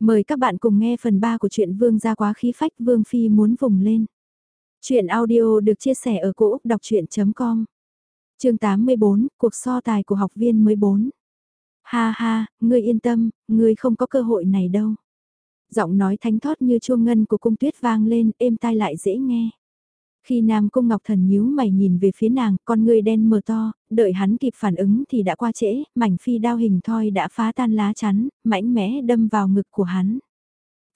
Mời các bạn cùng nghe phần 3 của truyện Vương gia quá khí phách Vương Phi muốn vùng lên. Chuyện audio được chia sẻ ở cỗ đọc chuyện.com Trường 84, cuộc so tài của học viên 14. Ha ha, ngươi yên tâm, ngươi không có cơ hội này đâu. Giọng nói thánh thót như chuông ngân của cung tuyết vang lên, êm tai lại dễ nghe. Khi Nam Cung Ngọc Thần nhíu mày nhìn về phía nàng, con người đen mờ to, đợi hắn kịp phản ứng thì đã qua trễ, mảnh phi đao hình thoi đã phá tan lá chắn, mãnh mẽ đâm vào ngực của hắn.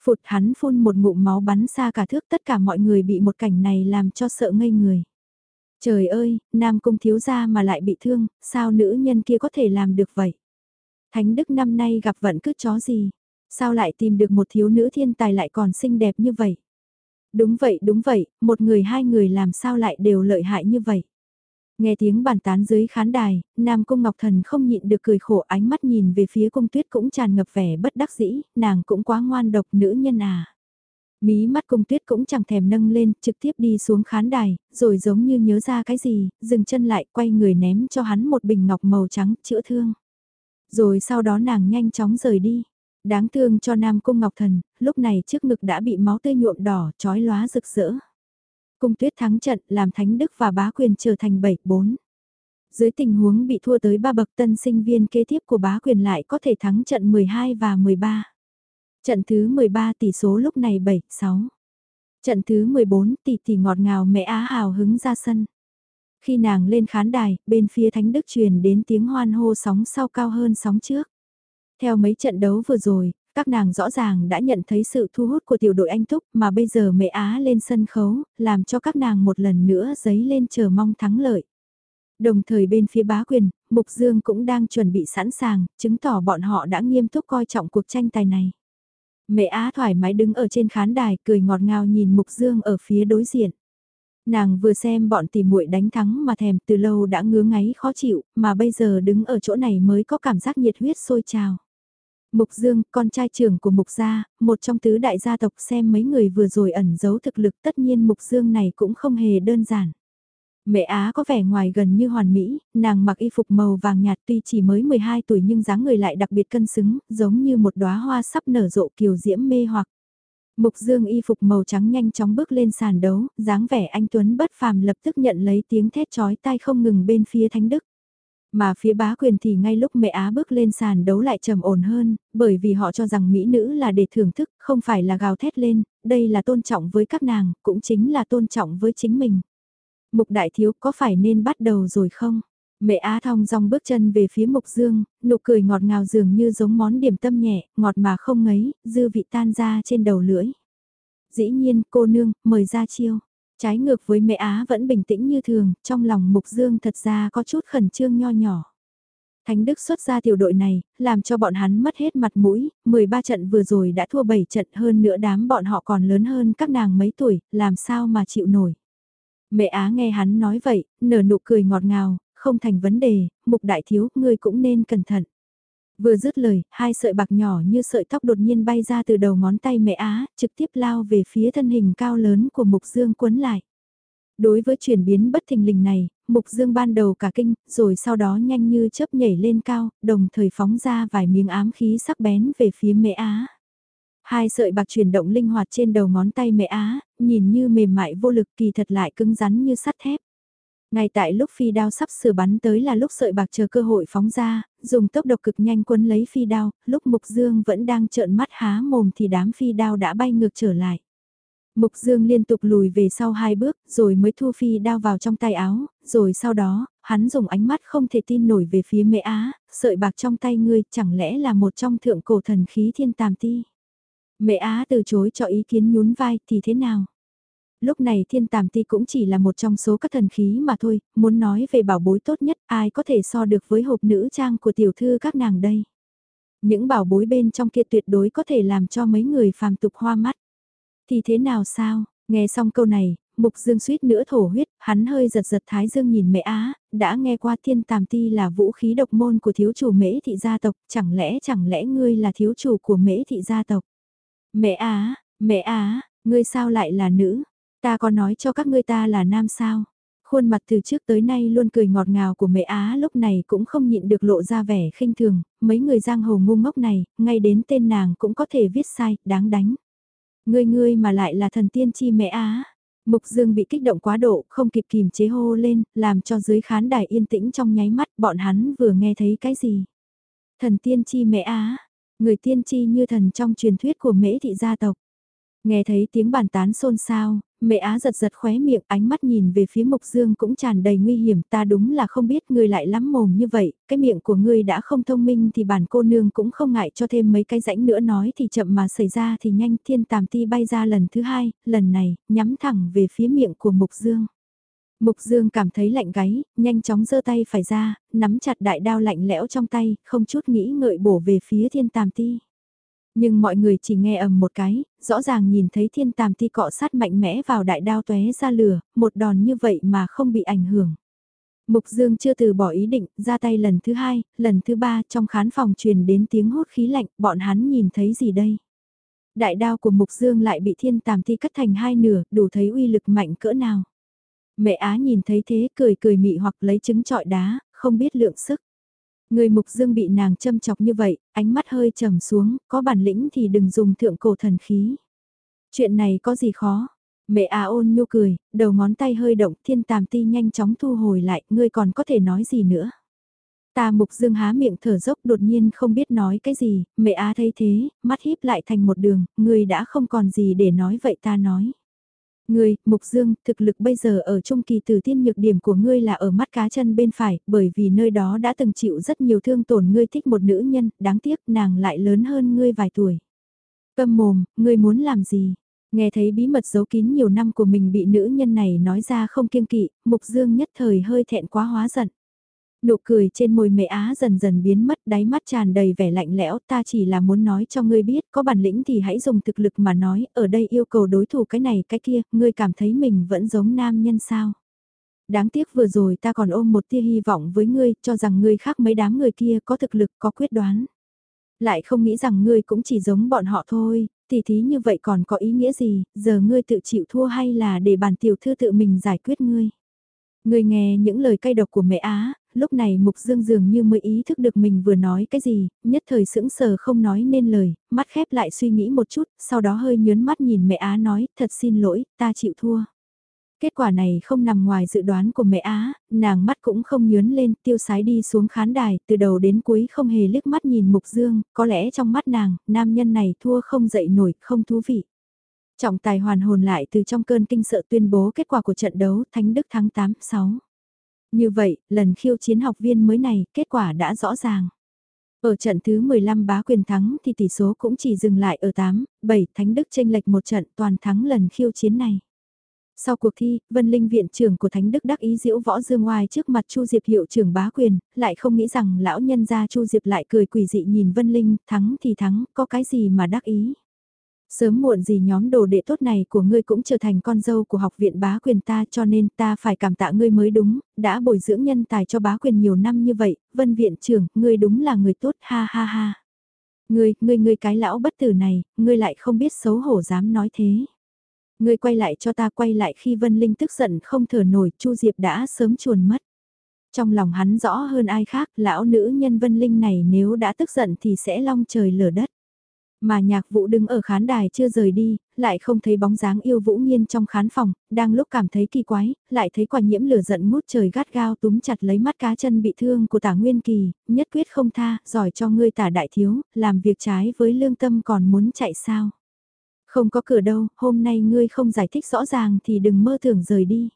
Phụt hắn phun một ngụm máu bắn xa cả thước tất cả mọi người bị một cảnh này làm cho sợ ngây người. Trời ơi, Nam Cung thiếu gia mà lại bị thương, sao nữ nhân kia có thể làm được vậy? Thánh Đức năm nay gặp vận cứ chó gì? Sao lại tìm được một thiếu nữ thiên tài lại còn xinh đẹp như vậy? Đúng vậy, đúng vậy, một người hai người làm sao lại đều lợi hại như vậy. Nghe tiếng bàn tán dưới khán đài, Nam Cung Ngọc Thần không nhịn được cười khổ ánh mắt nhìn về phía cung tuyết cũng tràn ngập vẻ bất đắc dĩ, nàng cũng quá ngoan độc nữ nhân à. Mí mắt cung tuyết cũng chẳng thèm nâng lên, trực tiếp đi xuống khán đài, rồi giống như nhớ ra cái gì, dừng chân lại quay người ném cho hắn một bình ngọc màu trắng chữa thương. Rồi sau đó nàng nhanh chóng rời đi. Đáng thương cho Nam Cung Ngọc Thần, lúc này trước ngực đã bị máu tươi nhuộm đỏ, chói lóa rực rỡ. Cung tuyết thắng trận làm Thánh Đức và bá quyền trở thành 7-4. Dưới tình huống bị thua tới ba bậc tân sinh viên kế tiếp của bá quyền lại có thể thắng trận 12 và 13. Trận thứ 13 tỷ số lúc này 7-6. Trận thứ 14 tỷ tỷ ngọt ngào mẹ Á hào hứng ra sân. Khi nàng lên khán đài, bên phía Thánh Đức truyền đến tiếng hoan hô sóng sau cao hơn sóng trước. Theo mấy trận đấu vừa rồi, các nàng rõ ràng đã nhận thấy sự thu hút của tiểu đội anh Túc mà bây giờ mẹ Á lên sân khấu, làm cho các nàng một lần nữa giấy lên chờ mong thắng lợi. Đồng thời bên phía bá quyền, Mục Dương cũng đang chuẩn bị sẵn sàng, chứng tỏ bọn họ đã nghiêm túc coi trọng cuộc tranh tài này. Mẹ Á thoải mái đứng ở trên khán đài cười ngọt ngào nhìn Mục Dương ở phía đối diện. Nàng vừa xem bọn tỷ muội đánh thắng mà thèm từ lâu đã ngứa ngáy khó chịu, mà bây giờ đứng ở chỗ này mới có cảm giác nhiệt huyết sôi trào. Mục Dương, con trai trưởng của Mục Gia, một trong tứ đại gia tộc xem mấy người vừa rồi ẩn giấu thực lực tất nhiên Mục Dương này cũng không hề đơn giản. Mẹ Á có vẻ ngoài gần như hoàn mỹ, nàng mặc y phục màu vàng nhạt tuy chỉ mới 12 tuổi nhưng dáng người lại đặc biệt cân xứng, giống như một đóa hoa sắp nở rộ kiều diễm mê hoặc. Mục Dương y phục màu trắng nhanh chóng bước lên sàn đấu, dáng vẻ anh Tuấn bất phàm lập tức nhận lấy tiếng thét chói tai không ngừng bên phía Thánh Đức. Mà phía bá quyền thì ngay lúc mẹ Á bước lên sàn đấu lại trầm ổn hơn, bởi vì họ cho rằng mỹ nữ là để thưởng thức, không phải là gào thét lên, đây là tôn trọng với các nàng, cũng chính là tôn trọng với chính mình. Mục đại thiếu có phải nên bắt đầu rồi không? Mẹ Á thong dong bước chân về phía Mục Dương, nụ cười ngọt ngào dường như giống món điểm tâm nhẹ, ngọt mà không ngấy, dư vị tan ra trên đầu lưỡi. Dĩ nhiên, cô nương, mời ra chiêu. Trái ngược với mẹ Á vẫn bình tĩnh như thường, trong lòng Mục Dương thật ra có chút khẩn trương nho nhỏ. Thánh Đức xuất ra tiểu đội này, làm cho bọn hắn mất hết mặt mũi, 13 trận vừa rồi đã thua 7 trận hơn nữa đám bọn họ còn lớn hơn các nàng mấy tuổi, làm sao mà chịu nổi. Mẹ Á nghe hắn nói vậy, nở nụ cười ngọt ngào, không thành vấn đề, mục đại thiếu, ngươi cũng nên cẩn thận. Vừa dứt lời, hai sợi bạc nhỏ như sợi tóc đột nhiên bay ra từ đầu ngón tay mẹ Á, trực tiếp lao về phía thân hình cao lớn của Mục Dương quấn lại. Đối với chuyển biến bất thình lình này, Mục Dương ban đầu cả kinh, rồi sau đó nhanh như chớp nhảy lên cao, đồng thời phóng ra vài miếng ám khí sắc bén về phía mẹ Á. Hai sợi bạc chuyển động linh hoạt trên đầu ngón tay mẹ Á, nhìn như mềm mại vô lực kỳ thật lại cứng rắn như sắt thép. Ngay tại lúc phi đao sắp sửa bắn tới là lúc sợi bạc chờ cơ hội phóng ra, dùng tốc độ cực nhanh quấn lấy phi đao, lúc Mục Dương vẫn đang trợn mắt há mồm thì đám phi đao đã bay ngược trở lại. Mục Dương liên tục lùi về sau hai bước, rồi mới thu phi đao vào trong tay áo, rồi sau đó, hắn dùng ánh mắt không thể tin nổi về phía mẹ Á, sợi bạc trong tay ngươi chẳng lẽ là một trong thượng cổ thần khí thiên tàm ti. Mẹ Á từ chối cho ý kiến nhún vai thì thế nào? Lúc này thiên tàm ti cũng chỉ là một trong số các thần khí mà thôi, muốn nói về bảo bối tốt nhất ai có thể so được với hộp nữ trang của tiểu thư các nàng đây. Những bảo bối bên trong kia tuyệt đối có thể làm cho mấy người phàm tục hoa mắt. Thì thế nào sao, nghe xong câu này, mục dương suýt nữa thổ huyết, hắn hơi giật giật thái dương nhìn mẹ á, đã nghe qua thiên tàm ti là vũ khí độc môn của thiếu chủ mễ thị gia tộc, chẳng lẽ chẳng lẽ ngươi là thiếu chủ của mễ thị gia tộc. Mẹ á, mẹ á, ngươi sao lại là nữ, Ta có nói cho các ngươi ta là nam sao? Khuôn mặt từ trước tới nay luôn cười ngọt ngào của mẹ Á lúc này cũng không nhịn được lộ ra vẻ khinh thường, mấy người giang hồ ngu ngốc này, ngay đến tên nàng cũng có thể viết sai, đáng đánh. Ngươi ngươi mà lại là thần tiên chi mẹ Á. Mục Dương bị kích động quá độ, không kịp kìm chế hô lên, làm cho dưới khán đài yên tĩnh trong nháy mắt bọn hắn vừa nghe thấy cái gì. Thần tiên chi mẹ Á, người tiên tri như thần trong truyền thuyết của mễ thị gia tộc. Nghe thấy tiếng bàn tán xôn xao, mẹ Á giật giật khóe miệng ánh mắt nhìn về phía Mục Dương cũng tràn đầy nguy hiểm ta đúng là không biết ngươi lại lắm mồm như vậy, cái miệng của ngươi đã không thông minh thì bản cô nương cũng không ngại cho thêm mấy cái rãnh nữa nói thì chậm mà xảy ra thì nhanh thiên tàm ti bay ra lần thứ hai, lần này, nhắm thẳng về phía miệng của Mục Dương. Mục Dương cảm thấy lạnh gáy, nhanh chóng giơ tay phải ra, nắm chặt đại đao lạnh lẽo trong tay, không chút nghĩ ngợi bổ về phía thiên tàm ti. Nhưng mọi người chỉ nghe ầm một cái, rõ ràng nhìn thấy thiên tàm ti cọ sát mạnh mẽ vào đại đao tóe ra lửa, một đòn như vậy mà không bị ảnh hưởng. Mục Dương chưa từ bỏ ý định, ra tay lần thứ hai, lần thứ ba trong khán phòng truyền đến tiếng hốt khí lạnh, bọn hắn nhìn thấy gì đây? Đại đao của Mục Dương lại bị thiên tàm thi cắt thành hai nửa, đủ thấy uy lực mạnh cỡ nào. Mẹ Á nhìn thấy thế cười cười mị hoặc lấy trứng trọi đá, không biết lượng sức. Người mục dương bị nàng châm chọc như vậy, ánh mắt hơi trầm xuống, có bản lĩnh thì đừng dùng thượng cổ thần khí. Chuyện này có gì khó? Mẹ à ôn nhu cười, đầu ngón tay hơi động thiên tàm ti nhanh chóng thu hồi lại, ngươi còn có thể nói gì nữa? Ta mục dương há miệng thở dốc đột nhiên không biết nói cái gì, mẹ á thấy thế, mắt híp lại thành một đường, ngươi đã không còn gì để nói vậy ta nói. Ngươi, Mục Dương, thực lực bây giờ ở trung kỳ tử tiên nhược điểm của ngươi là ở mắt cá chân bên phải, bởi vì nơi đó đã từng chịu rất nhiều thương tổn ngươi thích một nữ nhân, đáng tiếc nàng lại lớn hơn ngươi vài tuổi. Câm mồm, ngươi muốn làm gì? Nghe thấy bí mật giấu kín nhiều năm của mình bị nữ nhân này nói ra không kiêng kỵ, Mục Dương nhất thời hơi thẹn quá hóa giận. Nụ cười trên môi mẹ Á dần dần biến mất đáy mắt tràn đầy vẻ lạnh lẽo ta chỉ là muốn nói cho ngươi biết có bản lĩnh thì hãy dùng thực lực mà nói ở đây yêu cầu đối thủ cái này cái kia ngươi cảm thấy mình vẫn giống nam nhân sao. Đáng tiếc vừa rồi ta còn ôm một tia hy vọng với ngươi cho rằng ngươi khác mấy đám người kia có thực lực có quyết đoán. Lại không nghĩ rằng ngươi cũng chỉ giống bọn họ thôi, tỉ thí như vậy còn có ý nghĩa gì, giờ ngươi tự chịu thua hay là để bản tiểu thư tự mình giải quyết ngươi. Ngươi nghe những lời cay độc của mẹ Á, lúc này Mục Dương dường như mới ý thức được mình vừa nói cái gì, nhất thời sững sờ không nói nên lời, mắt khép lại suy nghĩ một chút, sau đó hơi nhớn mắt nhìn mẹ Á nói, thật xin lỗi, ta chịu thua. Kết quả này không nằm ngoài dự đoán của mẹ Á, nàng mắt cũng không nhớn lên, tiêu sái đi xuống khán đài, từ đầu đến cuối không hề liếc mắt nhìn Mục Dương, có lẽ trong mắt nàng, nam nhân này thua không dậy nổi, không thú vị. Trọng tài hoàn hồn lại từ trong cơn kinh sợ tuyên bố kết quả của trận đấu Thánh Đức thắng 8-6. Như vậy, lần khiêu chiến học viên mới này, kết quả đã rõ ràng. Ở trận thứ 15 bá quyền thắng thì tỷ số cũng chỉ dừng lại ở 8, 7, Thánh Đức tranh lệch một trận toàn thắng lần khiêu chiến này. Sau cuộc thi, Vân Linh viện trưởng của Thánh Đức đắc ý diễu võ dương ngoài trước mặt Chu Diệp hiệu trưởng bá quyền, lại không nghĩ rằng lão nhân gia Chu Diệp lại cười quỷ dị nhìn Vân Linh, thắng thì thắng, có cái gì mà đắc ý. Sớm muộn gì nhóm đồ đệ tốt này của ngươi cũng trở thành con dâu của học viện bá quyền ta cho nên ta phải cảm tạ ngươi mới đúng, đã bồi dưỡng nhân tài cho bá quyền nhiều năm như vậy, vân viện trưởng, ngươi đúng là người tốt ha ha ha. Ngươi, ngươi ngươi cái lão bất tử này, ngươi lại không biết xấu hổ dám nói thế. Ngươi quay lại cho ta quay lại khi Vân Linh tức giận không thở nổi, Chu Diệp đã sớm chuồn mất. Trong lòng hắn rõ hơn ai khác, lão nữ nhân Vân Linh này nếu đã tức giận thì sẽ long trời lở đất. Mà nhạc vũ đứng ở khán đài chưa rời đi, lại không thấy bóng dáng yêu vũ nghiên trong khán phòng, đang lúc cảm thấy kỳ quái, lại thấy quả nhiễm lửa giận mút trời gắt gao túm chặt lấy mắt cá chân bị thương của tả nguyên kỳ, nhất quyết không tha, giỏi cho ngươi tả đại thiếu, làm việc trái với lương tâm còn muốn chạy sao. Không có cửa đâu, hôm nay ngươi không giải thích rõ ràng thì đừng mơ tưởng rời đi.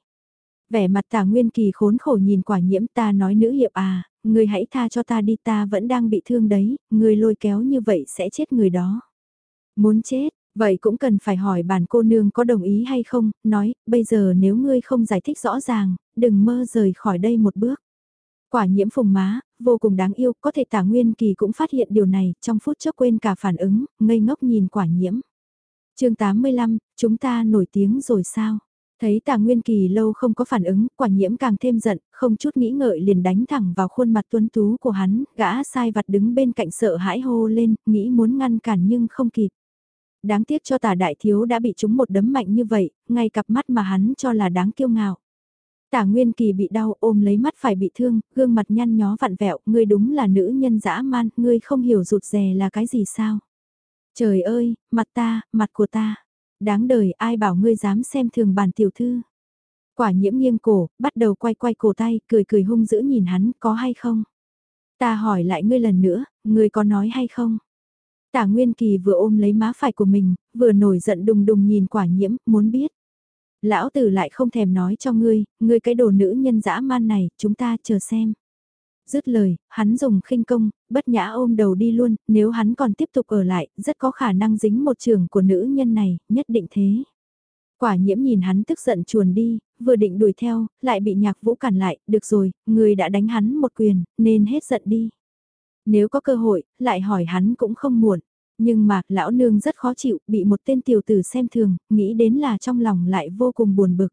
Vẻ mặt tả nguyên kỳ khốn khổ nhìn quả nhiễm ta nói nữ hiệp à, ngươi hãy tha cho ta đi ta vẫn đang bị thương đấy, ngươi lôi kéo như vậy sẽ chết người đó. Muốn chết, vậy cũng cần phải hỏi bản cô nương có đồng ý hay không, nói, bây giờ nếu ngươi không giải thích rõ ràng, đừng mơ rời khỏi đây một bước. Quả nhiễm phùng má, vô cùng đáng yêu, có thể tả nguyên kỳ cũng phát hiện điều này, trong phút chốc quên cả phản ứng, ngây ngốc nhìn quả nhiễm. chương 85, chúng ta nổi tiếng rồi sao? Thấy tà Nguyên Kỳ lâu không có phản ứng, quả nhiễm càng thêm giận, không chút nghĩ ngợi liền đánh thẳng vào khuôn mặt tuấn tú của hắn, gã sai vặt đứng bên cạnh sợ hãi hô lên, nghĩ muốn ngăn cản nhưng không kịp. Đáng tiếc cho tà đại thiếu đã bị trúng một đấm mạnh như vậy, ngay cặp mắt mà hắn cho là đáng kiêu ngạo. Tả Nguyên Kỳ bị đau ôm lấy mắt phải bị thương, gương mặt nhăn nhó vặn vẹo, ngươi đúng là nữ nhân dã man, ngươi không hiểu rụt rè là cái gì sao? Trời ơi, mặt ta, mặt của ta. Đáng đời ai bảo ngươi dám xem thường bản tiểu thư. Quả nhiễm nghiêng cổ, bắt đầu quay quay cổ tay, cười cười hung dữ nhìn hắn, có hay không? Ta hỏi lại ngươi lần nữa, ngươi có nói hay không? Tả Nguyên Kỳ vừa ôm lấy má phải của mình, vừa nổi giận đùng đùng nhìn quả nhiễm, muốn biết. Lão tử lại không thèm nói cho ngươi, ngươi cái đồ nữ nhân dã man này, chúng ta chờ xem. Dứt lời, hắn dùng khinh công, bất nhã ôm đầu đi luôn, nếu hắn còn tiếp tục ở lại, rất có khả năng dính một trường của nữ nhân này, nhất định thế. Quả nhiễm nhìn hắn tức giận chuồn đi, vừa định đuổi theo, lại bị nhạc vũ cản lại, được rồi, người đã đánh hắn một quyền, nên hết giận đi. Nếu có cơ hội, lại hỏi hắn cũng không muộn. Nhưng mà, lão nương rất khó chịu, bị một tên tiểu tử xem thường, nghĩ đến là trong lòng lại vô cùng buồn bực.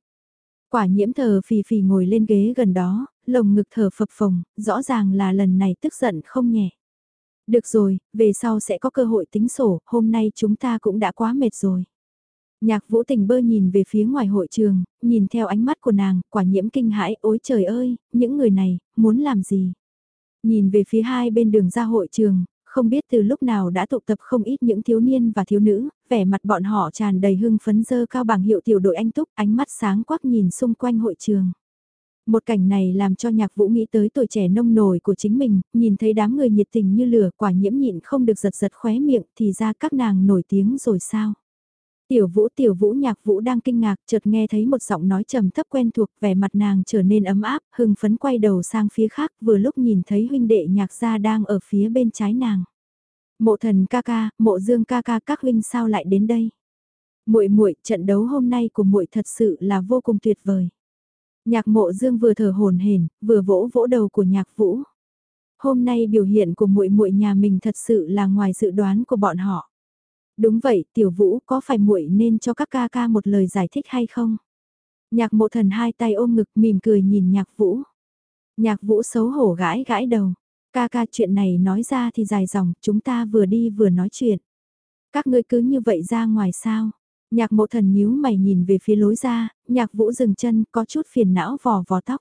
Quả nhiễm thờ phì phì ngồi lên ghế gần đó, lồng ngực thở phập phồng, rõ ràng là lần này tức giận không nhẹ. Được rồi, về sau sẽ có cơ hội tính sổ, hôm nay chúng ta cũng đã quá mệt rồi. Nhạc vũ tình bơ nhìn về phía ngoài hội trường, nhìn theo ánh mắt của nàng, quả nhiễm kinh hãi, ôi trời ơi, những người này, muốn làm gì? Nhìn về phía hai bên đường ra hội trường, không biết từ lúc nào đã tụ tập không ít những thiếu niên và thiếu nữ, vẻ mặt bọn họ tràn đầy hưng phấn dơ cao bằng hiệu tiểu đội anh túc, ánh mắt sáng quắc nhìn xung quanh hội trường. Một cảnh này làm cho nhạc vũ nghĩ tới tuổi trẻ nông nổi của chính mình, nhìn thấy đám người nhiệt tình như lửa quả nhiễm nhịn không được giật giật khóe miệng thì ra các nàng nổi tiếng rồi sao. Tiểu vũ tiểu vũ nhạc vũ đang kinh ngạc chợt nghe thấy một giọng nói trầm thấp quen thuộc vẻ mặt nàng trở nên ấm áp, hưng phấn quay đầu sang phía khác vừa lúc nhìn thấy huynh đệ nhạc gia đang ở phía bên trái nàng. Mộ thần ca ca, mộ dương ca ca các huynh sao lại đến đây? muội muội trận đấu hôm nay của muội thật sự là vô cùng tuyệt vời. Nhạc mộ dương vừa thở hồn hển, vừa vỗ vỗ đầu của nhạc vũ. Hôm nay biểu hiện của muội muội nhà mình thật sự là ngoài dự đoán của bọn họ. Đúng vậy, tiểu vũ có phải muội nên cho các ca ca một lời giải thích hay không? Nhạc mộ thần hai tay ôm ngực mỉm cười nhìn nhạc vũ. Nhạc vũ xấu hổ gãi gãi đầu. Ca ca chuyện này nói ra thì dài dòng, chúng ta vừa đi vừa nói chuyện. Các ngươi cứ như vậy ra ngoài sao? Nhạc mộ thần nhíu mày nhìn về phía lối ra, nhạc vũ dừng chân có chút phiền não vò vò tóc.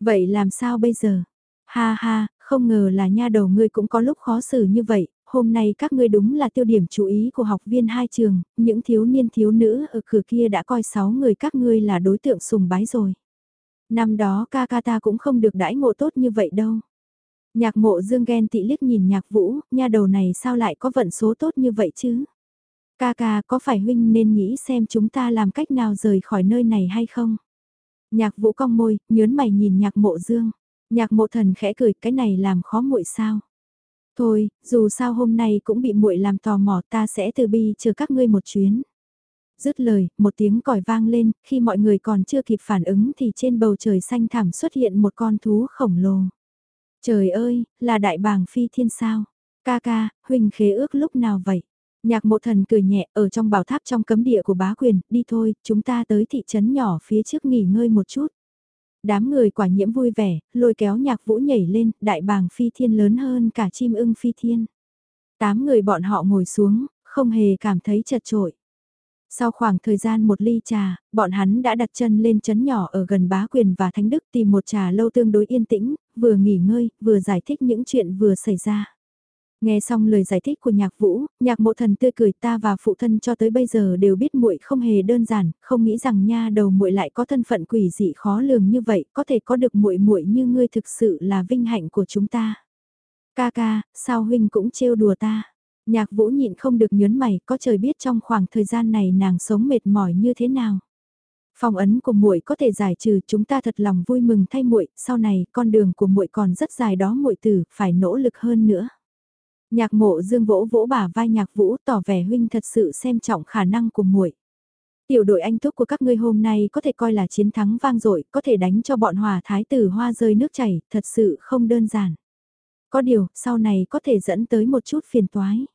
Vậy làm sao bây giờ? Ha ha, không ngờ là nha đầu ngươi cũng có lúc khó xử như vậy, hôm nay các ngươi đúng là tiêu điểm chú ý của học viên hai trường, những thiếu niên thiếu nữ ở cửa kia đã coi sáu người các ngươi là đối tượng sùng bái rồi. Năm đó ca ca ta cũng không được đãi ngộ tốt như vậy đâu. Nhạc mộ dương ghen tị liếc nhìn nhạc vũ, nha đầu này sao lại có vận số tốt như vậy chứ? Ca ca có phải huynh nên nghĩ xem chúng ta làm cách nào rời khỏi nơi này hay không? Nhạc vũ cong môi, nhớn mày nhìn nhạc mộ dương. Nhạc mộ thần khẽ cười cái này làm khó muội sao? Thôi, dù sao hôm nay cũng bị muội làm tò mò ta sẽ từ bi chờ các ngươi một chuyến. Dứt lời, một tiếng còi vang lên, khi mọi người còn chưa kịp phản ứng thì trên bầu trời xanh thẳm xuất hiện một con thú khổng lồ. Trời ơi, là đại bàng phi thiên sao? Ca ca, huynh khế ước lúc nào vậy? Nhạc mộ thần cười nhẹ ở trong bảo tháp trong cấm địa của bá quyền, đi thôi, chúng ta tới thị trấn nhỏ phía trước nghỉ ngơi một chút. Đám người quả nhiễm vui vẻ, lôi kéo nhạc vũ nhảy lên, đại bàng phi thiên lớn hơn cả chim ưng phi thiên. Tám người bọn họ ngồi xuống, không hề cảm thấy chật trội. Sau khoảng thời gian một ly trà, bọn hắn đã đặt chân lên chấn nhỏ ở gần bá quyền và thánh đức tìm một trà lâu tương đối yên tĩnh, vừa nghỉ ngơi, vừa giải thích những chuyện vừa xảy ra. Nghe xong lời giải thích của nhạc vũ, nhạc mộ thần tươi cười ta và phụ thân cho tới bây giờ đều biết muội không hề đơn giản, không nghĩ rằng nha đầu muội lại có thân phận quỷ dị khó lường như vậy, có thể có được muội muội như ngươi thực sự là vinh hạnh của chúng ta. Ca ca, sao huynh cũng trêu đùa ta? Nhạc vũ nhịn không được nhớn mày, có trời biết trong khoảng thời gian này nàng sống mệt mỏi như thế nào. Phong ấn của muội có thể giải trừ, chúng ta thật lòng vui mừng thay muội, sau này con đường của muội còn rất dài đó muội tử, phải nỗ lực hơn nữa. Nhạc mộ dương vỗ vỗ bả vai nhạc vũ tỏ vẻ huynh thật sự xem trọng khả năng của muội. Tiểu đội anh thúc của các ngươi hôm nay có thể coi là chiến thắng vang dội, có thể đánh cho bọn hòa thái tử hoa rơi nước chảy, thật sự không đơn giản. Có điều, sau này có thể dẫn tới một chút phiền toái.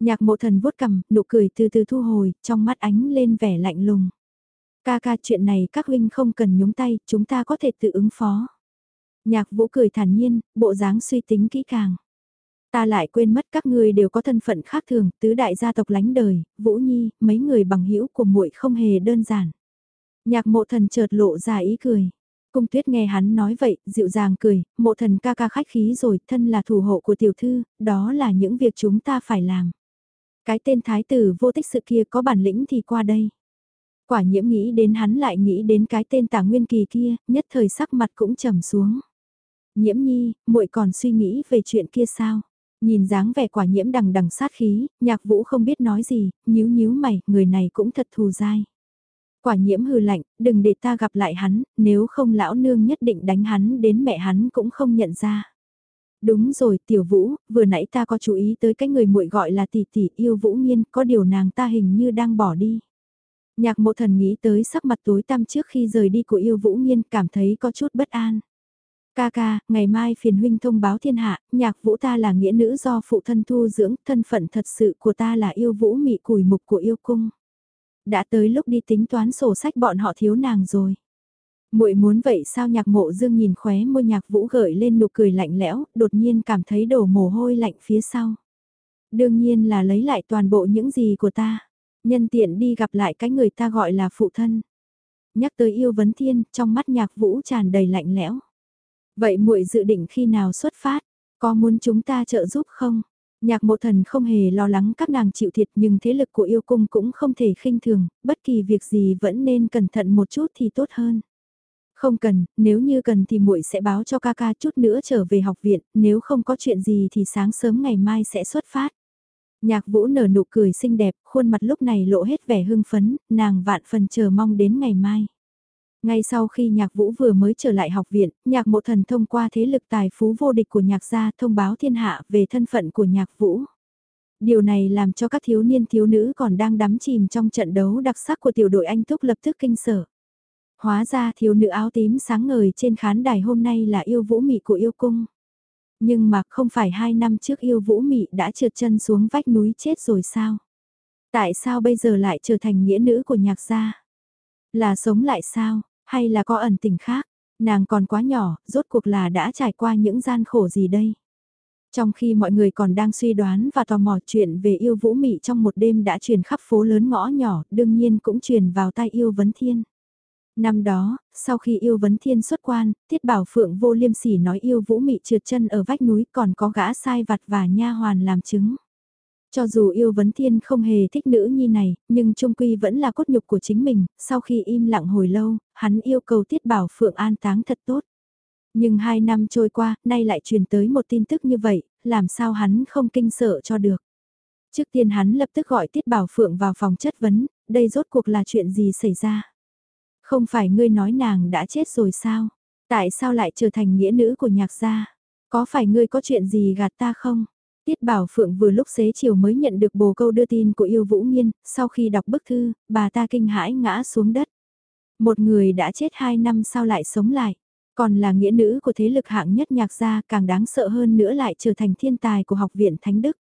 Nhạc mộ thần vuốt cầm, nụ cười từ từ thu hồi, trong mắt ánh lên vẻ lạnh lùng. Ca ca chuyện này các huynh không cần nhúng tay, chúng ta có thể tự ứng phó. Nhạc vũ cười thản nhiên, bộ dáng suy tính kỹ càng. Ta lại quên mất các ngươi đều có thân phận khác thường, tứ đại gia tộc lánh đời, Vũ Nhi, mấy người bằng hữu của muội không hề đơn giản. Nhạc mộ thần chợt lộ ra ý cười. Cung tuyết nghe hắn nói vậy, dịu dàng cười, mộ thần ca ca khách khí rồi, thân là thủ hộ của tiểu thư, đó là những việc chúng ta phải làm. Cái tên thái tử vô tích sự kia có bản lĩnh thì qua đây. Quả nhiễm nghĩ đến hắn lại nghĩ đến cái tên tả nguyên kỳ kia, nhất thời sắc mặt cũng trầm xuống. Nhiễm nhi, muội còn suy nghĩ về chuyện kia sao? Nhìn dáng vẻ quả nhiễm đằng đằng sát khí, nhạc vũ không biết nói gì, nhíu nhíu mày, người này cũng thật thù dai. Quả nhiễm hừ lạnh, đừng để ta gặp lại hắn, nếu không lão nương nhất định đánh hắn đến mẹ hắn cũng không nhận ra. Đúng rồi, tiểu vũ, vừa nãy ta có chú ý tới cái người muội gọi là tỷ tỷ yêu vũ nghiên, có điều nàng ta hình như đang bỏ đi. Nhạc mộ thần nghĩ tới sắc mặt tối tăm trước khi rời đi của yêu vũ nghiên cảm thấy có chút bất an. Ca ca, ngày mai phiền huynh thông báo thiên hạ, nhạc vũ ta là nghĩa nữ do phụ thân thu dưỡng, thân phận thật sự của ta là yêu vũ mị củi mục của yêu cung. Đã tới lúc đi tính toán sổ sách bọn họ thiếu nàng rồi. muội muốn vậy sao nhạc mộ dương nhìn khóe môi nhạc vũ gợi lên nụ cười lạnh lẽo, đột nhiên cảm thấy đổ mồ hôi lạnh phía sau. Đương nhiên là lấy lại toàn bộ những gì của ta, nhân tiện đi gặp lại cái người ta gọi là phụ thân. Nhắc tới yêu vấn thiên, trong mắt nhạc vũ tràn đầy lạnh lẽo. Vậy muội dự định khi nào xuất phát, có muốn chúng ta trợ giúp không? Nhạc mộ thần không hề lo lắng các nàng chịu thiệt nhưng thế lực của yêu cung cũng không thể khinh thường, bất kỳ việc gì vẫn nên cẩn thận một chút thì tốt hơn. Không cần, nếu như cần thì muội sẽ báo cho ca ca chút nữa trở về học viện, nếu không có chuyện gì thì sáng sớm ngày mai sẽ xuất phát. Nhạc vũ nở nụ cười xinh đẹp, khuôn mặt lúc này lộ hết vẻ hưng phấn, nàng vạn phần chờ mong đến ngày mai. Ngay sau khi nhạc vũ vừa mới trở lại học viện, nhạc mộ thần thông qua thế lực tài phú vô địch của nhạc gia thông báo thiên hạ về thân phận của nhạc vũ. Điều này làm cho các thiếu niên thiếu nữ còn đang đắm chìm trong trận đấu đặc sắc của tiểu đội anh Túc lập tức kinh sở. Hóa ra thiếu nữ áo tím sáng ngời trên khán đài hôm nay là yêu vũ mị của yêu cung. Nhưng mà không phải hai năm trước yêu vũ mị đã trượt chân xuống vách núi chết rồi sao? Tại sao bây giờ lại trở thành nghĩa nữ của nhạc gia? Là sống lại sao? Hay là có ẩn tình khác, nàng còn quá nhỏ, rốt cuộc là đã trải qua những gian khổ gì đây? Trong khi mọi người còn đang suy đoán và tò mò chuyện về yêu vũ mị trong một đêm đã truyền khắp phố lớn ngõ nhỏ, đương nhiên cũng truyền vào tai yêu vấn thiên. Năm đó, sau khi yêu vấn thiên xuất quan, Tiết Bảo Phượng vô liêm sỉ nói yêu vũ mị trượt chân ở vách núi còn có gã sai vặt và nha hoàn làm chứng. Cho dù yêu vấn thiên không hề thích nữ nhi này, nhưng trung quy vẫn là cốt nhục của chính mình, sau khi im lặng hồi lâu, hắn yêu cầu tiết bảo phượng an táng thật tốt. Nhưng hai năm trôi qua, nay lại truyền tới một tin tức như vậy, làm sao hắn không kinh sợ cho được. Trước tiên hắn lập tức gọi Tiết Bảo Phượng vào phòng chất vấn, đây rốt cuộc là chuyện gì xảy ra? Không phải ngươi nói nàng đã chết rồi sao? Tại sao lại trở thành nghĩa nữ của nhạc gia? Có phải ngươi có chuyện gì gạt ta không? Tiết Bảo Phượng vừa lúc xế chiều mới nhận được bồ câu đưa tin của yêu Vũ Nghiên, sau khi đọc bức thư, bà ta kinh hãi ngã xuống đất. Một người đã chết hai năm sau lại sống lại, còn là nghĩa nữ của thế lực hạng nhất nhạc gia càng đáng sợ hơn nữa lại trở thành thiên tài của học viện Thánh Đức.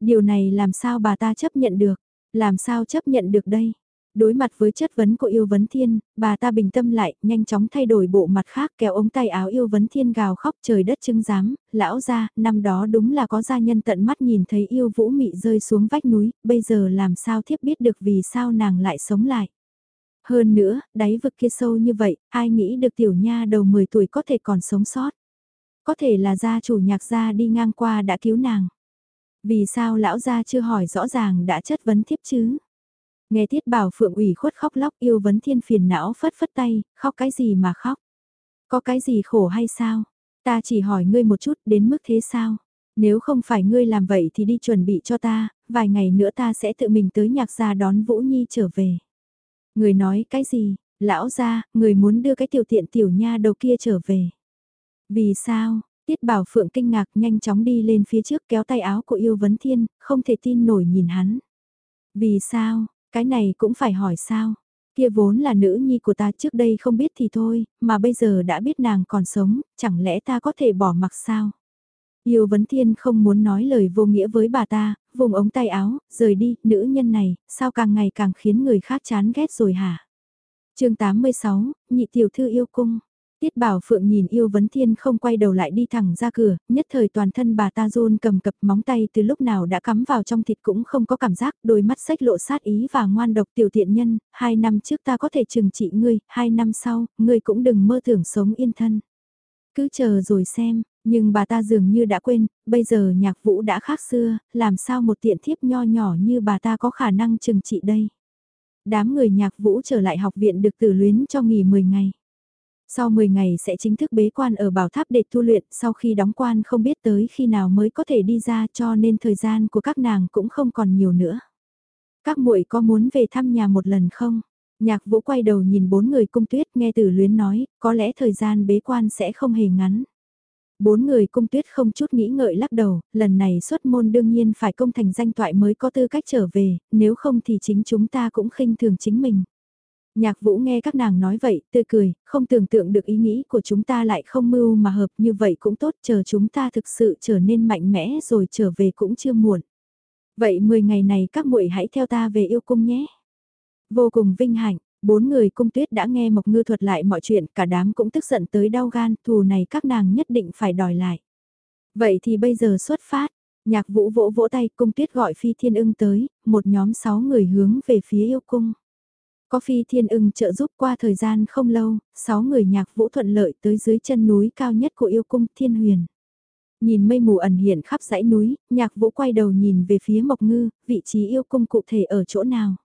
Điều này làm sao bà ta chấp nhận được, làm sao chấp nhận được đây? Đối mặt với chất vấn của yêu vấn thiên, bà ta bình tâm lại, nhanh chóng thay đổi bộ mặt khác kéo ống tay áo yêu vấn thiên gào khóc trời đất chứng giám, lão ra, năm đó đúng là có gia nhân tận mắt nhìn thấy yêu vũ mị rơi xuống vách núi, bây giờ làm sao thiếp biết được vì sao nàng lại sống lại. Hơn nữa, đáy vực kia sâu như vậy, ai nghĩ được tiểu nha đầu 10 tuổi có thể còn sống sót. Có thể là gia chủ nhạc gia đi ngang qua đã cứu nàng. Vì sao lão gia chưa hỏi rõ ràng đã chất vấn thiếp chứ? Nghe Tiết Bảo Phượng ủy khuất khóc lóc yêu vấn thiên phiền não phất phất tay, khóc cái gì mà khóc? Có cái gì khổ hay sao? Ta chỉ hỏi ngươi một chút đến mức thế sao? Nếu không phải ngươi làm vậy thì đi chuẩn bị cho ta, vài ngày nữa ta sẽ tự mình tới nhạc gia đón Vũ Nhi trở về. Người nói cái gì? Lão gia, người muốn đưa cái tiểu tiện tiểu nha đầu kia trở về. Vì sao? Tiết Bảo Phượng kinh ngạc nhanh chóng đi lên phía trước kéo tay áo của yêu vấn thiên, không thể tin nổi nhìn hắn. Vì sao? Cái này cũng phải hỏi sao? Kia vốn là nữ nhi của ta trước đây không biết thì thôi, mà bây giờ đã biết nàng còn sống, chẳng lẽ ta có thể bỏ mặc sao? Yêu Vấn Thiên không muốn nói lời vô nghĩa với bà ta, vùng ống tay áo, rời đi, nữ nhân này, sao càng ngày càng khiến người khác chán ghét rồi hả? chương 86, nhị tiểu thư yêu cung. Tiết Bảo Phượng nhìn yêu vấn thiên không quay đầu lại đi thẳng ra cửa, nhất thời toàn thân bà ta run cầm cập móng tay từ lúc nào đã cắm vào trong thịt cũng không có cảm giác, đôi mắt sách lộ sát ý và ngoan độc tiểu tiện nhân, hai năm trước ta có thể trừng trị ngươi, hai năm sau, ngươi cũng đừng mơ tưởng sống yên thân. Cứ chờ rồi xem, nhưng bà ta dường như đã quên, bây giờ nhạc vũ đã khác xưa, làm sao một tiện thiếp nho nhỏ như bà ta có khả năng trừng trị đây. Đám người nhạc vũ trở lại học viện được tử luyến cho nghỉ 10 ngày. Sau 10 ngày sẽ chính thức bế quan ở bảo tháp để tu luyện, sau khi đóng quan không biết tới khi nào mới có thể đi ra cho nên thời gian của các nàng cũng không còn nhiều nữa. Các muội có muốn về thăm nhà một lần không? Nhạc vũ quay đầu nhìn bốn người cung tuyết nghe tử luyến nói, có lẽ thời gian bế quan sẽ không hề ngắn. Bốn người cung tuyết không chút nghĩ ngợi lắc đầu, lần này xuất môn đương nhiên phải công thành danh toại mới có tư cách trở về, nếu không thì chính chúng ta cũng khinh thường chính mình. Nhạc vũ nghe các nàng nói vậy, tươi cười, không tưởng tượng được ý nghĩ của chúng ta lại không mưu mà hợp như vậy cũng tốt chờ chúng ta thực sự trở nên mạnh mẽ rồi trở về cũng chưa muộn. Vậy 10 ngày này các muội hãy theo ta về yêu cung nhé. Vô cùng vinh hạnh, bốn người cung tuyết đã nghe Mộc Ngư thuật lại mọi chuyện, cả đám cũng tức giận tới đau gan, thù này các nàng nhất định phải đòi lại. Vậy thì bây giờ xuất phát, nhạc vũ vỗ vỗ tay cung tuyết gọi phi thiên ưng tới, một nhóm sáu người hướng về phía yêu cung. Có phi thiên ưng trợ giúp qua thời gian không lâu, sáu người nhạc vũ thuận lợi tới dưới chân núi cao nhất của yêu cung thiên huyền. Nhìn mây mù ẩn hiện khắp dãy núi, nhạc vũ quay đầu nhìn về phía mộc ngư, vị trí yêu cung cụ thể ở chỗ nào.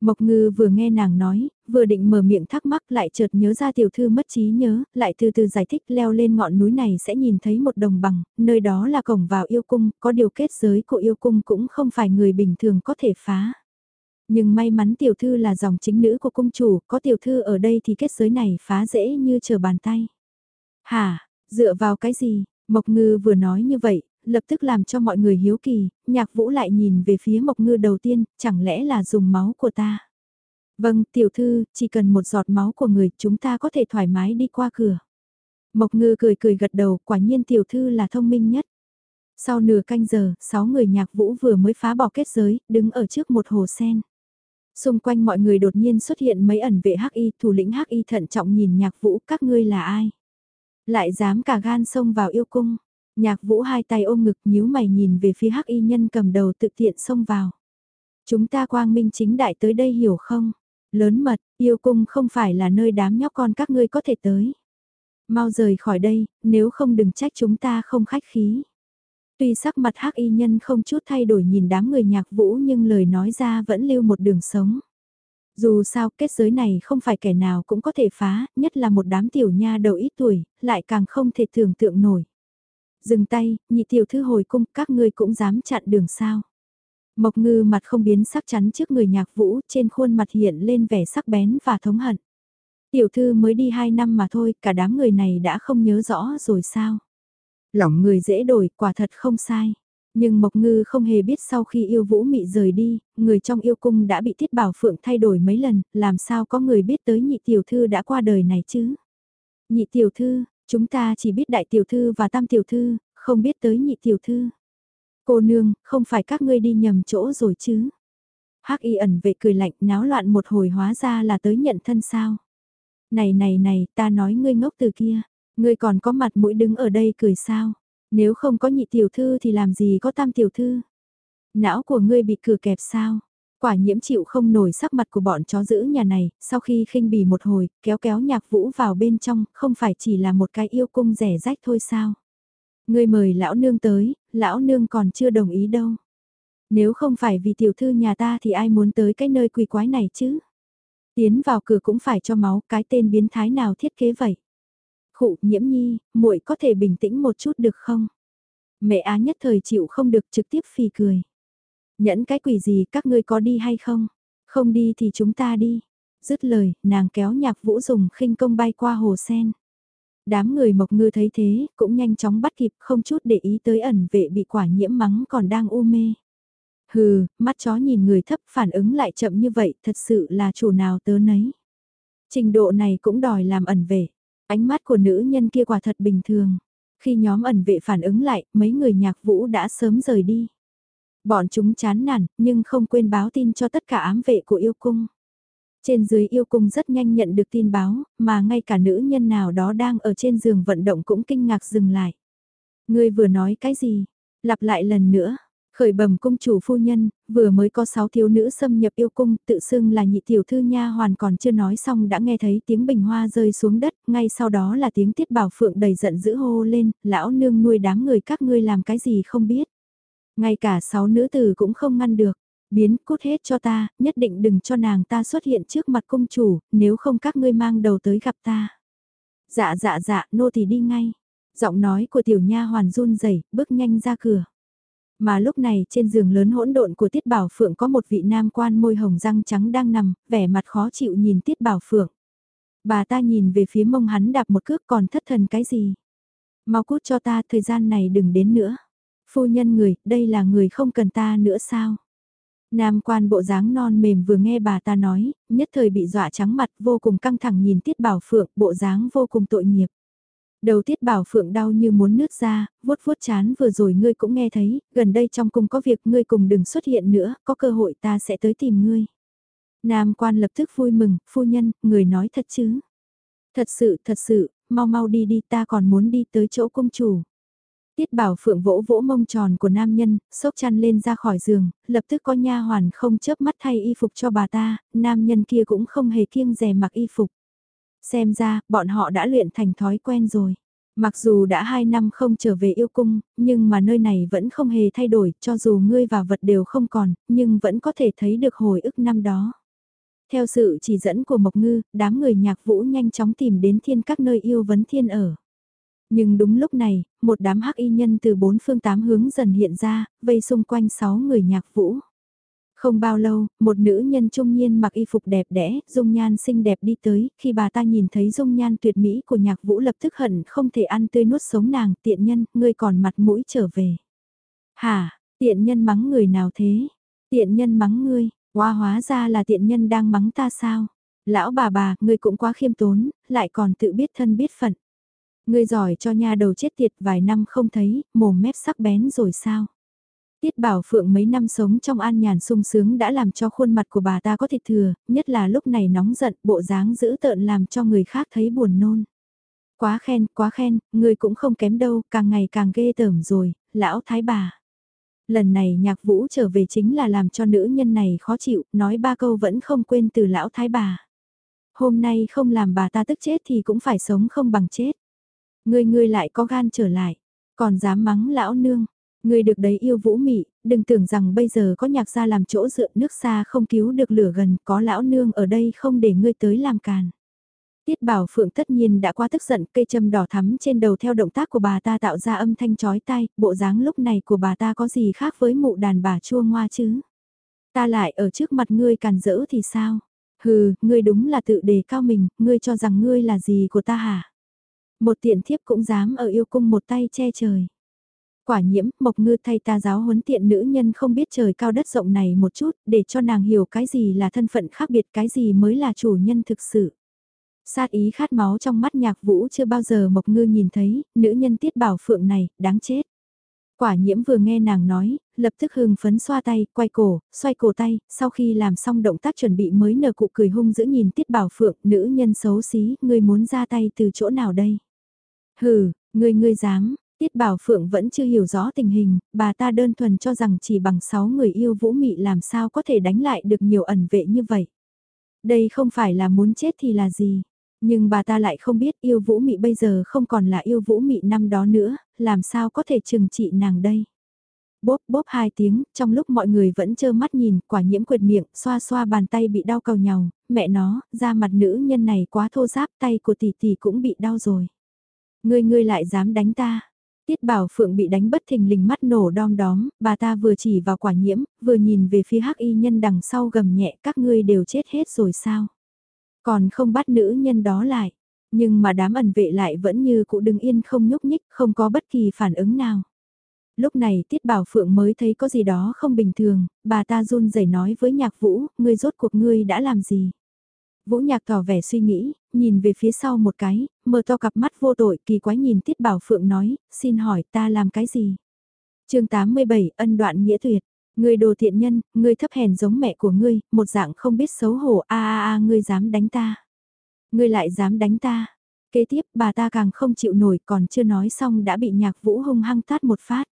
Mộc ngư vừa nghe nàng nói, vừa định mở miệng thắc mắc lại chợt nhớ ra tiểu thư mất trí nhớ, lại từ từ giải thích leo lên ngọn núi này sẽ nhìn thấy một đồng bằng, nơi đó là cổng vào yêu cung, có điều kết giới của yêu cung cũng không phải người bình thường có thể phá. Nhưng may mắn tiểu thư là dòng chính nữ của cung chủ, có tiểu thư ở đây thì kết giới này phá dễ như chờ bàn tay. Hả, dựa vào cái gì? Mộc ngư vừa nói như vậy, lập tức làm cho mọi người hiếu kỳ, nhạc vũ lại nhìn về phía mộc ngư đầu tiên, chẳng lẽ là dùng máu của ta? Vâng, tiểu thư, chỉ cần một giọt máu của người chúng ta có thể thoải mái đi qua cửa. Mộc ngư cười cười gật đầu, quả nhiên tiểu thư là thông minh nhất. Sau nửa canh giờ, sáu người nhạc vũ vừa mới phá bỏ kết giới, đứng ở trước một hồ sen. Xung quanh mọi người đột nhiên xuất hiện mấy ẩn vệ hắc y, thủ lĩnh hắc y thận trọng nhìn nhạc vũ, các ngươi là ai? Lại dám cả gan xông vào yêu cung. Nhạc vũ hai tay ôm ngực nhíu mày nhìn về phía hắc y nhân cầm đầu tự tiện xông vào. Chúng ta quang minh chính đại tới đây hiểu không? Lớn mật, yêu cung không phải là nơi đám nhóc con các ngươi có thể tới. Mau rời khỏi đây, nếu không đừng trách chúng ta không khách khí. Tuy sắc mặt hắc y nhân không chút thay đổi nhìn đám người nhạc vũ nhưng lời nói ra vẫn lưu một đường sống. Dù sao kết giới này không phải kẻ nào cũng có thể phá, nhất là một đám tiểu nha đầu ít tuổi, lại càng không thể tưởng tượng nổi. Dừng tay, nhị tiểu thư hồi cung, các ngươi cũng dám chặn đường sao. Mộc ngư mặt không biến sắc chắn trước người nhạc vũ, trên khuôn mặt hiện lên vẻ sắc bén và thống hận. Tiểu thư mới đi hai năm mà thôi, cả đám người này đã không nhớ rõ rồi sao. Lòng người dễ đổi, quả thật không sai. Nhưng Mộc Ngư không hề biết sau khi yêu Vũ Mị rời đi, người trong yêu cung đã bị Tiết Bảo Phượng thay đổi mấy lần, làm sao có người biết tới nhị tiểu thư đã qua đời này chứ? Nhị tiểu thư, chúng ta chỉ biết đại tiểu thư và tam tiểu thư, không biết tới nhị tiểu thư. Cô nương, không phải các ngươi đi nhầm chỗ rồi chứ? Hắc y ẩn vệ cười lạnh náo loạn một hồi hóa ra là tới nhận thân sao? Này này này, ta nói ngươi ngốc từ kia. Ngươi còn có mặt mũi đứng ở đây cười sao? Nếu không có nhị tiểu thư thì làm gì có tam tiểu thư? Não của ngươi bị cửa kẹp sao? Quả nhiễm chịu không nổi sắc mặt của bọn chó giữ nhà này, sau khi khinh bỉ một hồi, kéo kéo nhạc vũ vào bên trong, không phải chỉ là một cái yêu cung rẻ rách thôi sao? Ngươi mời lão nương tới, lão nương còn chưa đồng ý đâu. Nếu không phải vì tiểu thư nhà ta thì ai muốn tới cái nơi quỷ quái này chứ? Tiến vào cửa cũng phải cho máu, cái tên biến thái nào thiết kế vậy? Khụ, nhiễm nhi, muội có thể bình tĩnh một chút được không? Mẹ á nhất thời chịu không được trực tiếp phì cười. Nhẫn cái quỷ gì các ngươi có đi hay không? Không đi thì chúng ta đi. Dứt lời, nàng kéo nhạc vũ dùng khinh công bay qua hồ sen. Đám người mộc ngư thấy thế, cũng nhanh chóng bắt kịp không chút để ý tới ẩn vệ bị quả nhiễm mắng còn đang u mê. Hừ, mắt chó nhìn người thấp phản ứng lại chậm như vậy thật sự là chủ nào tớ nấy. Trình độ này cũng đòi làm ẩn vệ. Ánh mắt của nữ nhân kia quả thật bình thường. Khi nhóm ẩn vệ phản ứng lại, mấy người nhạc vũ đã sớm rời đi. Bọn chúng chán nản, nhưng không quên báo tin cho tất cả ám vệ của yêu cung. Trên dưới yêu cung rất nhanh nhận được tin báo, mà ngay cả nữ nhân nào đó đang ở trên giường vận động cũng kinh ngạc dừng lại. Ngươi vừa nói cái gì? Lặp lại lần nữa. Khởi bẩm cung chủ phu nhân, vừa mới có sáu thiếu nữ xâm nhập yêu cung, tự xưng là nhị tiểu thư nha hoàn còn chưa nói xong đã nghe thấy tiếng bình hoa rơi xuống đất, ngay sau đó là tiếng tiết bảo phượng đầy giận dữ hô lên, lão nương nuôi đám người các ngươi làm cái gì không biết. Ngay cả sáu nữ tử cũng không ngăn được, biến cút hết cho ta, nhất định đừng cho nàng ta xuất hiện trước mặt cung chủ, nếu không các ngươi mang đầu tới gặp ta. Dạ dạ dạ, nô thì đi ngay. Giọng nói của tiểu nha hoàn run rẩy bước nhanh ra cửa. Mà lúc này trên giường lớn hỗn độn của Tiết Bảo Phượng có một vị nam quan môi hồng răng trắng đang nằm, vẻ mặt khó chịu nhìn Tiết Bảo Phượng. Bà ta nhìn về phía mông hắn đạp một cước còn thất thần cái gì. Mau cút cho ta thời gian này đừng đến nữa. Phu nhân người, đây là người không cần ta nữa sao? Nam quan bộ dáng non mềm vừa nghe bà ta nói, nhất thời bị dọa trắng mặt vô cùng căng thẳng nhìn Tiết Bảo Phượng, bộ dáng vô cùng tội nghiệp. Đầu tiết bảo phượng đau như muốn nứt ra, vuốt vuốt chán vừa rồi ngươi cũng nghe thấy, gần đây trong cung có việc ngươi cùng đừng xuất hiện nữa, có cơ hội ta sẽ tới tìm ngươi. Nam quan lập tức vui mừng, phu nhân, người nói thật chứ. Thật sự, thật sự, mau mau đi đi ta còn muốn đi tới chỗ cung chủ. Tiết bảo phượng vỗ vỗ mông tròn của nam nhân, sốc chăn lên ra khỏi giường, lập tức có nha hoàn không chớp mắt thay y phục cho bà ta, nam nhân kia cũng không hề kiêng rè mặc y phục. Xem ra, bọn họ đã luyện thành thói quen rồi. Mặc dù đã hai năm không trở về yêu cung, nhưng mà nơi này vẫn không hề thay đổi, cho dù ngươi và vật đều không còn, nhưng vẫn có thể thấy được hồi ức năm đó. Theo sự chỉ dẫn của Mộc Ngư, đám người nhạc vũ nhanh chóng tìm đến thiên các nơi yêu vấn thiên ở. Nhưng đúng lúc này, một đám hắc y nhân từ bốn phương tám hướng dần hiện ra, vây xung quanh sáu người nhạc vũ. Không bao lâu, một nữ nhân trung niên mặc y phục đẹp đẽ, dung nhan xinh đẹp đi tới, khi bà ta nhìn thấy dung nhan tuyệt mỹ của nhạc vũ lập tức hận không thể ăn tươi nuốt sống nàng, tiện nhân, ngươi còn mặt mũi trở về. Hả, tiện nhân mắng người nào thế? Tiện nhân mắng ngươi, hoa hóa ra là tiện nhân đang mắng ta sao? Lão bà bà, ngươi cũng quá khiêm tốn, lại còn tự biết thân biết phận. Ngươi giỏi cho nha đầu chết tiệt vài năm không thấy, mồm mép sắc bén rồi sao? Tiết Bảo Phượng mấy năm sống trong an nhàn sung sướng đã làm cho khuôn mặt của bà ta có thịt thừa, nhất là lúc này nóng giận, bộ dáng dữ tợn làm cho người khác thấy buồn nôn. Quá khen, quá khen, người cũng không kém đâu, càng ngày càng ghê tởm rồi, lão thái bà. Lần này nhạc vũ trở về chính là làm cho nữ nhân này khó chịu, nói ba câu vẫn không quên từ lão thái bà. Hôm nay không làm bà ta tức chết thì cũng phải sống không bằng chết. Người người lại có gan trở lại, còn dám mắng lão nương, Người được đấy yêu vũ mị, đừng tưởng rằng bây giờ có nhạc gia làm chỗ dựa nước xa không cứu được lửa gần, có lão nương ở đây không để ngươi tới làm càn. Tiết bảo phượng tất nhiên đã qua tức giận cây châm đỏ thắm trên đầu theo động tác của bà ta tạo ra âm thanh chói tai, bộ dáng lúc này của bà ta có gì khác với mụ đàn bà chua ngoa chứ. Ta lại ở trước mặt ngươi càn rỡ thì sao? Hừ, ngươi đúng là tự đề cao mình, ngươi cho rằng ngươi là gì của ta hả? Một tiện thiếp cũng dám ở yêu cung một tay che trời. Quả nhiễm, mộc ngư thay ta giáo huấn tiện nữ nhân không biết trời cao đất rộng này một chút, để cho nàng hiểu cái gì là thân phận khác biệt, cái gì mới là chủ nhân thực sự. Sát ý khát máu trong mắt nhạc vũ chưa bao giờ mộc ngư nhìn thấy, nữ nhân tiết bảo phượng này, đáng chết. Quả nhiễm vừa nghe nàng nói, lập tức hưng phấn xoa tay, quay cổ, xoay cổ tay, sau khi làm xong động tác chuẩn bị mới nở cụ cười hung dữ nhìn tiết bảo phượng, nữ nhân xấu xí, ngươi muốn ra tay từ chỗ nào đây? Hừ, ngươi ngươi dám, Tiết Bảo Phượng vẫn chưa hiểu rõ tình hình, bà ta đơn thuần cho rằng chỉ bằng 6 người yêu vũ mị làm sao có thể đánh lại được nhiều ẩn vệ như vậy. Đây không phải là muốn chết thì là gì. Nhưng bà ta lại không biết yêu vũ mị bây giờ không còn là yêu vũ mị năm đó nữa, làm sao có thể trừng trị nàng đây. Bốp bốp hai tiếng, trong lúc mọi người vẫn trơ mắt nhìn, quả nhiễm quyệt miệng, xoa xoa bàn tay bị đau cầu nhau, mẹ nó, da mặt nữ nhân này quá thô giáp, tay của tỷ tỷ cũng bị đau rồi. Ngươi ngươi lại dám đánh ta, Tiết Bảo Phượng bị đánh bất thình lình mắt nổ đom đóm, bà ta vừa chỉ vào quả nhiễm, vừa nhìn về phía hắc y nhân đằng sau gầm nhẹ các ngươi đều chết hết rồi sao. Còn không bắt nữ nhân đó lại, nhưng mà đám ẩn vệ lại vẫn như cụ đứng yên không nhúc nhích, không có bất kỳ phản ứng nào. Lúc này Tiết Bảo Phượng mới thấy có gì đó không bình thường, bà ta run rẩy nói với nhạc vũ, ngươi rốt cuộc ngươi đã làm gì. Vũ nhạc tỏ vẻ suy nghĩ, nhìn về phía sau một cái, mở to cặp mắt vô tội kỳ quái nhìn Tiết Bảo Phượng nói, xin hỏi ta làm cái gì? chương 87 ân đoạn nghĩa tuyệt. Ngươi đồ thiện nhân, ngươi thấp hèn giống mẹ của ngươi, một dạng không biết xấu hổ, a a a ngươi dám đánh ta. Ngươi lại dám đánh ta. Kế tiếp bà ta càng không chịu nổi còn chưa nói xong đã bị nhạc vũ hung hăng tát một phát.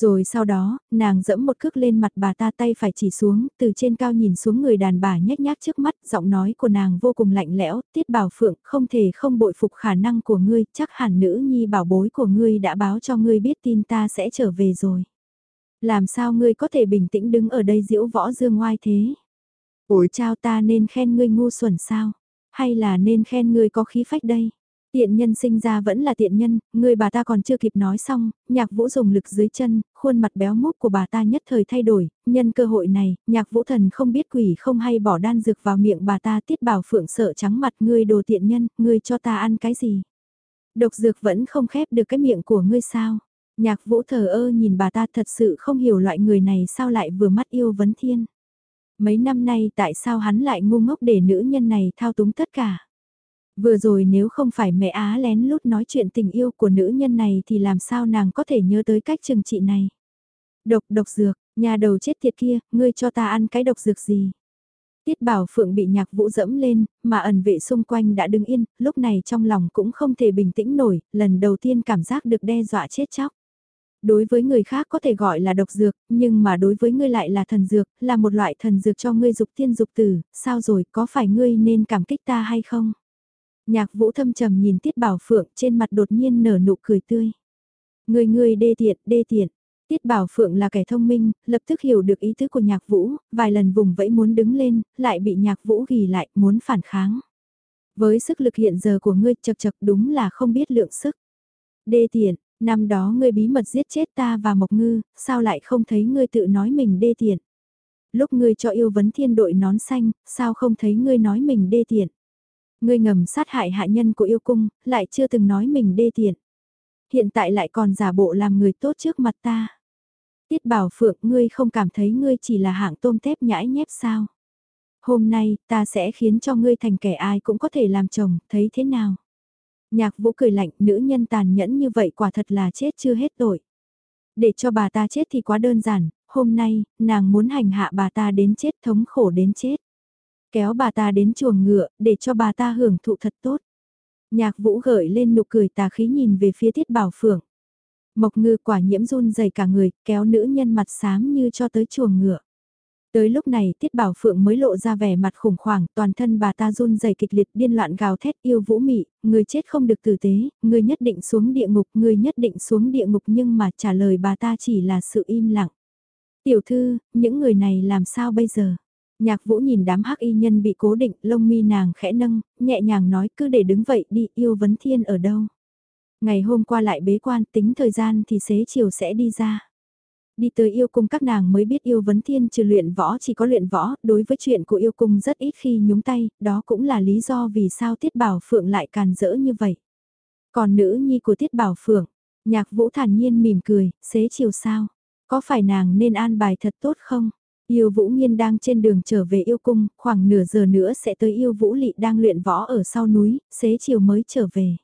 Rồi sau đó, nàng dẫm một cước lên mặt bà ta tay phải chỉ xuống, từ trên cao nhìn xuống người đàn bà nhếch nhác trước mắt, giọng nói của nàng vô cùng lạnh lẽo, tiết bảo phượng, không thể không bội phục khả năng của ngươi, chắc hẳn nữ nhi bảo bối của ngươi đã báo cho ngươi biết tin ta sẽ trở về rồi. Làm sao ngươi có thể bình tĩnh đứng ở đây diễu võ dương ngoai thế? Ủi chao ta nên khen ngươi ngu xuẩn sao? Hay là nên khen ngươi có khí phách đây? Tiện nhân sinh ra vẫn là tiện nhân, người bà ta còn chưa kịp nói xong, nhạc vũ dùng lực dưới chân, khuôn mặt béo múc của bà ta nhất thời thay đổi, nhân cơ hội này, nhạc vũ thần không biết quỷ không hay bỏ đan dược vào miệng bà ta tiết bảo phượng sợ trắng mặt ngươi đồ tiện nhân, ngươi cho ta ăn cái gì. Độc dược vẫn không khép được cái miệng của ngươi sao. Nhạc vũ thờ ơ nhìn bà ta thật sự không hiểu loại người này sao lại vừa mắt yêu vấn thiên. Mấy năm nay tại sao hắn lại ngu ngốc để nữ nhân này thao túng tất cả. Vừa rồi nếu không phải mẹ Á lén lút nói chuyện tình yêu của nữ nhân này thì làm sao nàng có thể nhớ tới cách trừng trị này. Độc độc dược, nhà đầu chết thiệt kia, ngươi cho ta ăn cái độc dược gì. Tiết bảo phượng bị nhạc vũ dẫm lên, mà ẩn vệ xung quanh đã đứng yên, lúc này trong lòng cũng không thể bình tĩnh nổi, lần đầu tiên cảm giác được đe dọa chết chóc. Đối với người khác có thể gọi là độc dược, nhưng mà đối với ngươi lại là thần dược, là một loại thần dược cho ngươi dục tiên dục tử, sao rồi, có phải ngươi nên cảm kích ta hay không? Nhạc vũ thâm trầm nhìn Tiết Bảo Phượng trên mặt đột nhiên nở nụ cười tươi. Người người đê tiện, đê tiện. Tiết Bảo Phượng là kẻ thông minh, lập tức hiểu được ý tứ của nhạc vũ, vài lần vùng vẫy muốn đứng lên, lại bị nhạc vũ ghi lại, muốn phản kháng. Với sức lực hiện giờ của ngươi chật chật đúng là không biết lượng sức. Đê tiện, năm đó ngươi bí mật giết chết ta và Mộc Ngư, sao lại không thấy ngươi tự nói mình đê tiện? Lúc ngươi cho yêu vấn thiên đội nón xanh, sao không thấy ngươi nói mình đê tiện? Ngươi ngầm sát hại hạ nhân của yêu cung, lại chưa từng nói mình đê tiện. Hiện tại lại còn giả bộ làm người tốt trước mặt ta. Tiết bảo phượng ngươi không cảm thấy ngươi chỉ là hạng tôm tép nhãi nhép sao. Hôm nay ta sẽ khiến cho ngươi thành kẻ ai cũng có thể làm chồng, thấy thế nào. Nhạc vũ cười lạnh, nữ nhân tàn nhẫn như vậy quả thật là chết chưa hết tội. Để cho bà ta chết thì quá đơn giản, hôm nay, nàng muốn hành hạ bà ta đến chết thống khổ đến chết. Kéo bà ta đến chuồng ngựa, để cho bà ta hưởng thụ thật tốt. Nhạc vũ gợi lên nụ cười tà khí nhìn về phía tiết bảo phượng. Mộc ngư quả nhiễm run dày cả người, kéo nữ nhân mặt xám như cho tới chuồng ngựa. Tới lúc này Tiết Bảo Phượng mới lộ ra vẻ mặt khủng hoảng, toàn thân bà ta run rẩy kịch liệt điên loạn gào thét yêu vũ mị, người chết không được tử tế, người nhất định xuống địa ngục, người nhất định xuống địa ngục nhưng mà trả lời bà ta chỉ là sự im lặng. Tiểu thư, những người này làm sao bây giờ? Nhạc vũ nhìn đám hắc y nhân bị cố định, lông mi nàng khẽ nâng, nhẹ nhàng nói cứ để đứng vậy đi, yêu vấn thiên ở đâu. Ngày hôm qua lại bế quan, tính thời gian thì xế chiều sẽ đi ra. Đi tới yêu cung các nàng mới biết yêu vấn thiên trừ luyện võ chỉ có luyện võ, đối với chuyện của yêu cung rất ít khi nhúng tay, đó cũng là lý do vì sao Tiết Bảo Phượng lại càn rỡ như vậy. Còn nữ nhi của Tiết Bảo Phượng, nhạc vũ thản nhiên mỉm cười, xế chiều sao? Có phải nàng nên an bài thật tốt không? Yêu Vũ Nghiên đang trên đường trở về yêu cung, khoảng nửa giờ nữa sẽ tới yêu Vũ Lị đang luyện võ ở sau núi, xế chiều mới trở về.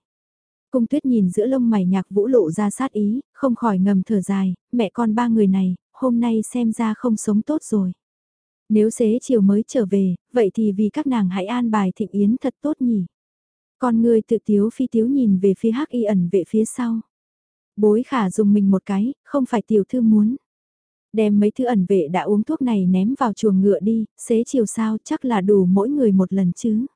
Cung tuyết nhìn giữa lông mày nhạc vũ lộ ra sát ý, không khỏi ngầm thở dài, mẹ con ba người này, hôm nay xem ra không sống tốt rồi. Nếu xế chiều mới trở về, vậy thì vì các nàng hãy an bài thịnh yến thật tốt nhỉ. Con người tự tiếu phi tiếu nhìn về phía hắc y ẩn vệ phía sau. Bối khả dùng mình một cái, không phải tiểu thư muốn. Đem mấy thứ ẩn vệ đã uống thuốc này ném vào chuồng ngựa đi, xế chiều sao chắc là đủ mỗi người một lần chứ.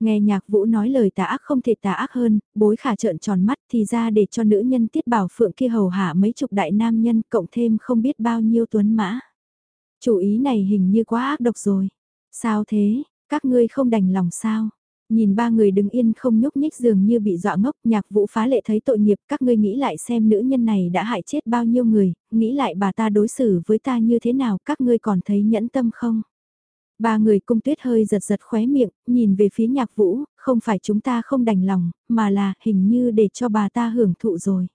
Nghe nhạc vũ nói lời tà ác không thể tà ác hơn, bối khả trợn tròn mắt thì ra để cho nữ nhân tiết bảo phượng kia hầu hạ mấy chục đại nam nhân cộng thêm không biết bao nhiêu tuấn mã. Chủ ý này hình như quá ác độc rồi. Sao thế, các ngươi không đành lòng sao? Nhìn ba người đứng yên không nhúc nhích dường như bị dọa ngốc, nhạc vũ phá lệ thấy tội nghiệp, các ngươi nghĩ lại xem nữ nhân này đã hại chết bao nhiêu người, nghĩ lại bà ta đối xử với ta như thế nào, các ngươi còn thấy nhẫn tâm không? Ba người cung tuyết hơi giật giật khóe miệng, nhìn về phía nhạc vũ, không phải chúng ta không đành lòng, mà là hình như để cho bà ta hưởng thụ rồi.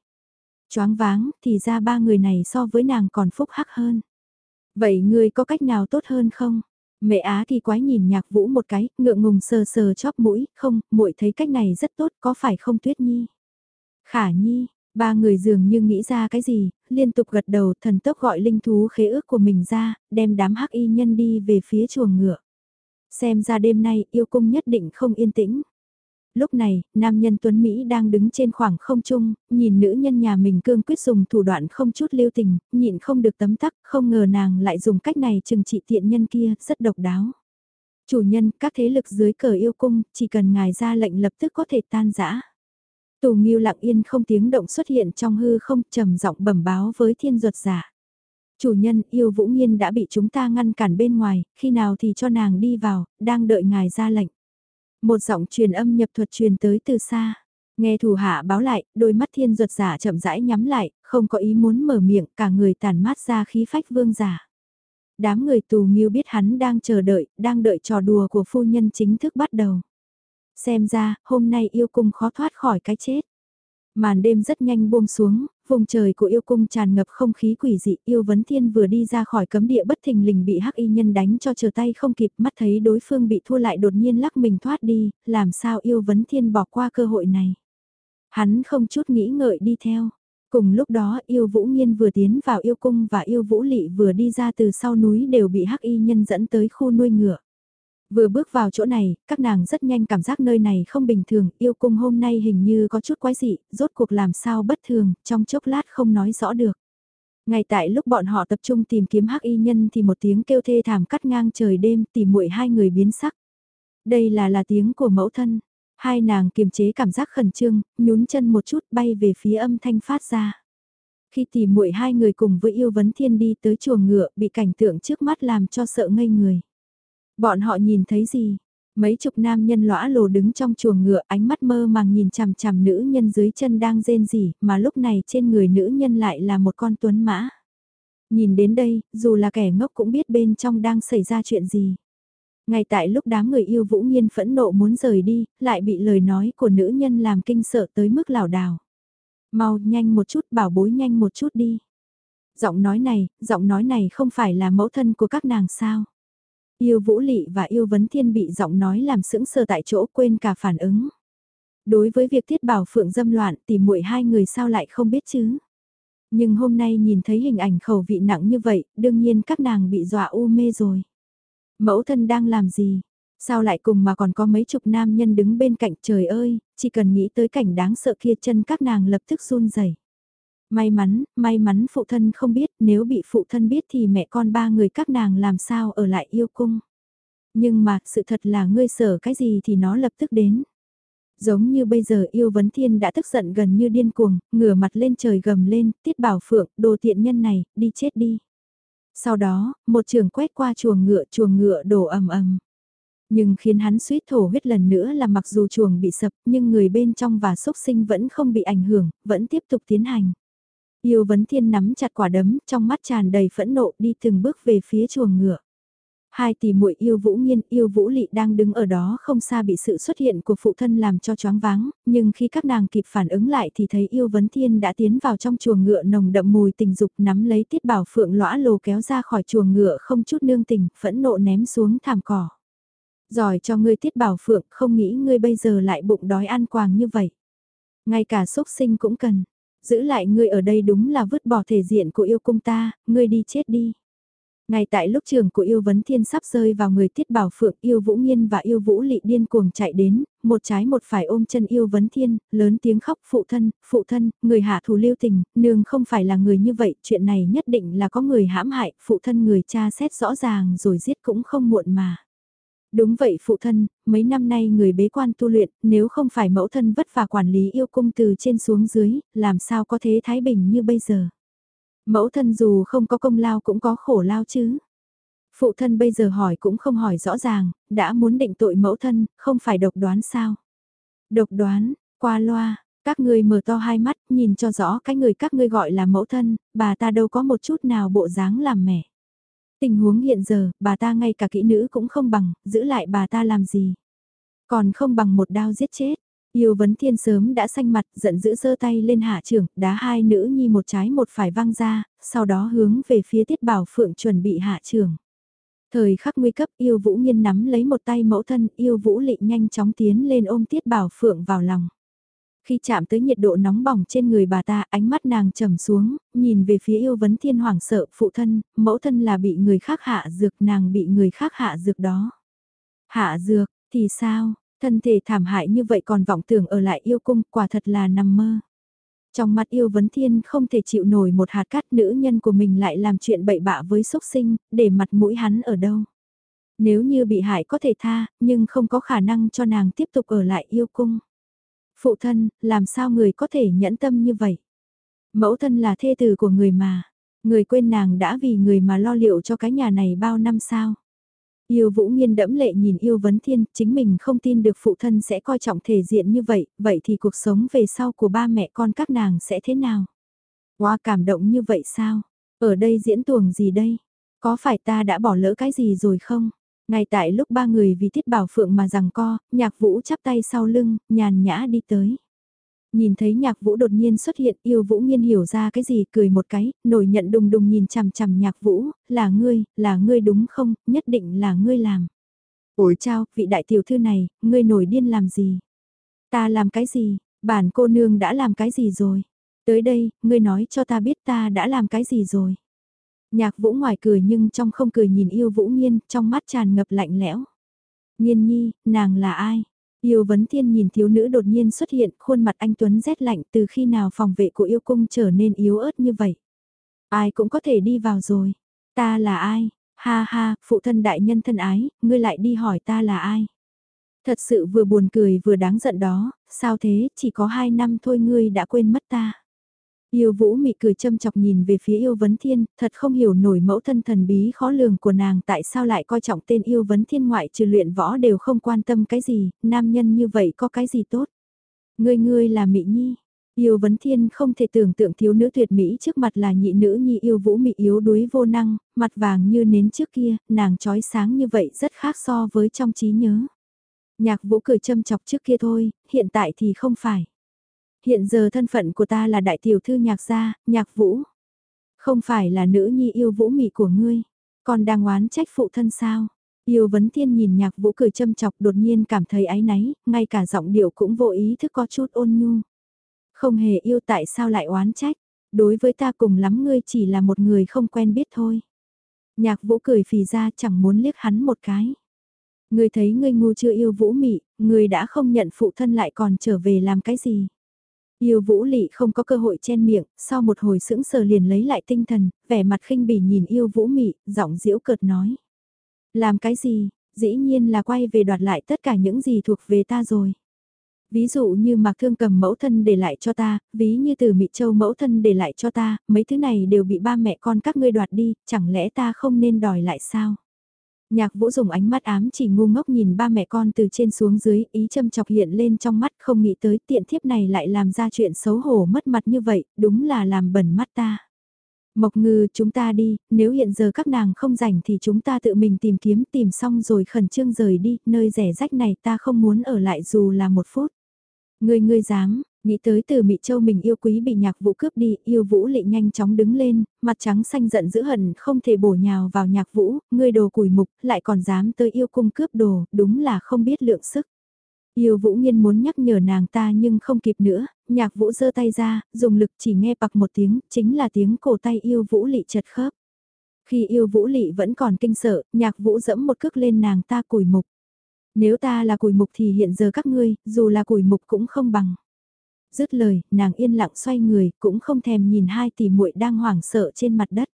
Choáng váng, thì ra ba người này so với nàng còn phúc hắc hơn. Vậy ngươi có cách nào tốt hơn không? Mẹ Á thì quái nhìn nhạc vũ một cái, ngượng ngùng sờ sờ chóp mũi, không, muội thấy cách này rất tốt, có phải không Tuyết Nhi? Khả Nhi, Ba người dường như nghĩ ra cái gì, liên tục gật đầu thần tốc gọi linh thú khế ước của mình ra, đem đám hắc y nhân đi về phía chuồng ngựa. Xem ra đêm nay yêu cung nhất định không yên tĩnh. Lúc này, nam nhân Tuấn Mỹ đang đứng trên khoảng không trung, nhìn nữ nhân nhà mình cương quyết dùng thủ đoạn không chút lưu tình, nhịn không được tấm tắc, không ngờ nàng lại dùng cách này trừng trị tiện nhân kia, rất độc đáo. Chủ nhân, các thế lực dưới cờ yêu cung, chỉ cần ngài ra lệnh lập tức có thể tan rã. Tù Nghiêu lặng yên không tiếng động xuất hiện trong hư không trầm giọng bẩm báo với thiên ruột giả. Chủ nhân yêu Vũ nhiên đã bị chúng ta ngăn cản bên ngoài, khi nào thì cho nàng đi vào, đang đợi ngài ra lệnh. Một giọng truyền âm nhập thuật truyền tới từ xa. Nghe thủ hạ báo lại, đôi mắt thiên ruột giả chậm rãi nhắm lại, không có ý muốn mở miệng, cả người tàn mát ra khí phách vương giả. Đám người tù nghiêu biết hắn đang chờ đợi, đang đợi trò đùa của phu nhân chính thức bắt đầu. Xem ra, hôm nay yêu cung khó thoát khỏi cái chết. Màn đêm rất nhanh buông xuống, vùng trời của yêu cung tràn ngập không khí quỷ dị, yêu vấn thiên vừa đi ra khỏi cấm địa bất thình lình bị hắc y nhân đánh cho chờ tay không kịp, mắt thấy đối phương bị thua lại đột nhiên lắc mình thoát đi, làm sao yêu vấn thiên bỏ qua cơ hội này. Hắn không chút nghĩ ngợi đi theo. Cùng lúc đó yêu vũ nghiên vừa tiến vào yêu cung và yêu vũ lị vừa đi ra từ sau núi đều bị hắc y nhân dẫn tới khu nuôi ngựa. Vừa bước vào chỗ này, các nàng rất nhanh cảm giác nơi này không bình thường, yêu cung hôm nay hình như có chút quái dị, rốt cuộc làm sao bất thường, trong chốc lát không nói rõ được. Ngay tại lúc bọn họ tập trung tìm kiếm hắc y nhân thì một tiếng kêu thê thảm cắt ngang trời đêm tìm muội hai người biến sắc. Đây là là tiếng của mẫu thân. Hai nàng kiềm chế cảm giác khẩn trương, nhún chân một chút bay về phía âm thanh phát ra. Khi tìm muội hai người cùng với yêu vấn thiên đi tới chuồng ngựa bị cảnh tượng trước mắt làm cho sợ ngây người. Bọn họ nhìn thấy gì? Mấy chục nam nhân lõa lồ đứng trong chuồng ngựa ánh mắt mơ màng nhìn chằm chằm nữ nhân dưới chân đang rên rỉ mà lúc này trên người nữ nhân lại là một con tuấn mã. Nhìn đến đây, dù là kẻ ngốc cũng biết bên trong đang xảy ra chuyện gì. Ngay tại lúc đám người yêu vũ nhiên phẫn nộ muốn rời đi, lại bị lời nói của nữ nhân làm kinh sợ tới mức lảo đảo. Mau nhanh một chút bảo bối nhanh một chút đi. Giọng nói này, giọng nói này không phải là mẫu thân của các nàng sao. Yêu Vũ Lị và Yêu Vấn Thiên bị giọng nói làm sững sờ tại chỗ quên cả phản ứng. Đối với việc Tiết Bảo Phượng dâm loạn thì muội hai người sao lại không biết chứ. Nhưng hôm nay nhìn thấy hình ảnh khẩu vị nặng như vậy, đương nhiên các nàng bị dọa u mê rồi. Mẫu thân đang làm gì? Sao lại cùng mà còn có mấy chục nam nhân đứng bên cạnh trời ơi, chỉ cần nghĩ tới cảnh đáng sợ kia chân các nàng lập tức run rẩy. May mắn, may mắn phụ thân không biết, nếu bị phụ thân biết thì mẹ con ba người các nàng làm sao ở lại yêu cung. Nhưng mà, sự thật là ngươi sở cái gì thì nó lập tức đến. Giống như bây giờ yêu vấn thiên đã tức giận gần như điên cuồng, ngửa mặt lên trời gầm lên, tiết bảo phượng, đồ tiện nhân này, đi chết đi. Sau đó, một trường quét qua chuồng ngựa, chuồng ngựa đổ ầm ầm. Nhưng khiến hắn suýt thổ huyết lần nữa là mặc dù chuồng bị sập, nhưng người bên trong và xúc sinh vẫn không bị ảnh hưởng, vẫn tiếp tục tiến hành. Yêu vấn thiên nắm chặt quả đấm, trong mắt tràn đầy phẫn nộ đi từng bước về phía chuồng ngựa. Hai tỷ muội yêu vũ nghiên, yêu vũ lị đang đứng ở đó không xa bị sự xuất hiện của phụ thân làm cho choáng váng, nhưng khi các nàng kịp phản ứng lại thì thấy yêu vấn thiên đã tiến vào trong chuồng ngựa nồng đậm mùi tình dục nắm lấy tiết bảo phượng lõa lồ kéo ra khỏi chuồng ngựa không chút nương tình, phẫn nộ ném xuống thảm cỏ. Giỏi cho ngươi tiết bảo phượng, không nghĩ ngươi bây giờ lại bụng đói ăn quàng như vậy. Ngay cả xúc sinh cũng cần giữ lại ngươi ở đây đúng là vứt bỏ thể diện của yêu cung ta, ngươi đi chết đi. Ngay tại lúc trường của yêu vấn thiên sắp rơi vào người tiết bảo phượng yêu vũ nghiên và yêu vũ lị điên cuồng chạy đến, một trái một phải ôm chân yêu vấn thiên, lớn tiếng khóc phụ thân, phụ thân, người hạ thù lưu tình, nương không phải là người như vậy, chuyện này nhất định là có người hãm hại, phụ thân người cha xét rõ ràng rồi giết cũng không muộn mà. Đúng vậy phụ thân, mấy năm nay người bế quan tu luyện, nếu không phải mẫu thân vất vả quản lý yêu cung từ trên xuống dưới, làm sao có thế thái bình như bây giờ. Mẫu thân dù không có công lao cũng có khổ lao chứ. Phụ thân bây giờ hỏi cũng không hỏi rõ ràng, đã muốn định tội mẫu thân, không phải độc đoán sao. Độc đoán, qua loa, các người mở to hai mắt, nhìn cho rõ cái người các ngươi gọi là mẫu thân, bà ta đâu có một chút nào bộ dáng làm mẹ. Tình huống hiện giờ, bà ta ngay cả kỹ nữ cũng không bằng, giữ lại bà ta làm gì. Còn không bằng một đao giết chết. Yêu vấn thiên sớm đã xanh mặt, giận dữ giơ tay lên hạ trưởng, đá hai nữ nhi một trái một phải văng ra, sau đó hướng về phía tiết bảo phượng chuẩn bị hạ trưởng. Thời khắc nguy cấp yêu vũ nhiên nắm lấy một tay mẫu thân, yêu vũ lị nhanh chóng tiến lên ôm tiết bảo phượng vào lòng. Khi chạm tới nhiệt độ nóng bỏng trên người bà ta, ánh mắt nàng trầm xuống, nhìn về phía yêu vấn thiên hoàng sợ, phụ thân, mẫu thân là bị người khác hạ dược, nàng bị người khác hạ dược đó. Hạ dược, thì sao, thân thể thảm hại như vậy còn vọng tưởng ở lại yêu cung, quả thật là nằm mơ. Trong mắt yêu vấn thiên không thể chịu nổi một hạt cát nữ nhân của mình lại làm chuyện bậy bạ với xúc sinh, để mặt mũi hắn ở đâu. Nếu như bị hại có thể tha, nhưng không có khả năng cho nàng tiếp tục ở lại yêu cung. Phụ thân, làm sao người có thể nhẫn tâm như vậy? Mẫu thân là thê tử của người mà. Người quên nàng đã vì người mà lo liệu cho cái nhà này bao năm sao? Yêu Vũ Nghiên đẫm lệ nhìn Yêu Vấn Thiên, chính mình không tin được phụ thân sẽ coi trọng thể diện như vậy, vậy thì cuộc sống về sau của ba mẹ con các nàng sẽ thế nào? Hoa cảm động như vậy sao? Ở đây diễn tuồng gì đây? Có phải ta đã bỏ lỡ cái gì rồi không? Ngay tại lúc ba người vì thiết bảo phượng mà rằng co, nhạc vũ chắp tay sau lưng, nhàn nhã đi tới. Nhìn thấy nhạc vũ đột nhiên xuất hiện, yêu vũ nghiên hiểu ra cái gì, cười một cái, nổi nhận đùng đùng nhìn chằm chằm nhạc vũ, là ngươi, là ngươi đúng không, nhất định là ngươi làm. Ôi chao, vị đại tiểu thư này, ngươi nổi điên làm gì? Ta làm cái gì, bản cô nương đã làm cái gì rồi? Tới đây, ngươi nói cho ta biết ta đã làm cái gì rồi? Nhạc vũ ngoài cười nhưng trong không cười nhìn yêu vũ nghiên, trong mắt tràn ngập lạnh lẽo. Nghiên nhi, nàng là ai? Yêu vấn thiên nhìn thiếu nữ đột nhiên xuất hiện, khuôn mặt anh Tuấn rét lạnh từ khi nào phòng vệ của yêu cung trở nên yếu ớt như vậy. Ai cũng có thể đi vào rồi. Ta là ai? Ha ha, phụ thân đại nhân thân ái, ngươi lại đi hỏi ta là ai? Thật sự vừa buồn cười vừa đáng giận đó, sao thế, chỉ có hai năm thôi ngươi đã quên mất ta. Yêu vũ mị cười châm chọc nhìn về phía yêu vấn thiên, thật không hiểu nổi mẫu thân thần bí khó lường của nàng tại sao lại coi trọng tên yêu vấn thiên ngoại trừ luyện võ đều không quan tâm cái gì, nam nhân như vậy có cái gì tốt. Ngươi ngươi là mị nhi. Yêu vấn thiên không thể tưởng tượng thiếu nữ tuyệt mỹ trước mặt là nhị nữ nhi yêu vũ mị yếu đuối vô năng, mặt vàng như nến trước kia, nàng trói sáng như vậy rất khác so với trong trí nhớ. Nhạc vũ cười châm chọc trước kia thôi, hiện tại thì không phải. Hiện giờ thân phận của ta là đại tiểu thư nhạc gia, nhạc vũ. Không phải là nữ nhi yêu vũ mị của ngươi. Còn đang oán trách phụ thân sao? Yêu vấn thiên nhìn nhạc vũ cười châm chọc đột nhiên cảm thấy áy náy, ngay cả giọng điệu cũng vô ý thức có chút ôn nhu. Không hề yêu tại sao lại oán trách, đối với ta cùng lắm ngươi chỉ là một người không quen biết thôi. Nhạc vũ cười phì ra chẳng muốn liếc hắn một cái. Ngươi thấy ngươi ngu chưa yêu vũ mị, ngươi đã không nhận phụ thân lại còn trở về làm cái gì. Yêu vũ lị không có cơ hội chen miệng, sau một hồi sững sờ liền lấy lại tinh thần, vẻ mặt khinh bỉ nhìn yêu vũ mị, giọng diễu cợt nói. Làm cái gì, dĩ nhiên là quay về đoạt lại tất cả những gì thuộc về ta rồi. Ví dụ như mạc thương cầm mẫu thân để lại cho ta, ví như từ mị châu mẫu thân để lại cho ta, mấy thứ này đều bị ba mẹ con các ngươi đoạt đi, chẳng lẽ ta không nên đòi lại sao? Nhạc vũ dùng ánh mắt ám chỉ ngu ngốc nhìn ba mẹ con từ trên xuống dưới, ý châm chọc hiện lên trong mắt không nghĩ tới tiện thiếp này lại làm ra chuyện xấu hổ mất mặt như vậy, đúng là làm bẩn mắt ta. Mộc ngư chúng ta đi, nếu hiện giờ các nàng không rảnh thì chúng ta tự mình tìm kiếm tìm xong rồi khẩn trương rời đi, nơi rẻ rách này ta không muốn ở lại dù là một phút. Ngươi ngươi dám, Nghĩ tới từ Mị Châu mình yêu quý bị nhạc vũ cướp đi, yêu vũ lị nhanh chóng đứng lên, mặt trắng xanh giận dữ hận không thể bổ nhào vào nhạc vũ, ngươi đồ củi mục, lại còn dám tới yêu cung cướp đồ, đúng là không biết lượng sức. Yêu vũ nghiên muốn nhắc nhở nàng ta nhưng không kịp nữa, nhạc vũ giơ tay ra, dùng lực chỉ nghe bạc một tiếng, chính là tiếng cổ tay yêu vũ lị chật khớp. Khi yêu vũ lị vẫn còn kinh sợ, nhạc vũ dẫm một cước lên nàng ta củi mục. Nếu ta là củi mục thì hiện giờ các ngươi, dù là củi mục cũng không bằng dứt lời, nàng yên lặng xoay người, cũng không thèm nhìn hai tỷ muội đang hoảng sợ trên mặt đất.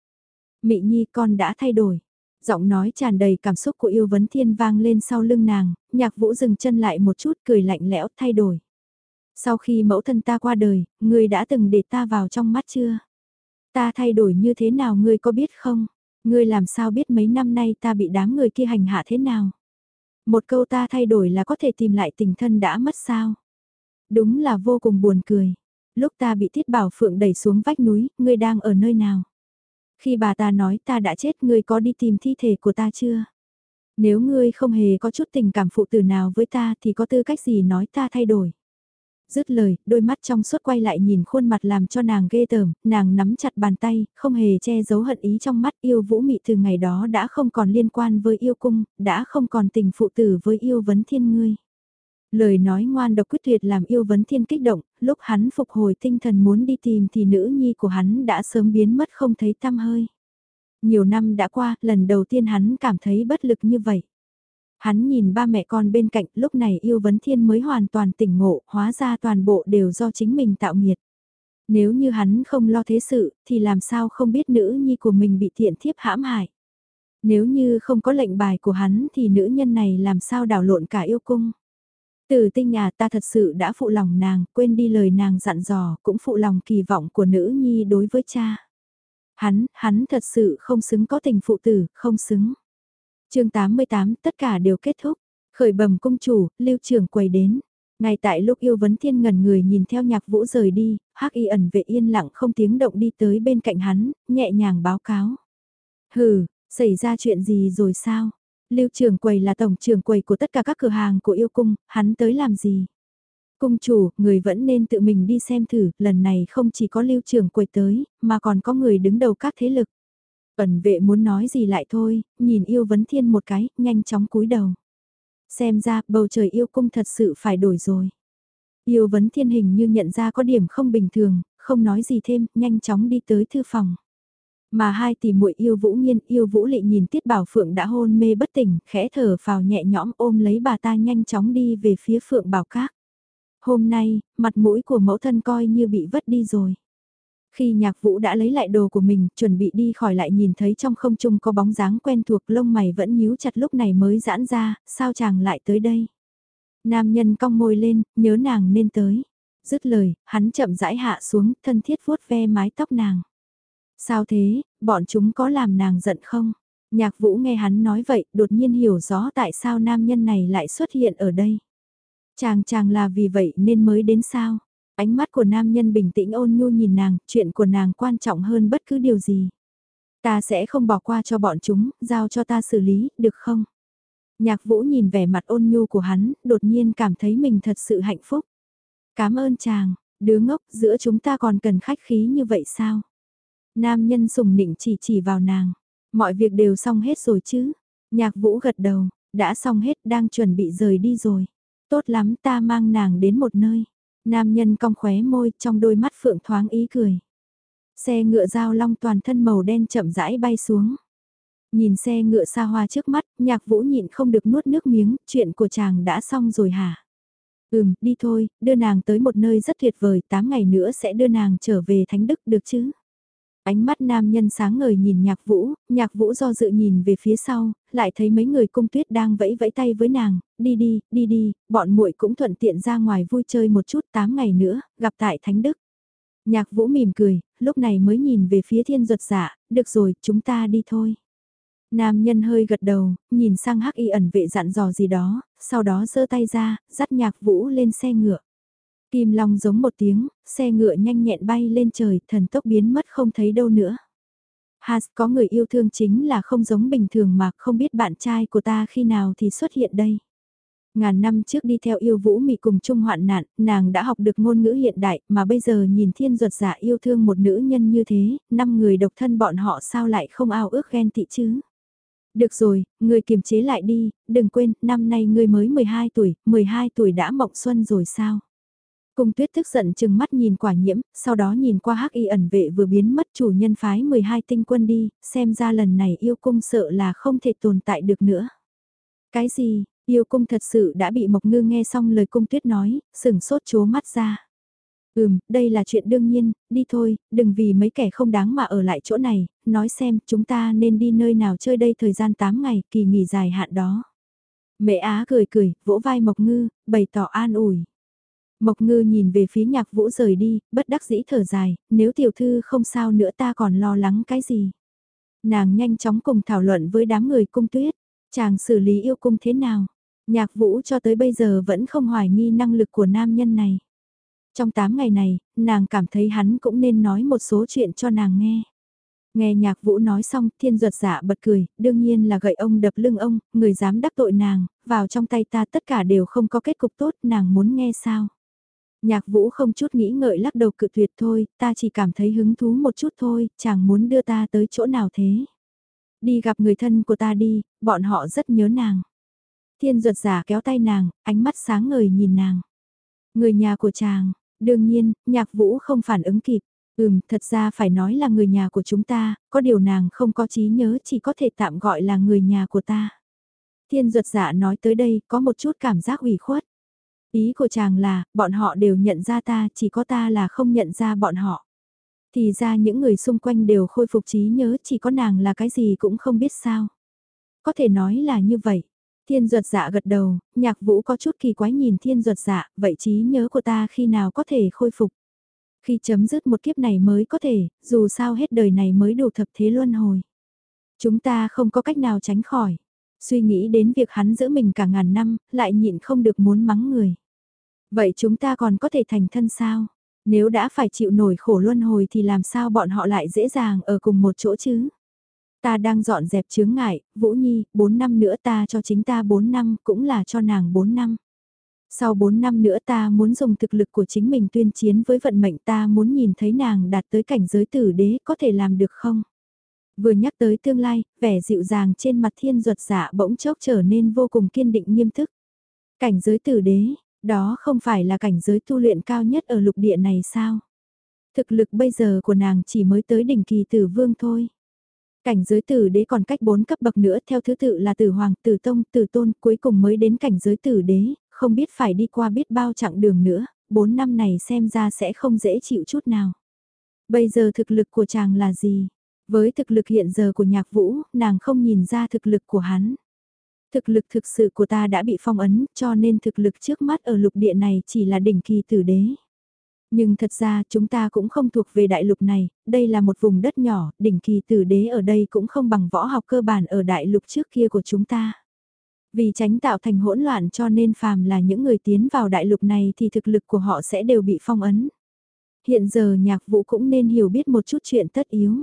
Mị Nhi con đã thay đổi. Giọng nói tràn đầy cảm xúc của yêu vấn thiên vang lên sau lưng nàng, nhạc vũ dừng chân lại một chút cười lạnh lẽo thay đổi. Sau khi mẫu thân ta qua đời, ngươi đã từng để ta vào trong mắt chưa? Ta thay đổi như thế nào ngươi có biết không? Ngươi làm sao biết mấy năm nay ta bị đám người kia hành hạ thế nào? Một câu ta thay đổi là có thể tìm lại tình thân đã mất sao? Đúng là vô cùng buồn cười. Lúc ta bị thiết bảo phượng đẩy xuống vách núi, ngươi đang ở nơi nào? Khi bà ta nói ta đã chết ngươi có đi tìm thi thể của ta chưa? Nếu ngươi không hề có chút tình cảm phụ tử nào với ta thì có tư cách gì nói ta thay đổi? Dứt lời, đôi mắt trong suốt quay lại nhìn khuôn mặt làm cho nàng ghê tởm, nàng nắm chặt bàn tay, không hề che giấu hận ý trong mắt yêu vũ mị từ ngày đó đã không còn liên quan với yêu cung, đã không còn tình phụ tử với yêu vấn thiên ngươi. Lời nói ngoan độc quyết tuyệt làm yêu vấn thiên kích động, lúc hắn phục hồi tinh thần muốn đi tìm thì nữ nhi của hắn đã sớm biến mất không thấy tăm hơi. Nhiều năm đã qua, lần đầu tiên hắn cảm thấy bất lực như vậy. Hắn nhìn ba mẹ con bên cạnh, lúc này yêu vấn thiên mới hoàn toàn tỉnh ngộ, hóa ra toàn bộ đều do chính mình tạo nghiệt. Nếu như hắn không lo thế sự, thì làm sao không biết nữ nhi của mình bị thiện thiếp hãm hại. Nếu như không có lệnh bài của hắn thì nữ nhân này làm sao đảo lộn cả yêu cung. Từ tinh à ta thật sự đã phụ lòng nàng, quên đi lời nàng dặn dò, cũng phụ lòng kỳ vọng của nữ nhi đối với cha. Hắn, hắn thật sự không xứng có tình phụ tử, không xứng. chương 88 tất cả đều kết thúc. Khởi bầm cung chủ, lưu trưởng quầy đến. Ngay tại lúc yêu vấn thiên ngần người nhìn theo nhạc vũ rời đi, hắc y ẩn vệ yên lặng không tiếng động đi tới bên cạnh hắn, nhẹ nhàng báo cáo. Hừ, xảy ra chuyện gì rồi sao? Lưu trưởng quầy là tổng trưởng quầy của tất cả các cửa hàng của yêu cung, hắn tới làm gì? Cung chủ, người vẫn nên tự mình đi xem thử, lần này không chỉ có lưu trưởng quầy tới, mà còn có người đứng đầu các thế lực. Ẩn vệ muốn nói gì lại thôi, nhìn yêu vấn thiên một cái, nhanh chóng cúi đầu. Xem ra, bầu trời yêu cung thật sự phải đổi rồi. Yêu vấn thiên hình như nhận ra có điểm không bình thường, không nói gì thêm, nhanh chóng đi tới thư phòng. Mà hai tỷ muội yêu vũ nghiên yêu vũ lị nhìn tiết bảo phượng đã hôn mê bất tỉnh, khẽ thở vào nhẹ nhõm ôm lấy bà ta nhanh chóng đi về phía phượng bảo các. Hôm nay, mặt mũi của mẫu thân coi như bị vất đi rồi. Khi nhạc vũ đã lấy lại đồ của mình, chuẩn bị đi khỏi lại nhìn thấy trong không trung có bóng dáng quen thuộc lông mày vẫn nhíu chặt lúc này mới giãn ra, sao chàng lại tới đây? Nam nhân cong môi lên, nhớ nàng nên tới. Dứt lời, hắn chậm rãi hạ xuống, thân thiết vuốt ve mái tóc nàng. Sao thế, bọn chúng có làm nàng giận không? Nhạc vũ nghe hắn nói vậy, đột nhiên hiểu rõ tại sao nam nhân này lại xuất hiện ở đây. Chàng chàng là vì vậy nên mới đến sao? Ánh mắt của nam nhân bình tĩnh ôn nhu nhìn nàng, chuyện của nàng quan trọng hơn bất cứ điều gì. Ta sẽ không bỏ qua cho bọn chúng, giao cho ta xử lý, được không? Nhạc vũ nhìn vẻ mặt ôn nhu của hắn, đột nhiên cảm thấy mình thật sự hạnh phúc. Cảm ơn chàng, đứa ngốc, giữa chúng ta còn cần khách khí như vậy sao? Nam nhân sùng nịnh chỉ chỉ vào nàng. Mọi việc đều xong hết rồi chứ? Nhạc vũ gật đầu, đã xong hết đang chuẩn bị rời đi rồi. Tốt lắm ta mang nàng đến một nơi. Nam nhân cong khóe môi trong đôi mắt phượng thoáng ý cười. Xe ngựa giao long toàn thân màu đen chậm rãi bay xuống. Nhìn xe ngựa xa hoa trước mắt, nhạc vũ nhịn không được nuốt nước miếng, chuyện của chàng đã xong rồi hả? Ừm, đi thôi, đưa nàng tới một nơi rất tuyệt vời, 8 ngày nữa sẽ đưa nàng trở về Thánh Đức được chứ? Ánh mắt nam nhân sáng ngời nhìn nhạc vũ, nhạc vũ do dự nhìn về phía sau, lại thấy mấy người cung tuyết đang vẫy vẫy tay với nàng, đi đi, đi đi, bọn muội cũng thuận tiện ra ngoài vui chơi một chút 8 ngày nữa, gặp tại Thánh Đức. Nhạc vũ mỉm cười, lúc này mới nhìn về phía thiên ruột dạ, được rồi, chúng ta đi thôi. Nam nhân hơi gật đầu, nhìn sang hắc y ẩn vệ dặn dò gì đó, sau đó giơ tay ra, dắt nhạc vũ lên xe ngựa. Kim Long giống một tiếng, xe ngựa nhanh nhẹn bay lên trời, thần tốc biến mất không thấy đâu nữa. Has có người yêu thương chính là không giống bình thường mà không biết bạn trai của ta khi nào thì xuất hiện đây. Ngàn năm trước đi theo yêu vũ mị cùng chung hoạn nạn, nàng đã học được ngôn ngữ hiện đại mà bây giờ nhìn thiên ruột giả yêu thương một nữ nhân như thế, năm người độc thân bọn họ sao lại không ao ước ghen tị chứ. Được rồi, người kiềm chế lại đi, đừng quên, năm nay ngươi mới 12 tuổi, 12 tuổi đã mộng xuân rồi sao? Cung tuyết tức giận chừng mắt nhìn quả nhiễm, sau đó nhìn qua hắc y ẩn vệ vừa biến mất chủ nhân phái 12 tinh quân đi, xem ra lần này yêu cung sợ là không thể tồn tại được nữa. Cái gì, yêu cung thật sự đã bị Mộc Ngư nghe xong lời cung tuyết nói, sừng sốt chố mắt ra. Ừm, đây là chuyện đương nhiên, đi thôi, đừng vì mấy kẻ không đáng mà ở lại chỗ này, nói xem chúng ta nên đi nơi nào chơi đây thời gian 8 ngày, kỳ nghỉ dài hạn đó. Mẹ Á cười cười, vỗ vai Mộc Ngư, bày tỏ an ủi. Mộc ngư nhìn về phía nhạc vũ rời đi, bất đắc dĩ thở dài, nếu tiểu thư không sao nữa ta còn lo lắng cái gì. Nàng nhanh chóng cùng thảo luận với đám người cung tuyết, chàng xử lý yêu cung thế nào. Nhạc vũ cho tới bây giờ vẫn không hoài nghi năng lực của nam nhân này. Trong 8 ngày này, nàng cảm thấy hắn cũng nên nói một số chuyện cho nàng nghe. Nghe nhạc vũ nói xong, thiên ruột giả dạ bật cười, đương nhiên là gậy ông đập lưng ông, người dám đắc tội nàng, vào trong tay ta tất cả đều không có kết cục tốt, nàng muốn nghe sao. Nhạc vũ không chút nghĩ ngợi lắc đầu cự tuyệt thôi, ta chỉ cảm thấy hứng thú một chút thôi, chàng muốn đưa ta tới chỗ nào thế. Đi gặp người thân của ta đi, bọn họ rất nhớ nàng. Thiên ruột giả kéo tay nàng, ánh mắt sáng ngời nhìn nàng. Người nhà của chàng, đương nhiên, nhạc vũ không phản ứng kịp. Ừm, thật ra phải nói là người nhà của chúng ta, có điều nàng không có trí nhớ chỉ có thể tạm gọi là người nhà của ta. Thiên ruột giả nói tới đây có một chút cảm giác ủy khuất. Ý của chàng là, bọn họ đều nhận ra ta, chỉ có ta là không nhận ra bọn họ. Thì ra những người xung quanh đều khôi phục trí nhớ, chỉ có nàng là cái gì cũng không biết sao. Có thể nói là như vậy. Thiên ruột dạ gật đầu, nhạc vũ có chút kỳ quái nhìn thiên ruột dạ, vậy trí nhớ của ta khi nào có thể khôi phục. Khi chấm dứt một kiếp này mới có thể, dù sao hết đời này mới đủ thập thế luân hồi. Chúng ta không có cách nào tránh khỏi. Suy nghĩ đến việc hắn giữ mình cả ngàn năm, lại nhịn không được muốn mắng người. Vậy chúng ta còn có thể thành thân sao? Nếu đã phải chịu nổi khổ luân hồi thì làm sao bọn họ lại dễ dàng ở cùng một chỗ chứ? Ta đang dọn dẹp chướng ngại, Vũ Nhi, 4 năm nữa ta cho chính ta 4 năm, cũng là cho nàng 4 năm. Sau 4 năm nữa ta muốn dùng thực lực của chính mình tuyên chiến với vận mệnh ta muốn nhìn thấy nàng đạt tới cảnh giới tử đế có thể làm được không? Vừa nhắc tới tương lai, vẻ dịu dàng trên mặt thiên ruột dạ bỗng chốc trở nên vô cùng kiên định nghiêm thức. Cảnh giới tử đế, đó không phải là cảnh giới tu luyện cao nhất ở lục địa này sao? Thực lực bây giờ của nàng chỉ mới tới đỉnh kỳ tử vương thôi. Cảnh giới tử đế còn cách 4 cấp bậc nữa theo thứ tự là tử hoàng, tử tông, tử tôn, cuối cùng mới đến cảnh giới tử đế, không biết phải đi qua biết bao chặng đường nữa, 4 năm này xem ra sẽ không dễ chịu chút nào. Bây giờ thực lực của chàng là gì? Với thực lực hiện giờ của nhạc vũ, nàng không nhìn ra thực lực của hắn. Thực lực thực sự của ta đã bị phong ấn, cho nên thực lực trước mắt ở lục địa này chỉ là đỉnh kỳ tử đế. Nhưng thật ra chúng ta cũng không thuộc về đại lục này, đây là một vùng đất nhỏ, đỉnh kỳ tử đế ở đây cũng không bằng võ học cơ bản ở đại lục trước kia của chúng ta. Vì tránh tạo thành hỗn loạn cho nên phàm là những người tiến vào đại lục này thì thực lực của họ sẽ đều bị phong ấn. Hiện giờ nhạc vũ cũng nên hiểu biết một chút chuyện tất yếu.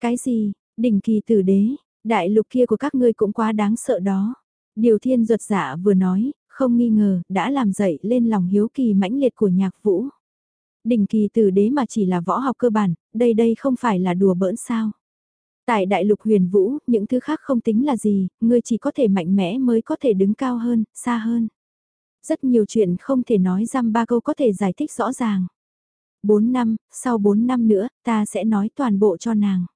Cái gì, đỉnh kỳ tử đế, đại lục kia của các ngươi cũng quá đáng sợ đó. Điều thiên ruột dạ vừa nói, không nghi ngờ, đã làm dậy lên lòng hiếu kỳ mãnh liệt của nhạc vũ. Đỉnh kỳ tử đế mà chỉ là võ học cơ bản, đây đây không phải là đùa bỡn sao. Tại đại lục huyền vũ, những thứ khác không tính là gì, ngươi chỉ có thể mạnh mẽ mới có thể đứng cao hơn, xa hơn. Rất nhiều chuyện không thể nói răm ba câu có thể giải thích rõ ràng. 4 năm, sau 4 năm nữa, ta sẽ nói toàn bộ cho nàng.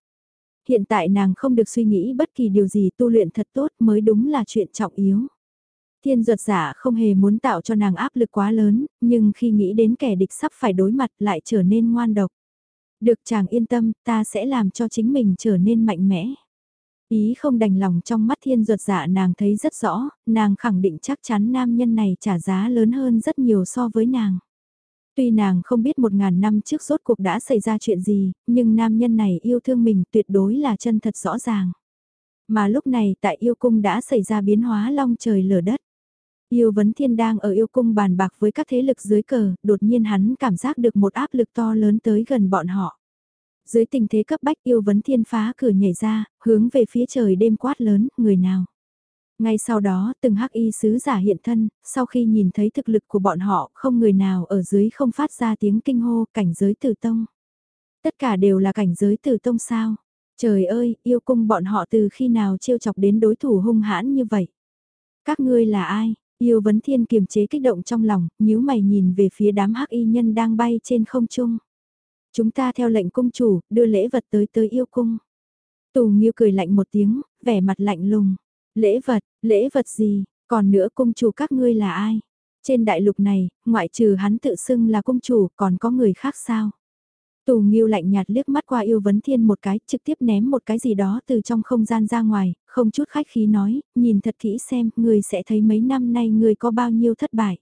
Hiện tại nàng không được suy nghĩ bất kỳ điều gì tu luyện thật tốt mới đúng là chuyện trọng yếu. Thiên ruột giả không hề muốn tạo cho nàng áp lực quá lớn, nhưng khi nghĩ đến kẻ địch sắp phải đối mặt lại trở nên ngoan độc. Được chàng yên tâm, ta sẽ làm cho chính mình trở nên mạnh mẽ. Ý không đành lòng trong mắt thiên ruột giả nàng thấy rất rõ, nàng khẳng định chắc chắn nam nhân này trả giá lớn hơn rất nhiều so với nàng. Tuy nàng không biết một ngàn năm trước rốt cuộc đã xảy ra chuyện gì, nhưng nam nhân này yêu thương mình tuyệt đối là chân thật rõ ràng. Mà lúc này tại yêu cung đã xảy ra biến hóa long trời lở đất. Yêu vấn thiên đang ở yêu cung bàn bạc với các thế lực dưới cờ, đột nhiên hắn cảm giác được một áp lực to lớn tới gần bọn họ. Dưới tình thế cấp bách yêu vấn thiên phá cửa nhảy ra, hướng về phía trời đêm quát lớn, người nào. Ngay sau đó, từng hắc y sứ giả hiện thân, sau khi nhìn thấy thực lực của bọn họ, không người nào ở dưới không phát ra tiếng kinh hô, cảnh giới tử tông. Tất cả đều là cảnh giới tử tông sao. Trời ơi, yêu cung bọn họ từ khi nào trêu chọc đến đối thủ hung hãn như vậy. Các ngươi là ai? Yêu vấn thiên kiềm chế kích động trong lòng, nhíu mày nhìn về phía đám hắc y nhân đang bay trên không trung. Chúng ta theo lệnh cung chủ, đưa lễ vật tới tới yêu cung. Tù Nghiêu cười lạnh một tiếng, vẻ mặt lạnh lùng. Lễ vật, lễ vật gì, còn nữa cung chủ các ngươi là ai? Trên đại lục này, ngoại trừ hắn tự xưng là cung chủ, còn có người khác sao? Tù Nghiêu lạnh nhạt liếc mắt qua yêu vấn thiên một cái, trực tiếp ném một cái gì đó từ trong không gian ra ngoài, không chút khách khí nói, nhìn thật kỹ xem, người sẽ thấy mấy năm nay người có bao nhiêu thất bại.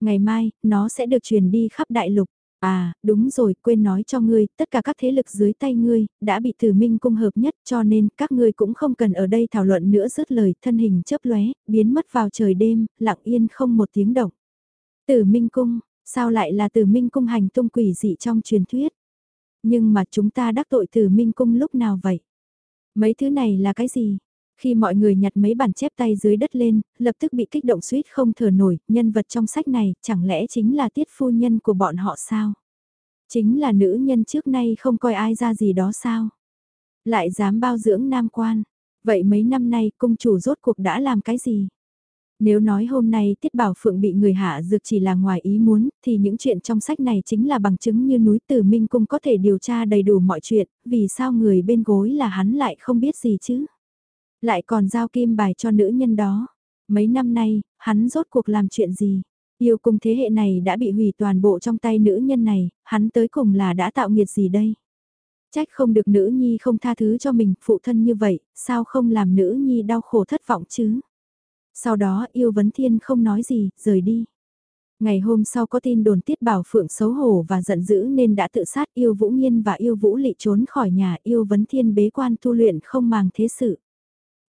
Ngày mai, nó sẽ được truyền đi khắp đại lục. À, đúng rồi, quên nói cho ngươi, tất cả các thế lực dưới tay ngươi, đã bị tử minh cung hợp nhất cho nên các ngươi cũng không cần ở đây thảo luận nữa dứt lời, thân hình chớp lóe, biến mất vào trời đêm, lặng yên không một tiếng động. Tử minh cung, sao lại là tử minh cung hành tung quỷ dị trong truyền thuyết? Nhưng mà chúng ta đắc tội tử minh cung lúc nào vậy? Mấy thứ này là cái gì? Khi mọi người nhặt mấy bản chép tay dưới đất lên, lập tức bị kích động suýt không thở nổi, nhân vật trong sách này chẳng lẽ chính là tiết phu nhân của bọn họ sao? Chính là nữ nhân trước nay không coi ai ra gì đó sao? Lại dám bao dưỡng nam quan. Vậy mấy năm nay công chủ rốt cuộc đã làm cái gì? Nếu nói hôm nay Tiết Bảo Phượng bị người hạ dược chỉ là ngoài ý muốn, thì những chuyện trong sách này chính là bằng chứng như núi Tử Minh Cung có thể điều tra đầy đủ mọi chuyện, vì sao người bên gối là hắn lại không biết gì chứ? Lại còn giao kim bài cho nữ nhân đó. Mấy năm nay, hắn rốt cuộc làm chuyện gì? Yêu cung thế hệ này đã bị hủy toàn bộ trong tay nữ nhân này, hắn tới cùng là đã tạo nghiệt gì đây? Trách không được nữ nhi không tha thứ cho mình, phụ thân như vậy, sao không làm nữ nhi đau khổ thất vọng chứ? Sau đó yêu vấn thiên không nói gì, rời đi. Ngày hôm sau có tin đồn tiết bảo phượng xấu hổ và giận dữ nên đã tự sát yêu vũ nghiên và yêu vũ lị trốn khỏi nhà yêu vấn thiên bế quan tu luyện không màng thế sự.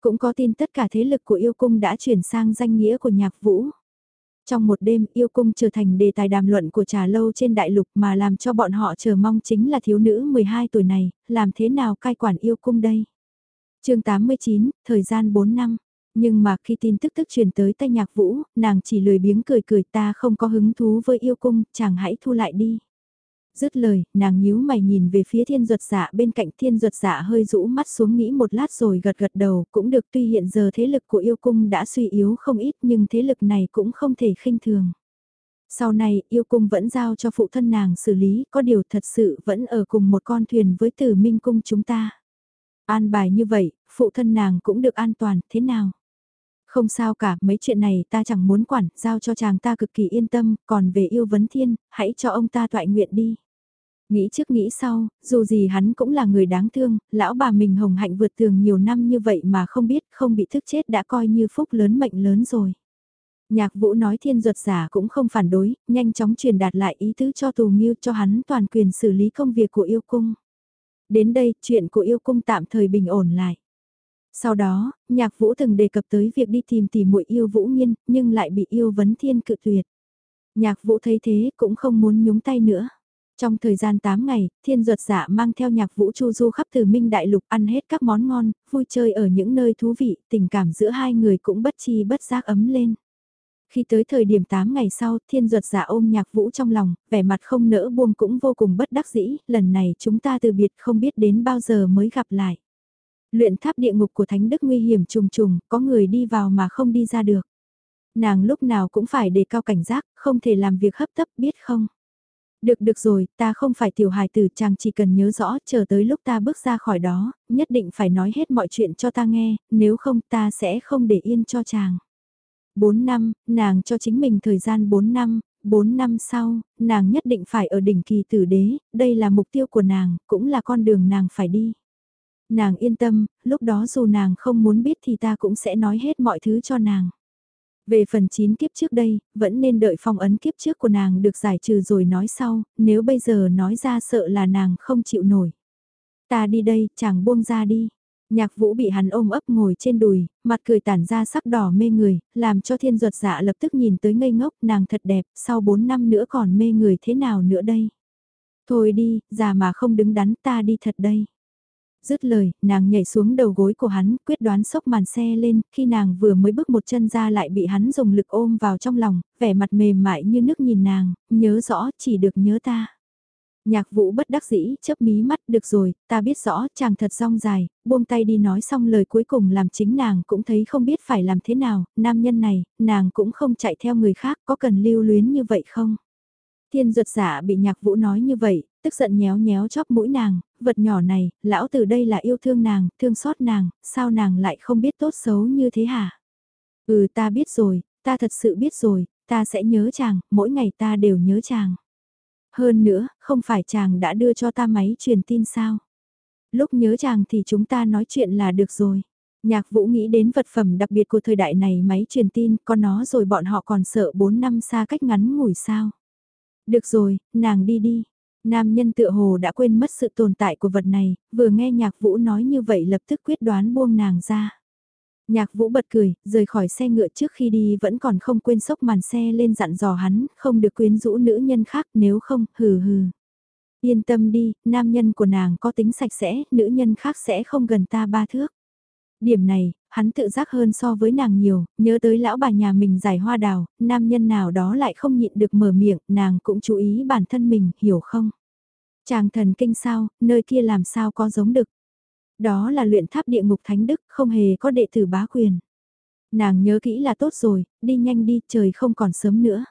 Cũng có tin tất cả thế lực của yêu cung đã chuyển sang danh nghĩa của nhạc vũ. Trong một đêm yêu cung trở thành đề tài đàm luận của trà lâu trên đại lục mà làm cho bọn họ chờ mong chính là thiếu nữ 12 tuổi này, làm thế nào cai quản yêu cung đây? chương 89, thời gian 4 năm. Nhưng mà khi tin tức tức truyền tới tay nhạc vũ, nàng chỉ lười biếng cười cười ta không có hứng thú với yêu cung, chàng hãy thu lại đi. Dứt lời, nàng nhíu mày nhìn về phía thiên duật dạ bên cạnh thiên duật dạ hơi rũ mắt xuống nghĩ một lát rồi gật gật đầu, cũng được tuy hiện giờ thế lực của yêu cung đã suy yếu không ít nhưng thế lực này cũng không thể khinh thường. Sau này, yêu cung vẫn giao cho phụ thân nàng xử lý, có điều thật sự vẫn ở cùng một con thuyền với tử minh cung chúng ta. An bài như vậy, phụ thân nàng cũng được an toàn, thế nào? Không sao cả, mấy chuyện này ta chẳng muốn quản, giao cho chàng ta cực kỳ yên tâm, còn về yêu vấn thiên, hãy cho ông ta toại nguyện đi. Nghĩ trước nghĩ sau, dù gì hắn cũng là người đáng thương, lão bà mình hồng hạnh vượt tường nhiều năm như vậy mà không biết, không bị thức chết đã coi như phúc lớn mệnh lớn rồi. Nhạc vũ nói thiên duật giả cũng không phản đối, nhanh chóng truyền đạt lại ý tứ cho tù nghiêu cho hắn toàn quyền xử lý công việc của yêu cung. Đến đây, chuyện của yêu cung tạm thời bình ổn lại. Sau đó, nhạc vũ từng đề cập tới việc đi tìm tỉ muội yêu vũ nghiên, nhưng lại bị yêu vấn thiên cự tuyệt. Nhạc vũ thấy thế cũng không muốn nhúng tay nữa. Trong thời gian 8 ngày, thiên duật giả mang theo nhạc vũ chu du khắp từ minh đại lục ăn hết các món ngon, vui chơi ở những nơi thú vị, tình cảm giữa hai người cũng bất chi bất giác ấm lên. Khi tới thời điểm 8 ngày sau, thiên duật giả ôm nhạc vũ trong lòng, vẻ mặt không nỡ buông cũng vô cùng bất đắc dĩ, lần này chúng ta từ biệt không biết đến bao giờ mới gặp lại. Luyện tháp địa ngục của thánh đức nguy hiểm trùng trùng, có người đi vào mà không đi ra được. Nàng lúc nào cũng phải đề cao cảnh giác, không thể làm việc hấp tấp biết không. Được được rồi, ta không phải tiểu hài tử chàng chỉ cần nhớ rõ chờ tới lúc ta bước ra khỏi đó, nhất định phải nói hết mọi chuyện cho ta nghe, nếu không ta sẽ không để yên cho chàng. 4 năm, nàng cho chính mình thời gian 4 năm, 4 năm sau, nàng nhất định phải ở đỉnh kỳ tử đế, đây là mục tiêu của nàng, cũng là con đường nàng phải đi. Nàng yên tâm, lúc đó dù nàng không muốn biết thì ta cũng sẽ nói hết mọi thứ cho nàng. Về phần 9 kiếp trước đây, vẫn nên đợi phong ấn kiếp trước của nàng được giải trừ rồi nói sau, nếu bây giờ nói ra sợ là nàng không chịu nổi. Ta đi đây, chàng buông ra đi. Nhạc vũ bị hắn ôm ấp ngồi trên đùi, mặt cười tản ra sắc đỏ mê người, làm cho thiên ruột dạ lập tức nhìn tới ngây ngốc nàng thật đẹp, sau 4 năm nữa còn mê người thế nào nữa đây. Thôi đi, già mà không đứng đắn ta đi thật đây. Dứt lời, nàng nhảy xuống đầu gối của hắn, quyết đoán sốc màn xe lên, khi nàng vừa mới bước một chân ra lại bị hắn dùng lực ôm vào trong lòng, vẻ mặt mềm mại như nước nhìn nàng, nhớ rõ, chỉ được nhớ ta. Nhạc vũ bất đắc dĩ, chớp mí mắt, được rồi, ta biết rõ, chàng thật rong dài, buông tay đi nói xong lời cuối cùng làm chính nàng cũng thấy không biết phải làm thế nào, nam nhân này, nàng cũng không chạy theo người khác, có cần lưu luyến như vậy không? Thiên ruột giả bị nhạc vũ nói như vậy, tức giận nhéo nhéo chóp mũi nàng, vật nhỏ này, lão từ đây là yêu thương nàng, thương xót nàng, sao nàng lại không biết tốt xấu như thế hả? Ừ ta biết rồi, ta thật sự biết rồi, ta sẽ nhớ chàng, mỗi ngày ta đều nhớ chàng. Hơn nữa, không phải chàng đã đưa cho ta máy truyền tin sao? Lúc nhớ chàng thì chúng ta nói chuyện là được rồi. Nhạc vũ nghĩ đến vật phẩm đặc biệt của thời đại này máy truyền tin, có nó rồi bọn họ còn sợ 4 năm xa cách ngắn ngủi sao. Được rồi, nàng đi đi. Nam nhân tựa hồ đã quên mất sự tồn tại của vật này, vừa nghe nhạc vũ nói như vậy lập tức quyết đoán buông nàng ra. Nhạc vũ bật cười, rời khỏi xe ngựa trước khi đi vẫn còn không quên sốc màn xe lên dặn dò hắn, không được quyến rũ nữ nhân khác nếu không, hừ hừ. Yên tâm đi, nam nhân của nàng có tính sạch sẽ, nữ nhân khác sẽ không gần ta ba thước. Điểm này, hắn tự giác hơn so với nàng nhiều, nhớ tới lão bà nhà mình giải hoa đào, nam nhân nào đó lại không nhịn được mở miệng, nàng cũng chú ý bản thân mình, hiểu không? Chàng thần kinh sao, nơi kia làm sao có giống được. Đó là luyện tháp địa ngục thánh đức, không hề có đệ tử bá quyền. Nàng nhớ kỹ là tốt rồi, đi nhanh đi, trời không còn sớm nữa.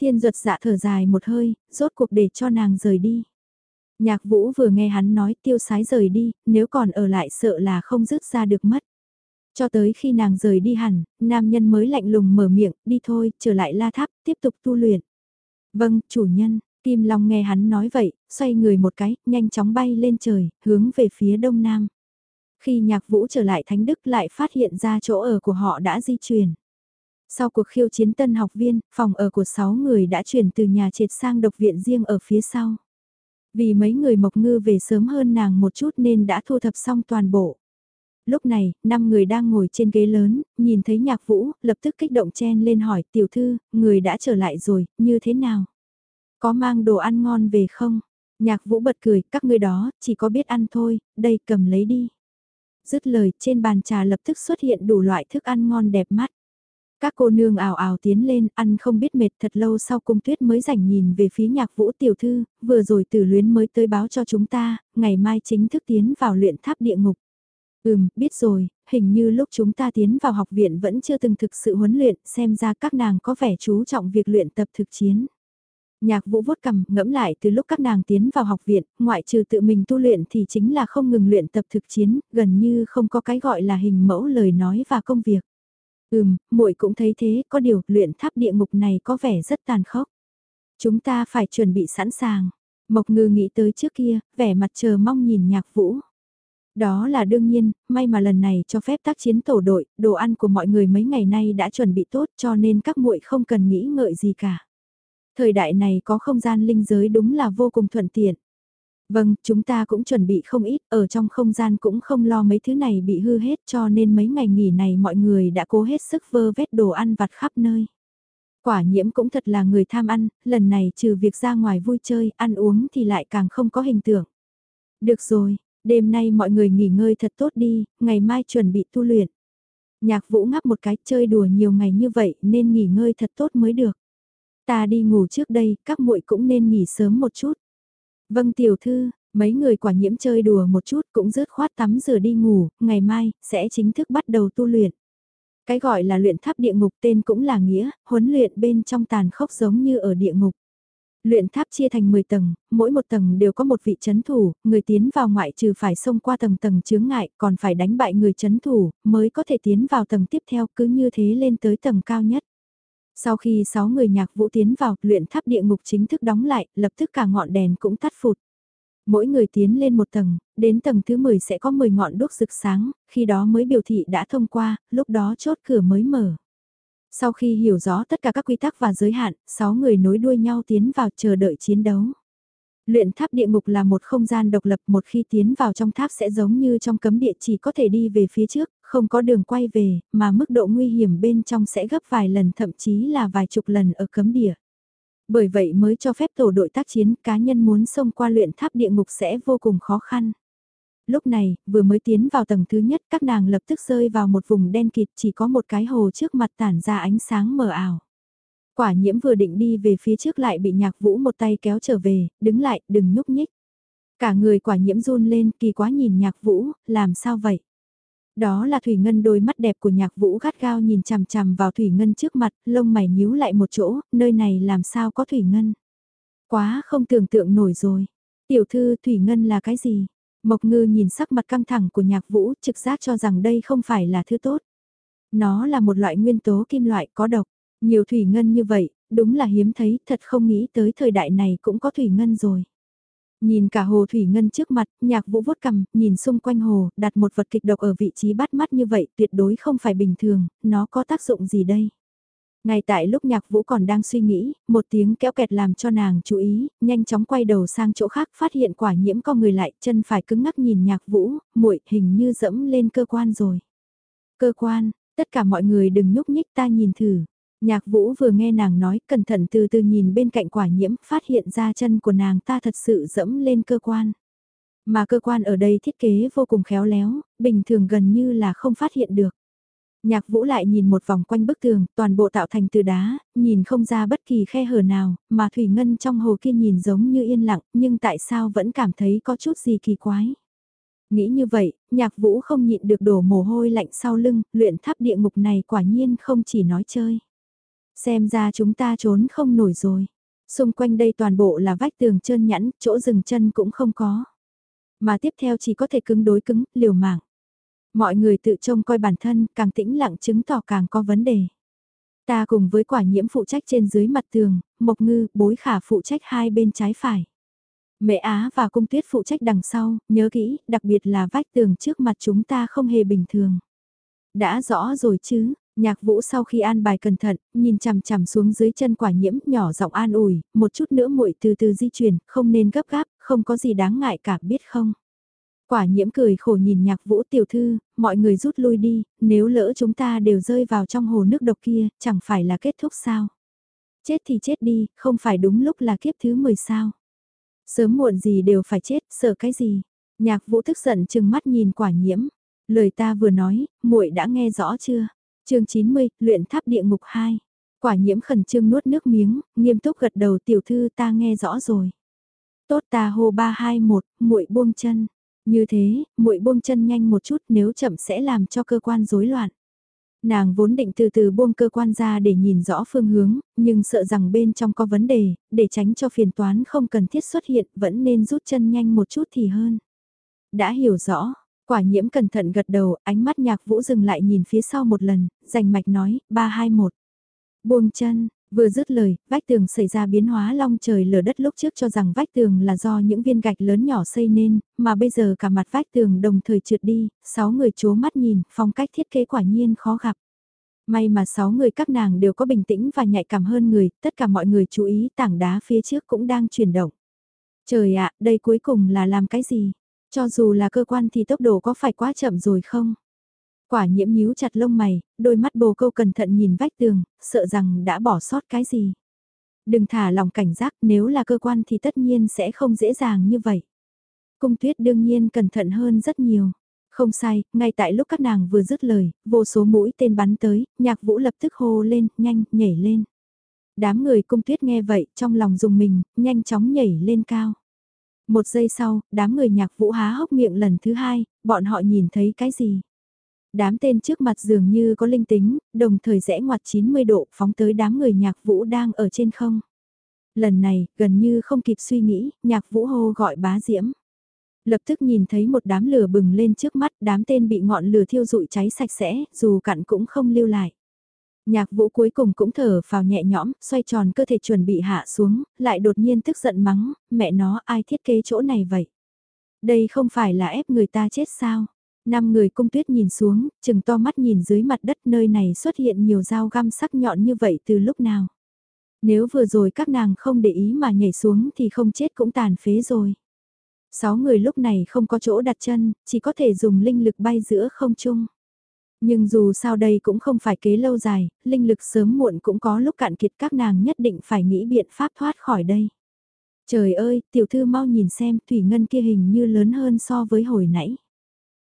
Thiên ruột dạ thở dài một hơi, rốt cuộc để cho nàng rời đi. Nhạc vũ vừa nghe hắn nói tiêu sái rời đi, nếu còn ở lại sợ là không dứt ra được mất. Cho tới khi nàng rời đi hẳn, nam nhân mới lạnh lùng mở miệng, đi thôi, trở lại la tháp, tiếp tục tu luyện. Vâng, chủ nhân, Kim Long nghe hắn nói vậy, xoay người một cái, nhanh chóng bay lên trời, hướng về phía đông nam. Khi nhạc vũ trở lại Thánh Đức lại phát hiện ra chỗ ở của họ đã di chuyển. Sau cuộc khiêu chiến tân học viên, phòng ở của 6 người đã chuyển từ nhà triệt sang độc viện riêng ở phía sau. Vì mấy người mộc ngư về sớm hơn nàng một chút nên đã thu thập xong toàn bộ. Lúc này, năm người đang ngồi trên ghế lớn, nhìn thấy nhạc vũ, lập tức kích động chen lên hỏi tiểu thư, người đã trở lại rồi, như thế nào? Có mang đồ ăn ngon về không? Nhạc vũ bật cười, các người đó, chỉ có biết ăn thôi, đây cầm lấy đi. Dứt lời, trên bàn trà lập tức xuất hiện đủ loại thức ăn ngon đẹp mắt. Các cô nương ảo ảo tiến lên, ăn không biết mệt thật lâu sau cung tuyết mới rảnh nhìn về phía nhạc vũ tiểu thư, vừa rồi tử luyến mới tới báo cho chúng ta, ngày mai chính thức tiến vào luyện tháp địa ngục. Ừm, biết rồi, hình như lúc chúng ta tiến vào học viện vẫn chưa từng thực sự huấn luyện, xem ra các nàng có vẻ chú trọng việc luyện tập thực chiến. Nhạc vũ vuốt cầm, ngẫm lại từ lúc các nàng tiến vào học viện, ngoại trừ tự mình tu luyện thì chính là không ngừng luyện tập thực chiến, gần như không có cái gọi là hình mẫu lời nói và công việc. Ừm, muội cũng thấy thế, có điều, luyện tháp địa ngục này có vẻ rất tàn khốc. Chúng ta phải chuẩn bị sẵn sàng. Mộc ngư nghĩ tới trước kia, vẻ mặt chờ mong nhìn nhạc vũ. Đó là đương nhiên, may mà lần này cho phép tác chiến tổ đội, đồ ăn của mọi người mấy ngày nay đã chuẩn bị tốt cho nên các muội không cần nghĩ ngợi gì cả. Thời đại này có không gian linh giới đúng là vô cùng thuận tiện. Vâng, chúng ta cũng chuẩn bị không ít, ở trong không gian cũng không lo mấy thứ này bị hư hết cho nên mấy ngày nghỉ này mọi người đã cố hết sức vơ vét đồ ăn vặt khắp nơi. Quả nhiễm cũng thật là người tham ăn, lần này trừ việc ra ngoài vui chơi, ăn uống thì lại càng không có hình tượng. Được rồi, đêm nay mọi người nghỉ ngơi thật tốt đi, ngày mai chuẩn bị tu luyện. Nhạc vũ ngắp một cái chơi đùa nhiều ngày như vậy nên nghỉ ngơi thật tốt mới được. Ta đi ngủ trước đây, các muội cũng nên nghỉ sớm một chút. Vâng tiểu thư, mấy người quả nhiễm chơi đùa một chút cũng rớt khoát tắm rửa đi ngủ, ngày mai, sẽ chính thức bắt đầu tu luyện. Cái gọi là luyện tháp địa ngục tên cũng là nghĩa, huấn luyện bên trong tàn khốc giống như ở địa ngục. Luyện tháp chia thành 10 tầng, mỗi một tầng đều có một vị chấn thủ, người tiến vào ngoại trừ phải xông qua tầng tầng chướng ngại, còn phải đánh bại người chấn thủ, mới có thể tiến vào tầng tiếp theo cứ như thế lên tới tầng cao nhất. Sau khi 6 người nhạc vũ tiến vào, luyện tháp địa ngục chính thức đóng lại, lập tức cả ngọn đèn cũng tắt phụt. Mỗi người tiến lên một tầng, đến tầng thứ 10 sẽ có 10 ngọn đuốc rực sáng, khi đó mới biểu thị đã thông qua, lúc đó chốt cửa mới mở. Sau khi hiểu rõ tất cả các quy tắc và giới hạn, 6 người nối đuôi nhau tiến vào chờ đợi chiến đấu. Luyện tháp địa ngục là một không gian độc lập một khi tiến vào trong tháp sẽ giống như trong cấm địa chỉ có thể đi về phía trước, không có đường quay về, mà mức độ nguy hiểm bên trong sẽ gấp vài lần thậm chí là vài chục lần ở cấm địa. Bởi vậy mới cho phép tổ đội tác chiến cá nhân muốn xông qua luyện tháp địa ngục sẽ vô cùng khó khăn. Lúc này, vừa mới tiến vào tầng thứ nhất các nàng lập tức rơi vào một vùng đen kịt chỉ có một cái hồ trước mặt tản ra ánh sáng mờ ảo. Quả nhiễm vừa định đi về phía trước lại bị nhạc vũ một tay kéo trở về, đứng lại, đừng nhúc nhích. Cả người quả nhiễm run lên kỳ quá nhìn nhạc vũ, làm sao vậy? Đó là Thủy Ngân đôi mắt đẹp của nhạc vũ gắt gao nhìn chằm chằm vào Thủy Ngân trước mặt, lông mày nhíu lại một chỗ, nơi này làm sao có Thủy Ngân. Quá không tưởng tượng nổi rồi. Tiểu thư Thủy Ngân là cái gì? Mộc ngư nhìn sắc mặt căng thẳng của nhạc vũ trực giác cho rằng đây không phải là thứ tốt. Nó là một loại nguyên tố kim loại có độc. Nhiều thủy ngân như vậy, đúng là hiếm thấy, thật không nghĩ tới thời đại này cũng có thủy ngân rồi. Nhìn cả hồ thủy ngân trước mặt, nhạc vũ vuốt cầm, nhìn xung quanh hồ, đặt một vật kịch độc ở vị trí bắt mắt như vậy tuyệt đối không phải bình thường, nó có tác dụng gì đây? Ngay tại lúc nhạc vũ còn đang suy nghĩ, một tiếng kéo kẹt làm cho nàng chú ý, nhanh chóng quay đầu sang chỗ khác phát hiện quả nhiễm con người lại, chân phải cứng ngắc nhìn nhạc vũ, muội hình như dẫm lên cơ quan rồi. Cơ quan, tất cả mọi người đừng nhúc nhích ta nhìn thử. Nhạc vũ vừa nghe nàng nói, cẩn thận từ từ nhìn bên cạnh quả nhiễm, phát hiện ra chân của nàng ta thật sự dẫm lên cơ quan. Mà cơ quan ở đây thiết kế vô cùng khéo léo, bình thường gần như là không phát hiện được. Nhạc vũ lại nhìn một vòng quanh bức tường, toàn bộ tạo thành từ đá, nhìn không ra bất kỳ khe hở nào, mà thủy ngân trong hồ kia nhìn giống như yên lặng, nhưng tại sao vẫn cảm thấy có chút gì kỳ quái. Nghĩ như vậy, nhạc vũ không nhịn được đổ mồ hôi lạnh sau lưng, luyện tháp địa ngục này quả nhiên không chỉ nói chơi. Xem ra chúng ta trốn không nổi rồi. Xung quanh đây toàn bộ là vách tường trơn nhẵn, chỗ dừng chân cũng không có. Mà tiếp theo chỉ có thể cứng đối cứng, liều mạng. Mọi người tự trông coi bản thân, càng tĩnh lặng chứng tỏ càng có vấn đề. Ta cùng với quả nhiễm phụ trách trên dưới mặt tường, Mộc Ngư, Bối Khả phụ trách hai bên trái phải. Mẹ Á và Cung Tuyết phụ trách đằng sau, nhớ kỹ, đặc biệt là vách tường trước mặt chúng ta không hề bình thường. Đã rõ rồi chứ, nhạc vũ sau khi an bài cẩn thận, nhìn chằm chằm xuống dưới chân quả nhiễm nhỏ giọng an ủi, một chút nữa muội từ từ di chuyển, không nên gấp gáp, không có gì đáng ngại cả biết không. Quả nhiễm cười khổ nhìn nhạc vũ tiểu thư, mọi người rút lui đi, nếu lỡ chúng ta đều rơi vào trong hồ nước độc kia, chẳng phải là kết thúc sao. Chết thì chết đi, không phải đúng lúc là kiếp thứ 10 sao. Sớm muộn gì đều phải chết, sợ cái gì. Nhạc vũ tức giận chừng mắt nhìn quả nhiễm. Lời ta vừa nói, muội đã nghe rõ chưa? chương 90, luyện tháp địa ngục 2. Quả nhiễm khẩn trương nuốt nước miếng, nghiêm túc gật đầu tiểu thư ta nghe rõ rồi. Tốt ta hô 321, muội buông chân. Như thế, muội buông chân nhanh một chút nếu chậm sẽ làm cho cơ quan rối loạn. Nàng vốn định từ từ buông cơ quan ra để nhìn rõ phương hướng, nhưng sợ rằng bên trong có vấn đề, để tránh cho phiền toán không cần thiết xuất hiện, vẫn nên rút chân nhanh một chút thì hơn. Đã hiểu rõ, quả nhiễm cẩn thận gật đầu, ánh mắt nhạc vũ dừng lại nhìn phía sau một lần, rành mạch nói, 321. Buông chân, Vừa dứt lời, vách tường xảy ra biến hóa long trời lở đất lúc trước cho rằng vách tường là do những viên gạch lớn nhỏ xây nên, mà bây giờ cả mặt vách tường đồng thời trượt đi, sáu người chố mắt nhìn, phong cách thiết kế quả nhiên khó gặp. May mà sáu người các nàng đều có bình tĩnh và nhạy cảm hơn người, tất cả mọi người chú ý tảng đá phía trước cũng đang chuyển động. Trời ạ, đây cuối cùng là làm cái gì? Cho dù là cơ quan thì tốc độ có phải quá chậm rồi không? Quả nhiễm nhíu chặt lông mày, đôi mắt bồ câu cẩn thận nhìn vách tường, sợ rằng đã bỏ sót cái gì. Đừng thả lòng cảnh giác nếu là cơ quan thì tất nhiên sẽ không dễ dàng như vậy. Cung tuyết đương nhiên cẩn thận hơn rất nhiều. Không sai, ngay tại lúc các nàng vừa dứt lời, vô số mũi tên bắn tới, nhạc vũ lập tức hô lên, nhanh, nhảy lên. Đám người cung tuyết nghe vậy, trong lòng dùng mình, nhanh chóng nhảy lên cao. Một giây sau, đám người nhạc vũ há hốc miệng lần thứ hai, bọn họ nhìn thấy cái gì? Đám tên trước mặt dường như có linh tính, đồng thời rẽ ngoặt 90 độ phóng tới đám người nhạc vũ đang ở trên không. Lần này, gần như không kịp suy nghĩ, nhạc vũ hô gọi bá diễm. Lập tức nhìn thấy một đám lửa bừng lên trước mắt, đám tên bị ngọn lửa thiêu rụi cháy sạch sẽ, dù cặn cũng không lưu lại. Nhạc vũ cuối cùng cũng thở vào nhẹ nhõm, xoay tròn cơ thể chuẩn bị hạ xuống, lại đột nhiên tức giận mắng, mẹ nó ai thiết kế chỗ này vậy? Đây không phải là ép người ta chết sao? Năm người cung tuyết nhìn xuống, chừng to mắt nhìn dưới mặt đất nơi này xuất hiện nhiều dao găm sắc nhọn như vậy từ lúc nào. Nếu vừa rồi các nàng không để ý mà nhảy xuống thì không chết cũng tàn phế rồi. Sáu người lúc này không có chỗ đặt chân, chỉ có thể dùng linh lực bay giữa không trung. Nhưng dù sao đây cũng không phải kế lâu dài, linh lực sớm muộn cũng có lúc cạn kiệt các nàng nhất định phải nghĩ biện pháp thoát khỏi đây. Trời ơi, tiểu thư mau nhìn xem, thủy ngân kia hình như lớn hơn so với hồi nãy.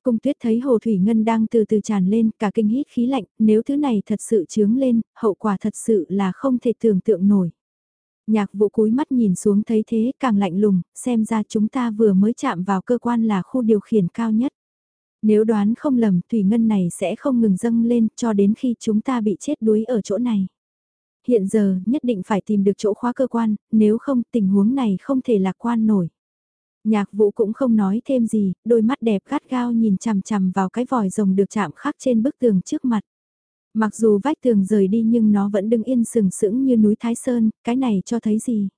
Cung tuyết thấy hồ thủy ngân đang từ từ tràn lên, cả kinh hít khí lạnh, nếu thứ này thật sự trướng lên, hậu quả thật sự là không thể tưởng tượng nổi. Nhạc vụ cúi mắt nhìn xuống thấy thế càng lạnh lùng, xem ra chúng ta vừa mới chạm vào cơ quan là khu điều khiển cao nhất. Nếu đoán không lầm, thủy ngân này sẽ không ngừng dâng lên cho đến khi chúng ta bị chết đuối ở chỗ này. Hiện giờ, nhất định phải tìm được chỗ khóa cơ quan, nếu không tình huống này không thể lạc quan nổi. Nhạc vũ cũng không nói thêm gì, đôi mắt đẹp gắt gao nhìn chằm chằm vào cái vòi rồng được chạm khắc trên bức tường trước mặt. Mặc dù vách tường rời đi nhưng nó vẫn đứng yên sừng sững như núi Thái Sơn, cái này cho thấy gì?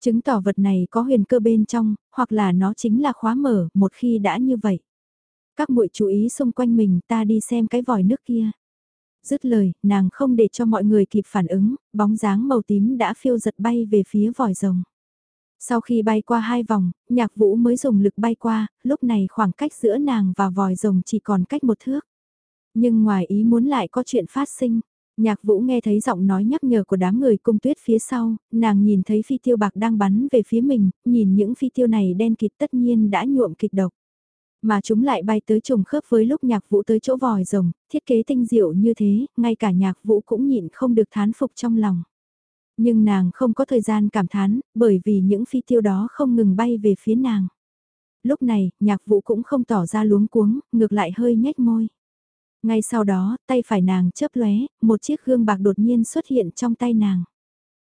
Chứng tỏ vật này có huyền cơ bên trong, hoặc là nó chính là khóa mở, một khi đã như vậy. Các muội chú ý xung quanh mình ta đi xem cái vòi nước kia. Dứt lời, nàng không để cho mọi người kịp phản ứng, bóng dáng màu tím đã phiêu giật bay về phía vòi rồng. Sau khi bay qua hai vòng, nhạc vũ mới dùng lực bay qua, lúc này khoảng cách giữa nàng và vòi rồng chỉ còn cách một thước. Nhưng ngoài ý muốn lại có chuyện phát sinh. Nhạc vũ nghe thấy giọng nói nhắc nhở của đám người cung tuyết phía sau, nàng nhìn thấy phi tiêu bạc đang bắn về phía mình, nhìn những phi tiêu này đen kịt tất nhiên đã nhuộm kịch độc. Mà chúng lại bay tới trùng khớp với lúc nhạc vũ tới chỗ vòi rồng, thiết kế tinh diệu như thế, ngay cả nhạc vũ cũng nhịn không được thán phục trong lòng. Nhưng nàng không có thời gian cảm thán, bởi vì những phi tiêu đó không ngừng bay về phía nàng. Lúc này, nhạc vũ cũng không tỏ ra luống cuống, ngược lại hơi nhếch môi. Ngay sau đó, tay phải nàng chớp lóe, một chiếc gương bạc đột nhiên xuất hiện trong tay nàng.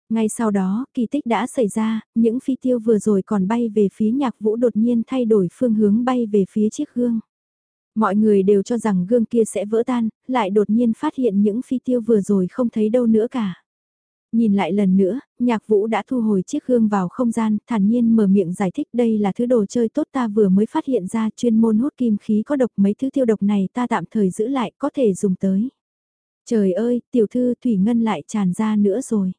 Ngay sau đó, kỳ tích đã xảy ra, những phi tiêu vừa rồi còn bay về phía nhạc vũ đột nhiên thay đổi phương hướng bay về phía chiếc gương. Mọi người đều cho rằng gương kia sẽ vỡ tan, lại đột nhiên phát hiện những phi tiêu vừa rồi không thấy đâu nữa cả. Nhìn lại lần nữa, nhạc vũ đã thu hồi chiếc gương vào không gian, thản nhiên mở miệng giải thích đây là thứ đồ chơi tốt ta vừa mới phát hiện ra chuyên môn hút kim khí có độc mấy thứ tiêu độc này ta tạm thời giữ lại có thể dùng tới. Trời ơi, tiểu thư Thủy Ngân lại tràn ra nữa rồi.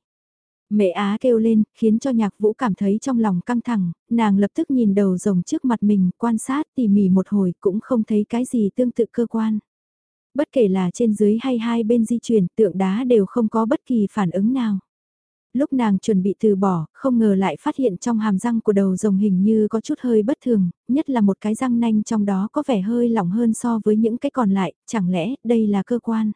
Mẹ Á kêu lên, khiến cho nhạc vũ cảm thấy trong lòng căng thẳng, nàng lập tức nhìn đầu rồng trước mặt mình, quan sát tỉ mỉ một hồi cũng không thấy cái gì tương tự cơ quan. Bất kể là trên dưới hay hai bên di chuyển, tượng đá đều không có bất kỳ phản ứng nào. Lúc nàng chuẩn bị từ bỏ, không ngờ lại phát hiện trong hàm răng của đầu rồng hình như có chút hơi bất thường, nhất là một cái răng nanh trong đó có vẻ hơi lỏng hơn so với những cái còn lại, chẳng lẽ đây là cơ quan.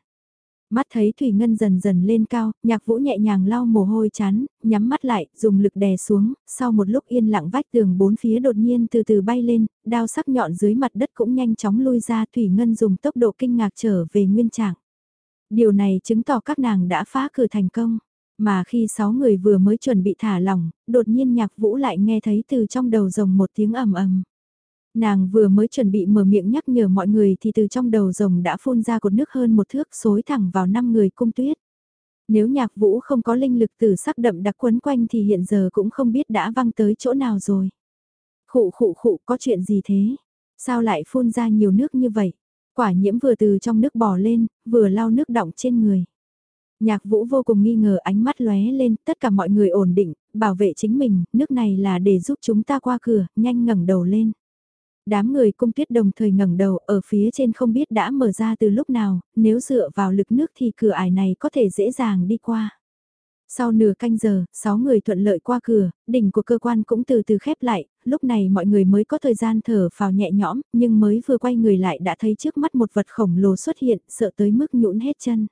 Mắt thấy Thủy Ngân dần dần lên cao, nhạc vũ nhẹ nhàng lau mồ hôi chán, nhắm mắt lại, dùng lực đè xuống, sau một lúc yên lặng vách tường bốn phía đột nhiên từ từ bay lên, đao sắc nhọn dưới mặt đất cũng nhanh chóng lui ra Thủy Ngân dùng tốc độ kinh ngạc trở về nguyên trạng. Điều này chứng tỏ các nàng đã phá cửa thành công, mà khi sáu người vừa mới chuẩn bị thả lỏng, đột nhiên nhạc vũ lại nghe thấy từ trong đầu rồng một tiếng ầm ầm. Nàng vừa mới chuẩn bị mở miệng nhắc nhở mọi người thì từ trong đầu rồng đã phun ra cột nước hơn một thước xối thẳng vào năm người cung tuyết. Nếu nhạc vũ không có linh lực từ sắc đậm đặc quấn quanh thì hiện giờ cũng không biết đã văng tới chỗ nào rồi. Khụ khụ khụ có chuyện gì thế? Sao lại phun ra nhiều nước như vậy? Quả nhiễm vừa từ trong nước bò lên, vừa lau nước đọng trên người. Nhạc vũ vô cùng nghi ngờ ánh mắt lóe lên, tất cả mọi người ổn định, bảo vệ chính mình, nước này là để giúp chúng ta qua cửa, nhanh ngẩng đầu lên. Đám người cung tuyết đồng thời ngẩng đầu ở phía trên không biết đã mở ra từ lúc nào, nếu dựa vào lực nước thì cửa ải này có thể dễ dàng đi qua. Sau nửa canh giờ, sáu người thuận lợi qua cửa, đỉnh của cơ quan cũng từ từ khép lại, lúc này mọi người mới có thời gian thở vào nhẹ nhõm, nhưng mới vừa quay người lại đã thấy trước mắt một vật khổng lồ xuất hiện, sợ tới mức nhũn hết chân.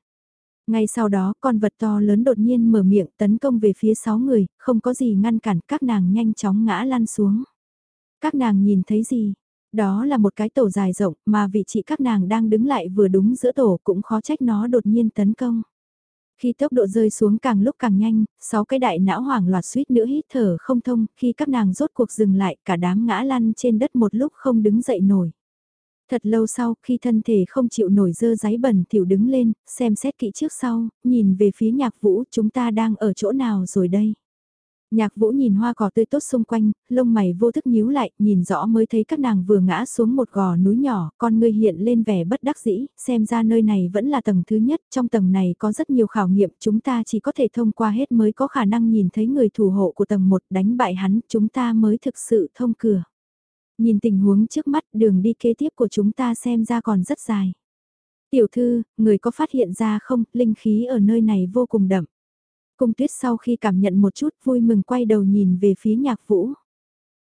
Ngay sau đó, con vật to lớn đột nhiên mở miệng tấn công về phía sáu người, không có gì ngăn cản các nàng nhanh chóng ngã lăn xuống. Các nàng nhìn thấy gì? Đó là một cái tổ dài rộng mà vị trí các nàng đang đứng lại vừa đúng giữa tổ cũng khó trách nó đột nhiên tấn công. Khi tốc độ rơi xuống càng lúc càng nhanh, sáu cái đại não hoảng loạt suýt nữa hít thở không thông, khi các nàng rốt cuộc dừng lại cả đám ngã lăn trên đất một lúc không đứng dậy nổi. Thật lâu sau, khi thân thể không chịu nổi dơ giấy bẩn thiểu đứng lên, xem xét kỹ trước sau, nhìn về phía nhạc vũ chúng ta đang ở chỗ nào rồi đây. Nhạc vũ nhìn hoa cỏ tươi tốt xung quanh, lông mày vô thức nhíu lại, nhìn rõ mới thấy các nàng vừa ngã xuống một gò núi nhỏ, con ngươi hiện lên vẻ bất đắc dĩ, xem ra nơi này vẫn là tầng thứ nhất, trong tầng này có rất nhiều khảo nghiệm, chúng ta chỉ có thể thông qua hết mới có khả năng nhìn thấy người thủ hộ của tầng 1 đánh bại hắn, chúng ta mới thực sự thông cửa. Nhìn tình huống trước mắt đường đi kế tiếp của chúng ta xem ra còn rất dài. Tiểu thư, người có phát hiện ra không, linh khí ở nơi này vô cùng đậm. Cung tuyết sau khi cảm nhận một chút vui mừng quay đầu nhìn về phía nhạc vũ.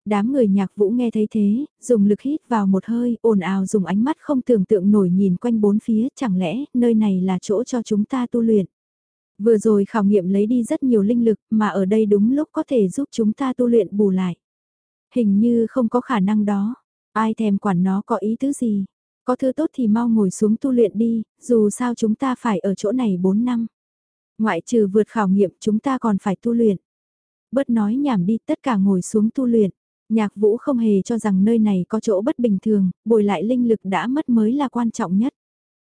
Đám người nhạc vũ nghe thấy thế, dùng lực hít vào một hơi, ồn ào dùng ánh mắt không tưởng tượng nổi nhìn quanh bốn phía, chẳng lẽ nơi này là chỗ cho chúng ta tu luyện. Vừa rồi khảo nghiệm lấy đi rất nhiều linh lực mà ở đây đúng lúc có thể giúp chúng ta tu luyện bù lại. Hình như không có khả năng đó. Ai thèm quản nó có ý tứ gì. Có thứ tốt thì mau ngồi xuống tu luyện đi, dù sao chúng ta phải ở chỗ này 4 năm. Ngoại trừ vượt khảo nghiệm chúng ta còn phải tu luyện. Bớt nói nhảm đi tất cả ngồi xuống tu luyện. Nhạc vũ không hề cho rằng nơi này có chỗ bất bình thường, bồi lại linh lực đã mất mới là quan trọng nhất.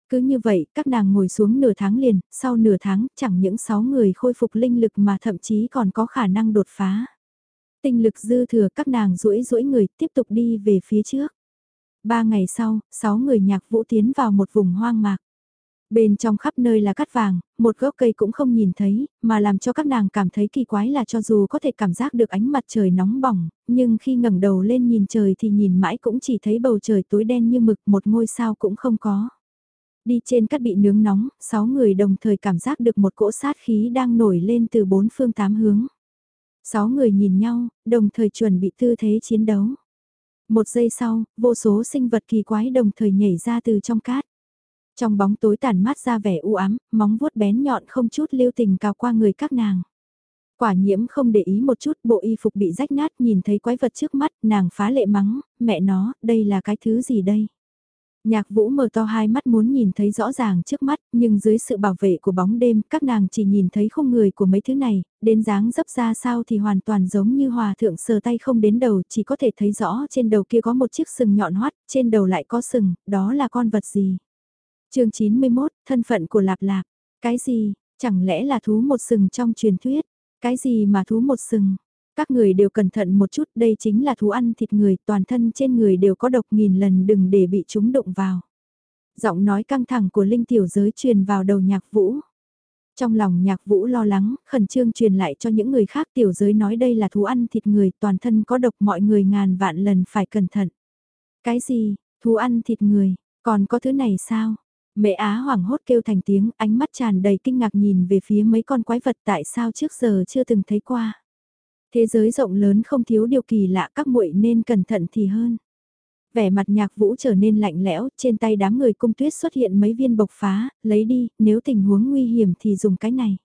Cứ như vậy, các nàng ngồi xuống nửa tháng liền, sau nửa tháng chẳng những 6 người khôi phục linh lực mà thậm chí còn có khả năng đột phá. Tinh lực dư thừa các nàng duỗi duỗi người tiếp tục đi về phía trước. Ba ngày sau, sáu người nhạc vũ tiến vào một vùng hoang mạc. Bên trong khắp nơi là cát vàng, một gốc cây cũng không nhìn thấy, mà làm cho các nàng cảm thấy kỳ quái là cho dù có thể cảm giác được ánh mặt trời nóng bỏng, nhưng khi ngẩng đầu lên nhìn trời thì nhìn mãi cũng chỉ thấy bầu trời tối đen như mực một ngôi sao cũng không có. Đi trên cát bị nướng nóng, sáu người đồng thời cảm giác được một cỗ sát khí đang nổi lên từ bốn phương tám hướng. Sáu người nhìn nhau, đồng thời chuẩn bị tư thế chiến đấu. Một giây sau, vô số sinh vật kỳ quái đồng thời nhảy ra từ trong cát. Trong bóng tối tàn mát ra vẻ u ám, móng vuốt bén nhọn không chút lưu tình cào qua người các nàng. Quả nhiễm không để ý một chút bộ y phục bị rách nát nhìn thấy quái vật trước mắt nàng phá lệ mắng, mẹ nó, đây là cái thứ gì đây? Nhạc vũ mở to hai mắt muốn nhìn thấy rõ ràng trước mắt, nhưng dưới sự bảo vệ của bóng đêm, các nàng chỉ nhìn thấy không người của mấy thứ này, đến dáng dấp ra sao thì hoàn toàn giống như hòa thượng sờ tay không đến đầu, chỉ có thể thấy rõ trên đầu kia có một chiếc sừng nhọn hoắt, trên đầu lại có sừng, đó là con vật gì? chương 91, thân phận của Lạp Lạp, cái gì, chẳng lẽ là thú một sừng trong truyền thuyết, cái gì mà thú một sừng? Các người đều cẩn thận một chút, đây chính là thú ăn thịt người, toàn thân trên người đều có độc nghìn lần đừng để bị chúng đụng vào. Giọng nói căng thẳng của Linh Tiểu Giới truyền vào đầu nhạc vũ. Trong lòng nhạc vũ lo lắng, khẩn trương truyền lại cho những người khác tiểu giới nói đây là thú ăn thịt người, toàn thân có độc mọi người ngàn vạn lần phải cẩn thận. Cái gì, thú ăn thịt người, còn có thứ này sao? Mẹ Á hoảng hốt kêu thành tiếng, ánh mắt tràn đầy kinh ngạc nhìn về phía mấy con quái vật tại sao trước giờ chưa từng thấy qua. Thế giới rộng lớn không thiếu điều kỳ lạ các muội nên cẩn thận thì hơn. Vẻ mặt nhạc vũ trở nên lạnh lẽo, trên tay đám người cung tuyết xuất hiện mấy viên bộc phá, lấy đi, nếu tình huống nguy hiểm thì dùng cái này.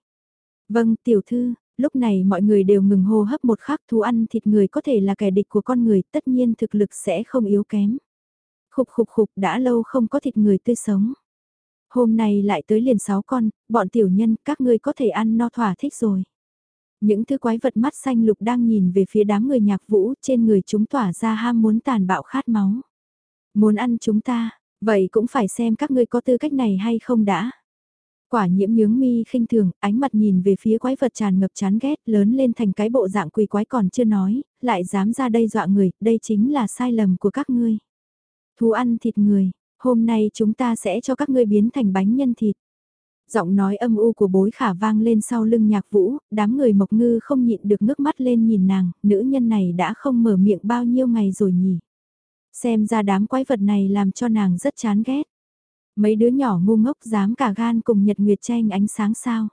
Vâng, tiểu thư, lúc này mọi người đều ngừng hô hấp một khắc thú ăn thịt người có thể là kẻ địch của con người, tất nhiên thực lực sẽ không yếu kém. Khục khục khục đã lâu không có thịt người tươi sống. Hôm nay lại tới liền sáu con, bọn tiểu nhân các ngươi có thể ăn no thỏa thích rồi. Những thứ quái vật mắt xanh lục đang nhìn về phía đám người nhạc vũ trên người chúng tỏa ra ham muốn tàn bạo khát máu. Muốn ăn chúng ta, vậy cũng phải xem các ngươi có tư cách này hay không đã. Quả nhiễm nhướng mi khinh thường, ánh mặt nhìn về phía quái vật tràn ngập chán ghét lớn lên thành cái bộ dạng quỳ quái còn chưa nói, lại dám ra đây dọa người, đây chính là sai lầm của các ngươi. Thú ăn thịt người, hôm nay chúng ta sẽ cho các ngươi biến thành bánh nhân thịt. Giọng nói âm u của bối khả vang lên sau lưng nhạc vũ, đám người mộc ngư không nhịn được ngước mắt lên nhìn nàng, nữ nhân này đã không mở miệng bao nhiêu ngày rồi nhỉ. Xem ra đám quái vật này làm cho nàng rất chán ghét. Mấy đứa nhỏ ngu ngốc dám cả gan cùng nhật nguyệt tranh ánh sáng sao.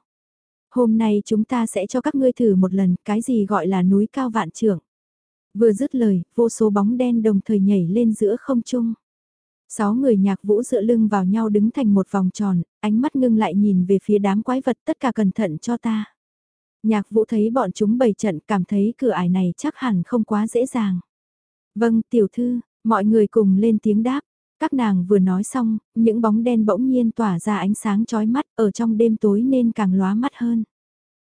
Hôm nay chúng ta sẽ cho các ngươi thử một lần cái gì gọi là núi cao vạn trưởng. Vừa dứt lời, vô số bóng đen đồng thời nhảy lên giữa không trung. Sáu người nhạc vũ dựa lưng vào nhau đứng thành một vòng tròn, ánh mắt ngưng lại nhìn về phía đám quái vật tất cả cẩn thận cho ta. Nhạc vũ thấy bọn chúng bày trận cảm thấy cửa ải này chắc hẳn không quá dễ dàng. Vâng tiểu thư, mọi người cùng lên tiếng đáp. Các nàng vừa nói xong, những bóng đen bỗng nhiên tỏa ra ánh sáng chói mắt ở trong đêm tối nên càng lóa mắt hơn.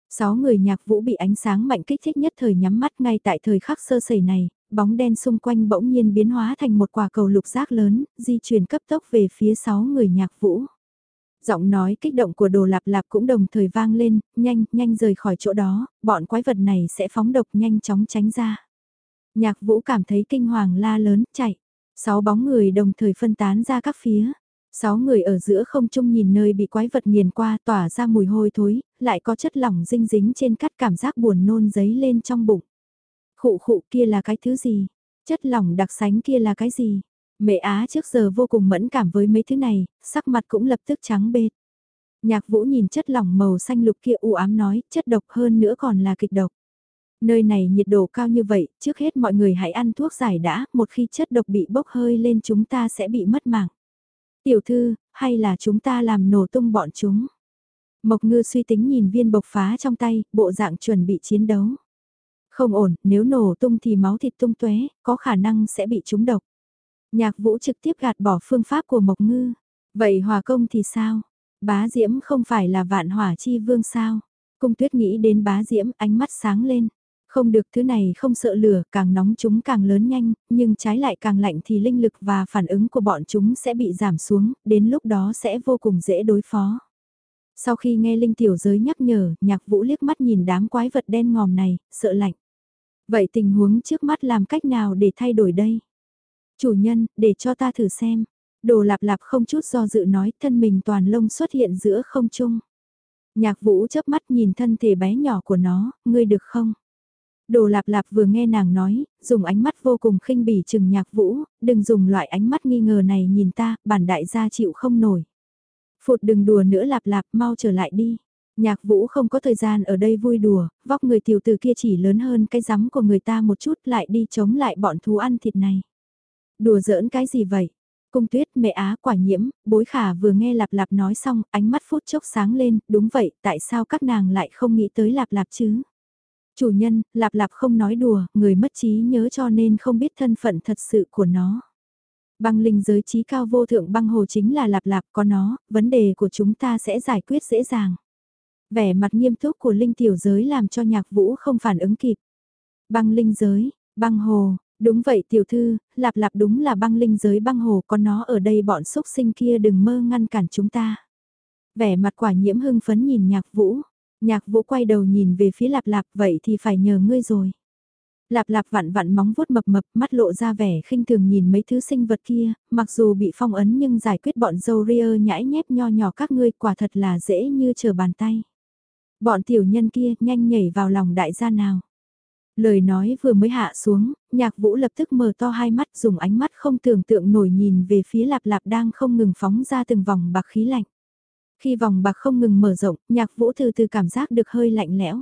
Sáu người nhạc vũ bị ánh sáng mạnh kích thích nhất thời nhắm mắt ngay tại thời khắc sơ sẩy này, bóng đen xung quanh bỗng nhiên biến hóa thành một quả cầu lục giác lớn, di chuyển cấp tốc về phía sáu người nhạc vũ. Giọng nói kích động của đồ lạp lạp cũng đồng thời vang lên, nhanh, nhanh rời khỏi chỗ đó, bọn quái vật này sẽ phóng độc nhanh chóng tránh ra. Nhạc vũ cảm thấy kinh hoàng la lớn, chạy. Sáu bóng người đồng thời phân tán ra các phía. Sáu người ở giữa không trung nhìn nơi bị quái vật nghiền qua tỏa ra mùi hôi thối, lại có chất lỏng dinh dính trên cắt cảm giác buồn nôn giấy lên trong bụng. Khụ khụ kia là cái thứ gì? Chất lỏng đặc sánh kia là cái gì? Mẹ Á trước giờ vô cùng mẫn cảm với mấy thứ này, sắc mặt cũng lập tức trắng bệt. Nhạc vũ nhìn chất lỏng màu xanh lục kia u ám nói, chất độc hơn nữa còn là kịch độc. Nơi này nhiệt độ cao như vậy, trước hết mọi người hãy ăn thuốc giải đã, một khi chất độc bị bốc hơi lên chúng ta sẽ bị mất mạng. Tiểu thư, hay là chúng ta làm nổ tung bọn chúng? Mộc ngư suy tính nhìn viên bộc phá trong tay, bộ dạng chuẩn bị chiến đấu. Không ổn, nếu nổ tung thì máu thịt tung tuế, có khả năng sẽ bị trúng độc. Nhạc vũ trực tiếp gạt bỏ phương pháp của Mộc Ngư. Vậy hòa công thì sao? Bá Diễm không phải là vạn hỏa chi vương sao? Cung tuyết nghĩ đến bá Diễm ánh mắt sáng lên. Không được thứ này không sợ lửa, càng nóng chúng càng lớn nhanh, nhưng trái lại càng lạnh thì linh lực và phản ứng của bọn chúng sẽ bị giảm xuống, đến lúc đó sẽ vô cùng dễ đối phó. Sau khi nghe Linh Tiểu Giới nhắc nhở, nhạc vũ liếc mắt nhìn đám quái vật đen ngòm này, sợ lạnh. Vậy tình huống trước mắt làm cách nào để thay đổi đây? Chủ nhân, để cho ta thử xem. Đồ lạp lạp không chút do dự nói thân mình toàn lông xuất hiện giữa không trung. Nhạc vũ chớp mắt nhìn thân thể bé nhỏ của nó, ngươi được không? Đồ lạp lạp vừa nghe nàng nói, dùng ánh mắt vô cùng khinh bỉ chừng nhạc vũ, đừng dùng loại ánh mắt nghi ngờ này nhìn ta, bản đại gia chịu không nổi. Phụt đừng đùa nữa lạp lạp mau trở lại đi. Nhạc vũ không có thời gian ở đây vui đùa, vóc người tiểu tử kia chỉ lớn hơn cái rắm của người ta một chút lại đi chống lại bọn thú ăn thịt này. Đùa giỡn cái gì vậy? Cung tuyết mẹ á quả nhiễm, bối khả vừa nghe lạp lạp nói xong, ánh mắt phút chốc sáng lên, đúng vậy, tại sao các nàng lại không nghĩ tới lạp lạp chứ? Chủ nhân, lạp lạp không nói đùa, người mất trí nhớ cho nên không biết thân phận thật sự của nó. Băng linh giới trí cao vô thượng băng hồ chính là lạp lạp có nó, vấn đề của chúng ta sẽ giải quyết dễ dàng. Vẻ mặt nghiêm túc của linh tiểu giới làm cho nhạc vũ không phản ứng kịp. Băng linh giới, băng hồ, đúng vậy tiểu thư, lạp lạp đúng là băng linh giới băng hồ có nó ở đây bọn xúc sinh kia đừng mơ ngăn cản chúng ta. Vẻ mặt quả nhiễm hưng phấn nhìn nhạc vũ, nhạc vũ quay đầu nhìn về phía lạp lạp vậy thì phải nhờ ngươi rồi. Lạp lạp vặn vặn móng vuốt mập mập, mắt lộ ra vẻ khinh thường nhìn mấy thứ sinh vật kia, mặc dù bị phong ấn nhưng giải quyết bọn dâu ria nhãi nhép nho nhỏ các ngươi quả thật là dễ như chờ bàn tay. Bọn tiểu nhân kia nhanh nhảy vào lòng đại gia nào. Lời nói vừa mới hạ xuống, nhạc vũ lập tức mở to hai mắt dùng ánh mắt không tưởng tượng nổi nhìn về phía lạp lạp đang không ngừng phóng ra từng vòng bạc khí lạnh. Khi vòng bạc không ngừng mở rộng, nhạc vũ từ từ cảm giác được hơi lạnh lẽo.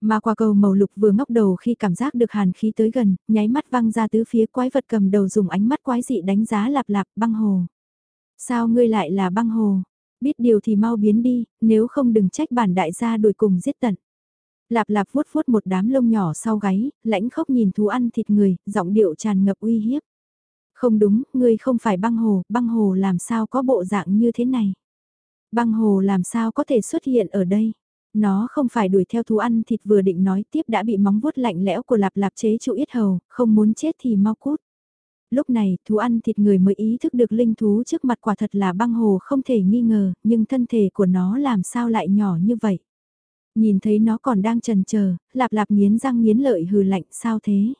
Mà quả cầu màu lục vừa ngóc đầu khi cảm giác được hàn khí tới gần, nháy mắt văng ra tứ phía quái vật cầm đầu dùng ánh mắt quái dị đánh giá lạp lạp băng hồ. Sao ngươi lại là băng hồ? Biết điều thì mau biến đi, nếu không đừng trách bản đại gia đuổi cùng giết tận. Lạp lạp vuốt vuốt một đám lông nhỏ sau gáy, lãnh khốc nhìn thú ăn thịt người, giọng điệu tràn ngập uy hiếp. Không đúng, ngươi không phải băng hồ, băng hồ làm sao có bộ dạng như thế này. Băng hồ làm sao có thể xuất hiện ở đây. Nó không phải đuổi theo thú ăn thịt vừa định nói tiếp đã bị móng vuốt lạnh lẽo của lạp lạp chế trụ yết hầu, không muốn chết thì mau cút. Lúc này, thú ăn thịt người mới ý thức được linh thú trước mặt quả thật là băng hồ không thể nghi ngờ, nhưng thân thể của nó làm sao lại nhỏ như vậy. Nhìn thấy nó còn đang trần chờ lạp lạp nghiến răng nghiến lợi hừ lạnh sao thế.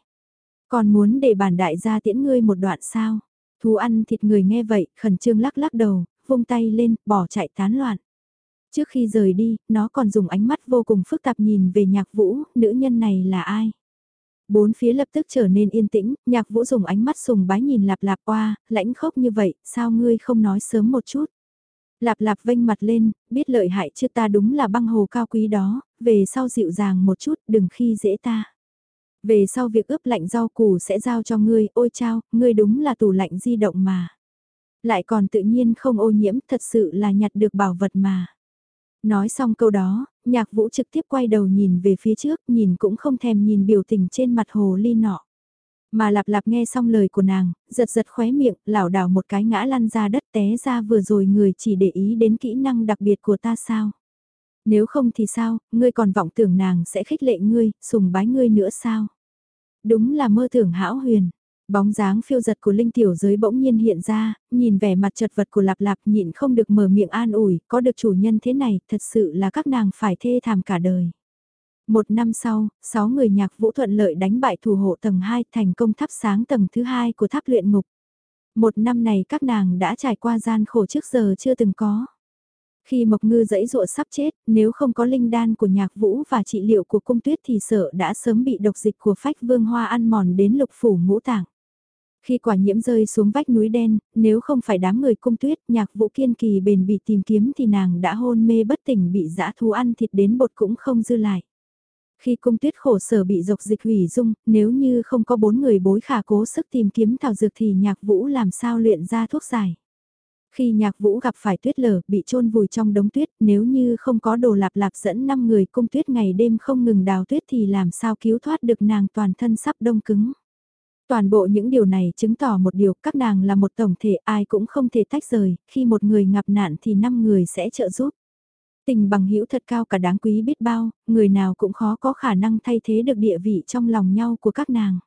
Còn muốn để bản đại gia tiễn ngươi một đoạn sao. Thú ăn thịt người nghe vậy, khẩn trương lắc lắc đầu, vung tay lên, bỏ chạy tán loạn. Trước khi rời đi, nó còn dùng ánh mắt vô cùng phức tạp nhìn về nhạc vũ, nữ nhân này là ai? Bốn phía lập tức trở nên yên tĩnh, nhạc vũ dùng ánh mắt sùng bái nhìn lạp lạp qua, lãnh khốc như vậy, sao ngươi không nói sớm một chút? Lạp lạp vênh mặt lên, biết lợi hại chưa ta đúng là băng hồ cao quý đó, về sau dịu dàng một chút, đừng khi dễ ta. Về sau việc ướp lạnh rau củ sẽ giao cho ngươi, ôi chao, ngươi đúng là tủ lạnh di động mà. Lại còn tự nhiên không ô nhiễm, thật sự là nhặt được bảo vật mà. Nói xong câu đó, nhạc vũ trực tiếp quay đầu nhìn về phía trước, nhìn cũng không thèm nhìn biểu tình trên mặt hồ ly nọ. Mà lạp lạp nghe xong lời của nàng, giật giật khóe miệng, lảo đảo một cái ngã lăn ra đất té ra vừa rồi người chỉ để ý đến kỹ năng đặc biệt của ta sao. Nếu không thì sao, ngươi còn vọng tưởng nàng sẽ khích lệ ngươi, sùng bái ngươi nữa sao. Đúng là mơ tưởng hão huyền. Bóng dáng phiêu giật của linh tiểu giới bỗng nhiên hiện ra, nhìn vẻ mặt chật vật của lạp lạp nhịn không được mở miệng an ủi, có được chủ nhân thế này, thật sự là các nàng phải thê thảm cả đời. Một năm sau, sáu người nhạc vũ thuận lợi đánh bại thủ hộ tầng 2 thành công thắp sáng tầng thứ hai của tháp luyện ngục. Một năm này các nàng đã trải qua gian khổ trước giờ chưa từng có. Khi Mộc Ngư dẫy dụa sắp chết, nếu không có linh đan của nhạc vũ và trị liệu của cung tuyết thì sợ đã sớm bị độc dịch của phách vương hoa ăn mòn đến lục phủ ngũ tạng. Khi quả nhiễm rơi xuống vách núi đen, nếu không phải đám người cung tuyết, nhạc vũ kiên kỳ bền bị tìm kiếm thì nàng đã hôn mê bất tỉnh bị dã thú ăn thịt đến bột cũng không dư lại. Khi cung tuyết khổ sở bị dọc dịch hủy dung, nếu như không có bốn người bối khả cố sức tìm kiếm thảo dược thì nhạc vũ làm sao luyện ra thuốc giải. Khi nhạc vũ gặp phải tuyết lở, bị trôn vùi trong đống tuyết, nếu như không có đồ lạp lạp dẫn 5 người cung tuyết ngày đêm không ngừng đào tuyết thì làm sao cứu thoát được nàng toàn thân sắp đông cứng. Toàn bộ những điều này chứng tỏ một điều, các nàng là một tổng thể ai cũng không thể tách rời, khi một người ngập nạn thì 5 người sẽ trợ giúp. Tình bằng hữu thật cao cả đáng quý biết bao, người nào cũng khó có khả năng thay thế được địa vị trong lòng nhau của các nàng.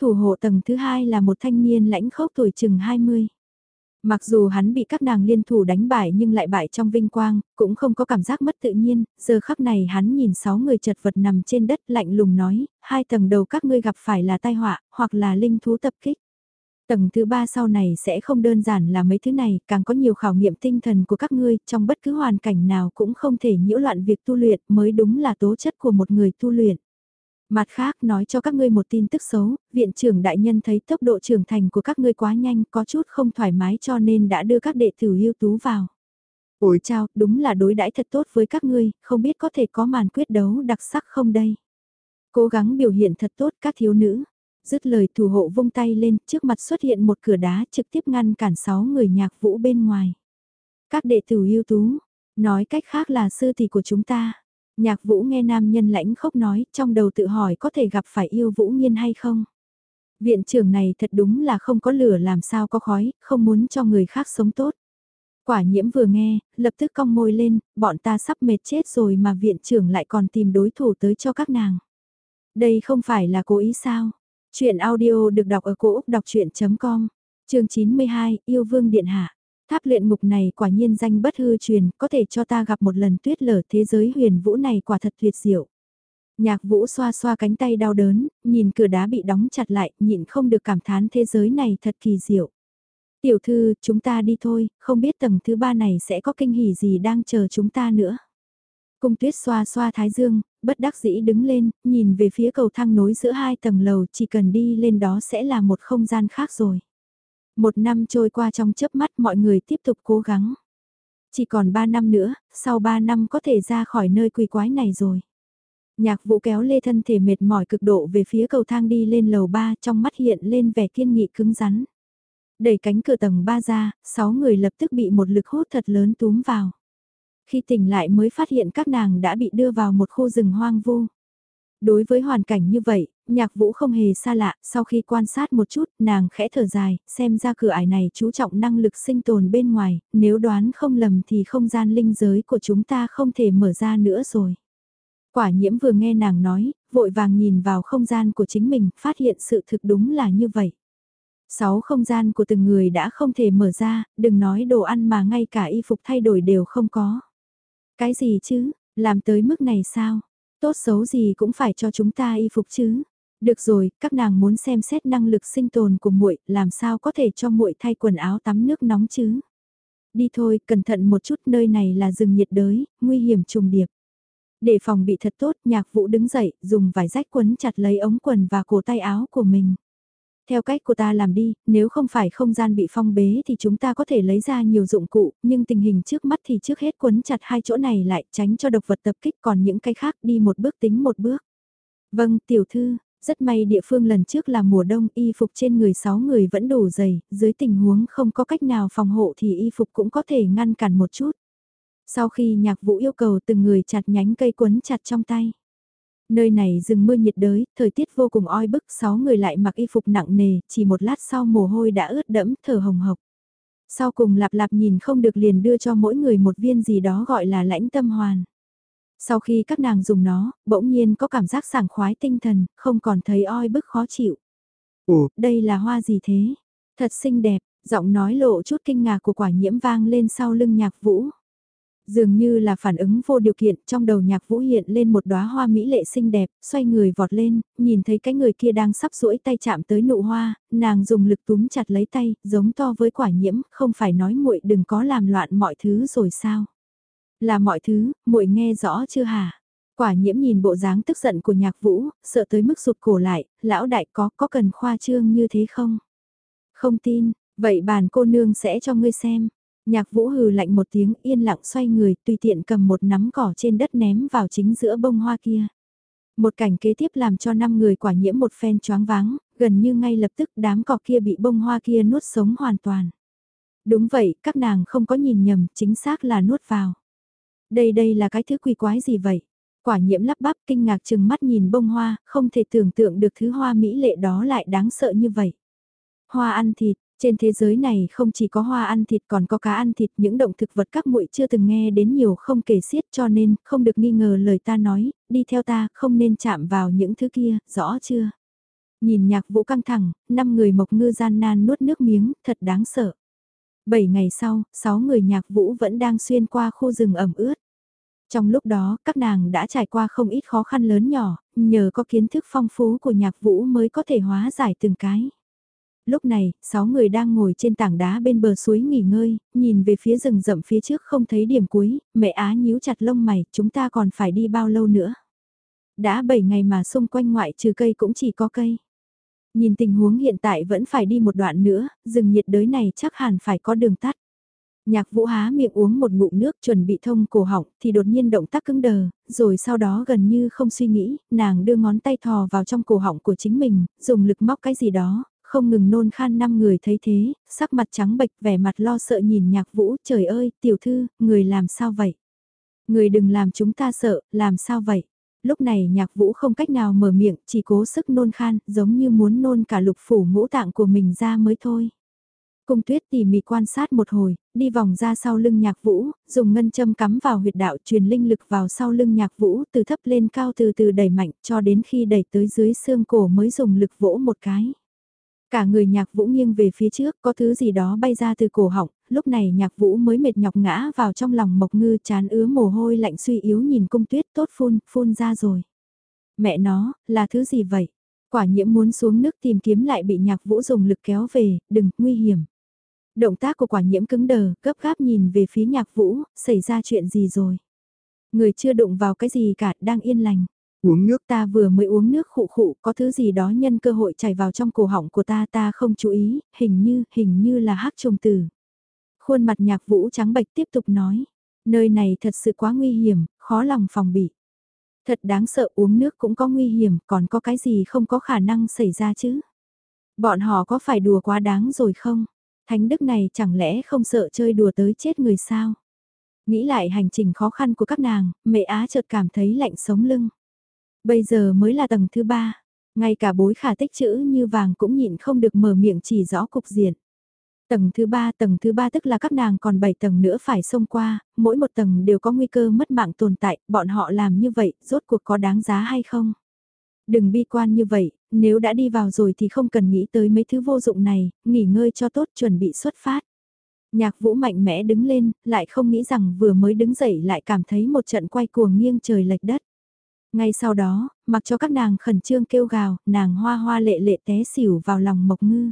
Thủ hộ tầng thứ hai là một thanh niên lãnh khốc tuổi chừng 20. Mặc dù hắn bị các nàng liên thủ đánh bại nhưng lại bại trong vinh quang, cũng không có cảm giác mất tự nhiên, giờ khắc này hắn nhìn sáu người chật vật nằm trên đất lạnh lùng nói, hai tầng đầu các ngươi gặp phải là tai họa, hoặc là linh thú tập kích. Tầng thứ ba sau này sẽ không đơn giản là mấy thứ này, càng có nhiều khảo nghiệm tinh thần của các ngươi, trong bất cứ hoàn cảnh nào cũng không thể nhiễu loạn việc tu luyện mới đúng là tố chất của một người tu luyện. Mặt khác nói cho các ngươi một tin tức xấu, viện trưởng đại nhân thấy tốc độ trưởng thành của các ngươi quá nhanh có chút không thoải mái cho nên đã đưa các đệ tử ưu tú vào. Ủi chào, đúng là đối đãi thật tốt với các ngươi, không biết có thể có màn quyết đấu đặc sắc không đây. Cố gắng biểu hiện thật tốt các thiếu nữ. Dứt lời thủ hộ vung tay lên, trước mặt xuất hiện một cửa đá trực tiếp ngăn cản sáu người nhạc vũ bên ngoài. Các đệ tử ưu tú, nói cách khác là sư tỷ của chúng ta. Nhạc vũ nghe nam nhân lãnh khốc nói, trong đầu tự hỏi có thể gặp phải yêu vũ nghiên hay không. Viện trưởng này thật đúng là không có lửa làm sao có khói, không muốn cho người khác sống tốt. Quả nhiễm vừa nghe, lập tức cong môi lên, bọn ta sắp mệt chết rồi mà viện trưởng lại còn tìm đối thủ tới cho các nàng. Đây không phải là cố ý sao? Chuyện audio được đọc ở cổ Úc đọc chuyện.com, chương 92, Yêu Vương Điện Hạ. Tháp luyện ngục này quả nhiên danh bất hư truyền, có thể cho ta gặp một lần tuyết lở thế giới huyền vũ này quả thật tuyệt diệu. Nhạc vũ xoa xoa cánh tay đau đớn, nhìn cửa đá bị đóng chặt lại, nhịn không được cảm thán thế giới này thật kỳ diệu. Tiểu thư, chúng ta đi thôi, không biết tầng thứ ba này sẽ có kinh hỉ gì đang chờ chúng ta nữa. Cung tuyết xoa xoa thái dương, bất đắc dĩ đứng lên, nhìn về phía cầu thang nối giữa hai tầng lầu, chỉ cần đi lên đó sẽ là một không gian khác rồi. Một năm trôi qua trong chớp mắt mọi người tiếp tục cố gắng. Chỉ còn ba năm nữa, sau ba năm có thể ra khỏi nơi quỷ quái này rồi. Nhạc vũ kéo lê thân thể mệt mỏi cực độ về phía cầu thang đi lên lầu ba trong mắt hiện lên vẻ kiên nghị cứng rắn. Đẩy cánh cửa tầng ba ra, sáu người lập tức bị một lực hút thật lớn túm vào. Khi tỉnh lại mới phát hiện các nàng đã bị đưa vào một khu rừng hoang vu. Đối với hoàn cảnh như vậy, nhạc vũ không hề xa lạ, sau khi quan sát một chút, nàng khẽ thở dài, xem ra cửa ải này chú trọng năng lực sinh tồn bên ngoài, nếu đoán không lầm thì không gian linh giới của chúng ta không thể mở ra nữa rồi. Quả nhiễm vừa nghe nàng nói, vội vàng nhìn vào không gian của chính mình, phát hiện sự thực đúng là như vậy. Sáu không gian của từng người đã không thể mở ra, đừng nói đồ ăn mà ngay cả y phục thay đổi đều không có. Cái gì chứ, làm tới mức này sao? Tốt xấu gì cũng phải cho chúng ta y phục chứ. Được rồi, các nàng muốn xem xét năng lực sinh tồn của muội, làm sao có thể cho muội thay quần áo tắm nước nóng chứ? Đi thôi, cẩn thận một chút, nơi này là rừng nhiệt đới, nguy hiểm trùng điệp. Để phòng bị thật tốt, nhạc vũ đứng dậy, dùng vải rách quấn chặt lấy ống quần và cổ tay áo của mình. Theo cách của ta làm đi, nếu không phải không gian bị phong bế thì chúng ta có thể lấy ra nhiều dụng cụ, nhưng tình hình trước mắt thì trước hết quấn chặt hai chỗ này lại tránh cho độc vật tập kích còn những cái khác đi một bước tính một bước. Vâng, tiểu thư, rất may địa phương lần trước là mùa đông y phục trên người 6 người vẫn đủ dày, dưới tình huống không có cách nào phòng hộ thì y phục cũng có thể ngăn cản một chút. Sau khi nhạc vũ yêu cầu từng người chặt nhánh cây quấn chặt trong tay. Nơi này rừng mưa nhiệt đới, thời tiết vô cùng oi bức, sáu người lại mặc y phục nặng nề, chỉ một lát sau mồ hôi đã ướt đẫm, thở hồng hộc. Sau cùng lạp lạp nhìn không được liền đưa cho mỗi người một viên gì đó gọi là lãnh tâm hoàn. Sau khi các nàng dùng nó, bỗng nhiên có cảm giác sảng khoái tinh thần, không còn thấy oi bức khó chịu. Ủa, đây là hoa gì thế? Thật xinh đẹp, giọng nói lộ chút kinh ngạc của quả nhiễm vang lên sau lưng nhạc vũ. Dường như là phản ứng vô điều kiện, trong đầu nhạc vũ hiện lên một đóa hoa mỹ lệ xinh đẹp, xoay người vọt lên, nhìn thấy cái người kia đang sắp duỗi tay chạm tới nụ hoa, nàng dùng lực túm chặt lấy tay, giống to với quả nhiễm, không phải nói muội đừng có làm loạn mọi thứ rồi sao? Là mọi thứ, muội nghe rõ chưa hả? Quả nhiễm nhìn bộ dáng tức giận của nhạc vũ, sợ tới mức sụt cổ lại, lão đại có, có cần khoa trương như thế không? Không tin, vậy bàn cô nương sẽ cho ngươi xem. Nhạc vũ hừ lạnh một tiếng yên lặng xoay người tùy tiện cầm một nắm cỏ trên đất ném vào chính giữa bông hoa kia. Một cảnh kế tiếp làm cho năm người quả nhiễm một phen choáng váng, gần như ngay lập tức đám cỏ kia bị bông hoa kia nuốt sống hoàn toàn. Đúng vậy, các nàng không có nhìn nhầm, chính xác là nuốt vào. Đây đây là cái thứ quỷ quái gì vậy? Quả nhiễm lắp bắp kinh ngạc chừng mắt nhìn bông hoa, không thể tưởng tượng được thứ hoa mỹ lệ đó lại đáng sợ như vậy. Hoa ăn thịt, trên thế giới này không chỉ có hoa ăn thịt còn có cá ăn thịt những động thực vật các muội chưa từng nghe đến nhiều không kể xiết cho nên không được nghi ngờ lời ta nói, đi theo ta không nên chạm vào những thứ kia, rõ chưa? Nhìn nhạc vũ căng thẳng, năm người mộc ngư gian nan nuốt nước miếng, thật đáng sợ. Bảy ngày sau, sáu người nhạc vũ vẫn đang xuyên qua khu rừng ẩm ướt. Trong lúc đó, các nàng đã trải qua không ít khó khăn lớn nhỏ, nhờ có kiến thức phong phú của nhạc vũ mới có thể hóa giải từng cái. Lúc này, sáu người đang ngồi trên tảng đá bên bờ suối nghỉ ngơi, nhìn về phía rừng rậm phía trước không thấy điểm cuối, mẹ Á nhíu chặt lông mày, chúng ta còn phải đi bao lâu nữa. Đã 7 ngày mà xung quanh ngoại trừ cây cũng chỉ có cây. Nhìn tình huống hiện tại vẫn phải đi một đoạn nữa, rừng nhiệt đới này chắc hẳn phải có đường tắt. Nhạc vũ há miệng uống một ngụm nước chuẩn bị thông cổ họng thì đột nhiên động tác cứng đờ, rồi sau đó gần như không suy nghĩ, nàng đưa ngón tay thò vào trong cổ họng của chính mình, dùng lực móc cái gì đó, không ngừng nôn khan năm người thấy thế, sắc mặt trắng bệch vẻ mặt lo sợ nhìn nhạc vũ, trời ơi, tiểu thư, người làm sao vậy? Người đừng làm chúng ta sợ, làm sao vậy? Lúc này nhạc vũ không cách nào mở miệng, chỉ cố sức nôn khan, giống như muốn nôn cả lục phủ ngũ tạng của mình ra mới thôi. Cung tuyết tỉ mỉ quan sát một hồi, đi vòng ra sau lưng nhạc vũ, dùng ngân châm cắm vào huyệt đạo truyền linh lực vào sau lưng nhạc vũ từ thấp lên cao từ từ đẩy mạnh cho đến khi đẩy tới dưới xương cổ mới dùng lực vỗ một cái. Cả người nhạc vũ nghiêng về phía trước, có thứ gì đó bay ra từ cổ họng, lúc này nhạc vũ mới mệt nhọc ngã vào trong lòng mộc ngư chán ứa mồ hôi lạnh suy yếu nhìn cung tuyết tốt phun, phun ra rồi. Mẹ nó, là thứ gì vậy? Quả nhiễm muốn xuống nước tìm kiếm lại bị nhạc vũ dùng lực kéo về, đừng, nguy hiểm. Động tác của quả nhiễm cứng đờ, gấp gáp nhìn về phía nhạc vũ, xảy ra chuyện gì rồi? Người chưa đụng vào cái gì cả, đang yên lành. Uống nước ta vừa mới uống nước khụ khụ, có thứ gì đó nhân cơ hội chảy vào trong cổ họng của ta ta không chú ý, hình như, hình như là hắc trùng tử. Khuôn mặt nhạc vũ trắng bạch tiếp tục nói, nơi này thật sự quá nguy hiểm, khó lòng phòng bị. Thật đáng sợ uống nước cũng có nguy hiểm, còn có cái gì không có khả năng xảy ra chứ? Bọn họ có phải đùa quá đáng rồi không? Thánh đức này chẳng lẽ không sợ chơi đùa tới chết người sao? Nghĩ lại hành trình khó khăn của các nàng, mẹ Á chợt cảm thấy lạnh sống lưng. Bây giờ mới là tầng thứ ba, ngay cả bối khả tích chữ như vàng cũng nhịn không được mở miệng chỉ rõ cục diện. Tầng thứ ba, tầng thứ ba tức là các nàng còn 7 tầng nữa phải xông qua, mỗi một tầng đều có nguy cơ mất mạng tồn tại, bọn họ làm như vậy, rốt cuộc có đáng giá hay không? Đừng bi quan như vậy, nếu đã đi vào rồi thì không cần nghĩ tới mấy thứ vô dụng này, nghỉ ngơi cho tốt chuẩn bị xuất phát. Nhạc vũ mạnh mẽ đứng lên, lại không nghĩ rằng vừa mới đứng dậy lại cảm thấy một trận quay cuồng nghiêng trời lệch đất. Ngay sau đó, mặc cho các nàng khẩn trương kêu gào, nàng hoa hoa lệ lệ té xỉu vào lòng mộc ngư.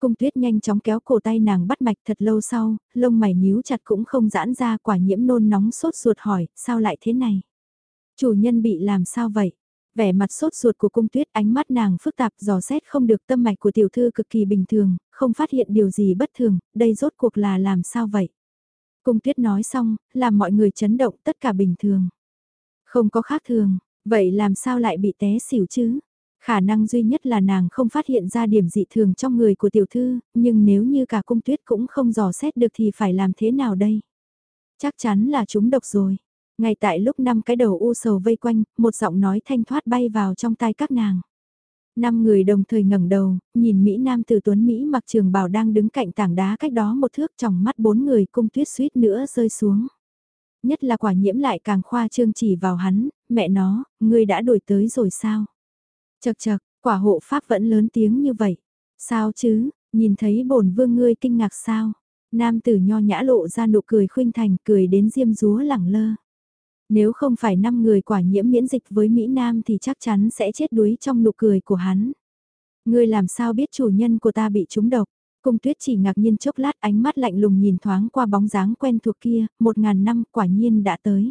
Cung tuyết nhanh chóng kéo cổ tay nàng bắt mạch thật lâu sau, lông mày nhíu chặt cũng không giãn ra quả nhiễm nôn nóng sốt ruột hỏi, sao lại thế này? Chủ nhân bị làm sao vậy? Vẻ mặt sốt ruột của cung tuyết ánh mắt nàng phức tạp dò xét không được tâm mạch của tiểu thư cực kỳ bình thường, không phát hiện điều gì bất thường, đây rốt cuộc là làm sao vậy? Cung tuyết nói xong, làm mọi người chấn động tất cả bình thường. Không có khác thường, vậy làm sao lại bị té xỉu chứ? Khả năng duy nhất là nàng không phát hiện ra điểm dị thường trong người của tiểu thư, nhưng nếu như cả cung tuyết cũng không dò xét được thì phải làm thế nào đây? Chắc chắn là chúng độc rồi. Ngay tại lúc năm cái đầu u sầu vây quanh, một giọng nói thanh thoát bay vào trong tai các nàng. Năm người đồng thời ngẩng đầu, nhìn Mỹ Nam từ Tuấn Mỹ mặc trường bào đang đứng cạnh tảng đá cách đó một thước trong mắt bốn người cung tuyết suýt nữa rơi xuống. Nhất là quả nhiễm lại càng khoa trương chỉ vào hắn, mẹ nó, ngươi đã đổi tới rồi sao? Chật chật, quả hộ pháp vẫn lớn tiếng như vậy. Sao chứ, nhìn thấy bổn vương ngươi kinh ngạc sao? Nam tử nho nhã lộ ra nụ cười khuynh thành cười đến diêm rúa lẳng lơ. Nếu không phải năm người quả nhiễm miễn dịch với Mỹ Nam thì chắc chắn sẽ chết đuối trong nụ cười của hắn. Ngươi làm sao biết chủ nhân của ta bị trúng độc? Cung tuyết chỉ ngạc nhiên chốc lát ánh mắt lạnh lùng nhìn thoáng qua bóng dáng quen thuộc kia, một ngàn năm quả nhiên đã tới.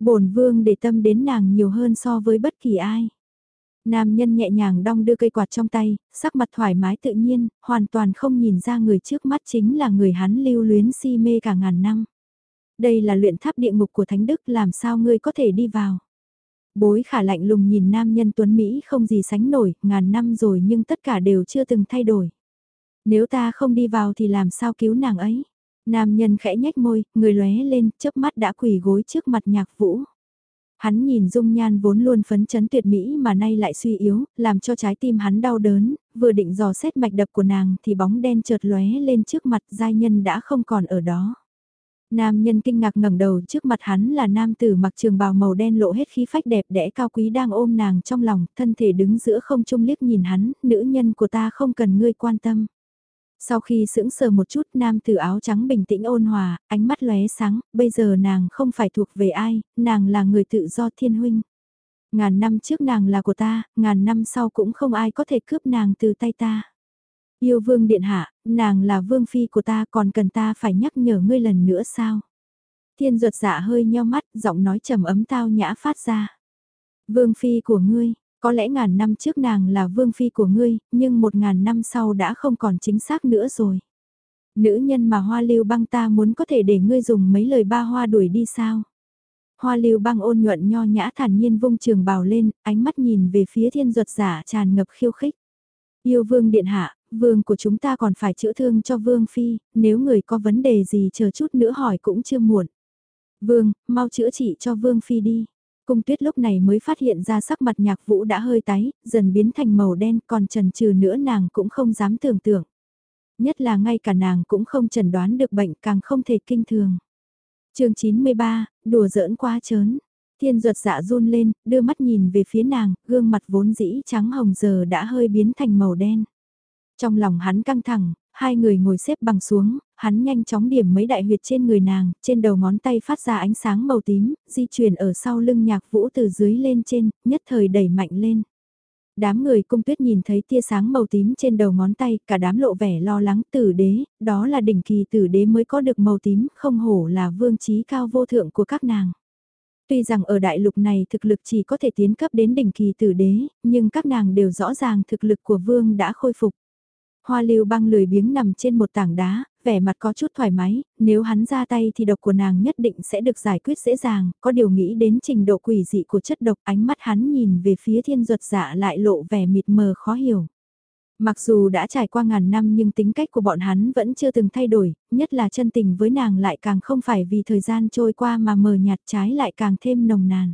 bổn vương để tâm đến nàng nhiều hơn so với bất kỳ ai. Nam nhân nhẹ nhàng đong đưa cây quạt trong tay, sắc mặt thoải mái tự nhiên, hoàn toàn không nhìn ra người trước mắt chính là người hắn lưu luyến si mê cả ngàn năm. Đây là luyện tháp địa ngục của Thánh Đức làm sao ngươi có thể đi vào. Bối khả lạnh lùng nhìn nam nhân tuấn Mỹ không gì sánh nổi, ngàn năm rồi nhưng tất cả đều chưa từng thay đổi. Nếu ta không đi vào thì làm sao cứu nàng ấy? Nam nhân khẽ nhếch môi, người lóe lên, chớp mắt đã quỳ gối trước mặt nhạc vũ. Hắn nhìn dung nhan vốn luôn phấn chấn tuyệt mỹ mà nay lại suy yếu, làm cho trái tim hắn đau đớn, vừa định dò xét mạch đập của nàng thì bóng đen chợt lóe lên trước mặt giai nhân đã không còn ở đó. Nam nhân kinh ngạc ngẩng đầu trước mặt hắn là nam tử mặc trường bào màu đen lộ hết khí phách đẹp đẽ cao quý đang ôm nàng trong lòng, thân thể đứng giữa không trung liếc nhìn hắn, nữ nhân của ta không cần ngươi quan tâm. Sau khi sững sờ một chút nam tử áo trắng bình tĩnh ôn hòa, ánh mắt lóe sáng, bây giờ nàng không phải thuộc về ai, nàng là người tự do thiên huynh. Ngàn năm trước nàng là của ta, ngàn năm sau cũng không ai có thể cướp nàng từ tay ta. Yêu vương điện hạ, nàng là vương phi của ta còn cần ta phải nhắc nhở ngươi lần nữa sao? Thiên ruột dạ hơi nheo mắt, giọng nói trầm ấm tao nhã phát ra. Vương phi của ngươi, có lẽ ngàn năm trước nàng là vương phi của ngươi, nhưng một ngàn năm sau đã không còn chính xác nữa rồi. Nữ nhân mà hoa lưu băng ta muốn có thể để ngươi dùng mấy lời ba hoa đuổi đi sao? Hoa lưu băng ôn nhuận nho nhã thản nhiên vung trường bào lên, ánh mắt nhìn về phía thiên ruột giả tràn ngập khiêu khích. Yêu vương điện hạ, vương của chúng ta còn phải chữa thương cho vương phi, nếu người có vấn đề gì chờ chút nữa hỏi cũng chưa muộn. Vương, mau chữa trị cho Vương Phi đi. Cung tuyết lúc này mới phát hiện ra sắc mặt nhạc vũ đã hơi tái, dần biến thành màu đen còn trần trừ nữa nàng cũng không dám tưởng tượng. Nhất là ngay cả nàng cũng không chẩn đoán được bệnh càng không thể kinh thường. chương 93, đùa giỡn quá chớn. Thiên ruột dạ run lên, đưa mắt nhìn về phía nàng, gương mặt vốn dĩ trắng hồng giờ đã hơi biến thành màu đen. Trong lòng hắn căng thẳng, hai người ngồi xếp bằng xuống, hắn nhanh chóng điểm mấy đại huyệt trên người nàng, trên đầu ngón tay phát ra ánh sáng màu tím, di chuyển ở sau lưng nhạc vũ từ dưới lên trên, nhất thời đẩy mạnh lên. Đám người cung tuyết nhìn thấy tia sáng màu tím trên đầu ngón tay, cả đám lộ vẻ lo lắng tử đế, đó là đỉnh kỳ tử đế mới có được màu tím, không hổ là vương trí cao vô thượng của các nàng. Tuy rằng ở đại lục này thực lực chỉ có thể tiến cấp đến đỉnh kỳ tử đế, nhưng các nàng đều rõ ràng thực lực của vương đã khôi phục. Hoa lưu băng lười biếng nằm trên một tảng đá, vẻ mặt có chút thoải mái, nếu hắn ra tay thì độc của nàng nhất định sẽ được giải quyết dễ dàng, có điều nghĩ đến trình độ quỷ dị của chất độc ánh mắt hắn nhìn về phía thiên ruột dạ lại lộ vẻ mịt mờ khó hiểu. Mặc dù đã trải qua ngàn năm nhưng tính cách của bọn hắn vẫn chưa từng thay đổi, nhất là chân tình với nàng lại càng không phải vì thời gian trôi qua mà mờ nhạt trái lại càng thêm nồng nàn.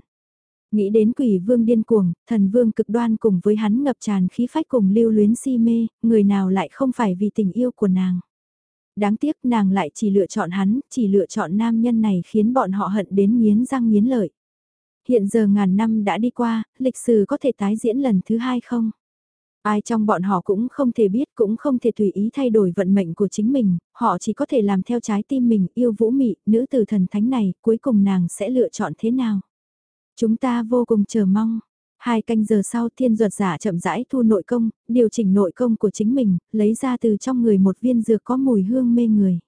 Nghĩ đến quỷ vương điên cuồng, thần vương cực đoan cùng với hắn ngập tràn khí phách cùng lưu luyến si mê, người nào lại không phải vì tình yêu của nàng. Đáng tiếc nàng lại chỉ lựa chọn hắn, chỉ lựa chọn nam nhân này khiến bọn họ hận đến miến răng miến lợi. Hiện giờ ngàn năm đã đi qua, lịch sử có thể tái diễn lần thứ hai không? Ai trong bọn họ cũng không thể biết cũng không thể tùy ý thay đổi vận mệnh của chính mình, họ chỉ có thể làm theo trái tim mình yêu vũ mị, nữ tử thần thánh này, cuối cùng nàng sẽ lựa chọn thế nào? Chúng ta vô cùng chờ mong. Hai canh giờ sau thiên ruột giả chậm rãi thu nội công, điều chỉnh nội công của chính mình, lấy ra từ trong người một viên dược có mùi hương mê người.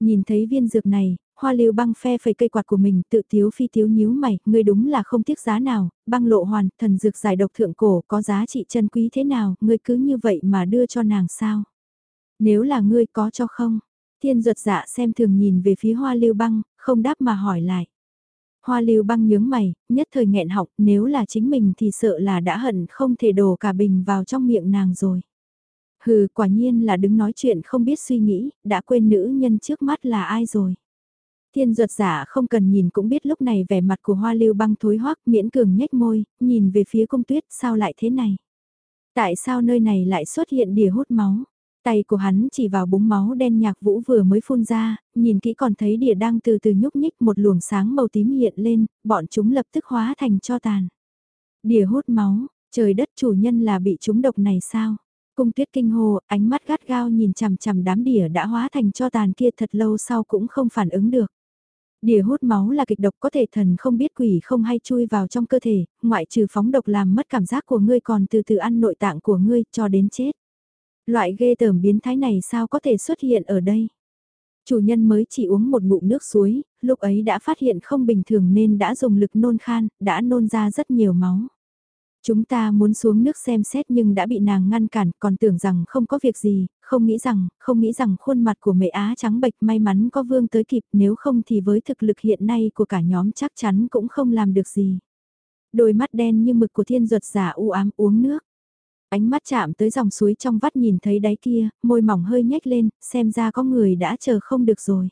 Nhìn thấy viên dược này, hoa lưu băng phe phẩy cây quạt của mình tự tiếu phi tiếu nhíu mày, ngươi đúng là không tiếc giá nào, băng lộ hoàn, thần dược giải độc thượng cổ có giá trị chân quý thế nào, ngươi cứ như vậy mà đưa cho nàng sao? Nếu là ngươi có cho không? Thiên ruột dạ xem thường nhìn về phía hoa lưu băng, không đáp mà hỏi lại. Hoa lưu băng nhướng mày, nhất thời nghẹn học, nếu là chính mình thì sợ là đã hận không thể đổ cả bình vào trong miệng nàng rồi. Hừ, quả nhiên là đứng nói chuyện không biết suy nghĩ, đã quên nữ nhân trước mắt là ai rồi. Thiên ruột giả không cần nhìn cũng biết lúc này vẻ mặt của hoa lưu băng thối hoắc miễn cường nhếch môi, nhìn về phía công tuyết sao lại thế này. Tại sao nơi này lại xuất hiện đìa hút máu? Tay của hắn chỉ vào búng máu đen nhạc vũ vừa mới phun ra, nhìn kỹ còn thấy đỉa đang từ từ nhúc nhích một luồng sáng màu tím hiện lên, bọn chúng lập tức hóa thành cho tàn. Đỉa hút máu, trời đất chủ nhân là bị chúng độc này sao? Cung tuyết kinh hồ, ánh mắt gắt gao nhìn chằm chằm đám đỉa đã hóa thành cho tàn kia thật lâu sau cũng không phản ứng được. Đỉa hút máu là kịch độc có thể thần không biết quỷ không hay chui vào trong cơ thể, ngoại trừ phóng độc làm mất cảm giác của ngươi còn từ từ ăn nội tạng của ngươi cho đến chết. Loại ghê tởm biến thái này sao có thể xuất hiện ở đây? Chủ nhân mới chỉ uống một ngụm nước suối, lúc ấy đã phát hiện không bình thường nên đã dùng lực nôn khan, đã nôn ra rất nhiều máu. Chúng ta muốn xuống nước xem xét nhưng đã bị nàng ngăn cản, còn tưởng rằng không có việc gì, không nghĩ rằng, không nghĩ rằng khuôn mặt của mẹ Á trắng bệch may mắn có vương tới kịp nếu không thì với thực lực hiện nay của cả nhóm chắc chắn cũng không làm được gì. Đôi mắt đen như mực của thiên ruột giả u ám uống nước. Ánh mắt chạm tới dòng suối trong vắt nhìn thấy đáy kia, môi mỏng hơi nhếch lên, xem ra có người đã chờ không được rồi.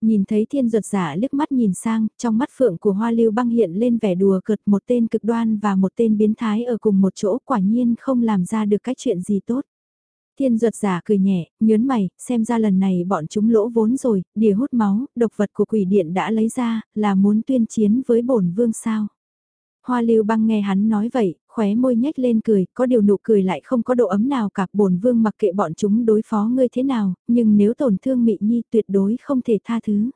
Nhìn thấy thiên ruột giả liếc mắt nhìn sang, trong mắt phượng của hoa lưu băng hiện lên vẻ đùa cợt một tên cực đoan và một tên biến thái ở cùng một chỗ quả nhiên không làm ra được cái chuyện gì tốt. Thiên ruột giả cười nhẹ, nhớn mày, xem ra lần này bọn chúng lỗ vốn rồi, đìa hút máu, độc vật của quỷ điện đã lấy ra, là muốn tuyên chiến với bổn vương sao. Hoa lưu băng nghe hắn nói vậy, khóe môi nhếch lên cười, có điều nụ cười lại không có độ ấm nào cả, bổn vương mặc kệ bọn chúng đối phó ngươi thế nào, nhưng nếu tổn thương mị nhi tuyệt đối không thể tha thứ.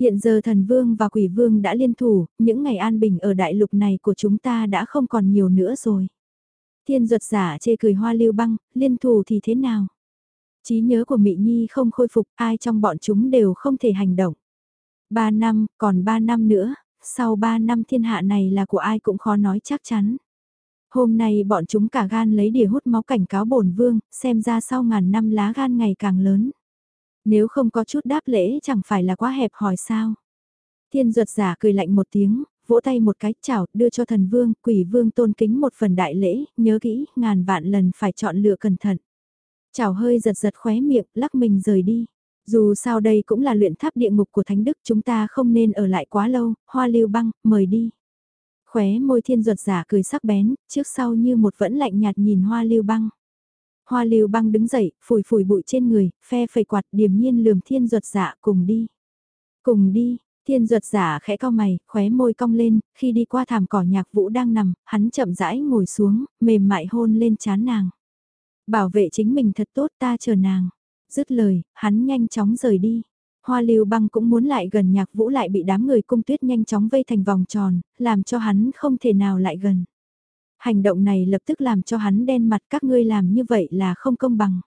Hiện giờ thần vương và quỷ vương đã liên thủ, những ngày an bình ở đại lục này của chúng ta đã không còn nhiều nữa rồi. Thiên duật giả chê cười hoa lưu băng, liên thủ thì thế nào? trí nhớ của mỹ Nhi không khôi phục, ai trong bọn chúng đều không thể hành động. Ba năm, còn ba năm nữa, sau ba năm thiên hạ này là của ai cũng khó nói chắc chắn. Hôm nay bọn chúng cả gan lấy đỉa hút máu cảnh cáo bổn vương, xem ra sau ngàn năm lá gan ngày càng lớn. Nếu không có chút đáp lễ chẳng phải là quá hẹp hỏi sao. Thiên duật giả cười lạnh một tiếng, vỗ tay một cái chào, đưa cho thần vương, quỷ vương tôn kính một phần đại lễ, nhớ kỹ, ngàn vạn lần phải chọn lựa cẩn thận. Chào hơi giật giật khóe miệng, lắc mình rời đi. Dù sao đây cũng là luyện tháp địa ngục của Thánh Đức chúng ta không nên ở lại quá lâu, hoa lưu băng, mời đi. Khóe môi thiên ruột giả cười sắc bén, trước sau như một vẫn lạnh nhạt nhìn hoa lưu băng. Hoa lưu băng đứng dậy, phủi phủi bụi trên người, phe phẩy quạt điềm nhiên lườm thiên ruột giả cùng đi. Cùng đi, thiên ruột giả khẽ cao mày, khóe môi cong lên, khi đi qua thảm cỏ nhạc vũ đang nằm, hắn chậm rãi ngồi xuống, mềm mại hôn lên chán nàng. Bảo vệ chính mình thật tốt ta chờ nàng. Dứt lời, hắn nhanh chóng rời đi. Hoa lưu băng cũng muốn lại gần nhạc vũ lại bị đám người cung tuyết nhanh chóng vây thành vòng tròn, làm cho hắn không thể nào lại gần. Hành động này lập tức làm cho hắn đen mặt các ngươi làm như vậy là không công bằng.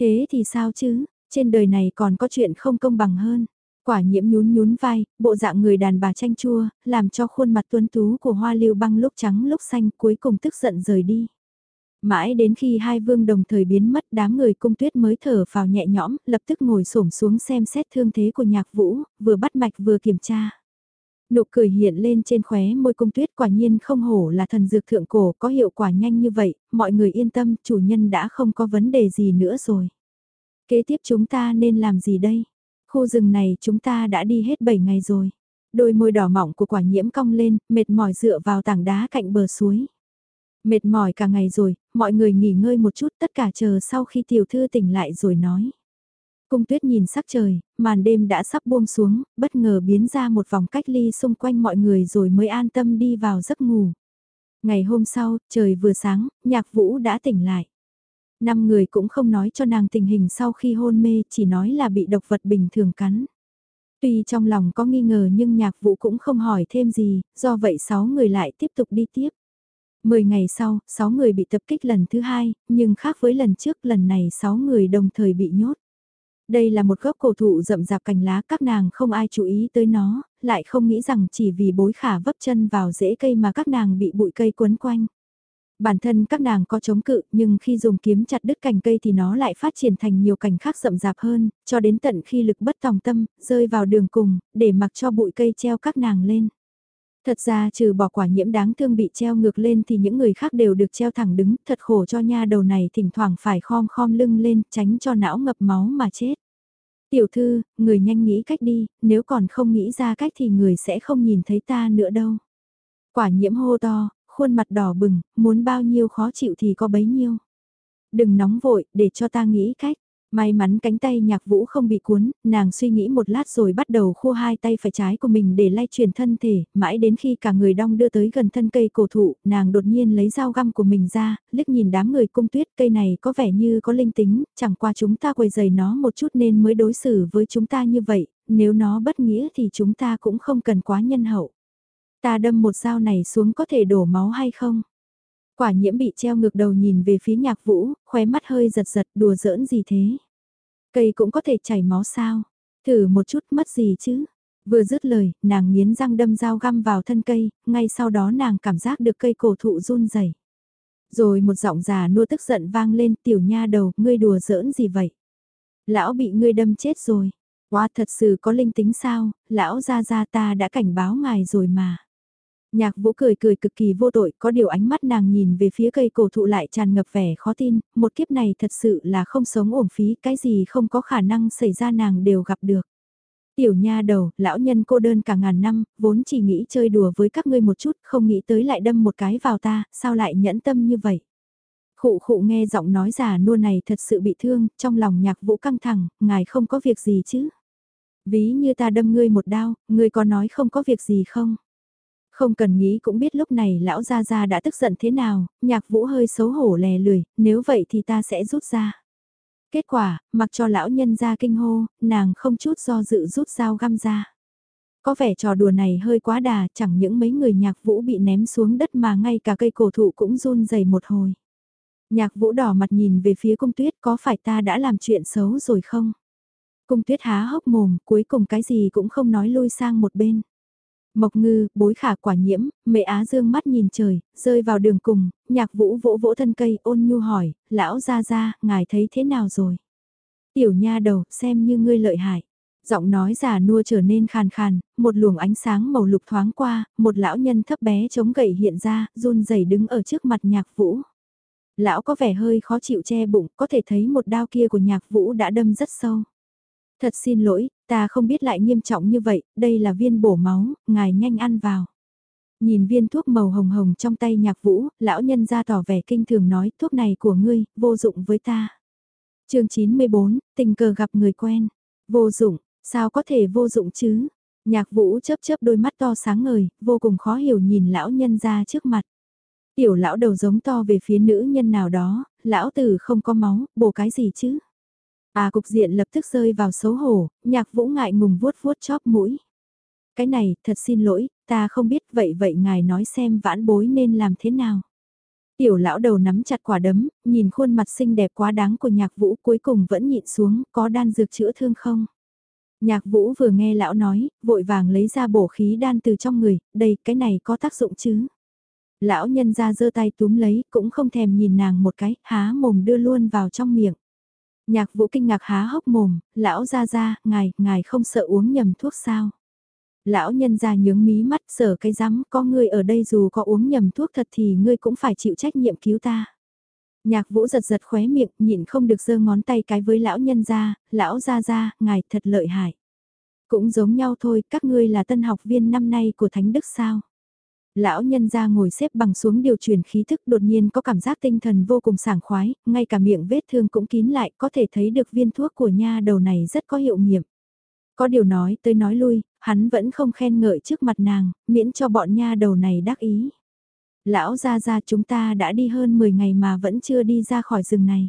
Thế thì sao chứ, trên đời này còn có chuyện không công bằng hơn. Quả nhiễm nhún nhún vai, bộ dạng người đàn bà chanh chua, làm cho khuôn mặt tuấn tú của hoa lưu băng lúc trắng lúc xanh cuối cùng tức giận rời đi. Mãi đến khi hai vương đồng thời biến mất đám người cung tuyết mới thở vào nhẹ nhõm, lập tức ngồi xổm xuống xem xét thương thế của nhạc vũ, vừa bắt mạch vừa kiểm tra. Nụ cười hiện lên trên khóe môi cung tuyết quả nhiên không hổ là thần dược thượng cổ có hiệu quả nhanh như vậy, mọi người yên tâm chủ nhân đã không có vấn đề gì nữa rồi. Kế tiếp chúng ta nên làm gì đây? Khu rừng này chúng ta đã đi hết 7 ngày rồi. Đôi môi đỏ mỏng của quả nhiễm cong lên, mệt mỏi dựa vào tảng đá cạnh bờ suối. Mệt mỏi cả ngày rồi, mọi người nghỉ ngơi một chút tất cả chờ sau khi tiểu thư tỉnh lại rồi nói. Cung tuyết nhìn sắc trời, màn đêm đã sắp buông xuống, bất ngờ biến ra một vòng cách ly xung quanh mọi người rồi mới an tâm đi vào giấc ngủ. Ngày hôm sau, trời vừa sáng, nhạc vũ đã tỉnh lại. Năm người cũng không nói cho nàng tình hình sau khi hôn mê, chỉ nói là bị độc vật bình thường cắn. Tuy trong lòng có nghi ngờ nhưng nhạc vũ cũng không hỏi thêm gì, do vậy sáu người lại tiếp tục đi tiếp. Mười ngày sau, sáu người bị tập kích lần thứ hai, nhưng khác với lần trước lần này sáu người đồng thời bị nhốt. Đây là một gốc cổ thụ rậm rạp cành lá các nàng không ai chú ý tới nó, lại không nghĩ rằng chỉ vì bối khả vấp chân vào rễ cây mà các nàng bị bụi cây quấn quanh. Bản thân các nàng có chống cự nhưng khi dùng kiếm chặt đứt cành cây thì nó lại phát triển thành nhiều cành khác rậm rạp hơn, cho đến tận khi lực bất tòng tâm, rơi vào đường cùng, để mặc cho bụi cây treo các nàng lên. Thật ra trừ bỏ quả nhiễm đáng thương bị treo ngược lên thì những người khác đều được treo thẳng đứng, thật khổ cho nha đầu này thỉnh thoảng phải khom khom lưng lên tránh cho não ngập máu mà chết. Tiểu thư, người nhanh nghĩ cách đi, nếu còn không nghĩ ra cách thì người sẽ không nhìn thấy ta nữa đâu. Quả nhiễm hô to, khuôn mặt đỏ bừng, muốn bao nhiêu khó chịu thì có bấy nhiêu. Đừng nóng vội, để cho ta nghĩ cách. May mắn cánh tay nhạc vũ không bị cuốn, nàng suy nghĩ một lát rồi bắt đầu khua hai tay phải trái của mình để lay chuyển thân thể, mãi đến khi cả người đong đưa tới gần thân cây cổ thụ, nàng đột nhiên lấy dao găm của mình ra, liếc nhìn đám người cung tuyết cây này có vẻ như có linh tính, chẳng qua chúng ta quầy giày nó một chút nên mới đối xử với chúng ta như vậy, nếu nó bất nghĩa thì chúng ta cũng không cần quá nhân hậu. Ta đâm một dao này xuống có thể đổ máu hay không? Quả nhiễm bị treo ngược đầu nhìn về phía nhạc vũ, khóe mắt hơi giật giật đùa giỡn gì thế? Cây cũng có thể chảy máu sao? Thử một chút mất gì chứ? Vừa dứt lời, nàng nghiến răng đâm dao găm vào thân cây, ngay sau đó nàng cảm giác được cây cổ thụ run rẩy. Rồi một giọng già nua tức giận vang lên tiểu nha đầu, ngươi đùa giỡn gì vậy? Lão bị ngươi đâm chết rồi. Quá thật sự có linh tính sao, lão ra ra ta đã cảnh báo ngài rồi mà. Nhạc vũ cười cười cực kỳ vô tội, có điều ánh mắt nàng nhìn về phía cây cổ thụ lại tràn ngập vẻ khó tin, một kiếp này thật sự là không sống ổn phí, cái gì không có khả năng xảy ra nàng đều gặp được. Tiểu nha đầu, lão nhân cô đơn cả ngàn năm, vốn chỉ nghĩ chơi đùa với các ngươi một chút, không nghĩ tới lại đâm một cái vào ta, sao lại nhẫn tâm như vậy. Khụ khụ nghe giọng nói già nua này thật sự bị thương, trong lòng nhạc vũ căng thẳng, ngài không có việc gì chứ. Ví như ta đâm ngươi một đao, ngươi có nói không có việc gì không? Không cần nghĩ cũng biết lúc này lão gia gia đã tức giận thế nào, nhạc vũ hơi xấu hổ lè lười, nếu vậy thì ta sẽ rút ra. Kết quả, mặc cho lão nhân ra kinh hô, nàng không chút do dự rút dao găm ra. Có vẻ trò đùa này hơi quá đà, chẳng những mấy người nhạc vũ bị ném xuống đất mà ngay cả cây cổ thụ cũng run rẩy một hồi. Nhạc vũ đỏ mặt nhìn về phía cung tuyết có phải ta đã làm chuyện xấu rồi không? Cung tuyết há hốc mồm, cuối cùng cái gì cũng không nói lôi sang một bên. Mộc ngư, bối khả quả nhiễm, mẹ á dương mắt nhìn trời, rơi vào đường cùng, nhạc vũ vỗ vỗ thân cây ôn nhu hỏi, lão ra ra, ngài thấy thế nào rồi? Tiểu nha đầu, xem như ngươi lợi hại. Giọng nói già nua trở nên khàn khàn, một luồng ánh sáng màu lục thoáng qua, một lão nhân thấp bé chống gậy hiện ra, run rẩy đứng ở trước mặt nhạc vũ. Lão có vẻ hơi khó chịu che bụng, có thể thấy một đao kia của nhạc vũ đã đâm rất sâu. Thật xin lỗi, ta không biết lại nghiêm trọng như vậy, đây là viên bổ máu, ngài nhanh ăn vào. Nhìn viên thuốc màu hồng hồng trong tay nhạc vũ, lão nhân ra tỏ vẻ kinh thường nói thuốc này của ngươi, vô dụng với ta. chương 94, tình cờ gặp người quen. Vô dụng, sao có thể vô dụng chứ? Nhạc vũ chớp chớp đôi mắt to sáng ngời, vô cùng khó hiểu nhìn lão nhân ra trước mặt. Tiểu lão đầu giống to về phía nữ nhân nào đó, lão tử không có máu, bổ cái gì chứ? À cục diện lập tức rơi vào xấu hổ, nhạc vũ ngại ngùng vuốt vuốt chóp mũi. Cái này, thật xin lỗi, ta không biết vậy vậy ngài nói xem vãn bối nên làm thế nào. Tiểu lão đầu nắm chặt quả đấm, nhìn khuôn mặt xinh đẹp quá đáng của nhạc vũ cuối cùng vẫn nhịn xuống, có đan dược chữa thương không? Nhạc vũ vừa nghe lão nói, vội vàng lấy ra bổ khí đan từ trong người, đây, cái này có tác dụng chứ? Lão nhân ra giơ tay túm lấy, cũng không thèm nhìn nàng một cái, há mồm đưa luôn vào trong miệng. Nhạc vũ kinh ngạc há hốc mồm, lão ra ra, ngài, ngài không sợ uống nhầm thuốc sao? Lão nhân ra nhướng mí mắt sở cái rắm có ngươi ở đây dù có uống nhầm thuốc thật thì ngươi cũng phải chịu trách nhiệm cứu ta. Nhạc vũ giật giật khóe miệng, nhịn không được giơ ngón tay cái với lão nhân ra, lão ra ra, ngài thật lợi hại. Cũng giống nhau thôi, các ngươi là tân học viên năm nay của Thánh Đức sao? Lão nhân ra ngồi xếp bằng xuống điều chuyển khí thức đột nhiên có cảm giác tinh thần vô cùng sảng khoái, ngay cả miệng vết thương cũng kín lại có thể thấy được viên thuốc của nha đầu này rất có hiệu nghiệm. Có điều nói tới nói lui, hắn vẫn không khen ngợi trước mặt nàng, miễn cho bọn nha đầu này đắc ý. Lão ra ra chúng ta đã đi hơn 10 ngày mà vẫn chưa đi ra khỏi rừng này.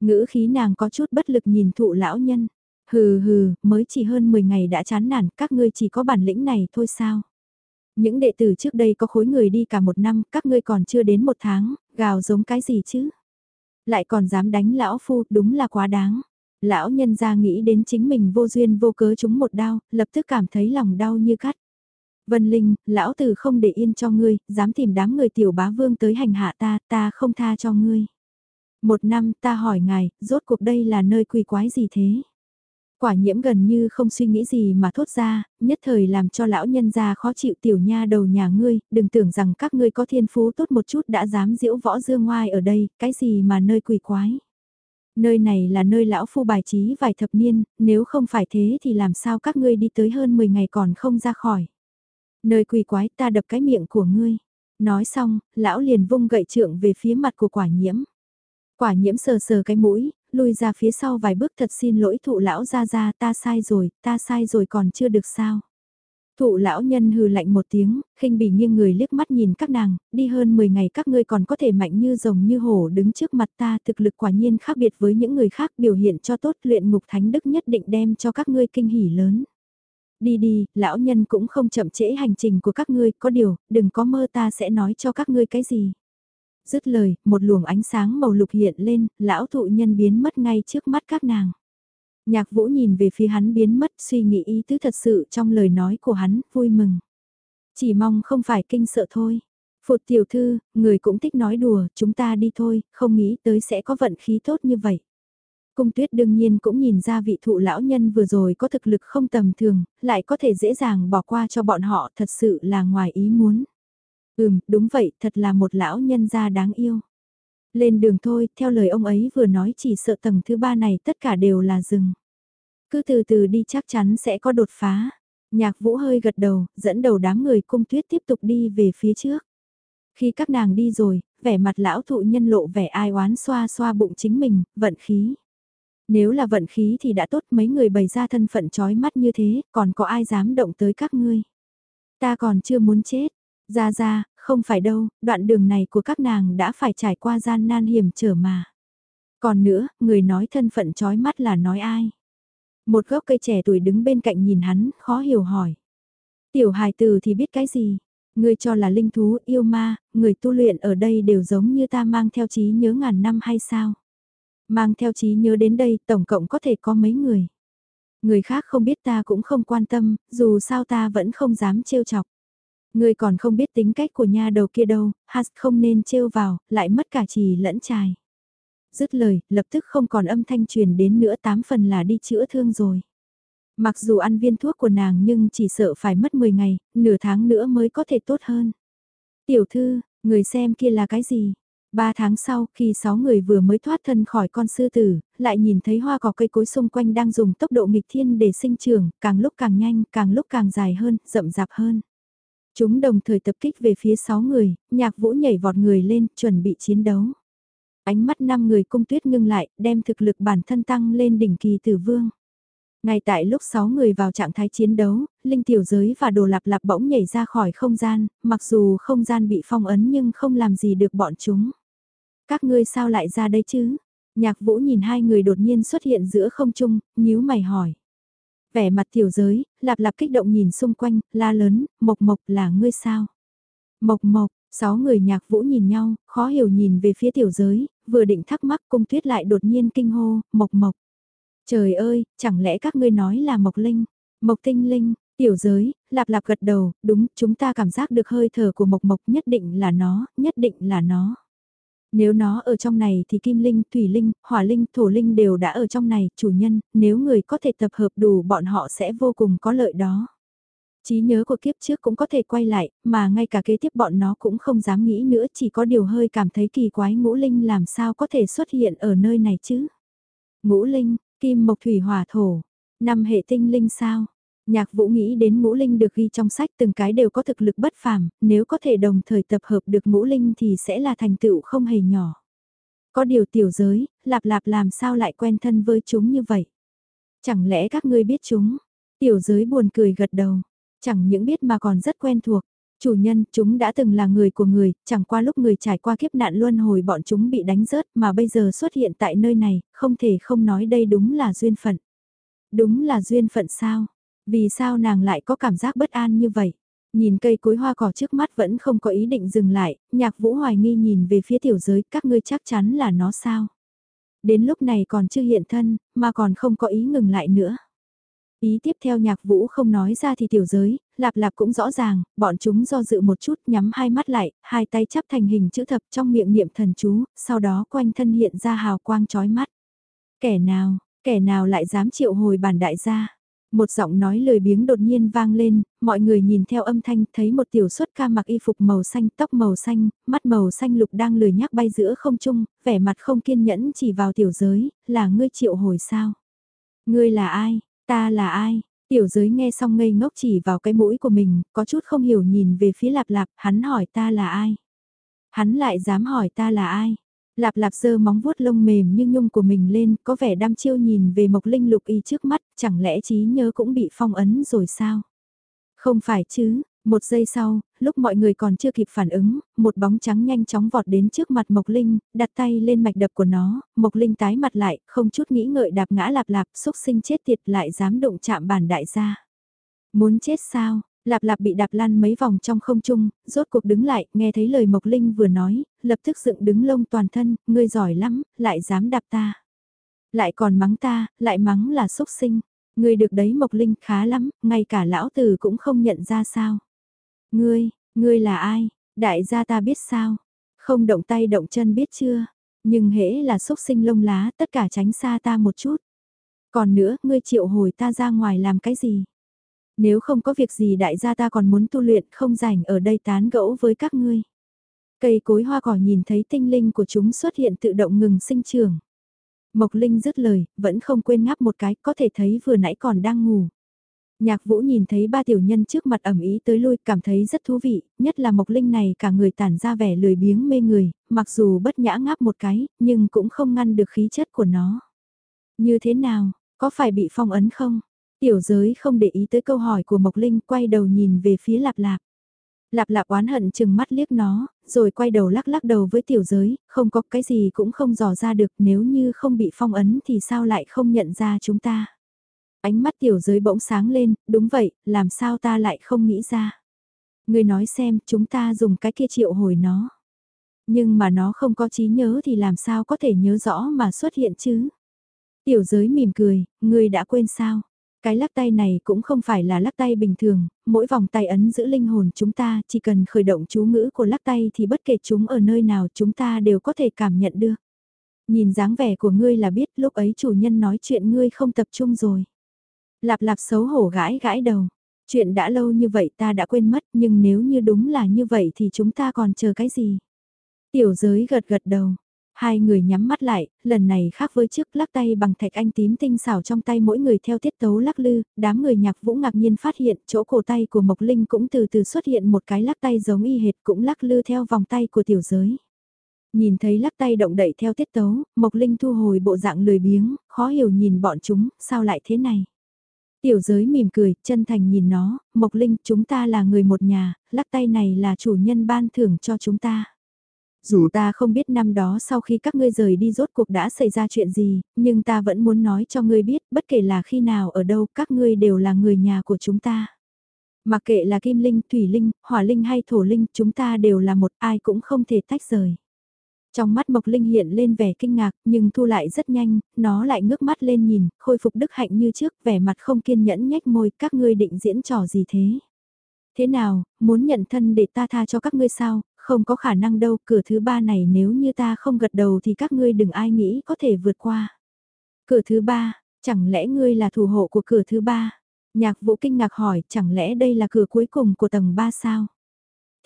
Ngữ khí nàng có chút bất lực nhìn thụ lão nhân. Hừ hừ, mới chỉ hơn 10 ngày đã chán nản, các ngươi chỉ có bản lĩnh này thôi sao? Những đệ tử trước đây có khối người đi cả một năm, các ngươi còn chưa đến một tháng, gào giống cái gì chứ? Lại còn dám đánh lão phu, đúng là quá đáng. Lão nhân ra nghĩ đến chính mình vô duyên vô cớ chúng một đau, lập tức cảm thấy lòng đau như cắt. Vân Linh, lão tử không để yên cho ngươi, dám tìm đám người tiểu bá vương tới hành hạ ta, ta không tha cho ngươi. Một năm ta hỏi ngài, rốt cuộc đây là nơi quỷ quái gì thế? Quả nhiễm gần như không suy nghĩ gì mà thốt ra, nhất thời làm cho lão nhân gia khó chịu tiểu nha đầu nhà ngươi, đừng tưởng rằng các ngươi có thiên phú tốt một chút đã dám diễu võ dương ngoai ở đây, cái gì mà nơi quỷ quái. Nơi này là nơi lão phu bài trí vài thập niên, nếu không phải thế thì làm sao các ngươi đi tới hơn 10 ngày còn không ra khỏi. Nơi quỷ quái ta đập cái miệng của ngươi. Nói xong, lão liền vung gậy trượng về phía mặt của quả nhiễm. Quả nhiễm sờ sờ cái mũi, lui ra phía sau vài bước thật xin lỗi thụ lão ra ra ta sai rồi, ta sai rồi còn chưa được sao. Thụ lão nhân hừ lạnh một tiếng, khinh bỉ nghiêng người liếc mắt nhìn các nàng, đi hơn 10 ngày các ngươi còn có thể mạnh như rồng như hổ đứng trước mặt ta thực lực quả nhiên khác biệt với những người khác biểu hiện cho tốt luyện ngục thánh đức nhất định đem cho các ngươi kinh hỉ lớn. Đi đi, lão nhân cũng không chậm trễ hành trình của các ngươi, có điều, đừng có mơ ta sẽ nói cho các ngươi cái gì. Dứt lời, một luồng ánh sáng màu lục hiện lên, lão thụ nhân biến mất ngay trước mắt các nàng. Nhạc vũ nhìn về phía hắn biến mất suy nghĩ ý tứ thật sự trong lời nói của hắn, vui mừng. Chỉ mong không phải kinh sợ thôi. Phụt tiểu thư, người cũng thích nói đùa, chúng ta đi thôi, không nghĩ tới sẽ có vận khí tốt như vậy. Cung tuyết đương nhiên cũng nhìn ra vị thụ lão nhân vừa rồi có thực lực không tầm thường, lại có thể dễ dàng bỏ qua cho bọn họ thật sự là ngoài ý muốn. Ừm, đúng vậy, thật là một lão nhân gia đáng yêu. Lên đường thôi, theo lời ông ấy vừa nói chỉ sợ tầng thứ ba này tất cả đều là rừng. Cứ từ từ đi chắc chắn sẽ có đột phá. Nhạc vũ hơi gật đầu, dẫn đầu đám người cung tuyết tiếp tục đi về phía trước. Khi các nàng đi rồi, vẻ mặt lão thụ nhân lộ vẻ ai oán xoa xoa bụng chính mình, vận khí. Nếu là vận khí thì đã tốt mấy người bày ra thân phận trói mắt như thế, còn có ai dám động tới các ngươi. Ta còn chưa muốn chết, ra ra, không phải đâu, đoạn đường này của các nàng đã phải trải qua gian nan hiểm trở mà. Còn nữa, người nói thân phận trói mắt là nói ai? Một gốc cây trẻ tuổi đứng bên cạnh nhìn hắn, khó hiểu hỏi. Tiểu hài từ thì biết cái gì? Người cho là linh thú, yêu ma, người tu luyện ở đây đều giống như ta mang theo trí nhớ ngàn năm hay sao? Mang theo trí nhớ đến đây tổng cộng có thể có mấy người. Người khác không biết ta cũng không quan tâm, dù sao ta vẫn không dám trêu chọc. Người còn không biết tính cách của nha đầu kia đâu, Has không nên trêu vào, lại mất cả trì lẫn trài. Dứt lời, lập tức không còn âm thanh truyền đến nữa tám phần là đi chữa thương rồi. Mặc dù ăn viên thuốc của nàng nhưng chỉ sợ phải mất 10 ngày, nửa tháng nữa mới có thể tốt hơn. Tiểu thư, người xem kia là cái gì? Ba tháng sau, khi sáu người vừa mới thoát thân khỏi con sư tử, lại nhìn thấy hoa cỏ cây cối xung quanh đang dùng tốc độ nghịch thiên để sinh trưởng, càng lúc càng nhanh, càng lúc càng dài hơn, rậm rạp hơn. Chúng đồng thời tập kích về phía sáu người, nhạc vũ nhảy vọt người lên, chuẩn bị chiến đấu. Ánh mắt năm người cung tuyết ngưng lại, đem thực lực bản thân tăng lên đỉnh kỳ tử vương. Ngay tại lúc 6 người vào trạng thái chiến đấu, Linh Tiểu Giới và Đồ Lạp Lạp bỗng nhảy ra khỏi không gian, mặc dù không gian bị phong ấn nhưng không làm gì được bọn chúng. Các ngươi sao lại ra đây chứ? Nhạc Vũ nhìn hai người đột nhiên xuất hiện giữa không trung, nhíu mày hỏi. Vẻ mặt Tiểu Giới, Lạp Lạp kích động nhìn xung quanh, la lớn, Mộc Mộc là ngươi sao? Mộc Mộc, sáu người Nhạc Vũ nhìn nhau, khó hiểu nhìn về phía Tiểu Giới, vừa định thắc mắc cung tuyết lại đột nhiên kinh hô, Mộc Mộc. Trời ơi, chẳng lẽ các ngươi nói là Mộc Linh, Mộc Tinh Linh, tiểu giới, lạp lạp gật đầu, đúng, chúng ta cảm giác được hơi thở của Mộc Mộc nhất định là nó, nhất định là nó. Nếu nó ở trong này thì Kim Linh, Thủy Linh, Hỏa Linh, Thổ Linh đều đã ở trong này, chủ nhân, nếu người có thể tập hợp đủ bọn họ sẽ vô cùng có lợi đó. Trí nhớ của kiếp trước cũng có thể quay lại, mà ngay cả kế tiếp bọn nó cũng không dám nghĩ nữa, chỉ có điều hơi cảm thấy kỳ quái ngũ linh làm sao có thể xuất hiện ở nơi này chứ. Ngũ linh, Kim mộc thủy hỏa thổ, năm hệ tinh linh sao? Nhạc vũ nghĩ đến ngũ linh được ghi trong sách từng cái đều có thực lực bất phàm, nếu có thể đồng thời tập hợp được ngũ linh thì sẽ là thành tựu không hề nhỏ. Có điều tiểu giới, lạp lạp làm sao lại quen thân với chúng như vậy? Chẳng lẽ các ngươi biết chúng? Tiểu giới buồn cười gật đầu, chẳng những biết mà còn rất quen thuộc. Chủ nhân, chúng đã từng là người của người, chẳng qua lúc người trải qua kiếp nạn luân hồi bọn chúng bị đánh rớt mà bây giờ xuất hiện tại nơi này, không thể không nói đây đúng là duyên phận. Đúng là duyên phận sao? Vì sao nàng lại có cảm giác bất an như vậy? Nhìn cây cối hoa cỏ trước mắt vẫn không có ý định dừng lại, nhạc vũ hoài nghi nhìn về phía tiểu giới, các ngươi chắc chắn là nó sao? Đến lúc này còn chưa hiện thân, mà còn không có ý ngừng lại nữa. Ý tiếp theo nhạc vũ không nói ra thì tiểu giới, lạp lạp cũng rõ ràng, bọn chúng do dự một chút nhắm hai mắt lại, hai tay chắp thành hình chữ thập trong miệng niệm thần chú, sau đó quanh thân hiện ra hào quang chói mắt. Kẻ nào, kẻ nào lại dám triệu hồi bản đại gia? Một giọng nói lời biếng đột nhiên vang lên, mọi người nhìn theo âm thanh thấy một tiểu xuất ca mặc y phục màu xanh tóc màu xanh, mắt màu xanh lục đang lười nhác bay giữa không trung, vẻ mặt không kiên nhẫn chỉ vào tiểu giới, là ngươi triệu hồi sao? Ngươi là ai? Ta là ai? Tiểu giới nghe xong ngây ngốc chỉ vào cái mũi của mình, có chút không hiểu nhìn về phía lạp lạp, hắn hỏi ta là ai? Hắn lại dám hỏi ta là ai? Lạp lạp giơ móng vuốt lông mềm như nhung của mình lên, có vẻ đam chiêu nhìn về mộc linh lục y trước mắt, chẳng lẽ trí nhớ cũng bị phong ấn rồi sao? Không phải chứ, một giây sau, lúc mọi người còn chưa kịp phản ứng, một bóng trắng nhanh chóng vọt đến trước mặt Mộc Linh, đặt tay lên mạch đập của nó, Mộc Linh tái mặt lại, không chút nghĩ ngợi đạp ngã lạp lạp, xúc sinh chết tiệt lại dám đụng chạm bản đại gia. Muốn chết sao? Lạp lạp bị đạp lan mấy vòng trong không trung, rốt cuộc đứng lại, nghe thấy lời Mộc Linh vừa nói, lập tức dựng đứng lông toàn thân, ngươi giỏi lắm, lại dám đạp ta. Lại còn mắng ta, lại mắng là xúc sinh. Ngươi được đấy Mộc Linh khá lắm, ngay cả lão tử cũng không nhận ra sao. Ngươi, ngươi là ai? Đại gia ta biết sao? Không động tay động chân biết chưa? Nhưng hễ là xúc sinh lông lá tất cả tránh xa ta một chút. Còn nữa, ngươi triệu hồi ta ra ngoài làm cái gì? Nếu không có việc gì đại gia ta còn muốn tu luyện không rảnh ở đây tán gẫu với các ngươi. Cây cối hoa cỏ nhìn thấy tinh linh của chúng xuất hiện tự động ngừng sinh trưởng. Mộc Linh dứt lời, vẫn không quên ngáp một cái, có thể thấy vừa nãy còn đang ngủ. Nhạc vũ nhìn thấy ba tiểu nhân trước mặt ẩm ý tới lui cảm thấy rất thú vị, nhất là Mộc Linh này cả người tản ra vẻ lười biếng mê người, mặc dù bất nhã ngáp một cái, nhưng cũng không ngăn được khí chất của nó. Như thế nào, có phải bị phong ấn không? Tiểu giới không để ý tới câu hỏi của Mộc Linh quay đầu nhìn về phía lạp lạp. Lạp lạp oán hận chừng mắt liếc nó, rồi quay đầu lắc lắc đầu với tiểu giới, không có cái gì cũng không dò ra được nếu như không bị phong ấn thì sao lại không nhận ra chúng ta. Ánh mắt tiểu giới bỗng sáng lên, đúng vậy, làm sao ta lại không nghĩ ra. Người nói xem, chúng ta dùng cái kia triệu hồi nó. Nhưng mà nó không có trí nhớ thì làm sao có thể nhớ rõ mà xuất hiện chứ. Tiểu giới mỉm cười, người đã quên sao. Cái lắc tay này cũng không phải là lắc tay bình thường, mỗi vòng tay ấn giữ linh hồn chúng ta, chỉ cần khởi động chú ngữ của lắc tay thì bất kể chúng ở nơi nào chúng ta đều có thể cảm nhận được. Nhìn dáng vẻ của ngươi là biết lúc ấy chủ nhân nói chuyện ngươi không tập trung rồi. Lạp lạp xấu hổ gãi gãi đầu. Chuyện đã lâu như vậy ta đã quên mất nhưng nếu như đúng là như vậy thì chúng ta còn chờ cái gì? Tiểu giới gật gật đầu. Hai người nhắm mắt lại, lần này khác với trước lắc tay bằng thạch anh tím tinh xảo trong tay mỗi người theo tiết tấu lắc lư, đám người nhạc vũ ngạc nhiên phát hiện chỗ cổ tay của Mộc Linh cũng từ từ xuất hiện một cái lắc tay giống y hệt cũng lắc lư theo vòng tay của tiểu giới. Nhìn thấy lắc tay động đậy theo tiết tấu, Mộc Linh thu hồi bộ dạng lười biếng, khó hiểu nhìn bọn chúng, sao lại thế này? Tiểu giới mỉm cười, chân thành nhìn nó, Mộc Linh, chúng ta là người một nhà, lắc tay này là chủ nhân ban thưởng cho chúng ta. Dù ta không biết năm đó sau khi các ngươi rời đi rốt cuộc đã xảy ra chuyện gì, nhưng ta vẫn muốn nói cho ngươi biết, bất kể là khi nào ở đâu, các ngươi đều là người nhà của chúng ta. Mặc kệ là kim linh, thủy linh, hỏa linh hay thổ linh, chúng ta đều là một ai cũng không thể tách rời. Trong mắt Mộc Linh hiện lên vẻ kinh ngạc, nhưng thu lại rất nhanh, nó lại ngước mắt lên nhìn, khôi phục đức hạnh như trước, vẻ mặt không kiên nhẫn nhếch môi, các ngươi định diễn trò gì thế? Thế nào, muốn nhận thân để ta tha cho các ngươi sao, không có khả năng đâu, cửa thứ ba này nếu như ta không gật đầu thì các ngươi đừng ai nghĩ có thể vượt qua. Cửa thứ ba, chẳng lẽ ngươi là thủ hộ của cửa thứ ba? Nhạc vũ kinh ngạc hỏi, chẳng lẽ đây là cửa cuối cùng của tầng ba sao?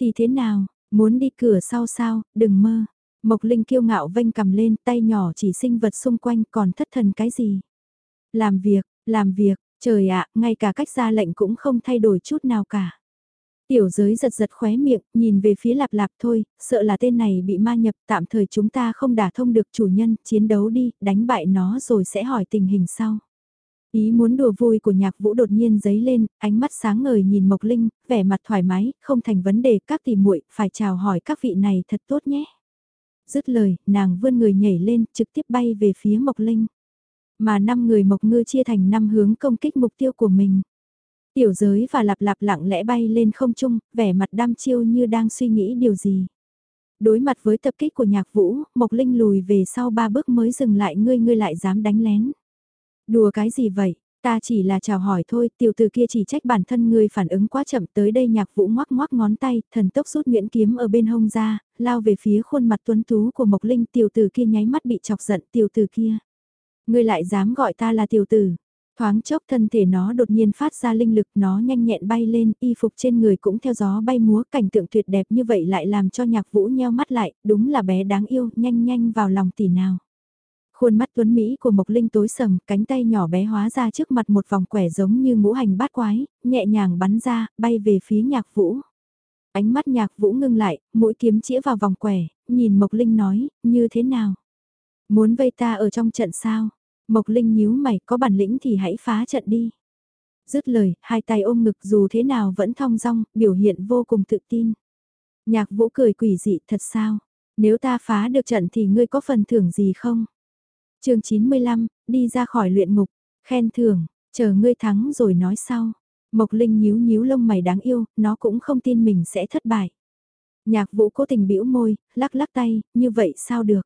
Thì thế nào, muốn đi cửa sau sao, đừng mơ. Mộc Linh kiêu ngạo vênh cầm lên tay nhỏ chỉ sinh vật xung quanh còn thất thần cái gì. Làm việc, làm việc, trời ạ, ngay cả cách ra lệnh cũng không thay đổi chút nào cả. Tiểu giới giật giật khóe miệng, nhìn về phía lạp lạp thôi, sợ là tên này bị ma nhập, tạm thời chúng ta không đả thông được chủ nhân, chiến đấu đi, đánh bại nó rồi sẽ hỏi tình hình sau. Ý muốn đùa vui của nhạc vũ đột nhiên giấy lên, ánh mắt sáng ngời nhìn Mộc Linh, vẻ mặt thoải mái, không thành vấn đề, các tỷ muội phải chào hỏi các vị này thật tốt nhé. Dứt lời, nàng vươn người nhảy lên, trực tiếp bay về phía Mộc Linh. Mà năm người Mộc Ngư chia thành năm hướng công kích mục tiêu của mình. Tiểu giới và lạp lạp lặng lẽ bay lên không trung, vẻ mặt đam chiêu như đang suy nghĩ điều gì. Đối mặt với tập kích của nhạc vũ, Mộc Linh lùi về sau ba bước mới dừng lại ngươi ngươi lại dám đánh lén. Đùa cái gì vậy? Ta chỉ là chào hỏi thôi, tiểu tử kia chỉ trách bản thân ngươi phản ứng quá chậm tới đây nhạc vũ ngoắc ngoắc ngón tay, thần tốc rút nguyễn kiếm ở bên hông ra, lao về phía khuôn mặt tuấn tú của Mộc Linh tiểu tử kia nháy mắt bị chọc giận tiểu tử kia. Ngươi lại dám gọi ta là tiểu tử, Thoáng chốc thân thể nó đột nhiên phát ra linh lực nó nhanh nhẹn bay lên, y phục trên người cũng theo gió bay múa, cảnh tượng tuyệt đẹp như vậy lại làm cho nhạc vũ nheo mắt lại, đúng là bé đáng yêu, nhanh nhanh vào lòng tỷ nào. Khuôn mắt tuấn Mỹ của Mộc Linh tối sầm, cánh tay nhỏ bé hóa ra trước mặt một vòng quẻ giống như ngũ hành bát quái, nhẹ nhàng bắn ra, bay về phía nhạc vũ. Ánh mắt nhạc vũ ngưng lại, mũi kiếm chĩa vào vòng quẻ, nhìn Mộc Linh nói, như thế nào? Muốn vây ta ở trong trận sao? Mộc Linh nhíu mày, có bản lĩnh thì hãy phá trận đi. Dứt lời, hai tay ôm ngực dù thế nào vẫn thong dong, biểu hiện vô cùng tự tin. Nhạc vũ cười quỷ dị thật sao? Nếu ta phá được trận thì ngươi có phần thưởng gì không? chương 95, đi ra khỏi luyện ngục, khen thưởng, chờ ngươi thắng rồi nói sau. Mộc Linh nhíu nhíu lông mày đáng yêu, nó cũng không tin mình sẽ thất bại. Nhạc vũ cố tình bĩu môi, lắc lắc tay, như vậy sao được?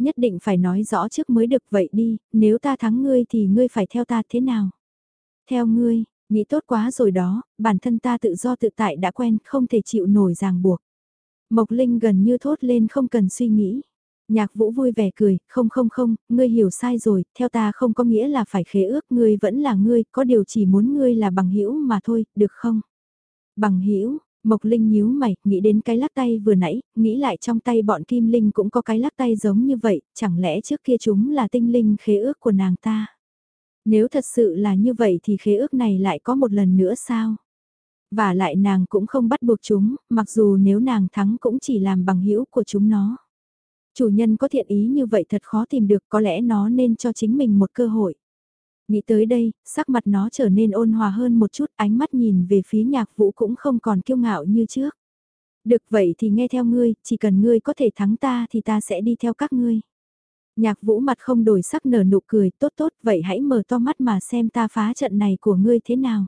Nhất định phải nói rõ trước mới được vậy đi, nếu ta thắng ngươi thì ngươi phải theo ta thế nào? Theo ngươi, nghĩ tốt quá rồi đó, bản thân ta tự do tự tại đã quen, không thể chịu nổi ràng buộc. Mộc Linh gần như thốt lên không cần suy nghĩ. Nhạc vũ vui vẻ cười, không không không, ngươi hiểu sai rồi, theo ta không có nghĩa là phải khế ước, ngươi vẫn là ngươi, có điều chỉ muốn ngươi là bằng hữu mà thôi, được không? Bằng hữu Mộc Linh nhíu mày, nghĩ đến cái lắc tay vừa nãy, nghĩ lại trong tay bọn Kim Linh cũng có cái lắc tay giống như vậy, chẳng lẽ trước kia chúng là tinh linh khế ước của nàng ta? Nếu thật sự là như vậy thì khế ước này lại có một lần nữa sao? Và lại nàng cũng không bắt buộc chúng, mặc dù nếu nàng thắng cũng chỉ làm bằng hữu của chúng nó. Chủ nhân có thiện ý như vậy thật khó tìm được, có lẽ nó nên cho chính mình một cơ hội. Nghĩ tới đây, sắc mặt nó trở nên ôn hòa hơn một chút, ánh mắt nhìn về phía nhạc vũ cũng không còn kiêu ngạo như trước. Được vậy thì nghe theo ngươi, chỉ cần ngươi có thể thắng ta thì ta sẽ đi theo các ngươi. Nhạc vũ mặt không đổi sắc nở nụ cười, tốt tốt, vậy hãy mở to mắt mà xem ta phá trận này của ngươi thế nào.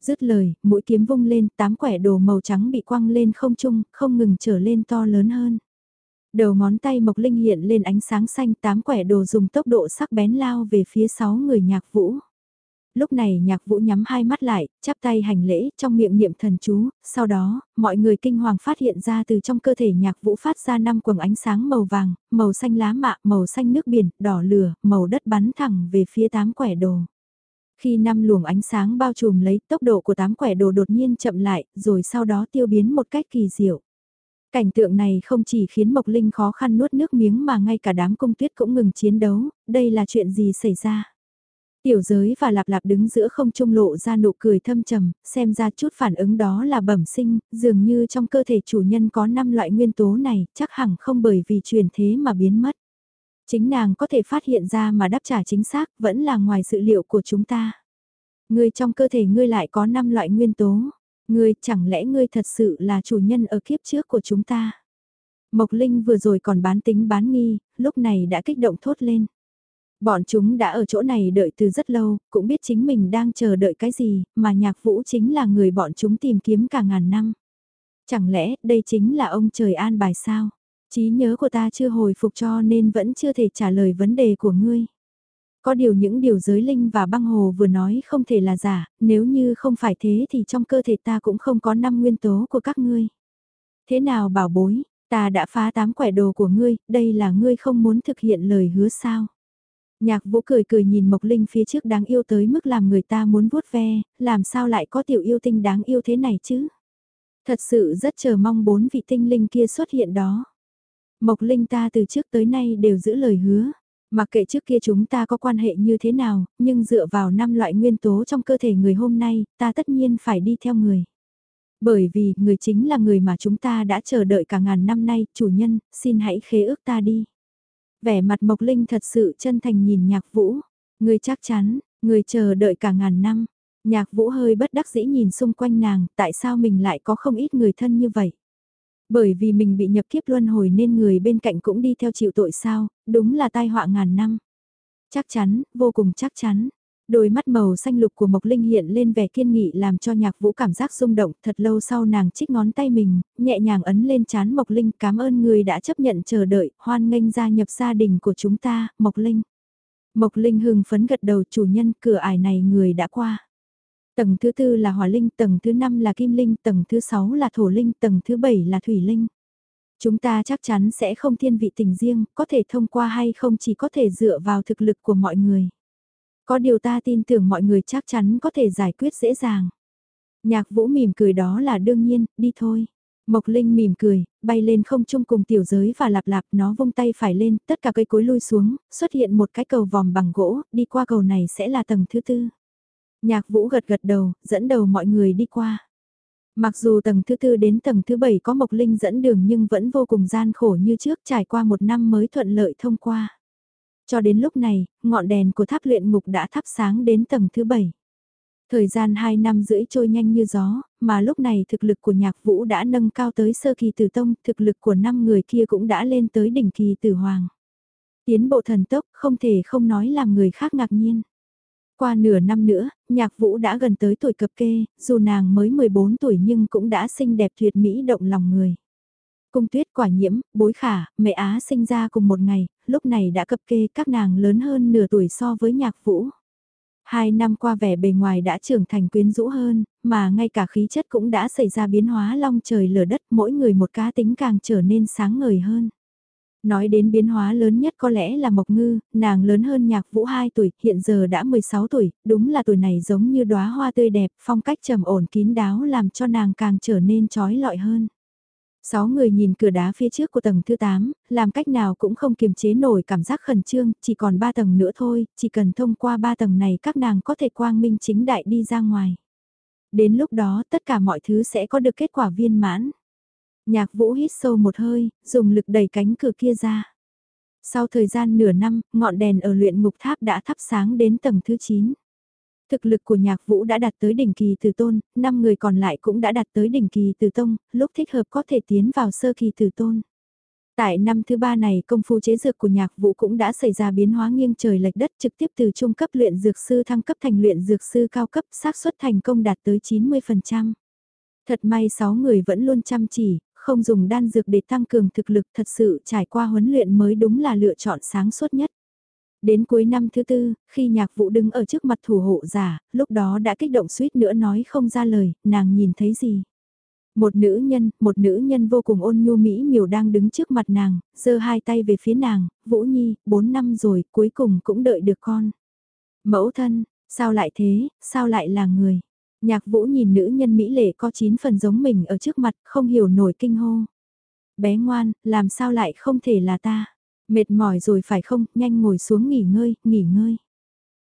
Dứt lời, mũi kiếm vung lên, tám quẻ đồ màu trắng bị quăng lên không trung, không ngừng trở lên to lớn hơn. Đầu ngón tay Mộc Linh hiện lên ánh sáng xanh tám quẻ đồ dùng tốc độ sắc bén lao về phía sáu người nhạc vũ. Lúc này nhạc vũ nhắm hai mắt lại, chắp tay hành lễ trong miệng niệm thần chú, sau đó, mọi người kinh hoàng phát hiện ra từ trong cơ thể nhạc vũ phát ra năm quầng ánh sáng màu vàng, màu xanh lá mạ, màu xanh nước biển, đỏ lửa, màu đất bắn thẳng về phía tám quẻ đồ. Khi năm luồng ánh sáng bao trùm lấy tốc độ của tám quẻ đồ đột nhiên chậm lại, rồi sau đó tiêu biến một cách kỳ diệu. Cảnh tượng này không chỉ khiến Mộc Linh khó khăn nuốt nước miếng mà ngay cả đám công tuyết cũng ngừng chiến đấu, đây là chuyện gì xảy ra? Tiểu giới và lạp lạp đứng giữa không trung lộ ra nụ cười thâm trầm, xem ra chút phản ứng đó là bẩm sinh, dường như trong cơ thể chủ nhân có 5 loại nguyên tố này, chắc hẳn không bởi vì truyền thế mà biến mất. Chính nàng có thể phát hiện ra mà đáp trả chính xác vẫn là ngoài sự liệu của chúng ta. người trong cơ thể ngươi lại có 5 loại nguyên tố. Ngươi chẳng lẽ ngươi thật sự là chủ nhân ở kiếp trước của chúng ta? Mộc Linh vừa rồi còn bán tính bán nghi, lúc này đã kích động thốt lên. Bọn chúng đã ở chỗ này đợi từ rất lâu, cũng biết chính mình đang chờ đợi cái gì, mà nhạc vũ chính là người bọn chúng tìm kiếm cả ngàn năm. Chẳng lẽ đây chính là ông trời an bài sao? trí nhớ của ta chưa hồi phục cho nên vẫn chưa thể trả lời vấn đề của ngươi. Có điều những điều giới linh và băng hồ vừa nói không thể là giả, nếu như không phải thế thì trong cơ thể ta cũng không có năm nguyên tố của các ngươi. Thế nào bảo bối, ta đã phá tám quẻ đồ của ngươi, đây là ngươi không muốn thực hiện lời hứa sao? Nhạc vũ cười cười nhìn Mộc Linh phía trước đáng yêu tới mức làm người ta muốn vuốt ve, làm sao lại có tiểu yêu tinh đáng yêu thế này chứ? Thật sự rất chờ mong bốn vị tinh linh kia xuất hiện đó. Mộc Linh ta từ trước tới nay đều giữ lời hứa. Mặc kệ trước kia chúng ta có quan hệ như thế nào, nhưng dựa vào năm loại nguyên tố trong cơ thể người hôm nay, ta tất nhiên phải đi theo người. Bởi vì, người chính là người mà chúng ta đã chờ đợi cả ngàn năm nay, chủ nhân, xin hãy khế ước ta đi. Vẻ mặt Mộc Linh thật sự chân thành nhìn nhạc vũ. Người chắc chắn, người chờ đợi cả ngàn năm. Nhạc vũ hơi bất đắc dĩ nhìn xung quanh nàng, tại sao mình lại có không ít người thân như vậy. Bởi vì mình bị nhập kiếp luân hồi nên người bên cạnh cũng đi theo chịu tội sao, đúng là tai họa ngàn năm. Chắc chắn, vô cùng chắc chắn. Đôi mắt màu xanh lục của Mộc Linh hiện lên vẻ kiên nghị làm cho nhạc vũ cảm giác rung động thật lâu sau nàng chích ngón tay mình, nhẹ nhàng ấn lên chán Mộc Linh cảm ơn người đã chấp nhận chờ đợi, hoan nghênh gia nhập gia đình của chúng ta, Mộc Linh. Mộc Linh hưng phấn gật đầu chủ nhân cửa ải này người đã qua. Tầng thứ tư là hỏa linh, tầng thứ năm là kim linh, tầng thứ sáu là thổ linh, tầng thứ bảy là thủy linh. Chúng ta chắc chắn sẽ không thiên vị tình riêng, có thể thông qua hay không chỉ có thể dựa vào thực lực của mọi người. Có điều ta tin tưởng mọi người chắc chắn có thể giải quyết dễ dàng. Nhạc vũ mỉm cười đó là đương nhiên, đi thôi. Mộc Linh mỉm cười, bay lên không trung cùng tiểu giới và lạp lạp nó vung tay phải lên, tất cả cây cối lui xuống, xuất hiện một cái cầu vòng bằng gỗ, đi qua cầu này sẽ là tầng thứ tư. Nhạc vũ gật gật đầu, dẫn đầu mọi người đi qua. Mặc dù tầng thứ tư đến tầng thứ bảy có Mộc Linh dẫn đường nhưng vẫn vô cùng gian khổ như trước trải qua một năm mới thuận lợi thông qua. Cho đến lúc này, ngọn đèn của tháp luyện ngục đã thắp sáng đến tầng thứ bảy. Thời gian 2 năm rưỡi trôi nhanh như gió, mà lúc này thực lực của nhạc vũ đã nâng cao tới sơ kỳ tử tông, thực lực của 5 người kia cũng đã lên tới đỉnh kỳ tử hoàng. Tiến bộ thần tốc không thể không nói làm người khác ngạc nhiên. Qua nửa năm nữa, nhạc vũ đã gần tới tuổi cập kê, dù nàng mới 14 tuổi nhưng cũng đã xinh đẹp tuyệt mỹ động lòng người. Cung tuyết quả nhiễm, bối khả, mẹ Á sinh ra cùng một ngày, lúc này đã cập kê các nàng lớn hơn nửa tuổi so với nhạc vũ. Hai năm qua vẻ bề ngoài đã trưởng thành quyến rũ hơn, mà ngay cả khí chất cũng đã xảy ra biến hóa long trời lở đất mỗi người một cá tính càng trở nên sáng ngời hơn. Nói đến biến hóa lớn nhất có lẽ là Mộc Ngư, nàng lớn hơn nhạc vũ 2 tuổi, hiện giờ đã 16 tuổi, đúng là tuổi này giống như đóa hoa tươi đẹp, phong cách trầm ổn kín đáo làm cho nàng càng trở nên trói lọi hơn. Sáu người nhìn cửa đá phía trước của tầng thứ 8, làm cách nào cũng không kiềm chế nổi cảm giác khẩn trương, chỉ còn 3 tầng nữa thôi, chỉ cần thông qua 3 tầng này các nàng có thể quang minh chính đại đi ra ngoài. Đến lúc đó tất cả mọi thứ sẽ có được kết quả viên mãn. Nhạc vũ hít sâu một hơi, dùng lực đẩy cánh cửa kia ra. Sau thời gian nửa năm, ngọn đèn ở luyện ngục tháp đã thắp sáng đến tầng thứ 9. Thực lực của nhạc vũ đã đạt tới đỉnh kỳ từ tôn, 5 người còn lại cũng đã đạt tới đỉnh kỳ từ tông, lúc thích hợp có thể tiến vào sơ kỳ từ tôn. Tại năm thứ ba này công phu chế dược của nhạc vũ cũng đã xảy ra biến hóa nghiêng trời lệch đất trực tiếp từ trung cấp luyện dược sư thăng cấp thành luyện dược sư cao cấp xác suất thành công đạt tới 90%. Thật may 6 người vẫn luôn chăm chỉ, không dùng đan dược để tăng cường thực lực thật sự trải qua huấn luyện mới đúng là lựa chọn sáng suốt nhất. Đến cuối năm thứ tư, khi nhạc vụ đứng ở trước mặt thủ hộ giả, lúc đó đã kích động suýt nữa nói không ra lời, nàng nhìn thấy gì. Một nữ nhân, một nữ nhân vô cùng ôn nhu mỹ miều đang đứng trước mặt nàng, giơ hai tay về phía nàng, Vũ Nhi, bốn năm rồi, cuối cùng cũng đợi được con. Mẫu thân, sao lại thế, sao lại là người? Nhạc vũ nhìn nữ nhân Mỹ lệ có chín phần giống mình ở trước mặt, không hiểu nổi kinh hô. bé ngoan, làm sao lại không thể là ta? Mệt mỏi rồi phải không, nhanh ngồi xuống nghỉ ngơi, nghỉ ngơi.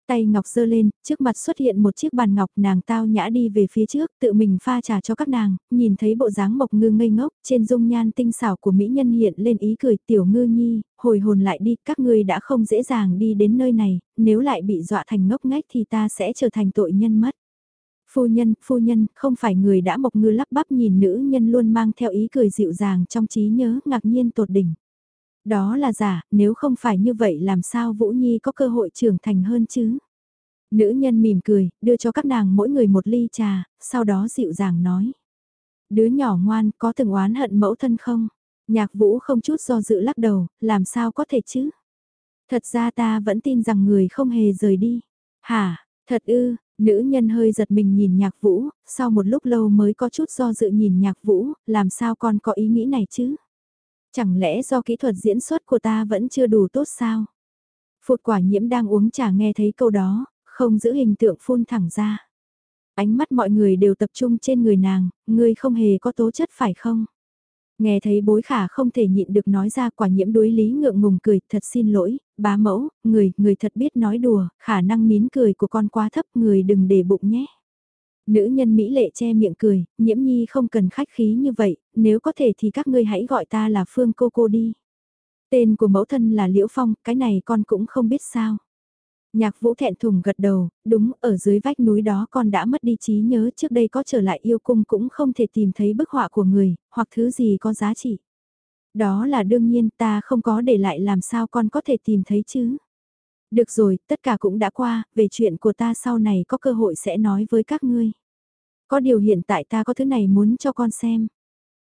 Tay Ngọc dơ lên, trước mặt xuất hiện một chiếc bàn ngọc nàng tao nhã đi về phía trước, tự mình pha trà cho các nàng, nhìn thấy bộ dáng mộc ngư ngây ngốc, trên dung nhan tinh xảo của mỹ nhân hiện lên ý cười tiểu ngư nhi, hồi hồn lại đi, các ngươi đã không dễ dàng đi đến nơi này, nếu lại bị dọa thành ngốc ngách thì ta sẽ trở thành tội nhân mất. Phu nhân, phu nhân, không phải người đã mộc ngư lắp bắp nhìn nữ nhân luôn mang theo ý cười dịu dàng trong trí nhớ ngạc nhiên tột đỉnh. Đó là giả, nếu không phải như vậy làm sao Vũ Nhi có cơ hội trưởng thành hơn chứ? Nữ nhân mỉm cười, đưa cho các nàng mỗi người một ly trà, sau đó dịu dàng nói. Đứa nhỏ ngoan có từng oán hận mẫu thân không? Nhạc vũ không chút do dự lắc đầu, làm sao có thể chứ? Thật ra ta vẫn tin rằng người không hề rời đi. Hả, thật ư, nữ nhân hơi giật mình nhìn nhạc vũ, sau một lúc lâu mới có chút do dự nhìn nhạc vũ, làm sao con có ý nghĩ này chứ? Chẳng lẽ do kỹ thuật diễn xuất của ta vẫn chưa đủ tốt sao? Phụt quả nhiễm đang uống trà nghe thấy câu đó, không giữ hình tượng phun thẳng ra. Ánh mắt mọi người đều tập trung trên người nàng, ngươi không hề có tố chất phải không? Nghe thấy bối khả không thể nhịn được nói ra quả nhiễm đối lý ngượng ngùng cười, thật xin lỗi, bá mẫu, người, người thật biết nói đùa, khả năng nín cười của con quá thấp, người đừng để bụng nhé. Nữ nhân Mỹ lệ che miệng cười, nhiễm nhi không cần khách khí như vậy, nếu có thể thì các ngươi hãy gọi ta là Phương Cô Cô đi. Tên của mẫu thân là Liễu Phong, cái này con cũng không biết sao. Nhạc vũ thẹn thùng gật đầu, đúng, ở dưới vách núi đó con đã mất đi trí nhớ trước đây có trở lại yêu cung cũng không thể tìm thấy bức họa của người, hoặc thứ gì có giá trị. Đó là đương nhiên ta không có để lại làm sao con có thể tìm thấy chứ. Được rồi, tất cả cũng đã qua, về chuyện của ta sau này có cơ hội sẽ nói với các ngươi. Có điều hiện tại ta có thứ này muốn cho con xem.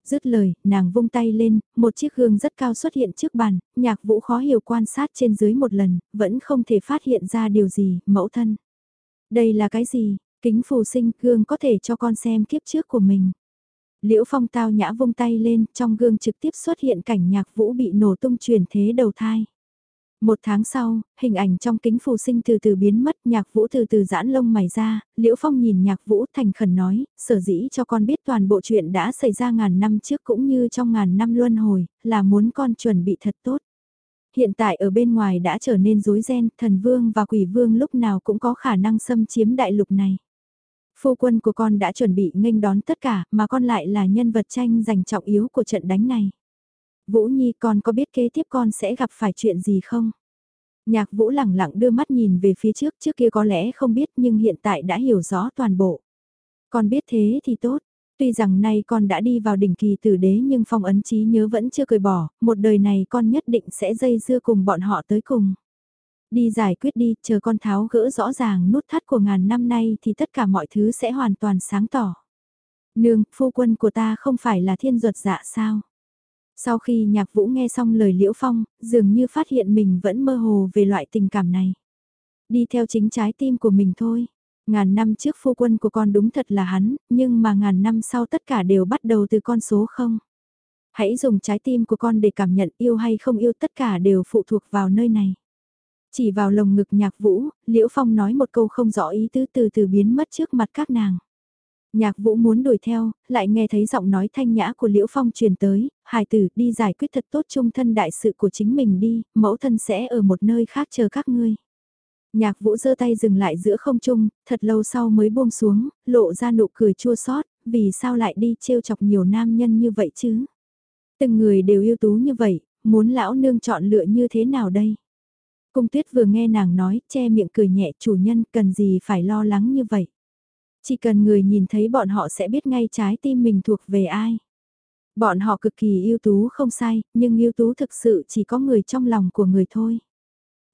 Dứt lời, nàng vung tay lên, một chiếc gương rất cao xuất hiện trước bàn, nhạc vũ khó hiểu quan sát trên dưới một lần, vẫn không thể phát hiện ra điều gì, mẫu thân. Đây là cái gì? Kính phù sinh, gương có thể cho con xem kiếp trước của mình. Liễu Phong tao nhã vung tay lên, trong gương trực tiếp xuất hiện cảnh nhạc vũ bị nổ tung truyền thế đầu thai. Một tháng sau, hình ảnh trong kính phù sinh từ từ biến mất, nhạc vũ từ từ giãn lông mày ra, Liễu Phong nhìn nhạc vũ thành khẩn nói, sở dĩ cho con biết toàn bộ chuyện đã xảy ra ngàn năm trước cũng như trong ngàn năm luân hồi, là muốn con chuẩn bị thật tốt. Hiện tại ở bên ngoài đã trở nên rối ren, thần vương và quỷ vương lúc nào cũng có khả năng xâm chiếm đại lục này. Phu quân của con đã chuẩn bị nghênh đón tất cả, mà con lại là nhân vật tranh giành trọng yếu của trận đánh này. Vũ Nhi con có biết kế tiếp con sẽ gặp phải chuyện gì không? Nhạc Vũ lẳng lặng đưa mắt nhìn về phía trước, trước kia có lẽ không biết nhưng hiện tại đã hiểu rõ toàn bộ. Con biết thế thì tốt, tuy rằng nay con đã đi vào đỉnh kỳ tử đế nhưng phong ấn trí nhớ vẫn chưa cởi bỏ, một đời này con nhất định sẽ dây dưa cùng bọn họ tới cùng. Đi giải quyết đi, chờ con tháo gỡ rõ ràng nút thắt của ngàn năm nay thì tất cả mọi thứ sẽ hoàn toàn sáng tỏ. Nương, phu quân của ta không phải là thiên duật dạ sao? Sau khi nhạc vũ nghe xong lời Liễu Phong, dường như phát hiện mình vẫn mơ hồ về loại tình cảm này. Đi theo chính trái tim của mình thôi. Ngàn năm trước phu quân của con đúng thật là hắn, nhưng mà ngàn năm sau tất cả đều bắt đầu từ con số không. Hãy dùng trái tim của con để cảm nhận yêu hay không yêu tất cả đều phụ thuộc vào nơi này. Chỉ vào lồng ngực nhạc vũ, Liễu Phong nói một câu không rõ ý tứ từ từ biến mất trước mặt các nàng. Nhạc vũ muốn đuổi theo, lại nghe thấy giọng nói thanh nhã của Liễu Phong truyền tới, hài tử đi giải quyết thật tốt chung thân đại sự của chính mình đi, mẫu thân sẽ ở một nơi khác chờ các ngươi. Nhạc vũ giơ tay dừng lại giữa không trung, thật lâu sau mới buông xuống, lộ ra nụ cười chua xót vì sao lại đi trêu chọc nhiều nam nhân như vậy chứ? Từng người đều ưu tú như vậy, muốn lão nương chọn lựa như thế nào đây? Cung tuyết vừa nghe nàng nói, che miệng cười nhẹ chủ nhân cần gì phải lo lắng như vậy? Chỉ cần người nhìn thấy bọn họ sẽ biết ngay trái tim mình thuộc về ai. Bọn họ cực kỳ ưu tú không sai, nhưng ưu tú thực sự chỉ có người trong lòng của người thôi.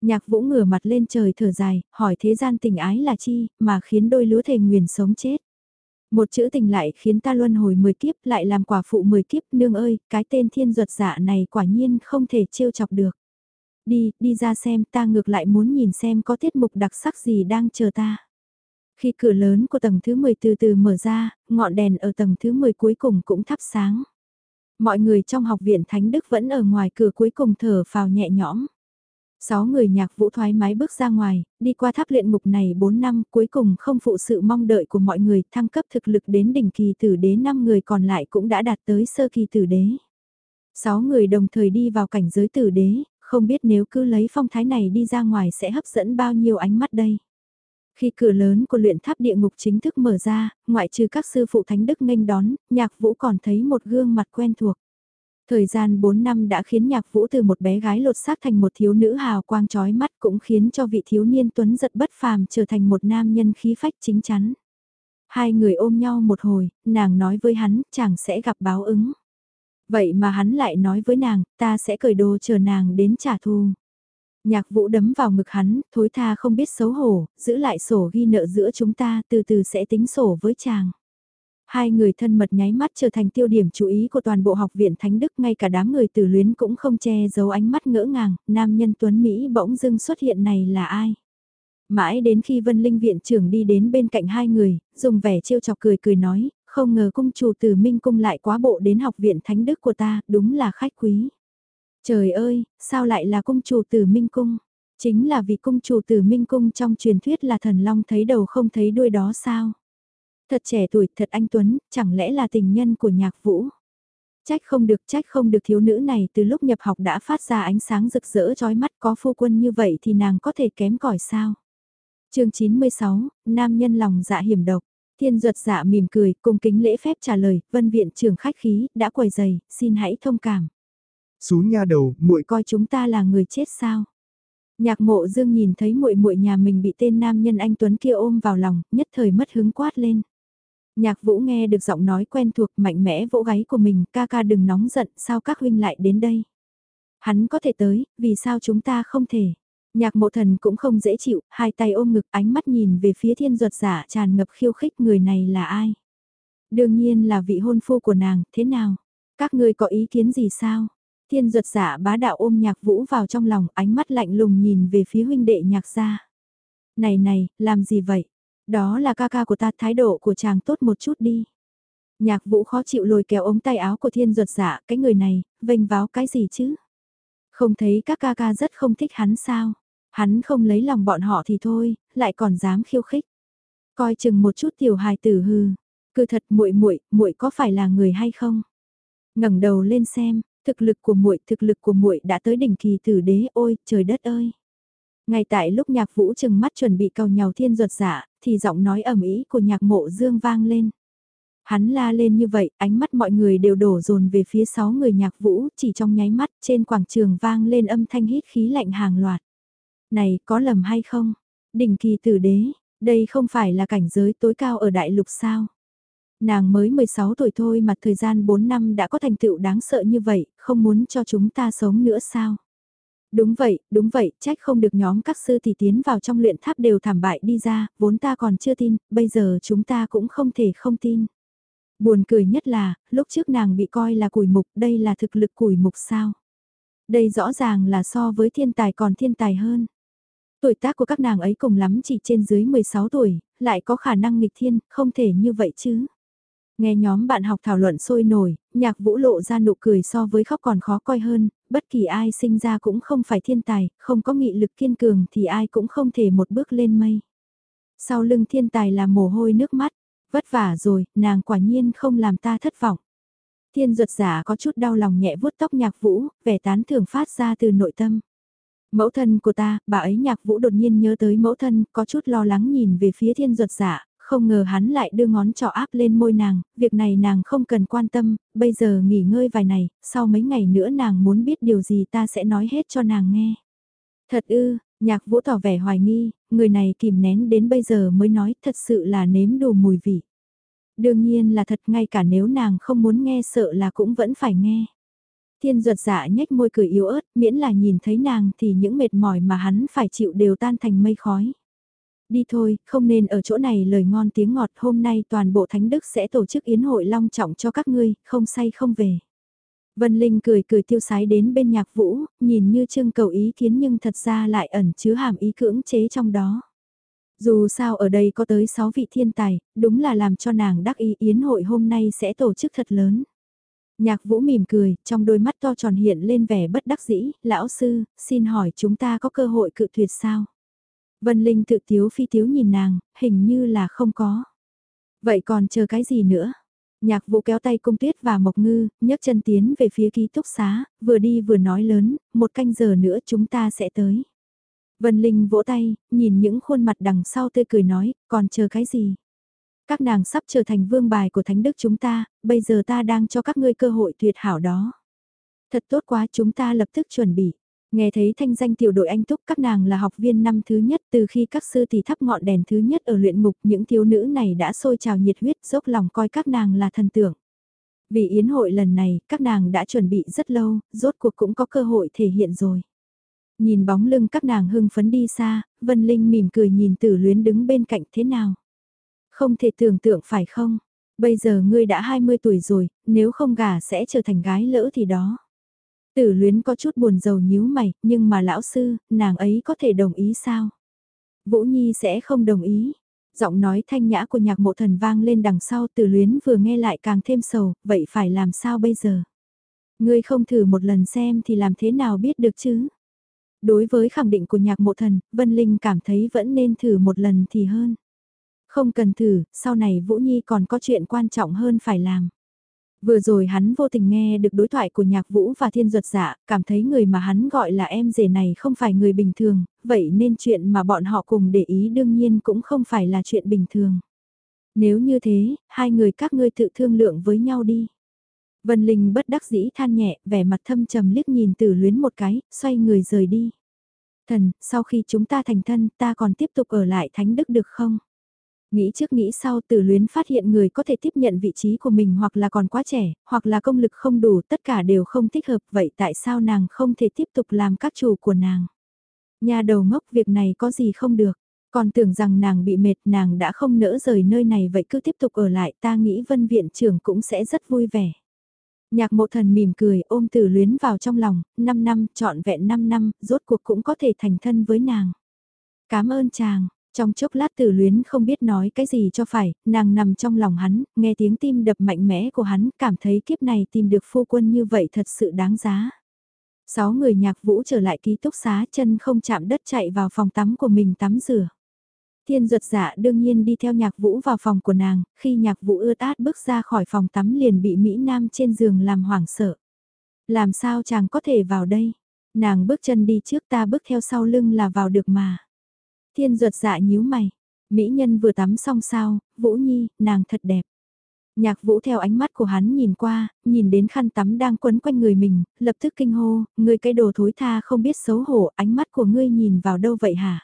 Nhạc vũ ngửa mặt lên trời thở dài, hỏi thế gian tình ái là chi, mà khiến đôi lứa thề nguyền sống chết. Một chữ tình lại khiến ta luân hồi 10 kiếp lại làm quả phụ 10 kiếp nương ơi, cái tên thiên duật dạ này quả nhiên không thể trêu chọc được. Đi, đi ra xem ta ngược lại muốn nhìn xem có tiết mục đặc sắc gì đang chờ ta. Khi cửa lớn của tầng thứ 10 từ từ mở ra, ngọn đèn ở tầng thứ 10 cuối cùng cũng thắp sáng. Mọi người trong học viện Thánh Đức vẫn ở ngoài cửa cuối cùng thở phào nhẹ nhõm. Sáu người nhạc vũ thoải mái bước ra ngoài, đi qua tháp luyện ngục này 4 năm cuối cùng không phụ sự mong đợi của mọi người thăng cấp thực lực đến đỉnh kỳ tử đế 5 người còn lại cũng đã đạt tới sơ kỳ tử đế. Sáu người đồng thời đi vào cảnh giới tử đế, không biết nếu cứ lấy phong thái này đi ra ngoài sẽ hấp dẫn bao nhiêu ánh mắt đây. Khi cửa lớn của luyện tháp địa ngục chính thức mở ra, ngoại trừ các sư phụ thánh đức nghênh đón, nhạc vũ còn thấy một gương mặt quen thuộc. Thời gian 4 năm đã khiến nhạc vũ từ một bé gái lột xác thành một thiếu nữ hào quang trói mắt cũng khiến cho vị thiếu niên tuấn giật bất phàm trở thành một nam nhân khí phách chính chắn. Hai người ôm nhau một hồi, nàng nói với hắn, chàng sẽ gặp báo ứng. Vậy mà hắn lại nói với nàng, ta sẽ cởi đồ chờ nàng đến trả thù. Nhạc vũ đấm vào ngực hắn, thối tha không biết xấu hổ, giữ lại sổ ghi nợ giữa chúng ta, từ từ sẽ tính sổ với chàng. Hai người thân mật nháy mắt trở thành tiêu điểm chú ý của toàn bộ học viện Thánh Đức, ngay cả đám người tử luyến cũng không che giấu ánh mắt ngỡ ngàng, nam nhân tuấn Mỹ bỗng dưng xuất hiện này là ai? Mãi đến khi Vân Linh viện trưởng đi đến bên cạnh hai người, dùng vẻ trêu chọc cười cười nói, không ngờ cung chủ từ Minh Cung lại quá bộ đến học viện Thánh Đức của ta, đúng là khách quý. Trời ơi, sao lại là cung chủ tử Minh Cung? Chính là vì cung chủ tử Minh Cung trong truyền thuyết là thần long thấy đầu không thấy đuôi đó sao? Thật trẻ tuổi, thật anh Tuấn, chẳng lẽ là tình nhân của nhạc vũ? Trách không được, trách không được thiếu nữ này từ lúc nhập học đã phát ra ánh sáng rực rỡ trói mắt có phu quân như vậy thì nàng có thể kém cỏi sao? chương 96, Nam nhân lòng dạ hiểm độc. Thiên duật dạ mỉm cười, cung kính lễ phép trả lời, vân viện trưởng khách khí, đã quầy giày, xin hãy thông cảm. Xú nha đầu, muội coi chúng ta là người chết sao? Nhạc mộ dương nhìn thấy muội muội nhà mình bị tên nam nhân anh Tuấn kia ôm vào lòng, nhất thời mất hứng quát lên. Nhạc vũ nghe được giọng nói quen thuộc mạnh mẽ vỗ gáy của mình, ca ca đừng nóng giận, sao các huynh lại đến đây? Hắn có thể tới, vì sao chúng ta không thể? Nhạc mộ thần cũng không dễ chịu, hai tay ôm ngực ánh mắt nhìn về phía thiên ruột giả tràn ngập khiêu khích người này là ai? Đương nhiên là vị hôn phu của nàng, thế nào? Các ngươi có ý kiến gì sao? Thiên ruột giả bá đạo ôm nhạc vũ vào trong lòng ánh mắt lạnh lùng nhìn về phía huynh đệ nhạc gia. Này này, làm gì vậy? Đó là ca ca của ta thái độ của chàng tốt một chút đi. Nhạc vũ khó chịu lồi kéo ống tay áo của thiên ruột giả, cái người này, vênh váo cái gì chứ? Không thấy các ca ca rất không thích hắn sao? Hắn không lấy lòng bọn họ thì thôi, lại còn dám khiêu khích. Coi chừng một chút tiểu hài tử hư, cứ thật muội muội, muội có phải là người hay không? Ngẩng đầu lên xem, thực lực của muội, thực lực của muội đã tới đỉnh kỳ tử đế, ôi, trời đất ơi. Ngay tại lúc nhạc vũ chừng mắt chuẩn bị cầu nhào thiên ruột giả, thì giọng nói ẩm ý của nhạc mộ dương vang lên. Hắn la lên như vậy, ánh mắt mọi người đều đổ dồn về phía sáu người nhạc vũ, chỉ trong nháy mắt trên quảng trường vang lên âm thanh hít khí lạnh hàng loạt. Này, có lầm hay không? Đỉnh kỳ tử đế, đây không phải là cảnh giới tối cao ở đại lục sao? Nàng mới 16 tuổi thôi mà thời gian 4 năm đã có thành tựu đáng sợ như vậy, không muốn cho chúng ta sống nữa sao? Đúng vậy, đúng vậy, trách không được nhóm các sư thì tiến vào trong luyện tháp đều thảm bại đi ra, vốn ta còn chưa tin, bây giờ chúng ta cũng không thể không tin. Buồn cười nhất là, lúc trước nàng bị coi là củi mục, đây là thực lực củi mục sao? Đây rõ ràng là so với thiên tài còn thiên tài hơn. Tuổi tác của các nàng ấy cùng lắm chỉ trên dưới 16 tuổi, lại có khả năng nghịch thiên, không thể như vậy chứ. Nghe nhóm bạn học thảo luận sôi nổi, nhạc vũ lộ ra nụ cười so với khóc còn khó coi hơn, bất kỳ ai sinh ra cũng không phải thiên tài, không có nghị lực kiên cường thì ai cũng không thể một bước lên mây. Sau lưng thiên tài là mồ hôi nước mắt, vất vả rồi, nàng quả nhiên không làm ta thất vọng. Thiên ruột giả có chút đau lòng nhẹ vuốt tóc nhạc vũ, vẻ tán thường phát ra từ nội tâm. Mẫu thân của ta, bà ấy nhạc vũ đột nhiên nhớ tới mẫu thân, có chút lo lắng nhìn về phía thiên ruột giả, không ngờ hắn lại đưa ngón trỏ áp lên môi nàng, việc này nàng không cần quan tâm, bây giờ nghỉ ngơi vài ngày, sau mấy ngày nữa nàng muốn biết điều gì ta sẽ nói hết cho nàng nghe. Thật ư, nhạc vũ tỏ vẻ hoài nghi, người này kìm nén đến bây giờ mới nói thật sự là nếm đủ mùi vị. Đương nhiên là thật ngay cả nếu nàng không muốn nghe sợ là cũng vẫn phải nghe. Thiên ruột dạ nhếch môi cười yếu ớt, miễn là nhìn thấy nàng thì những mệt mỏi mà hắn phải chịu đều tan thành mây khói. Đi thôi, không nên ở chỗ này lời ngon tiếng ngọt hôm nay toàn bộ Thánh Đức sẽ tổ chức yến hội long trọng cho các ngươi, không say không về. Vân Linh cười cười tiêu sái đến bên nhạc vũ, nhìn như trưng cầu ý kiến nhưng thật ra lại ẩn chứa hàm ý cưỡng chế trong đó. Dù sao ở đây có tới 6 vị thiên tài, đúng là làm cho nàng đắc ý yến hội hôm nay sẽ tổ chức thật lớn. Nhạc vũ mỉm cười, trong đôi mắt to tròn hiện lên vẻ bất đắc dĩ, lão sư, xin hỏi chúng ta có cơ hội cự tuyệt sao? Vân Linh tự tiếu phi tiếu nhìn nàng, hình như là không có. Vậy còn chờ cái gì nữa? Nhạc vũ kéo tay cung tuyết và mộc ngư, nhấc chân tiến về phía ký túc xá, vừa đi vừa nói lớn, một canh giờ nữa chúng ta sẽ tới. Vân Linh vỗ tay, nhìn những khuôn mặt đằng sau tươi cười nói, còn chờ cái gì? Các nàng sắp trở thành vương bài của thánh đức chúng ta, bây giờ ta đang cho các ngươi cơ hội tuyệt hảo đó. Thật tốt quá chúng ta lập tức chuẩn bị. Nghe thấy thanh danh tiểu đội anh túc các nàng là học viên năm thứ nhất từ khi các sư tỷ thắp ngọn đèn thứ nhất ở luyện ngục những thiếu nữ này đã sôi trào nhiệt huyết dốc lòng coi các nàng là thần tượng. Vì yến hội lần này các nàng đã chuẩn bị rất lâu, rốt cuộc cũng có cơ hội thể hiện rồi. Nhìn bóng lưng các nàng hưng phấn đi xa, Vân Linh mỉm cười nhìn tử luyến đứng bên cạnh thế nào. Không thể tưởng tượng phải không? Bây giờ ngươi đã 20 tuổi rồi, nếu không gả sẽ trở thành gái lỡ thì đó. Tử luyến có chút buồn rầu nhíu mày, nhưng mà lão sư, nàng ấy có thể đồng ý sao? Vũ Nhi sẽ không đồng ý. Giọng nói thanh nhã của nhạc mộ thần vang lên đằng sau tử luyến vừa nghe lại càng thêm sầu, vậy phải làm sao bây giờ? Ngươi không thử một lần xem thì làm thế nào biết được chứ? Đối với khẳng định của nhạc mộ thần, Vân Linh cảm thấy vẫn nên thử một lần thì hơn. Không cần thử, sau này Vũ Nhi còn có chuyện quan trọng hơn phải làm. Vừa rồi hắn vô tình nghe được đối thoại của nhạc vũ và thiên duật giả cảm thấy người mà hắn gọi là em rể này không phải người bình thường, vậy nên chuyện mà bọn họ cùng để ý đương nhiên cũng không phải là chuyện bình thường. Nếu như thế, hai người các ngươi tự thương lượng với nhau đi. Vân Linh bất đắc dĩ than nhẹ, vẻ mặt thâm trầm liếc nhìn tử luyến một cái, xoay người rời đi. Thần, sau khi chúng ta thành thân, ta còn tiếp tục ở lại Thánh Đức được không? Nghĩ trước nghĩ sau tử luyến phát hiện người có thể tiếp nhận vị trí của mình hoặc là còn quá trẻ, hoặc là công lực không đủ, tất cả đều không thích hợp, vậy tại sao nàng không thể tiếp tục làm các chủ của nàng? Nhà đầu ngốc việc này có gì không được, còn tưởng rằng nàng bị mệt nàng đã không nỡ rời nơi này vậy cứ tiếp tục ở lại ta nghĩ vân viện trưởng cũng sẽ rất vui vẻ. Nhạc mộ thần mỉm cười ôm tử luyến vào trong lòng, 5 năm, trọn vẹn 5 năm, rốt cuộc cũng có thể thành thân với nàng. Cảm ơn chàng, trong chốc lát tử luyến không biết nói cái gì cho phải, nàng nằm trong lòng hắn, nghe tiếng tim đập mạnh mẽ của hắn, cảm thấy kiếp này tìm được phu quân như vậy thật sự đáng giá. Sáu người nhạc vũ trở lại ký túc xá chân không chạm đất chạy vào phòng tắm của mình tắm rửa. Thiên duật dạ đương nhiên đi theo nhạc vũ vào phòng của nàng, khi nhạc vũ ưa át bước ra khỏi phòng tắm liền bị Mỹ Nam trên giường làm hoảng sợ. Làm sao chàng có thể vào đây? Nàng bước chân đi trước ta bước theo sau lưng là vào được mà. Thiên ruột dạ nhíu mày. Mỹ nhân vừa tắm xong sao, Vũ Nhi, nàng thật đẹp. Nhạc vũ theo ánh mắt của hắn nhìn qua, nhìn đến khăn tắm đang quấn quanh người mình, lập tức kinh hô, ngươi cái đồ thối tha không biết xấu hổ, ánh mắt của ngươi nhìn vào đâu vậy hả?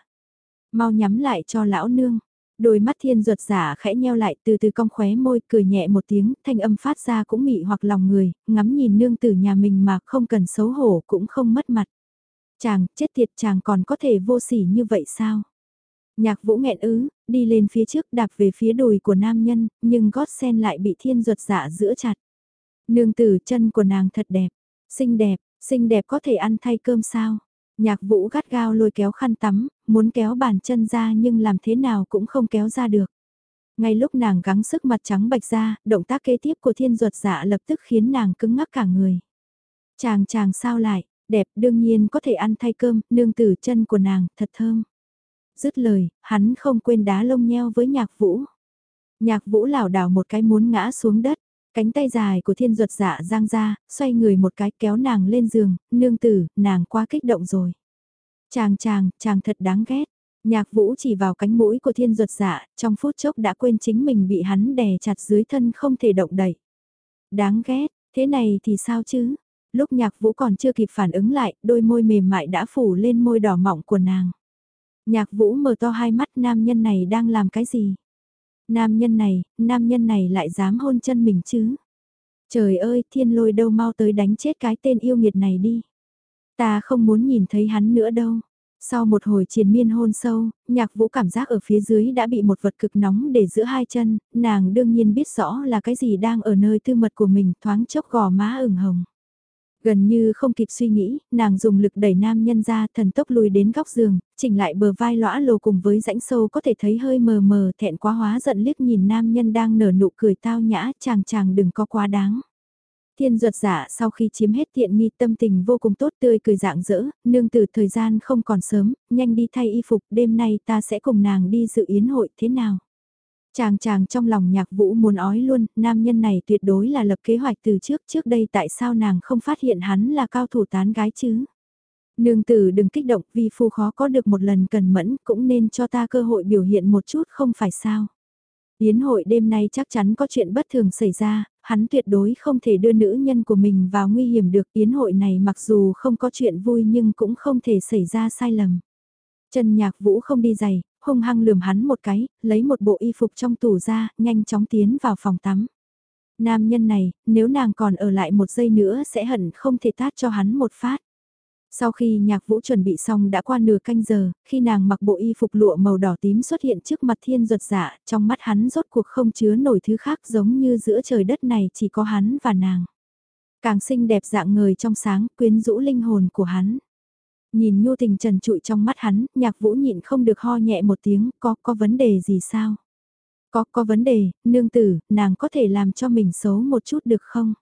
Mau nhắm lại cho lão nương. Đôi mắt thiên ruột giả dạ khẽ nheo lại từ từ cong khóe môi cười nhẹ một tiếng, thanh âm phát ra cũng mị hoặc lòng người, ngắm nhìn nương tử nhà mình mà không cần xấu hổ cũng không mất mặt. Chàng, chết tiệt chàng còn có thể vô sỉ như vậy sao? Nhạc vũ nghẹn ứ, đi lên phía trước đạp về phía đùi của nam nhân, nhưng gót sen lại bị thiên ruột dạ giữa chặt. Nương tử chân của nàng thật đẹp, xinh đẹp, xinh đẹp có thể ăn thay cơm sao? Nhạc vũ gắt gao lôi kéo khăn tắm, muốn kéo bàn chân ra nhưng làm thế nào cũng không kéo ra được. Ngay lúc nàng gắng sức mặt trắng bạch ra, động tác kế tiếp của thiên ruột dạ lập tức khiến nàng cứng ngắc cả người. Chàng chàng sao lại, đẹp đương nhiên có thể ăn thay cơm, nương tử chân của nàng, thật thơm dứt lời, hắn không quên đá lông nheo với nhạc vũ. Nhạc vũ lảo đảo một cái muốn ngã xuống đất, cánh tay dài của thiên ruột dạ giang ra, xoay người một cái kéo nàng lên giường, nương tử, nàng quá kích động rồi. Chàng chàng, chàng thật đáng ghét. Nhạc vũ chỉ vào cánh mũi của thiên ruột dạ, trong phút chốc đã quên chính mình bị hắn đè chặt dưới thân không thể động đẩy. Đáng ghét, thế này thì sao chứ? Lúc nhạc vũ còn chưa kịp phản ứng lại, đôi môi mềm mại đã phủ lên môi đỏ mọng của nàng. Nhạc vũ mở to hai mắt nam nhân này đang làm cái gì? Nam nhân này, nam nhân này lại dám hôn chân mình chứ? Trời ơi, thiên lôi đâu mau tới đánh chết cái tên yêu nghiệt này đi. Ta không muốn nhìn thấy hắn nữa đâu. Sau một hồi triền miên hôn sâu, nhạc vũ cảm giác ở phía dưới đã bị một vật cực nóng để giữa hai chân, nàng đương nhiên biết rõ là cái gì đang ở nơi tư mật của mình thoáng chốc gò má ửng hồng. Gần như không kịp suy nghĩ, nàng dùng lực đẩy nam nhân ra thần tốc lùi đến góc giường, chỉnh lại bờ vai lõa lồ cùng với rãnh sâu có thể thấy hơi mờ mờ thẹn quá hóa giận liếc nhìn nam nhân đang nở nụ cười tao nhã chàng chàng đừng có quá đáng. Thiên ruột giả sau khi chiếm hết tiện nghi tâm tình vô cùng tốt tươi cười dạng dỡ, nương từ thời gian không còn sớm, nhanh đi thay y phục, đêm nay ta sẽ cùng nàng đi dự yến hội thế nào. Chàng chàng trong lòng nhạc vũ muốn ói luôn, nam nhân này tuyệt đối là lập kế hoạch từ trước, trước đây tại sao nàng không phát hiện hắn là cao thủ tán gái chứ? Nương tử đừng kích động, vì phu khó có được một lần cần mẫn, cũng nên cho ta cơ hội biểu hiện một chút không phải sao? Yến hội đêm nay chắc chắn có chuyện bất thường xảy ra, hắn tuyệt đối không thể đưa nữ nhân của mình vào nguy hiểm được. Yến hội này mặc dù không có chuyện vui nhưng cũng không thể xảy ra sai lầm. Trần Nhạc Vũ không đi giày, hung hăng lườm hắn một cái, lấy một bộ y phục trong tủ ra, nhanh chóng tiến vào phòng tắm. Nam nhân này, nếu nàng còn ở lại một giây nữa sẽ hận không thể tát cho hắn một phát. Sau khi nhạc vũ chuẩn bị xong đã qua nửa canh giờ, khi nàng mặc bộ y phục lụa màu đỏ tím xuất hiện trước mặt thiên ruột dạ, trong mắt hắn rốt cuộc không chứa nổi thứ khác giống như giữa trời đất này chỉ có hắn và nàng. Càng xinh đẹp dạng người trong sáng, quyến rũ linh hồn của hắn. Nhìn nhu tình trần trụi trong mắt hắn, nhạc vũ nhịn không được ho nhẹ một tiếng, có, có vấn đề gì sao? Có, có vấn đề, nương tử, nàng có thể làm cho mình xấu một chút được không?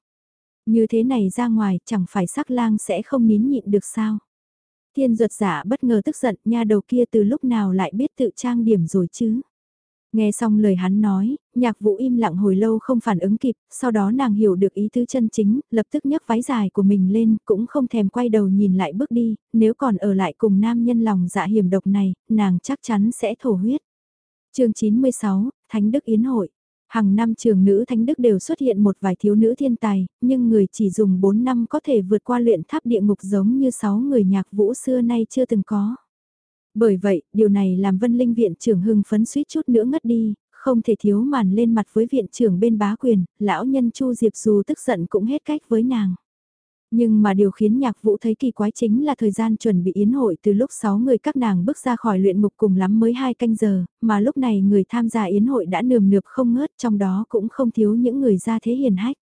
Như thế này ra ngoài, chẳng phải sắc lang sẽ không nín nhịn được sao? Thiên ruột giả bất ngờ tức giận, nha đầu kia từ lúc nào lại biết tự trang điểm rồi chứ? Nghe xong lời hắn nói, nhạc vũ im lặng hồi lâu không phản ứng kịp, sau đó nàng hiểu được ý tứ chân chính, lập tức nhấc váy dài của mình lên, cũng không thèm quay đầu nhìn lại bước đi, nếu còn ở lại cùng nam nhân lòng dạ hiểm độc này, nàng chắc chắn sẽ thổ huyết. chương 96, Thánh Đức Yến Hội Hàng năm trường nữ thánh đức đều xuất hiện một vài thiếu nữ thiên tài, nhưng người chỉ dùng 4 năm có thể vượt qua luyện tháp địa ngục giống như 6 người nhạc vũ xưa nay chưa từng có. Bởi vậy, điều này làm Vân Linh viện trưởng hưng phấn suýt chút nữa ngất đi, không thể thiếu màn lên mặt với viện trưởng bên bá quyền, lão nhân Chu Diệp dù tức giận cũng hết cách với nàng. Nhưng mà điều khiến nhạc vũ thấy kỳ quái chính là thời gian chuẩn bị yến hội từ lúc 6 người các nàng bước ra khỏi luyện mục cùng lắm mới hai canh giờ, mà lúc này người tham gia yến hội đã nườm nượp không ngớt trong đó cũng không thiếu những người ra thế hiền hách.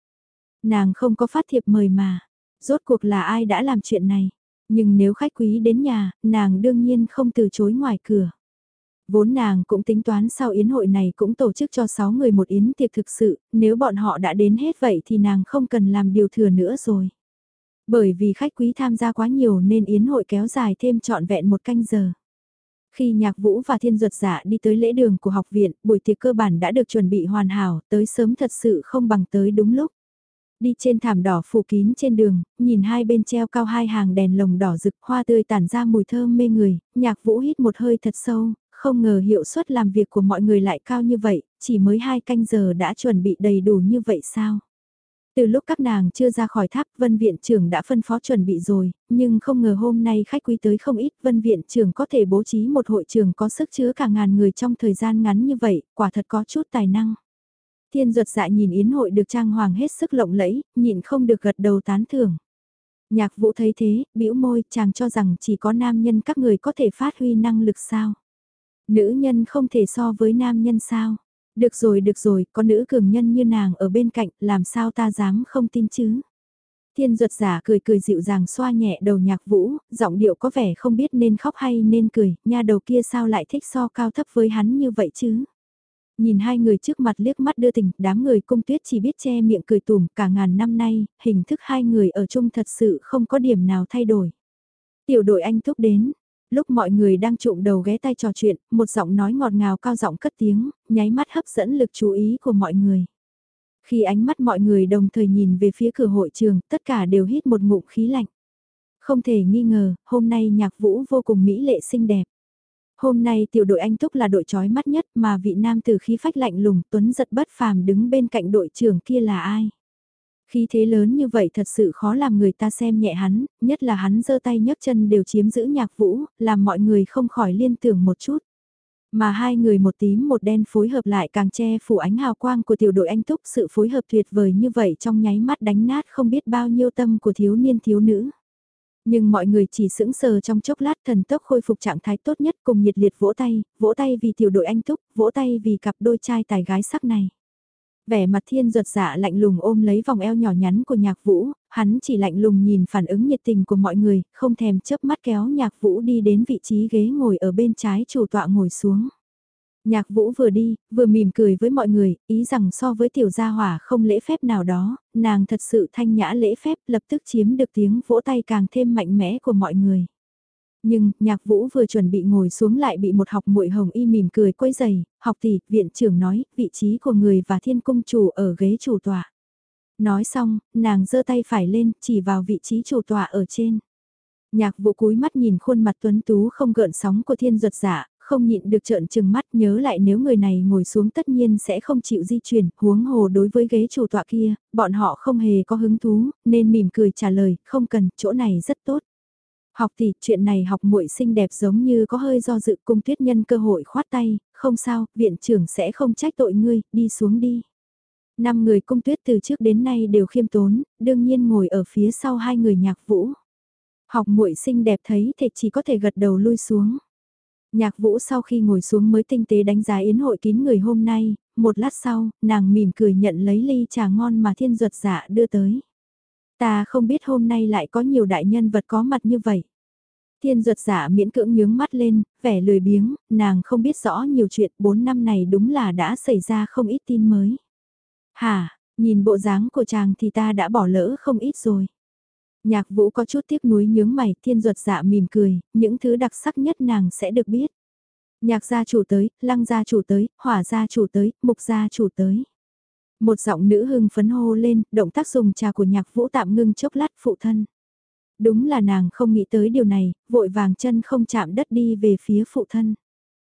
Nàng không có phát thiệp mời mà, rốt cuộc là ai đã làm chuyện này? Nhưng nếu khách quý đến nhà, nàng đương nhiên không từ chối ngoài cửa. Vốn nàng cũng tính toán sau yến hội này cũng tổ chức cho 6 người một yến tiệc thực sự, nếu bọn họ đã đến hết vậy thì nàng không cần làm điều thừa nữa rồi. Bởi vì khách quý tham gia quá nhiều nên yến hội kéo dài thêm trọn vẹn một canh giờ. Khi nhạc vũ và thiên duật giả đi tới lễ đường của học viện, buổi tiệc cơ bản đã được chuẩn bị hoàn hảo, tới sớm thật sự không bằng tới đúng lúc đi trên thảm đỏ phủ kín trên đường, nhìn hai bên treo cao hai hàng đèn lồng đỏ rực hoa tươi tản ra mùi thơm mê người, nhạc vũ hít một hơi thật sâu, không ngờ hiệu suất làm việc của mọi người lại cao như vậy, chỉ mới hai canh giờ đã chuẩn bị đầy đủ như vậy sao? Từ lúc các nàng chưa ra khỏi tháp, Vân Viện trưởng đã phân phó chuẩn bị rồi, nhưng không ngờ hôm nay khách quý tới không ít, Vân Viện trưởng có thể bố trí một hội trường có sức chứa cả ngàn người trong thời gian ngắn như vậy, quả thật có chút tài năng. Thiên ruột dạ nhìn yến hội được trang hoàng hết sức lộng lẫy, nhịn không được gật đầu tán thưởng. Nhạc vũ thấy thế, bĩu môi, chàng cho rằng chỉ có nam nhân các người có thể phát huy năng lực sao. Nữ nhân không thể so với nam nhân sao. Được rồi được rồi, có nữ cường nhân như nàng ở bên cạnh, làm sao ta dám không tin chứ. Thiên ruột giả dạ cười cười dịu dàng xoa nhẹ đầu nhạc vũ, giọng điệu có vẻ không biết nên khóc hay nên cười, nha đầu kia sao lại thích so cao thấp với hắn như vậy chứ. Nhìn hai người trước mặt liếc mắt đưa tình, đám người cung tuyết chỉ biết che miệng cười tùm cả ngàn năm nay, hình thức hai người ở chung thật sự không có điểm nào thay đổi. Tiểu đội anh thúc đến, lúc mọi người đang trụm đầu ghé tay trò chuyện, một giọng nói ngọt ngào cao giọng cất tiếng, nháy mắt hấp dẫn lực chú ý của mọi người. Khi ánh mắt mọi người đồng thời nhìn về phía cửa hội trường, tất cả đều hít một ngụm khí lạnh. Không thể nghi ngờ, hôm nay nhạc vũ vô cùng mỹ lệ xinh đẹp. Hôm nay tiểu đội anh Túc là đội trói mắt nhất mà vị nam tử khí phách lạnh lùng tuấn giật bất phàm đứng bên cạnh đội trưởng kia là ai. Khi thế lớn như vậy thật sự khó làm người ta xem nhẹ hắn, nhất là hắn giơ tay nhấc chân đều chiếm giữ nhạc vũ, làm mọi người không khỏi liên tưởng một chút. Mà hai người một tím một đen phối hợp lại càng che phủ ánh hào quang của tiểu đội anh Túc sự phối hợp tuyệt vời như vậy trong nháy mắt đánh nát không biết bao nhiêu tâm của thiếu niên thiếu nữ. Nhưng mọi người chỉ sững sờ trong chốc lát thần tốc khôi phục trạng thái tốt nhất cùng nhiệt liệt vỗ tay, vỗ tay vì tiểu đội anh Túc, vỗ tay vì cặp đôi trai tài gái sắc này. Vẻ mặt thiên ruột dạ lạnh lùng ôm lấy vòng eo nhỏ nhắn của nhạc vũ, hắn chỉ lạnh lùng nhìn phản ứng nhiệt tình của mọi người, không thèm chớp mắt kéo nhạc vũ đi đến vị trí ghế ngồi ở bên trái chủ tọa ngồi xuống. Nhạc vũ vừa đi, vừa mỉm cười với mọi người, ý rằng so với tiểu gia hỏa không lễ phép nào đó, nàng thật sự thanh nhã lễ phép lập tức chiếm được tiếng vỗ tay càng thêm mạnh mẽ của mọi người. Nhưng, nhạc vũ vừa chuẩn bị ngồi xuống lại bị một học muội hồng y mỉm cười quấy giày, học tỷ, viện trưởng nói, vị trí của người và thiên cung chủ ở ghế chủ tọa. Nói xong, nàng giơ tay phải lên, chỉ vào vị trí chủ tọa ở trên. Nhạc vũ cúi mắt nhìn khuôn mặt tuấn tú không gợn sóng của thiên duật giả, không nhịn được trợn trừng mắt nhớ lại nếu người này ngồi xuống tất nhiên sẽ không chịu di chuyển, huống hồ đối với ghế chủ tọa kia, bọn họ không hề có hứng thú, nên mỉm cười trả lời, không cần, chỗ này rất tốt. Học thì chuyện này học muội xinh đẹp giống như có hơi do dự cung tuyết nhân cơ hội khoát tay, không sao, viện trưởng sẽ không trách tội ngươi, đi xuống đi. Năm người cung tuyết từ trước đến nay đều khiêm tốn, đương nhiên ngồi ở phía sau hai người nhạc vũ. Học muội xinh đẹp thấy thì chỉ có thể gật đầu lui xuống. Nhạc vũ sau khi ngồi xuống mới tinh tế đánh giá yến hội kín người hôm nay, một lát sau, nàng mỉm cười nhận lấy ly trà ngon mà thiên duật dạ đưa tới. Ta không biết hôm nay lại có nhiều đại nhân vật có mặt như vậy. Thiên duật dạ miễn cưỡng nhướng mắt lên, vẻ lười biếng, nàng không biết rõ nhiều chuyện 4 năm này đúng là đã xảy ra không ít tin mới. hà nhìn bộ dáng của chàng thì ta đã bỏ lỡ không ít rồi. Nhạc vũ có chút tiếc nuối nhướng mày, thiên duật dạ mỉm cười, những thứ đặc sắc nhất nàng sẽ được biết. Nhạc gia chủ tới, lăng gia chủ tới, hỏa gia chủ tới, mục gia chủ tới. Một giọng nữ hưng phấn hô lên, động tác dùng trà của nhạc vũ tạm ngưng chốc lát phụ thân. Đúng là nàng không nghĩ tới điều này, vội vàng chân không chạm đất đi về phía phụ thân.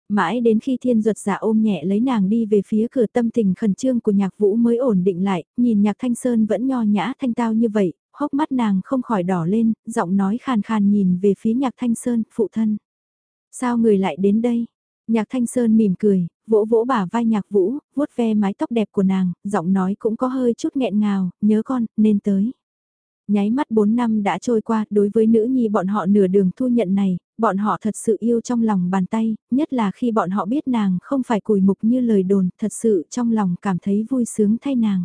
Mãi đến khi thiên ruột giả ôm nhẹ lấy nàng đi về phía cửa tâm tình khẩn trương của nhạc vũ mới ổn định lại, nhìn nhạc thanh sơn vẫn nho nhã thanh tao như vậy, hốc mắt nàng không khỏi đỏ lên, giọng nói khàn khàn nhìn về phía nhạc thanh sơn, phụ thân. Sao người lại đến đây? Nhạc thanh sơn mỉm cười, vỗ vỗ bả vai nhạc vũ, vuốt ve mái tóc đẹp của nàng, giọng nói cũng có hơi chút nghẹn ngào, nhớ con, nên tới. Nháy mắt 4 năm đã trôi qua, đối với nữ nhi bọn họ nửa đường thu nhận này, bọn họ thật sự yêu trong lòng bàn tay, nhất là khi bọn họ biết nàng không phải cùi mục như lời đồn, thật sự trong lòng cảm thấy vui sướng thay nàng.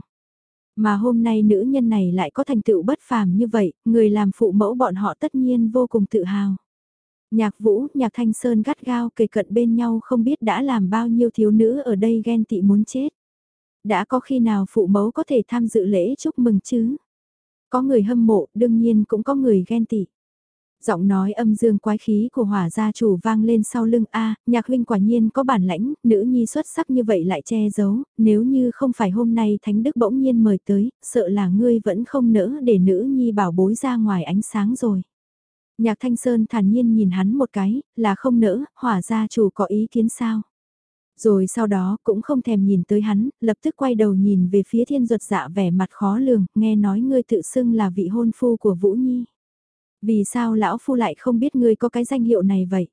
Mà hôm nay nữ nhân này lại có thành tựu bất phàm như vậy, người làm phụ mẫu bọn họ tất nhiên vô cùng tự hào. Nhạc vũ, nhạc thanh sơn gắt gao kề cận bên nhau không biết đã làm bao nhiêu thiếu nữ ở đây ghen tị muốn chết. Đã có khi nào phụ mẫu có thể tham dự lễ chúc mừng chứ? Có người hâm mộ, đương nhiên cũng có người ghen tị. Giọng nói âm dương quái khí của hỏa gia chủ vang lên sau lưng A, nhạc huynh quả nhiên có bản lãnh, nữ nhi xuất sắc như vậy lại che giấu, nếu như không phải hôm nay Thánh Đức bỗng nhiên mời tới, sợ là ngươi vẫn không nỡ để nữ nhi bảo bối ra ngoài ánh sáng rồi. Nhạc Thanh Sơn thản nhiên nhìn hắn một cái, là không nỡ, hỏa gia chủ có ý kiến sao? Rồi sau đó cũng không thèm nhìn tới hắn, lập tức quay đầu nhìn về phía thiên ruột dạ vẻ mặt khó lường, nghe nói ngươi tự xưng là vị hôn phu của Vũ Nhi. Vì sao lão phu lại không biết ngươi có cái danh hiệu này vậy?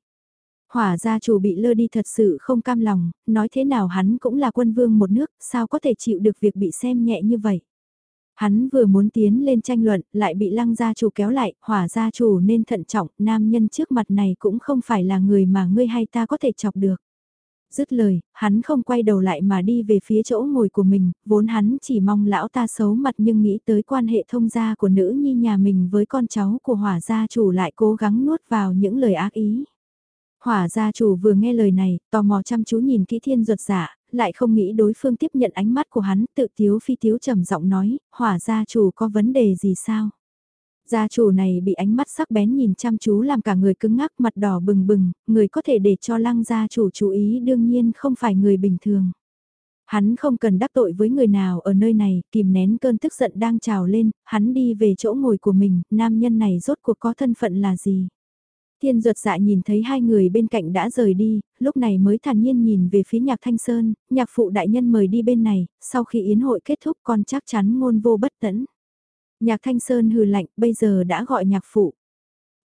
Hỏa gia chủ bị lơ đi thật sự không cam lòng, nói thế nào hắn cũng là quân vương một nước, sao có thể chịu được việc bị xem nhẹ như vậy? Hắn vừa muốn tiến lên tranh luận, lại bị lăng gia chủ kéo lại, hỏa gia chủ nên thận trọng, nam nhân trước mặt này cũng không phải là người mà ngươi hay ta có thể chọc được. Dứt lời, hắn không quay đầu lại mà đi về phía chỗ ngồi của mình, vốn hắn chỉ mong lão ta xấu mặt nhưng nghĩ tới quan hệ thông gia của nữ nhi nhà mình với con cháu của hỏa gia chủ lại cố gắng nuốt vào những lời ác ý. Hỏa gia chủ vừa nghe lời này, tò mò chăm chú nhìn kỹ thiên ruột giả, lại không nghĩ đối phương tiếp nhận ánh mắt của hắn, tự tiếu phi tiếu trầm giọng nói, hỏa gia chủ có vấn đề gì sao? Gia chủ này bị ánh mắt sắc bén nhìn chăm chú làm cả người cứng ngắc mặt đỏ bừng bừng, người có thể để cho lăng gia chủ chú ý đương nhiên không phải người bình thường. Hắn không cần đắc tội với người nào ở nơi này, kìm nén cơn tức giận đang trào lên, hắn đi về chỗ ngồi của mình, nam nhân này rốt cuộc có thân phận là gì. Thiên ruột dạ nhìn thấy hai người bên cạnh đã rời đi, lúc này mới thản nhiên nhìn về phía nhạc thanh sơn, nhạc phụ đại nhân mời đi bên này, sau khi yến hội kết thúc con chắc chắn ngôn vô bất tẫn. Nhạc thanh sơn hừ lạnh, bây giờ đã gọi nhạc phụ.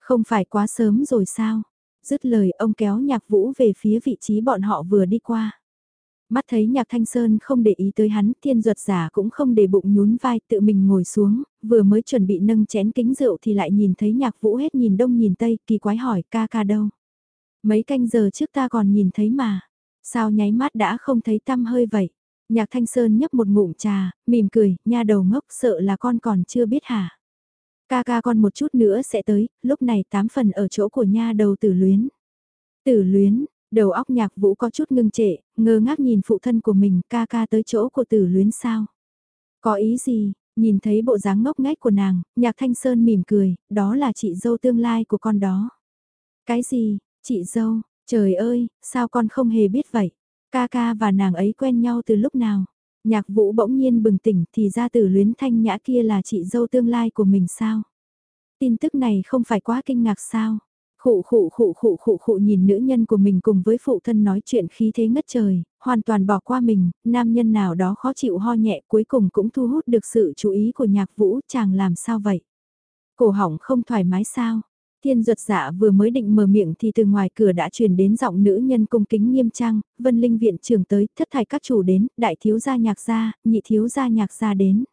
Không phải quá sớm rồi sao? Dứt lời ông kéo nhạc vũ về phía vị trí bọn họ vừa đi qua. Mắt thấy nhạc thanh sơn không để ý tới hắn, thiên duật giả cũng không để bụng nhún vai tự mình ngồi xuống, vừa mới chuẩn bị nâng chén kính rượu thì lại nhìn thấy nhạc vũ hết nhìn đông nhìn tây, kỳ quái hỏi ca ca đâu. Mấy canh giờ trước ta còn nhìn thấy mà, sao nháy mắt đã không thấy tăm hơi vậy. Nhạc Thanh Sơn nhấp một ngụm trà, mỉm cười, nha đầu ngốc sợ là con còn chưa biết hả. Ca ca con một chút nữa sẽ tới, lúc này tám phần ở chỗ của nha đầu tử luyến. Tử luyến, đầu óc nhạc vũ có chút ngưng trệ, ngơ ngác nhìn phụ thân của mình, ca ca tới chỗ của tử luyến sao. Có ý gì, nhìn thấy bộ dáng ngốc nghếch của nàng, nhạc thanh sơn mỉm cười, đó là chị dâu tương lai của con đó. Cái gì, chị dâu, trời ơi, sao con không hề biết vậy? Ca ca và nàng ấy quen nhau từ lúc nào? Nhạc vũ bỗng nhiên bừng tỉnh thì ra từ luyến thanh nhã kia là chị dâu tương lai của mình sao? Tin tức này không phải quá kinh ngạc sao? Khụ khụ khụ khụ khụ khụ nhìn nữ nhân của mình cùng với phụ thân nói chuyện khí thế ngất trời, hoàn toàn bỏ qua mình, nam nhân nào đó khó chịu ho nhẹ cuối cùng cũng thu hút được sự chú ý của nhạc vũ chàng làm sao vậy? Cổ hỏng không thoải mái sao? Thiên duật dạ vừa mới định mở miệng thì từ ngoài cửa đã truyền đến giọng nữ nhân cung kính nghiêm trang, vân linh viện trưởng tới, thất thải các chủ đến, đại thiếu gia nhạc gia, nhị thiếu gia nhạc gia đến.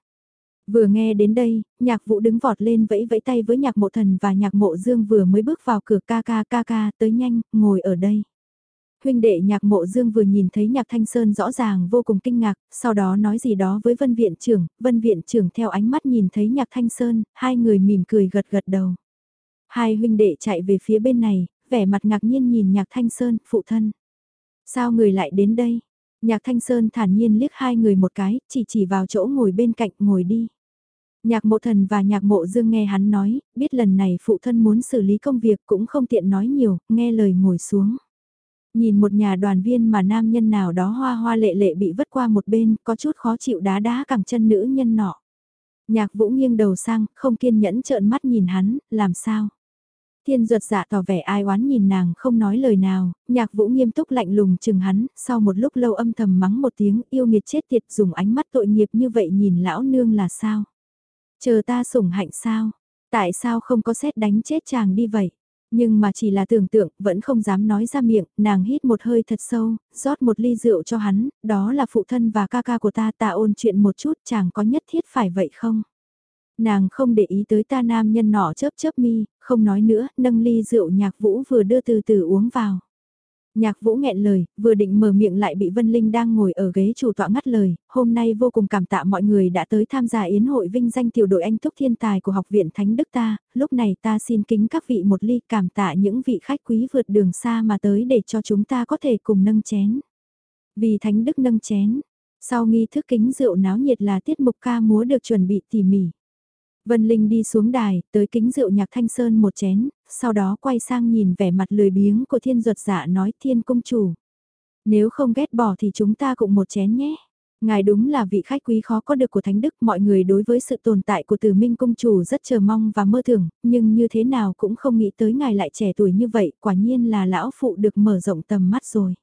Vừa nghe đến đây, nhạc vũ đứng vọt lên vẫy vẫy tay với nhạc mộ thần và nhạc mộ dương vừa mới bước vào cửa ca ca ca ca tới nhanh, ngồi ở đây. Huynh đệ nhạc mộ dương vừa nhìn thấy nhạc thanh sơn rõ ràng vô cùng kinh ngạc, sau đó nói gì đó với vân viện trưởng, vân viện trưởng theo ánh mắt nhìn thấy nhạc thanh sơn, hai người mỉm cười gật gật đầu. Hai huynh đệ chạy về phía bên này, vẻ mặt ngạc nhiên nhìn nhạc thanh sơn, phụ thân. Sao người lại đến đây? Nhạc thanh sơn thản nhiên liếc hai người một cái, chỉ chỉ vào chỗ ngồi bên cạnh, ngồi đi. Nhạc mộ thần và nhạc mộ dương nghe hắn nói, biết lần này phụ thân muốn xử lý công việc cũng không tiện nói nhiều, nghe lời ngồi xuống. Nhìn một nhà đoàn viên mà nam nhân nào đó hoa hoa lệ lệ bị vứt qua một bên, có chút khó chịu đá đá cẳng chân nữ nhân nọ. Nhạc vũ nghiêng đầu sang, không kiên nhẫn trợn mắt nhìn hắn, làm sao? Thiên ruột dạ tỏ vẻ ai oán nhìn nàng không nói lời nào, nhạc vũ nghiêm túc lạnh lùng chừng hắn, sau một lúc lâu âm thầm mắng một tiếng yêu nghiệt chết tiệt dùng ánh mắt tội nghiệp như vậy nhìn lão nương là sao? Chờ ta sủng hạnh sao? Tại sao không có xét đánh chết chàng đi vậy? Nhưng mà chỉ là tưởng tượng, vẫn không dám nói ra miệng, nàng hít một hơi thật sâu, rót một ly rượu cho hắn, đó là phụ thân và ca ca của ta ta ôn chuyện một chút chàng có nhất thiết phải vậy không? Nàng không để ý tới ta nam nhân nọ chớp chớp mi, không nói nữa, nâng ly rượu nhạc vũ vừa đưa từ từ uống vào. Nhạc vũ nghẹn lời, vừa định mở miệng lại bị Vân Linh đang ngồi ở ghế chủ tọa ngắt lời, hôm nay vô cùng cảm tạ mọi người đã tới tham gia yến hội vinh danh tiểu đội anh túc thiên tài của học viện Thánh Đức ta, lúc này ta xin kính các vị một ly cảm tạ những vị khách quý vượt đường xa mà tới để cho chúng ta có thể cùng nâng chén. Vì Thánh Đức nâng chén, sau nghi thức kính rượu náo nhiệt là tiết mục ca múa được chuẩn bị tỉ mỉ. Vân Linh đi xuống đài, tới kính rượu nhạc thanh sơn một chén, sau đó quay sang nhìn vẻ mặt lười biếng của thiên duật dạ nói thiên công chủ. Nếu không ghét bỏ thì chúng ta cũng một chén nhé. Ngài đúng là vị khách quý khó có được của Thánh Đức, mọi người đối với sự tồn tại của Từ Minh Công Chủ rất chờ mong và mơ tưởng, nhưng như thế nào cũng không nghĩ tới ngài lại trẻ tuổi như vậy, quả nhiên là lão phụ được mở rộng tầm mắt rồi.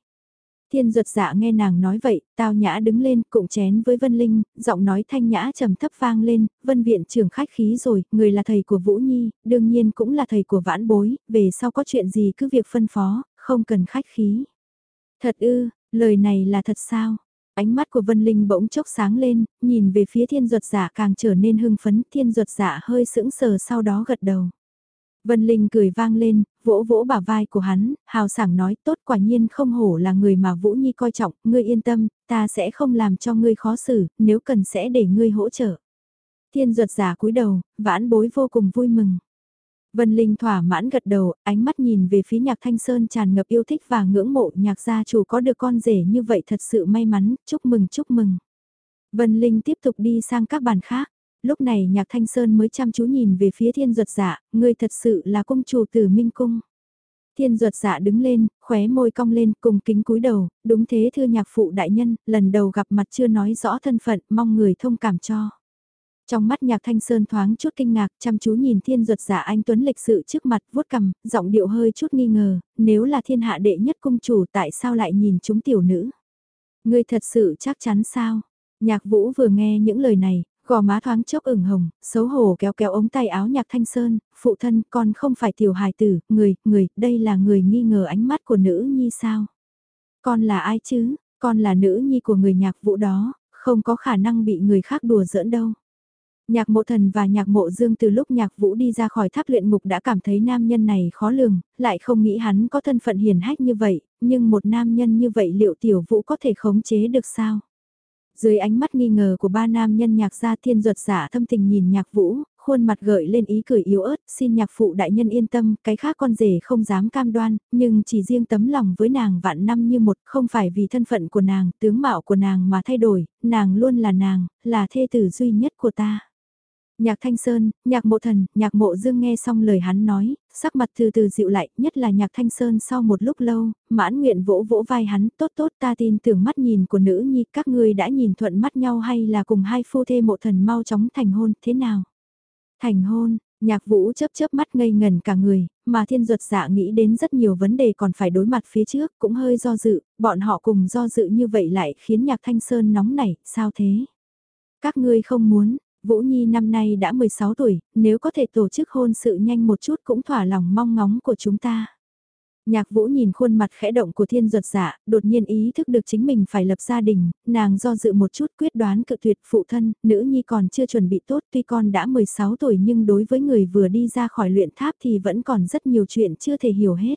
Thiên ruột dạ nghe nàng nói vậy, tao nhã đứng lên, cụng chén với Vân Linh, giọng nói thanh nhã trầm thấp vang lên, Vân viện trưởng khách khí rồi, người là thầy của Vũ Nhi, đương nhiên cũng là thầy của vãn bối, về sau có chuyện gì cứ việc phân phó, không cần khách khí. Thật ư, lời này là thật sao? Ánh mắt của Vân Linh bỗng chốc sáng lên, nhìn về phía thiên ruột dạ càng trở nên hưng phấn, thiên ruột dạ hơi sững sờ sau đó gật đầu. Vân Linh cười vang lên, vỗ vỗ bả vai của hắn, hào sảng nói tốt quả nhiên không hổ là người mà Vũ Nhi coi trọng, ngươi yên tâm, ta sẽ không làm cho ngươi khó xử, nếu cần sẽ để ngươi hỗ trợ. Thiên ruột giả cúi đầu, vãn bối vô cùng vui mừng. Vân Linh thỏa mãn gật đầu, ánh mắt nhìn về phía nhạc thanh sơn tràn ngập yêu thích và ngưỡng mộ nhạc gia chủ có được con rể như vậy thật sự may mắn, chúc mừng chúc mừng. Vân Linh tiếp tục đi sang các bàn khác lúc này nhạc thanh sơn mới chăm chú nhìn về phía thiên duật dạ, ngươi thật sự là cung chủ tử minh cung. Thiên duật dạ đứng lên, khóe môi cong lên, cùng kính cúi đầu, đúng thế thưa nhạc phụ đại nhân, lần đầu gặp mặt chưa nói rõ thân phận, mong người thông cảm cho. Trong mắt nhạc thanh sơn thoáng chút kinh ngạc, chăm chú nhìn thiên duật giả anh Tuấn lịch sự trước mặt, vuốt cầm, giọng điệu hơi chút nghi ngờ, nếu là thiên hạ đệ nhất cung chủ tại sao lại nhìn chúng tiểu nữ? Ngươi thật sự chắc chắn sao? Nhạc vũ vừa nghe những lời này, Gò má thoáng chốc ửng hồng, xấu hổ kéo kéo ống tay áo nhạc thanh sơn, phụ thân con không phải tiểu hài tử, người, người, đây là người nghi ngờ ánh mắt của nữ nhi sao? Con là ai chứ, con là nữ nhi của người nhạc vũ đó, không có khả năng bị người khác đùa giỡn đâu. Nhạc mộ thần và nhạc mộ dương từ lúc nhạc vũ đi ra khỏi tháp luyện ngục đã cảm thấy nam nhân này khó lường, lại không nghĩ hắn có thân phận hiền hách như vậy, nhưng một nam nhân như vậy liệu tiểu vũ có thể khống chế được sao? Dưới ánh mắt nghi ngờ của ba nam nhân nhạc gia thiên ruột giả thâm tình nhìn nhạc vũ, khuôn mặt gợi lên ý cười yếu ớt, xin nhạc phụ đại nhân yên tâm, cái khác con rể không dám cam đoan, nhưng chỉ riêng tấm lòng với nàng vạn năm như một, không phải vì thân phận của nàng, tướng mạo của nàng mà thay đổi, nàng luôn là nàng, là thê tử duy nhất của ta. Nhạc Thanh Sơn, nhạc mộ thần, nhạc mộ dương nghe xong lời hắn nói, sắc mặt từ từ dịu lại, nhất là nhạc Thanh Sơn sau một lúc lâu, mãn nguyện vỗ vỗ vai hắn, tốt tốt ta tin tưởng mắt nhìn của nữ nhi, các ngươi đã nhìn thuận mắt nhau hay là cùng hai phu thê mộ thần mau chóng thành hôn, thế nào? Thành hôn, nhạc vũ chớp chớp mắt ngây ngần cả người, mà thiên duật dạ nghĩ đến rất nhiều vấn đề còn phải đối mặt phía trước, cũng hơi do dự, bọn họ cùng do dự như vậy lại khiến nhạc Thanh Sơn nóng nảy, sao thế? Các ngươi không muốn, Vũ Nhi năm nay đã 16 tuổi, nếu có thể tổ chức hôn sự nhanh một chút cũng thỏa lòng mong ngóng của chúng ta. Nhạc Vũ nhìn khuôn mặt khẽ động của thiên duật dạ, đột nhiên ý thức được chính mình phải lập gia đình, nàng do dự một chút quyết đoán cự tuyệt phụ thân, nữ nhi còn chưa chuẩn bị tốt tuy con đã 16 tuổi nhưng đối với người vừa đi ra khỏi luyện tháp thì vẫn còn rất nhiều chuyện chưa thể hiểu hết.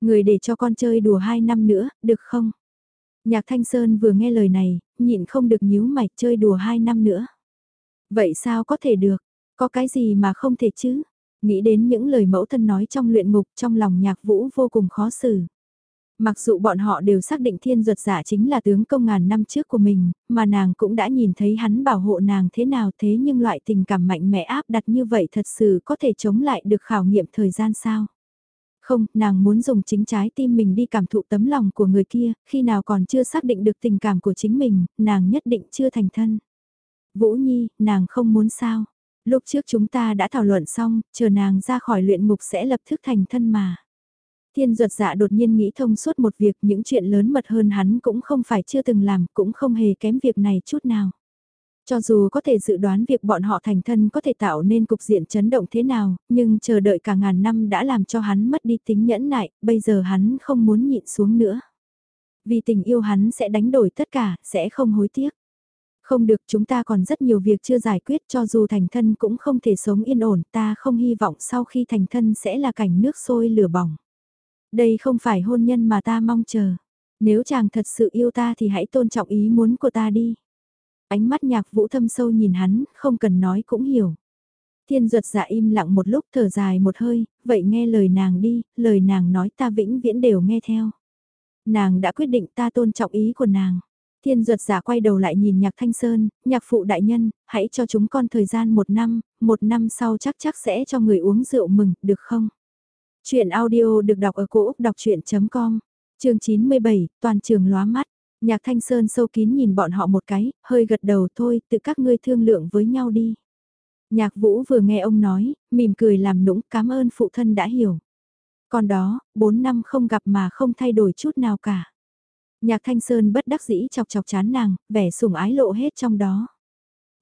Người để cho con chơi đùa 2 năm nữa, được không? Nhạc Thanh Sơn vừa nghe lời này, nhịn không được nhíu mạch chơi đùa 2 năm nữa. Vậy sao có thể được? Có cái gì mà không thể chứ? Nghĩ đến những lời mẫu thân nói trong luyện ngục trong lòng nhạc vũ vô cùng khó xử. Mặc dù bọn họ đều xác định thiên duật giả chính là tướng công ngàn năm trước của mình, mà nàng cũng đã nhìn thấy hắn bảo hộ nàng thế nào thế nhưng loại tình cảm mạnh mẽ áp đặt như vậy thật sự có thể chống lại được khảo nghiệm thời gian sao? Không, nàng muốn dùng chính trái tim mình đi cảm thụ tấm lòng của người kia, khi nào còn chưa xác định được tình cảm của chính mình, nàng nhất định chưa thành thân. Vũ Nhi, nàng không muốn sao. Lúc trước chúng ta đã thảo luận xong, chờ nàng ra khỏi luyện ngục sẽ lập tức thành thân mà. Thiên duật dạ đột nhiên nghĩ thông suốt một việc những chuyện lớn mật hơn hắn cũng không phải chưa từng làm, cũng không hề kém việc này chút nào. Cho dù có thể dự đoán việc bọn họ thành thân có thể tạo nên cục diện chấn động thế nào, nhưng chờ đợi cả ngàn năm đã làm cho hắn mất đi tính nhẫn nại, bây giờ hắn không muốn nhịn xuống nữa. Vì tình yêu hắn sẽ đánh đổi tất cả, sẽ không hối tiếc. Không được chúng ta còn rất nhiều việc chưa giải quyết cho dù thành thân cũng không thể sống yên ổn ta không hy vọng sau khi thành thân sẽ là cảnh nước sôi lửa bỏng. Đây không phải hôn nhân mà ta mong chờ. Nếu chàng thật sự yêu ta thì hãy tôn trọng ý muốn của ta đi. Ánh mắt nhạc vũ thâm sâu nhìn hắn, không cần nói cũng hiểu. Thiên duật dạ im lặng một lúc thở dài một hơi, vậy nghe lời nàng đi, lời nàng nói ta vĩnh viễn đều nghe theo. Nàng đã quyết định ta tôn trọng ý của nàng. Thiên duật giả quay đầu lại nhìn nhạc thanh sơn, nhạc phụ đại nhân, hãy cho chúng con thời gian một năm, một năm sau chắc chắc sẽ cho người uống rượu mừng, được không? Chuyện audio được đọc ở cổ Úc đọc chuyện.com, chương 97, toàn trường lóa mắt. Nhạc thanh sơn sâu kín nhìn bọn họ một cái, hơi gật đầu thôi, tự các ngươi thương lượng với nhau đi. Nhạc vũ vừa nghe ông nói, mỉm cười làm nũng cảm ơn phụ thân đã hiểu. Còn đó, 4 năm không gặp mà không thay đổi chút nào cả. Nhạc Thanh Sơn bất đắc dĩ chọc chọc chán nàng, vẻ sủng ái lộ hết trong đó.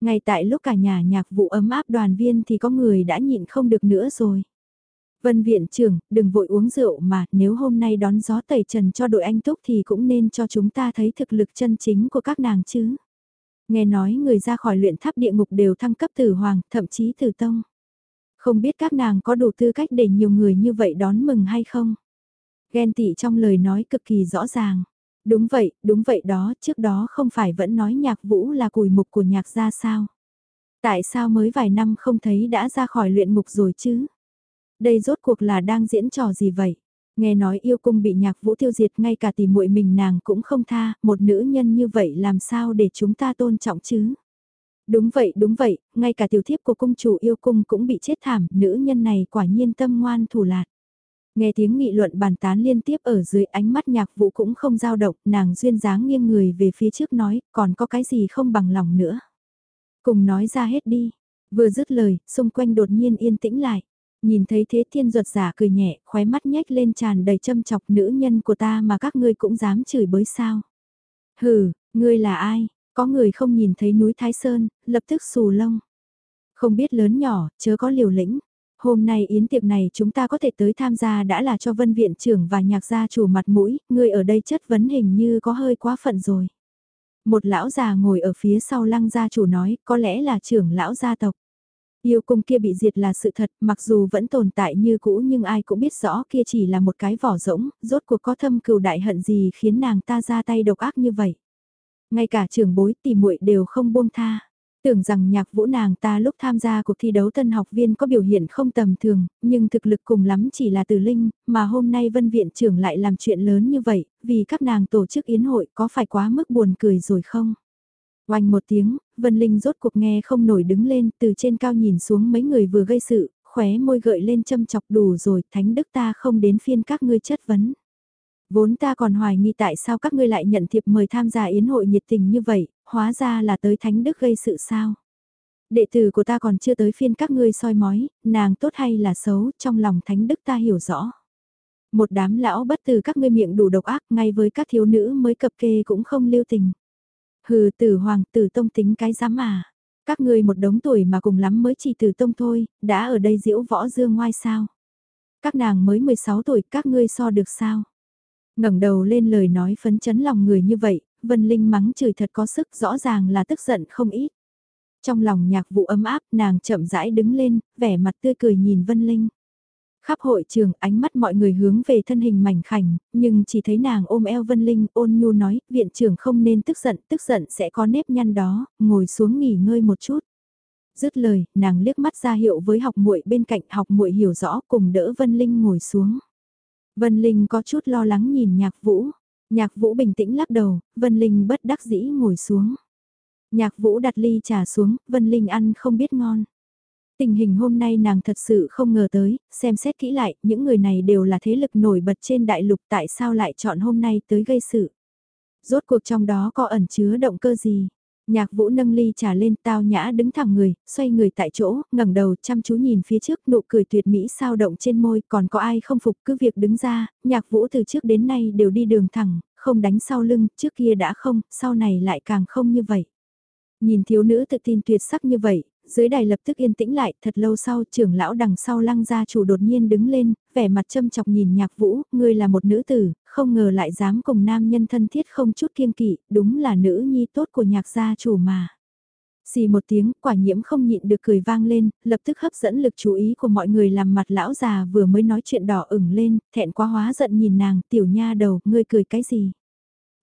Ngay tại lúc cả nhà nhạc vụ ấm áp đoàn viên thì có người đã nhịn không được nữa rồi. Vân viện trưởng, đừng vội uống rượu mà, nếu hôm nay đón gió tẩy trần cho đội anh Túc thì cũng nên cho chúng ta thấy thực lực chân chính của các nàng chứ. Nghe nói người ra khỏi luyện tháp địa ngục đều thăng cấp tử hoàng, thậm chí tử tông. Không biết các nàng có đủ tư cách để nhiều người như vậy đón mừng hay không? Ghen tị trong lời nói cực kỳ rõ ràng. Đúng vậy, đúng vậy đó, trước đó không phải vẫn nói nhạc vũ là cùi mục của nhạc gia sao? Tại sao mới vài năm không thấy đã ra khỏi luyện mục rồi chứ? Đây rốt cuộc là đang diễn trò gì vậy? Nghe nói yêu cung bị nhạc vũ tiêu diệt ngay cả tỷ muội mình nàng cũng không tha, một nữ nhân như vậy làm sao để chúng ta tôn trọng chứ? Đúng vậy, đúng vậy, ngay cả tiểu thiếp của cung chủ yêu cung cũng bị chết thảm, nữ nhân này quả nhiên tâm ngoan thủ lạt. Nghe tiếng nghị luận bàn tán liên tiếp ở dưới ánh mắt nhạc vũ cũng không dao động, nàng duyên dáng nghiêng người về phía trước nói, còn có cái gì không bằng lòng nữa. Cùng nói ra hết đi. Vừa dứt lời, xung quanh đột nhiên yên tĩnh lại. Nhìn thấy thế thiên ruột giả cười nhẹ, khóe mắt nhếch lên tràn đầy châm chọc nữ nhân của ta mà các ngươi cũng dám chửi bới sao. Hừ, ngươi là ai? Có người không nhìn thấy núi Thái Sơn, lập tức xù lông. Không biết lớn nhỏ, chớ có liều lĩnh. Hôm nay yến tiệc này chúng ta có thể tới tham gia đã là cho vân viện trưởng và nhạc gia chủ mặt mũi, người ở đây chất vấn hình như có hơi quá phận rồi. Một lão già ngồi ở phía sau lăng gia chủ nói, có lẽ là trưởng lão gia tộc. Yêu cung kia bị diệt là sự thật, mặc dù vẫn tồn tại như cũ nhưng ai cũng biết rõ kia chỉ là một cái vỏ rỗng, rốt cuộc có thâm cừu đại hận gì khiến nàng ta ra tay độc ác như vậy. Ngay cả trưởng bối tỉ muội đều không buông tha. Tưởng rằng nhạc vũ nàng ta lúc tham gia cuộc thi đấu tân học viên có biểu hiện không tầm thường, nhưng thực lực cùng lắm chỉ là từ linh, mà hôm nay vân viện trưởng lại làm chuyện lớn như vậy, vì các nàng tổ chức yến hội có phải quá mức buồn cười rồi không? Oanh một tiếng, Vân Linh rốt cuộc nghe không nổi đứng lên từ trên cao nhìn xuống mấy người vừa gây sự, khóe môi gợi lên châm chọc đủ rồi, thánh đức ta không đến phiên các ngươi chất vấn. Vốn ta còn hoài nghi tại sao các ngươi lại nhận thiệp mời tham gia yến hội nhiệt tình như vậy, hóa ra là tới thánh đức gây sự sao. Đệ tử của ta còn chưa tới phiên các ngươi soi mói, nàng tốt hay là xấu, trong lòng thánh đức ta hiểu rõ. Một đám lão bất từ các ngươi miệng đủ độc ác, ngay với các thiếu nữ mới cập kê cũng không lưu tình. Hừ tử hoàng tử tông tính cái dám à? Các ngươi một đống tuổi mà cùng lắm mới chỉ tử tông thôi, đã ở đây diễu võ dương ngoai sao. Các nàng mới 16 tuổi, các ngươi so được sao. ngẩng đầu lên lời nói phấn chấn lòng người như vậy, Vân Linh mắng chửi thật có sức rõ ràng là tức giận không ít. Trong lòng nhạc vụ ấm áp nàng chậm rãi đứng lên, vẻ mặt tươi cười nhìn Vân Linh. Khắp hội trường ánh mắt mọi người hướng về thân hình mảnh khảnh, nhưng chỉ thấy nàng ôm eo Vân Linh ôn nhu nói, viện trưởng không nên tức giận, tức giận sẽ có nếp nhăn đó, ngồi xuống nghỉ ngơi một chút. Dứt lời, nàng liếc mắt ra hiệu với học muội bên cạnh học muội hiểu rõ cùng đỡ Vân Linh ngồi xuống. Vân Linh có chút lo lắng nhìn nhạc vũ, nhạc vũ bình tĩnh lắc đầu, Vân Linh bất đắc dĩ ngồi xuống. Nhạc vũ đặt ly trà xuống, Vân Linh ăn không biết ngon. Tình hình hôm nay nàng thật sự không ngờ tới, xem xét kỹ lại, những người này đều là thế lực nổi bật trên đại lục tại sao lại chọn hôm nay tới gây sự. Rốt cuộc trong đó có ẩn chứa động cơ gì? Nhạc vũ nâng ly trà lên tao nhã đứng thẳng người, xoay người tại chỗ, ngẩng đầu chăm chú nhìn phía trước nụ cười tuyệt mỹ sao động trên môi còn có ai không phục cứ việc đứng ra, nhạc vũ từ trước đến nay đều đi đường thẳng, không đánh sau lưng, trước kia đã không, sau này lại càng không như vậy. Nhìn thiếu nữ tự tin tuyệt sắc như vậy, dưới đài lập tức yên tĩnh lại, thật lâu sau trưởng lão đằng sau lăng gia chủ đột nhiên đứng lên, vẻ mặt châm chọc nhìn nhạc vũ, ngươi là một nữ tử, không ngờ lại dám cùng nam nhân thân thiết không chút kiêng kỵ, đúng là nữ nhi tốt của nhạc gia chủ mà. Xì một tiếng, quả nhiễm không nhịn được cười vang lên, lập tức hấp dẫn lực chú ý của mọi người làm mặt lão già vừa mới nói chuyện đỏ ửng lên, thẹn quá hóa giận nhìn nàng, tiểu nha đầu, ngươi cười cái gì?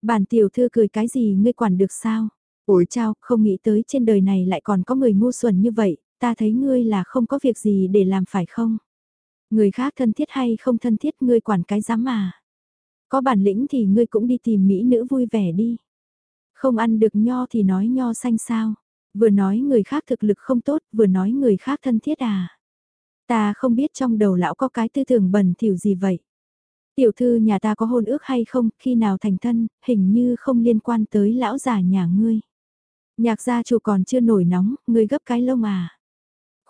Bản tiểu thư cười cái gì ngươi quản được sao? Ôi chao, không nghĩ tới trên đời này lại còn có người ngu xuẩn như vậy, ta thấy ngươi là không có việc gì để làm phải không? Người khác thân thiết hay không thân thiết ngươi quản cái dám mà. Có bản lĩnh thì ngươi cũng đi tìm mỹ nữ vui vẻ đi. Không ăn được nho thì nói nho xanh sao. Vừa nói người khác thực lực không tốt, vừa nói người khác thân thiết à. Ta không biết trong đầu lão có cái tư tưởng bẩn thỉu gì vậy. Tiểu thư nhà ta có hôn ước hay không, khi nào thành thân, hình như không liên quan tới lão già nhà ngươi. Nhạc gia chủ còn chưa nổi nóng, ngươi gấp cái lông à.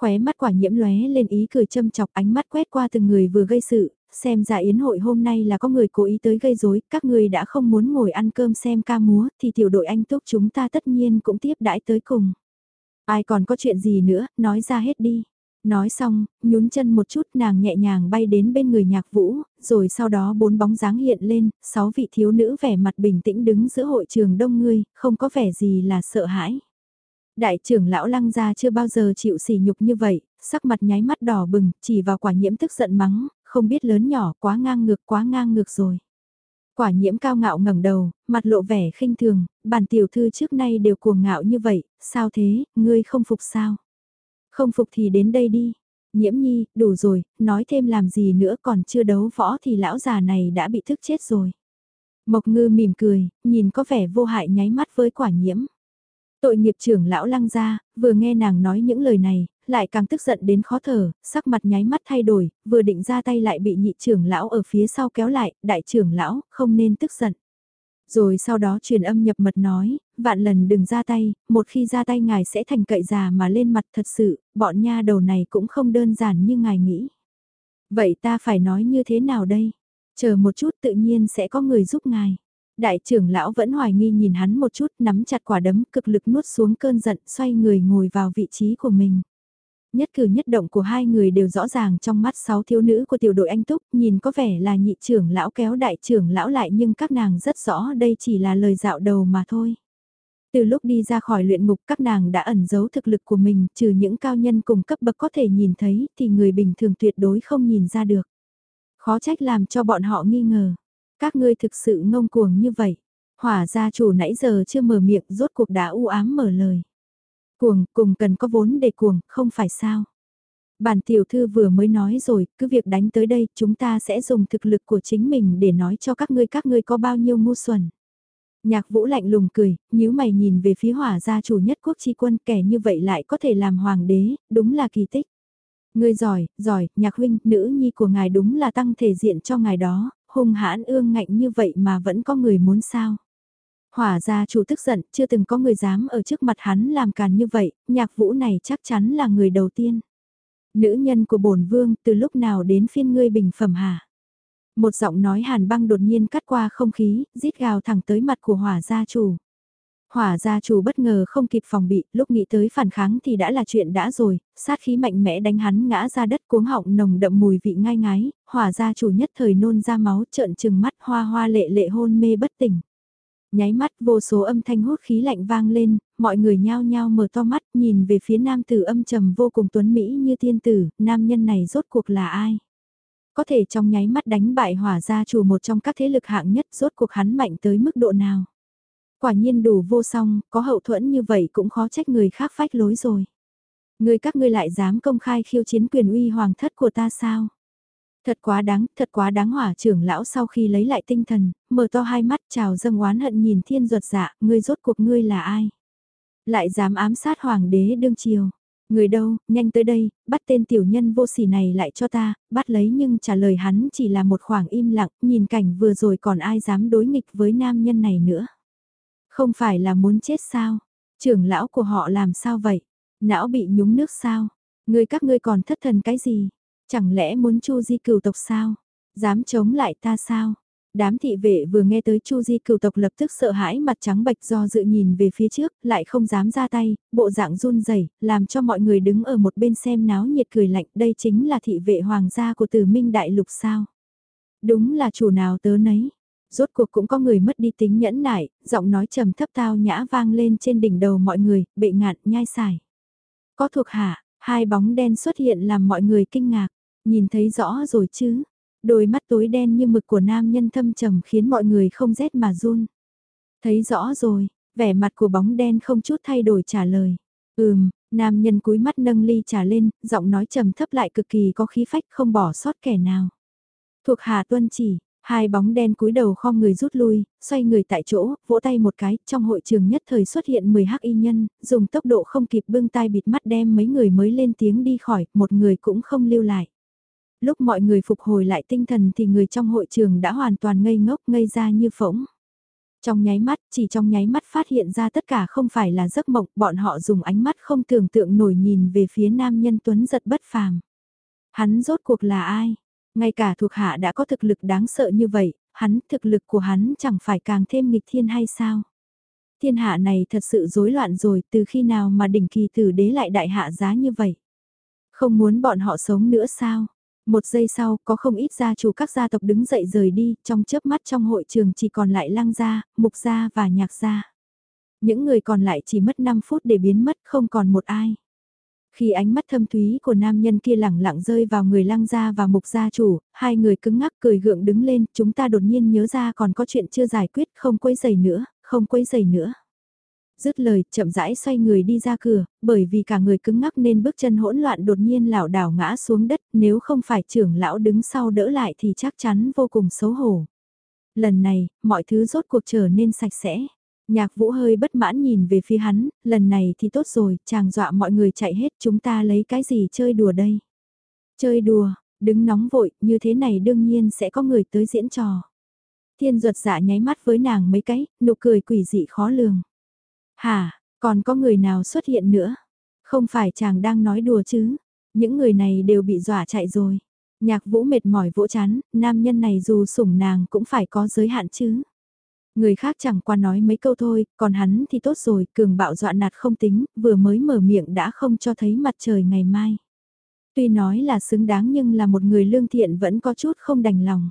Khóe mắt quả nhiễm lóe lên ý cười châm chọc ánh mắt quét qua từng người vừa gây sự, xem ra yến hội hôm nay là có người cố ý tới gây rối, các người đã không muốn ngồi ăn cơm xem ca múa, thì tiểu đội anh túc chúng ta tất nhiên cũng tiếp đãi tới cùng. Ai còn có chuyện gì nữa, nói ra hết đi. Nói xong, nhún chân một chút nàng nhẹ nhàng bay đến bên người nhạc vũ, rồi sau đó bốn bóng dáng hiện lên, sáu vị thiếu nữ vẻ mặt bình tĩnh đứng giữa hội trường đông người không có vẻ gì là sợ hãi. Đại trưởng lão lăng gia chưa bao giờ chịu sỉ nhục như vậy, sắc mặt nháy mắt đỏ bừng, chỉ vào quả nhiễm tức giận mắng, không biết lớn nhỏ quá ngang ngược quá ngang ngược rồi. Quả nhiễm cao ngạo ngẩng đầu, mặt lộ vẻ khinh thường, bản tiểu thư trước nay đều cuồng ngạo như vậy, sao thế, ngươi không phục sao? Không phục thì đến đây đi. Nhiễm nhi, đủ rồi, nói thêm làm gì nữa còn chưa đấu võ thì lão già này đã bị thức chết rồi. Mộc ngư mỉm cười, nhìn có vẻ vô hại nháy mắt với quả nhiễm. Tội nghiệp trưởng lão lăng ra, vừa nghe nàng nói những lời này, lại càng tức giận đến khó thở, sắc mặt nháy mắt thay đổi, vừa định ra tay lại bị nhị trưởng lão ở phía sau kéo lại, đại trưởng lão, không nên tức giận. Rồi sau đó truyền âm nhập mật nói, vạn lần đừng ra tay, một khi ra tay ngài sẽ thành cậy già mà lên mặt thật sự, bọn nha đầu này cũng không đơn giản như ngài nghĩ. Vậy ta phải nói như thế nào đây? Chờ một chút tự nhiên sẽ có người giúp ngài. Đại trưởng lão vẫn hoài nghi nhìn hắn một chút nắm chặt quả đấm cực lực nuốt xuống cơn giận xoay người ngồi vào vị trí của mình. Nhất cử nhất động của hai người đều rõ ràng trong mắt sáu thiếu nữ của tiểu đội anh Túc, nhìn có vẻ là nhị trưởng lão kéo đại trưởng lão lại nhưng các nàng rất rõ đây chỉ là lời dạo đầu mà thôi. Từ lúc đi ra khỏi luyện ngục các nàng đã ẩn giấu thực lực của mình, trừ những cao nhân cùng cấp bậc có thể nhìn thấy thì người bình thường tuyệt đối không nhìn ra được. Khó trách làm cho bọn họ nghi ngờ. Các ngươi thực sự ngông cuồng như vậy. Hỏa gia chủ nãy giờ chưa mở miệng rốt cuộc đã u ám mở lời. Cuồng, cùng cần có vốn để cuồng, không phải sao. Bản tiểu thư vừa mới nói rồi, cứ việc đánh tới đây, chúng ta sẽ dùng thực lực của chính mình để nói cho các ngươi các ngươi có bao nhiêu ngu xuẩn. Nhạc vũ lạnh lùng cười, nhíu mày nhìn về phía hỏa gia chủ nhất quốc chi quân kẻ như vậy lại có thể làm hoàng đế, đúng là kỳ tích. Ngươi giỏi, giỏi, nhạc huynh, nữ nhi của ngài đúng là tăng thể diện cho ngài đó, hung hãn ương ngạnh như vậy mà vẫn có người muốn sao. Hỏa gia chủ tức giận, chưa từng có người dám ở trước mặt hắn làm càn như vậy, nhạc vũ này chắc chắn là người đầu tiên. Nữ nhân của bổn vương, từ lúc nào đến phiên ngươi bình phẩm hả? Một giọng nói hàn băng đột nhiên cắt qua không khí, rít gào thẳng tới mặt của hỏa gia chủ. Hỏa gia chủ bất ngờ không kịp phòng bị, lúc nghĩ tới phản kháng thì đã là chuyện đã rồi, sát khí mạnh mẽ đánh hắn ngã ra đất cuống họng nồng đậm mùi vị ngai ngái, hỏa gia chủ nhất thời nôn ra máu trợn trừng mắt hoa hoa lệ lệ hôn mê bất tỉnh. Nháy mắt vô số âm thanh hút khí lạnh vang lên, mọi người nhao nhao mở to mắt nhìn về phía nam tử âm trầm vô cùng tuấn Mỹ như thiên tử, nam nhân này rốt cuộc là ai? Có thể trong nháy mắt đánh bại hỏa gia chủ một trong các thế lực hạng nhất rốt cuộc hắn mạnh tới mức độ nào? Quả nhiên đủ vô song, có hậu thuẫn như vậy cũng khó trách người khác phách lối rồi. Người các ngươi lại dám công khai khiêu chiến quyền uy hoàng thất của ta sao? Thật quá đáng, thật quá đáng hỏa trưởng lão sau khi lấy lại tinh thần, mở to hai mắt chào dâng oán hận nhìn thiên ruột dạ, ngươi rốt cuộc ngươi là ai? Lại dám ám sát hoàng đế đương triều. Người đâu, nhanh tới đây, bắt tên tiểu nhân vô sỉ này lại cho ta, bắt lấy nhưng trả lời hắn chỉ là một khoảng im lặng, nhìn cảnh vừa rồi còn ai dám đối nghịch với nam nhân này nữa. Không phải là muốn chết sao? Trưởng lão của họ làm sao vậy? Não bị nhúng nước sao? Người các ngươi còn thất thần cái gì? Chẳng lẽ muốn chu di cửu tộc sao? Dám chống lại ta sao? Đám thị vệ vừa nghe tới Chu Di cửu tộc lập tức sợ hãi mặt trắng bệch do dự nhìn về phía trước, lại không dám ra tay, bộ dạng run rẩy, làm cho mọi người đứng ở một bên xem náo nhiệt cười lạnh, đây chính là thị vệ hoàng gia của Tử Minh Đại Lục sao? Đúng là chủ nào tớ nấy. Rốt cuộc cũng có người mất đi tính nhẫn nại, giọng nói trầm thấp tao nhã vang lên trên đỉnh đầu mọi người, bệ ngạn nhai xài. Có thuộc hạ, hai bóng đen xuất hiện làm mọi người kinh ngạc, nhìn thấy rõ rồi chứ Đôi mắt tối đen như mực của nam nhân thâm trầm khiến mọi người không rét mà run. Thấy rõ rồi, vẻ mặt của bóng đen không chút thay đổi trả lời. Ừm, nam nhân cúi mắt nâng ly trà lên, giọng nói trầm thấp lại cực kỳ có khí phách không bỏ sót kẻ nào. Thuộc hạ tuân chỉ, hai bóng đen cúi đầu khom người rút lui, xoay người tại chỗ, vỗ tay một cái, trong hội trường nhất thời xuất hiện 10 hắc y nhân, dùng tốc độ không kịp bưng tay bịt mắt đem mấy người mới lên tiếng đi khỏi, một người cũng không lưu lại. Lúc mọi người phục hồi lại tinh thần thì người trong hội trường đã hoàn toàn ngây ngốc ngây ra như phỗng. Trong nháy mắt, chỉ trong nháy mắt phát hiện ra tất cả không phải là giấc mộng, bọn họ dùng ánh mắt không tưởng tượng nổi nhìn về phía nam nhân tuấn giật bất phàm. Hắn rốt cuộc là ai? Ngay cả thuộc hạ đã có thực lực đáng sợ như vậy, hắn, thực lực của hắn chẳng phải càng thêm nghịch thiên hay sao? Thiên hạ này thật sự rối loạn rồi, từ khi nào mà đỉnh kỳ tử đế lại đại hạ giá như vậy? Không muốn bọn họ sống nữa sao? Một giây sau, có không ít gia chủ các gia tộc đứng dậy rời đi, trong chớp mắt trong hội trường chỉ còn lại lăng gia, mục gia và nhạc gia. Những người còn lại chỉ mất 5 phút để biến mất, không còn một ai. Khi ánh mắt thâm thúy của nam nhân kia lẳng lặng rơi vào người lăng gia và mục gia chủ, hai người cứng ngắc cười gượng đứng lên, chúng ta đột nhiên nhớ ra còn có chuyện chưa giải quyết, không quấy giày nữa, không quấy giày nữa. Dứt lời, chậm rãi xoay người đi ra cửa, bởi vì cả người cứng ngắc nên bước chân hỗn loạn đột nhiên lảo đảo ngã xuống đất, nếu không phải trưởng lão đứng sau đỡ lại thì chắc chắn vô cùng xấu hổ. Lần này, mọi thứ rốt cuộc trở nên sạch sẽ. Nhạc vũ hơi bất mãn nhìn về phía hắn, lần này thì tốt rồi, chàng dọa mọi người chạy hết chúng ta lấy cái gì chơi đùa đây. Chơi đùa, đứng nóng vội, như thế này đương nhiên sẽ có người tới diễn trò. Thiên ruột dạ nháy mắt với nàng mấy cái, nụ cười quỷ dị khó lường. Hả, còn có người nào xuất hiện nữa? Không phải chàng đang nói đùa chứ? Những người này đều bị dọa chạy rồi. Nhạc vũ mệt mỏi vỗ chán, nam nhân này dù sủng nàng cũng phải có giới hạn chứ. Người khác chẳng qua nói mấy câu thôi, còn hắn thì tốt rồi, cường bạo dọa nạt không tính, vừa mới mở miệng đã không cho thấy mặt trời ngày mai. Tuy nói là xứng đáng nhưng là một người lương thiện vẫn có chút không đành lòng.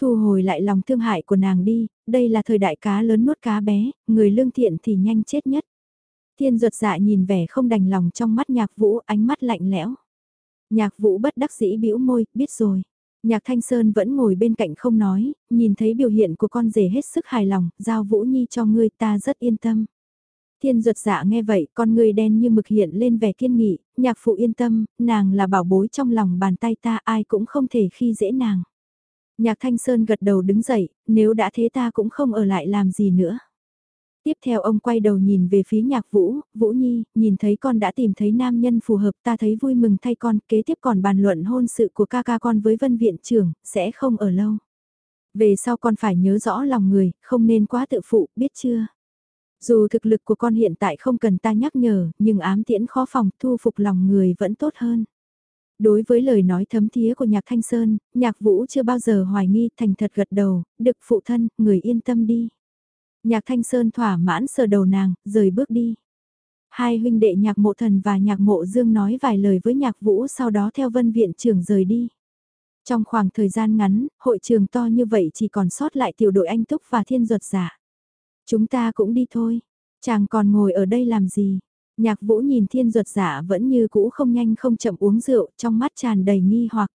Thu hồi lại lòng thương hại của nàng đi, đây là thời đại cá lớn nuốt cá bé, người lương thiện thì nhanh chết nhất. Thiên ruột dạ nhìn vẻ không đành lòng trong mắt nhạc vũ, ánh mắt lạnh lẽo. Nhạc vũ bất đắc dĩ bĩu môi, biết rồi. Nhạc Thanh Sơn vẫn ngồi bên cạnh không nói, nhìn thấy biểu hiện của con rể hết sức hài lòng, giao Vũ Nhi cho ngươi ta rất yên tâm. Thiên ruột dạ nghe vậy, con người đen như mực hiện lên vẻ kiên nghị, nhạc phụ yên tâm, nàng là bảo bối trong lòng bàn tay ta ai cũng không thể khi dễ nàng. Nhạc Thanh Sơn gật đầu đứng dậy, nếu đã thế ta cũng không ở lại làm gì nữa. Tiếp theo ông quay đầu nhìn về phía nhạc Vũ, Vũ Nhi, nhìn thấy con đã tìm thấy nam nhân phù hợp ta thấy vui mừng thay con, kế tiếp còn bàn luận hôn sự của ca ca con với vân viện trưởng, sẽ không ở lâu. Về sau con phải nhớ rõ lòng người, không nên quá tự phụ, biết chưa? Dù thực lực của con hiện tại không cần ta nhắc nhở, nhưng ám tiễn khó phòng, thu phục lòng người vẫn tốt hơn. Đối với lời nói thấm thía của nhạc Thanh Sơn, nhạc Vũ chưa bao giờ hoài nghi thành thật gật đầu, được phụ thân, người yên tâm đi. Nhạc Thanh Sơn thỏa mãn sờ đầu nàng, rời bước đi. Hai huynh đệ nhạc mộ thần và nhạc mộ dương nói vài lời với nhạc Vũ sau đó theo vân viện trưởng rời đi. Trong khoảng thời gian ngắn, hội trường to như vậy chỉ còn sót lại tiểu đội anh Túc và thiên duật giả. Chúng ta cũng đi thôi. Chàng còn ngồi ở đây làm gì? Nhạc vũ nhìn thiên duật giả vẫn như cũ không nhanh không chậm uống rượu, trong mắt tràn đầy nghi hoặc.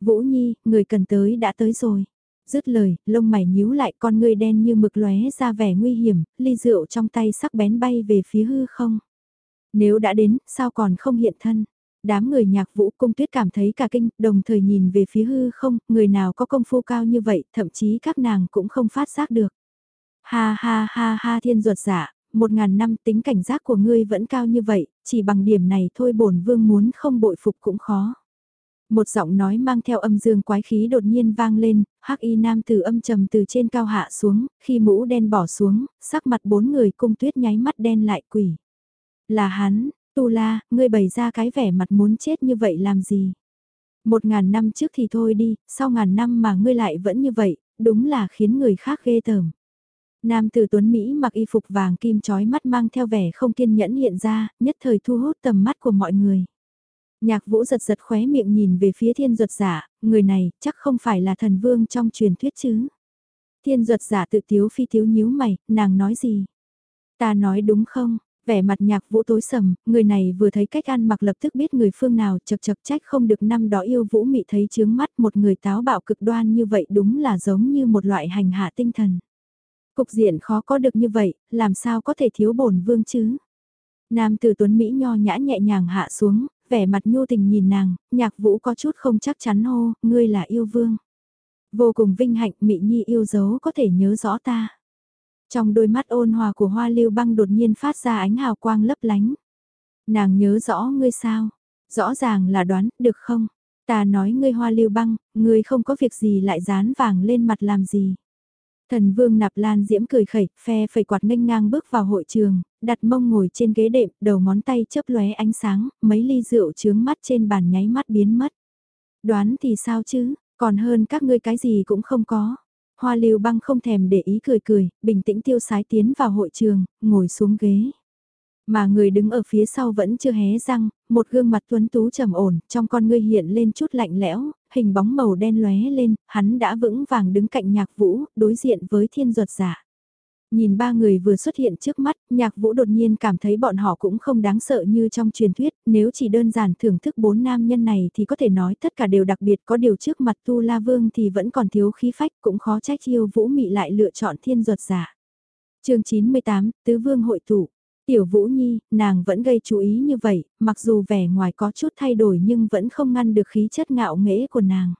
Vũ Nhi, người cần tới đã tới rồi. Dứt lời, lông mày nhíu lại con ngươi đen như mực lóe ra vẻ nguy hiểm, ly rượu trong tay sắc bén bay về phía hư không. Nếu đã đến, sao còn không hiện thân? Đám người nhạc vũ cung tuyết cảm thấy cả kinh, đồng thời nhìn về phía hư không, người nào có công phu cao như vậy, thậm chí các nàng cũng không phát giác được. Ha ha ha ha thiên ruột giả, một ngàn năm tính cảnh giác của ngươi vẫn cao như vậy, chỉ bằng điểm này thôi bổn vương muốn không bội phục cũng khó. Một giọng nói mang theo âm dương quái khí đột nhiên vang lên, hắc y nam từ âm trầm từ trên cao hạ xuống, khi mũ đen bỏ xuống, sắc mặt bốn người cung tuyết nháy mắt đen lại quỷ. Là hắn, Tu La, ngươi bày ra cái vẻ mặt muốn chết như vậy làm gì? Một ngàn năm trước thì thôi đi, sau ngàn năm mà ngươi lại vẫn như vậy, đúng là khiến người khác ghê tởm. Nam tử Tuấn Mỹ mặc y phục vàng kim trói mắt mang theo vẻ không kiên nhẫn hiện ra, nhất thời thu hút tầm mắt của mọi người. Nhạc vũ giật giật khóe miệng nhìn về phía thiên duật giả, người này chắc không phải là thần vương trong truyền thuyết chứ. Thiên duật giả tự tiếu phi tiếu nhíu mày, nàng nói gì? Ta nói đúng không? Vẻ mặt nhạc vũ tối sầm, người này vừa thấy cách ăn mặc lập tức biết người phương nào chật chật trách không được năm đó yêu vũ mị thấy chướng mắt một người táo bạo cực đoan như vậy đúng là giống như một loại hành hạ tinh thần. Cục diện khó có được như vậy, làm sao có thể thiếu bổn vương chứ? Nam tử tuấn Mỹ nho nhã nhẹ nhàng hạ xuống, vẻ mặt nhu tình nhìn nàng, nhạc vũ có chút không chắc chắn hô, ngươi là yêu vương. Vô cùng vinh hạnh Mỹ Nhi yêu dấu có thể nhớ rõ ta. Trong đôi mắt ôn hòa của hoa lưu băng đột nhiên phát ra ánh hào quang lấp lánh. Nàng nhớ rõ ngươi sao? Rõ ràng là đoán, được không? Ta nói ngươi hoa lưu băng, ngươi không có việc gì lại dán vàng lên mặt làm gì. Thần vương nạp lan diễm cười khẩy, phe phẩy quạt nghênh ngang bước vào hội trường, đặt mông ngồi trên ghế đệm, đầu ngón tay chớp lóe ánh sáng, mấy ly rượu trướng mắt trên bàn nháy mắt biến mất. Đoán thì sao chứ, còn hơn các ngươi cái gì cũng không có. Hoa lưu băng không thèm để ý cười cười, bình tĩnh tiêu sái tiến vào hội trường, ngồi xuống ghế. Mà người đứng ở phía sau vẫn chưa hé răng, một gương mặt tuấn tú trầm ổn, trong con ngươi hiện lên chút lạnh lẽo, hình bóng màu đen lóe lên, hắn đã vững vàng đứng cạnh nhạc vũ, đối diện với thiên ruột giả. Dạ. Nhìn ba người vừa xuất hiện trước mắt, nhạc vũ đột nhiên cảm thấy bọn họ cũng không đáng sợ như trong truyền thuyết, nếu chỉ đơn giản thưởng thức bốn nam nhân này thì có thể nói tất cả đều đặc biệt có điều trước mặt Tu La Vương thì vẫn còn thiếu khí phách cũng khó trách yêu vũ mị lại lựa chọn thiên ruột giả. chương 98, Tứ Vương hội tụ. Tiểu Vũ Nhi, nàng vẫn gây chú ý như vậy, mặc dù vẻ ngoài có chút thay đổi nhưng vẫn không ngăn được khí chất ngạo nghễ của nàng.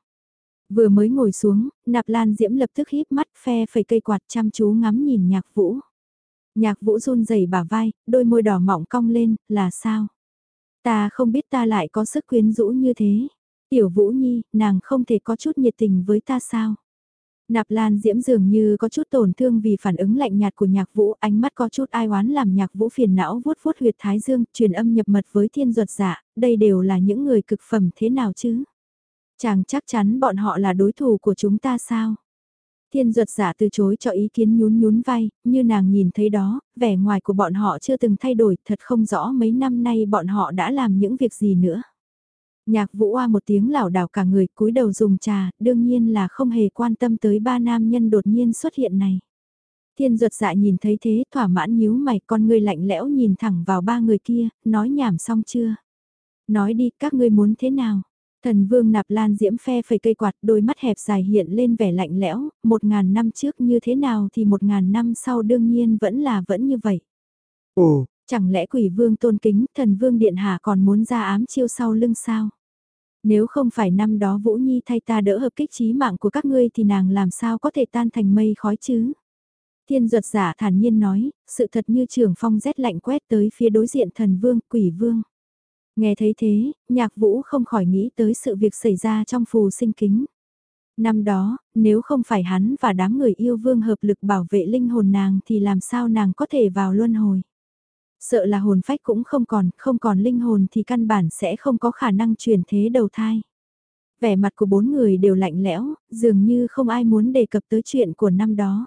Vừa mới ngồi xuống, nạp lan diễm lập tức híp mắt phe phẩy cây quạt chăm chú ngắm nhìn nhạc vũ. Nhạc vũ run rẩy bả vai, đôi môi đỏ mọng cong lên, là sao? Ta không biết ta lại có sức quyến rũ như thế. Tiểu vũ nhi, nàng không thể có chút nhiệt tình với ta sao? Nạp Lan Diễm dường như có chút tổn thương vì phản ứng lạnh nhạt của nhạc vũ, ánh mắt có chút ai oán làm nhạc vũ phiền não vuốt vuốt huyệt thái dương, truyền âm nhập mật với thiên duật giả, đây đều là những người cực phẩm thế nào chứ? Chàng chắc chắn bọn họ là đối thủ của chúng ta sao? Thiên duật giả từ chối cho ý kiến nhún nhún vai, như nàng nhìn thấy đó, vẻ ngoài của bọn họ chưa từng thay đổi, thật không rõ mấy năm nay bọn họ đã làm những việc gì nữa. Nhạc vũ oa một tiếng lảo đảo cả người cúi đầu dùng trà, đương nhiên là không hề quan tâm tới ba nam nhân đột nhiên xuất hiện này. Thiên duật dạ nhìn thấy thế thỏa mãn nhíu mày con người lạnh lẽo nhìn thẳng vào ba người kia, nói nhảm xong chưa? Nói đi các ngươi muốn thế nào? Thần vương nạp lan diễm phe phẩy cây quạt đôi mắt hẹp dài hiện lên vẻ lạnh lẽo, một ngàn năm trước như thế nào thì một ngàn năm sau đương nhiên vẫn là vẫn như vậy. Ồ, chẳng lẽ quỷ vương tôn kính thần vương điện hạ còn muốn ra ám chiêu sau lưng sao? Nếu không phải năm đó Vũ Nhi thay ta đỡ hợp kích trí mạng của các ngươi thì nàng làm sao có thể tan thành mây khói chứ? Thiên duật giả thản nhiên nói, sự thật như trường phong rét lạnh quét tới phía đối diện thần vương, quỷ vương. Nghe thấy thế, nhạc vũ không khỏi nghĩ tới sự việc xảy ra trong phù sinh kính. Năm đó, nếu không phải hắn và đám người yêu vương hợp lực bảo vệ linh hồn nàng thì làm sao nàng có thể vào luân hồi. Sợ là hồn phách cũng không còn, không còn linh hồn thì căn bản sẽ không có khả năng chuyển thế đầu thai. Vẻ mặt của bốn người đều lạnh lẽo, dường như không ai muốn đề cập tới chuyện của năm đó.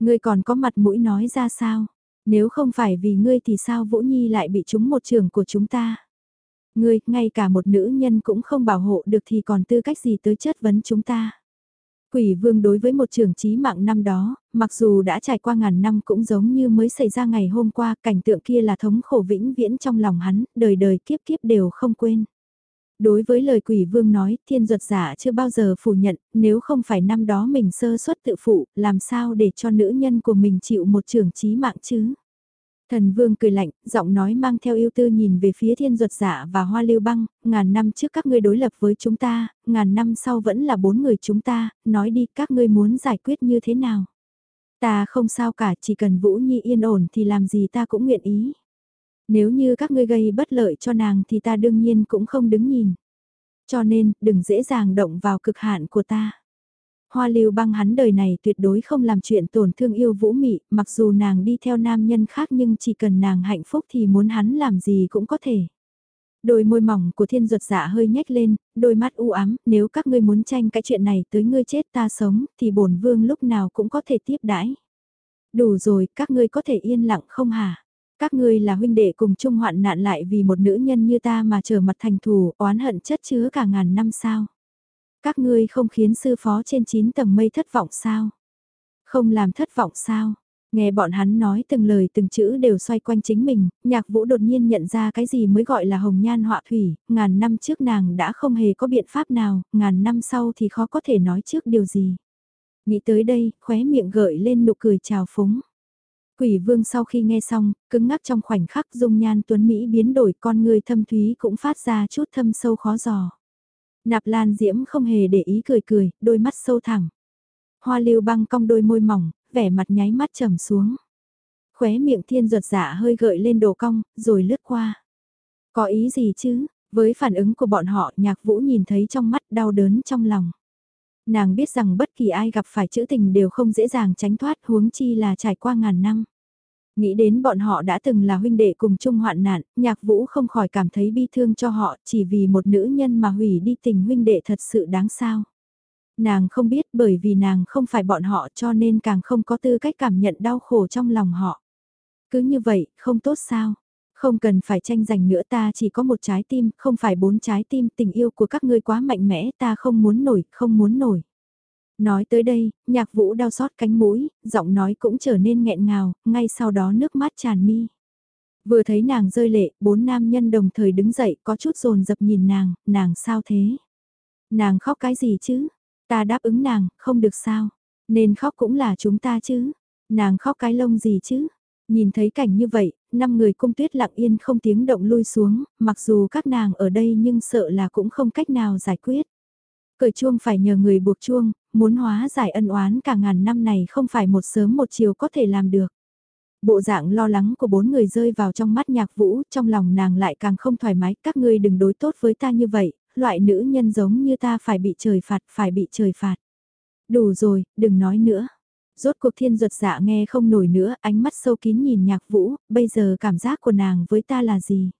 Ngươi còn có mặt mũi nói ra sao? Nếu không phải vì ngươi thì sao Vũ Nhi lại bị trúng một trường của chúng ta? Ngươi, ngay cả một nữ nhân cũng không bảo hộ được thì còn tư cách gì tới chất vấn chúng ta? Quỷ vương đối với một trường trí mạng năm đó, mặc dù đã trải qua ngàn năm cũng giống như mới xảy ra ngày hôm qua, cảnh tượng kia là thống khổ vĩnh viễn trong lòng hắn, đời đời kiếp kiếp đều không quên. Đối với lời quỷ vương nói, thiên duật giả chưa bao giờ phủ nhận, nếu không phải năm đó mình sơ suất tự phụ, làm sao để cho nữ nhân của mình chịu một trường trí mạng chứ? Thần vương cười lạnh, giọng nói mang theo yêu tư nhìn về phía thiên duật giả và hoa lưu băng, ngàn năm trước các ngươi đối lập với chúng ta, ngàn năm sau vẫn là bốn người chúng ta, nói đi các ngươi muốn giải quyết như thế nào? Ta không sao cả, chỉ cần Vũ Nhi yên ổn thì làm gì ta cũng nguyện ý. Nếu như các ngươi gây bất lợi cho nàng thì ta đương nhiên cũng không đứng nhìn. Cho nên, đừng dễ dàng động vào cực hạn của ta. Hoa lưu băng hắn đời này tuyệt đối không làm chuyện tổn thương yêu vũ mị, mặc dù nàng đi theo nam nhân khác nhưng chỉ cần nàng hạnh phúc thì muốn hắn làm gì cũng có thể. Đôi môi mỏng của thiên ruột dạ hơi nhếch lên, đôi mắt u ám, nếu các ngươi muốn tranh cái chuyện này tới ngươi chết ta sống, thì bổn vương lúc nào cũng có thể tiếp đãi. Đủ rồi, các ngươi có thể yên lặng không hả? Các ngươi là huynh đệ cùng chung hoạn nạn lại vì một nữ nhân như ta mà trở mặt thành thù, oán hận chất chứa cả ngàn năm sao? Các ngươi không khiến sư phó trên 9 tầng mây thất vọng sao? Không làm thất vọng sao? Nghe bọn hắn nói từng lời từng chữ đều xoay quanh chính mình, nhạc vũ đột nhiên nhận ra cái gì mới gọi là hồng nhan họa thủy, ngàn năm trước nàng đã không hề có biện pháp nào, ngàn năm sau thì khó có thể nói trước điều gì. Nghĩ tới đây, khóe miệng gợi lên nụ cười chào phúng. Quỷ vương sau khi nghe xong, cứng ngắc trong khoảnh khắc dung nhan tuấn Mỹ biến đổi con người thâm thúy cũng phát ra chút thâm sâu khó giò. Nạp lan diễm không hề để ý cười cười, đôi mắt sâu thẳng. Hoa lưu băng cong đôi môi mỏng, vẻ mặt nháy mắt trầm xuống. Khóe miệng thiên ruột dạ hơi gợi lên đồ cong, rồi lướt qua. Có ý gì chứ? Với phản ứng của bọn họ nhạc vũ nhìn thấy trong mắt đau đớn trong lòng. Nàng biết rằng bất kỳ ai gặp phải chữ tình đều không dễ dàng tránh thoát huống chi là trải qua ngàn năm. Nghĩ đến bọn họ đã từng là huynh đệ cùng chung hoạn nạn, nhạc vũ không khỏi cảm thấy bi thương cho họ chỉ vì một nữ nhân mà hủy đi tình huynh đệ thật sự đáng sao. Nàng không biết bởi vì nàng không phải bọn họ cho nên càng không có tư cách cảm nhận đau khổ trong lòng họ. Cứ như vậy, không tốt sao? Không cần phải tranh giành nữa ta chỉ có một trái tim, không phải bốn trái tim, tình yêu của các ngươi quá mạnh mẽ, ta không muốn nổi, không muốn nổi. Nói tới đây, nhạc vũ đau xót cánh mũi, giọng nói cũng trở nên nghẹn ngào, ngay sau đó nước mắt tràn mi. Vừa thấy nàng rơi lệ, bốn nam nhân đồng thời đứng dậy có chút rồn dập nhìn nàng, nàng sao thế? Nàng khóc cái gì chứ? Ta đáp ứng nàng, không được sao? Nên khóc cũng là chúng ta chứ? Nàng khóc cái lông gì chứ? Nhìn thấy cảnh như vậy, năm người cung tuyết lặng yên không tiếng động lui xuống, mặc dù các nàng ở đây nhưng sợ là cũng không cách nào giải quyết. Cởi chuông phải nhờ người buộc chuông, muốn hóa giải ân oán cả ngàn năm này không phải một sớm một chiều có thể làm được. Bộ dạng lo lắng của bốn người rơi vào trong mắt nhạc vũ, trong lòng nàng lại càng không thoải mái, các ngươi đừng đối tốt với ta như vậy, loại nữ nhân giống như ta phải bị trời phạt, phải bị trời phạt. Đủ rồi, đừng nói nữa. Rốt cuộc thiên ruột dạ nghe không nổi nữa, ánh mắt sâu kín nhìn nhạc vũ, bây giờ cảm giác của nàng với ta là gì?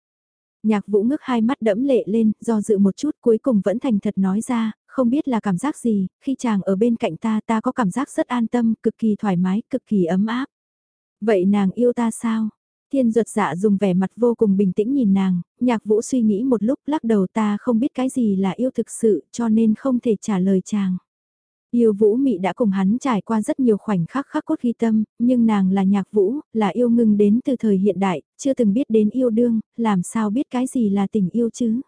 Nhạc vũ ngước hai mắt đẫm lệ lên, do dự một chút cuối cùng vẫn thành thật nói ra, không biết là cảm giác gì, khi chàng ở bên cạnh ta ta có cảm giác rất an tâm, cực kỳ thoải mái, cực kỳ ấm áp. Vậy nàng yêu ta sao? Thiên ruột dạ dùng vẻ mặt vô cùng bình tĩnh nhìn nàng, nhạc vũ suy nghĩ một lúc lắc đầu ta không biết cái gì là yêu thực sự cho nên không thể trả lời chàng. Yêu Vũ Mị đã cùng hắn trải qua rất nhiều khoảnh khắc khắc cốt ghi tâm, nhưng nàng là nhạc vũ, là yêu ngưng đến từ thời hiện đại, chưa từng biết đến yêu đương, làm sao biết cái gì là tình yêu chứ.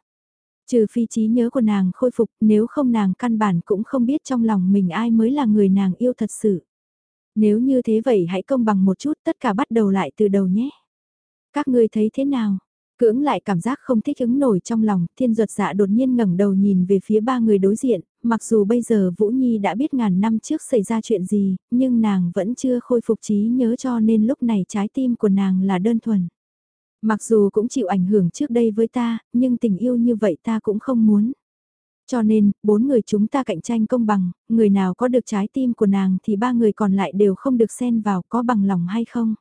Trừ phi trí nhớ của nàng khôi phục, nếu không nàng căn bản cũng không biết trong lòng mình ai mới là người nàng yêu thật sự. Nếu như thế vậy hãy công bằng một chút tất cả bắt đầu lại từ đầu nhé. Các ngươi thấy thế nào? Cưỡng lại cảm giác không thích ứng nổi trong lòng, thiên ruột dạ đột nhiên ngẩng đầu nhìn về phía ba người đối diện, mặc dù bây giờ Vũ Nhi đã biết ngàn năm trước xảy ra chuyện gì, nhưng nàng vẫn chưa khôi phục trí nhớ cho nên lúc này trái tim của nàng là đơn thuần. Mặc dù cũng chịu ảnh hưởng trước đây với ta, nhưng tình yêu như vậy ta cũng không muốn. Cho nên, bốn người chúng ta cạnh tranh công bằng, người nào có được trái tim của nàng thì ba người còn lại đều không được xen vào có bằng lòng hay không.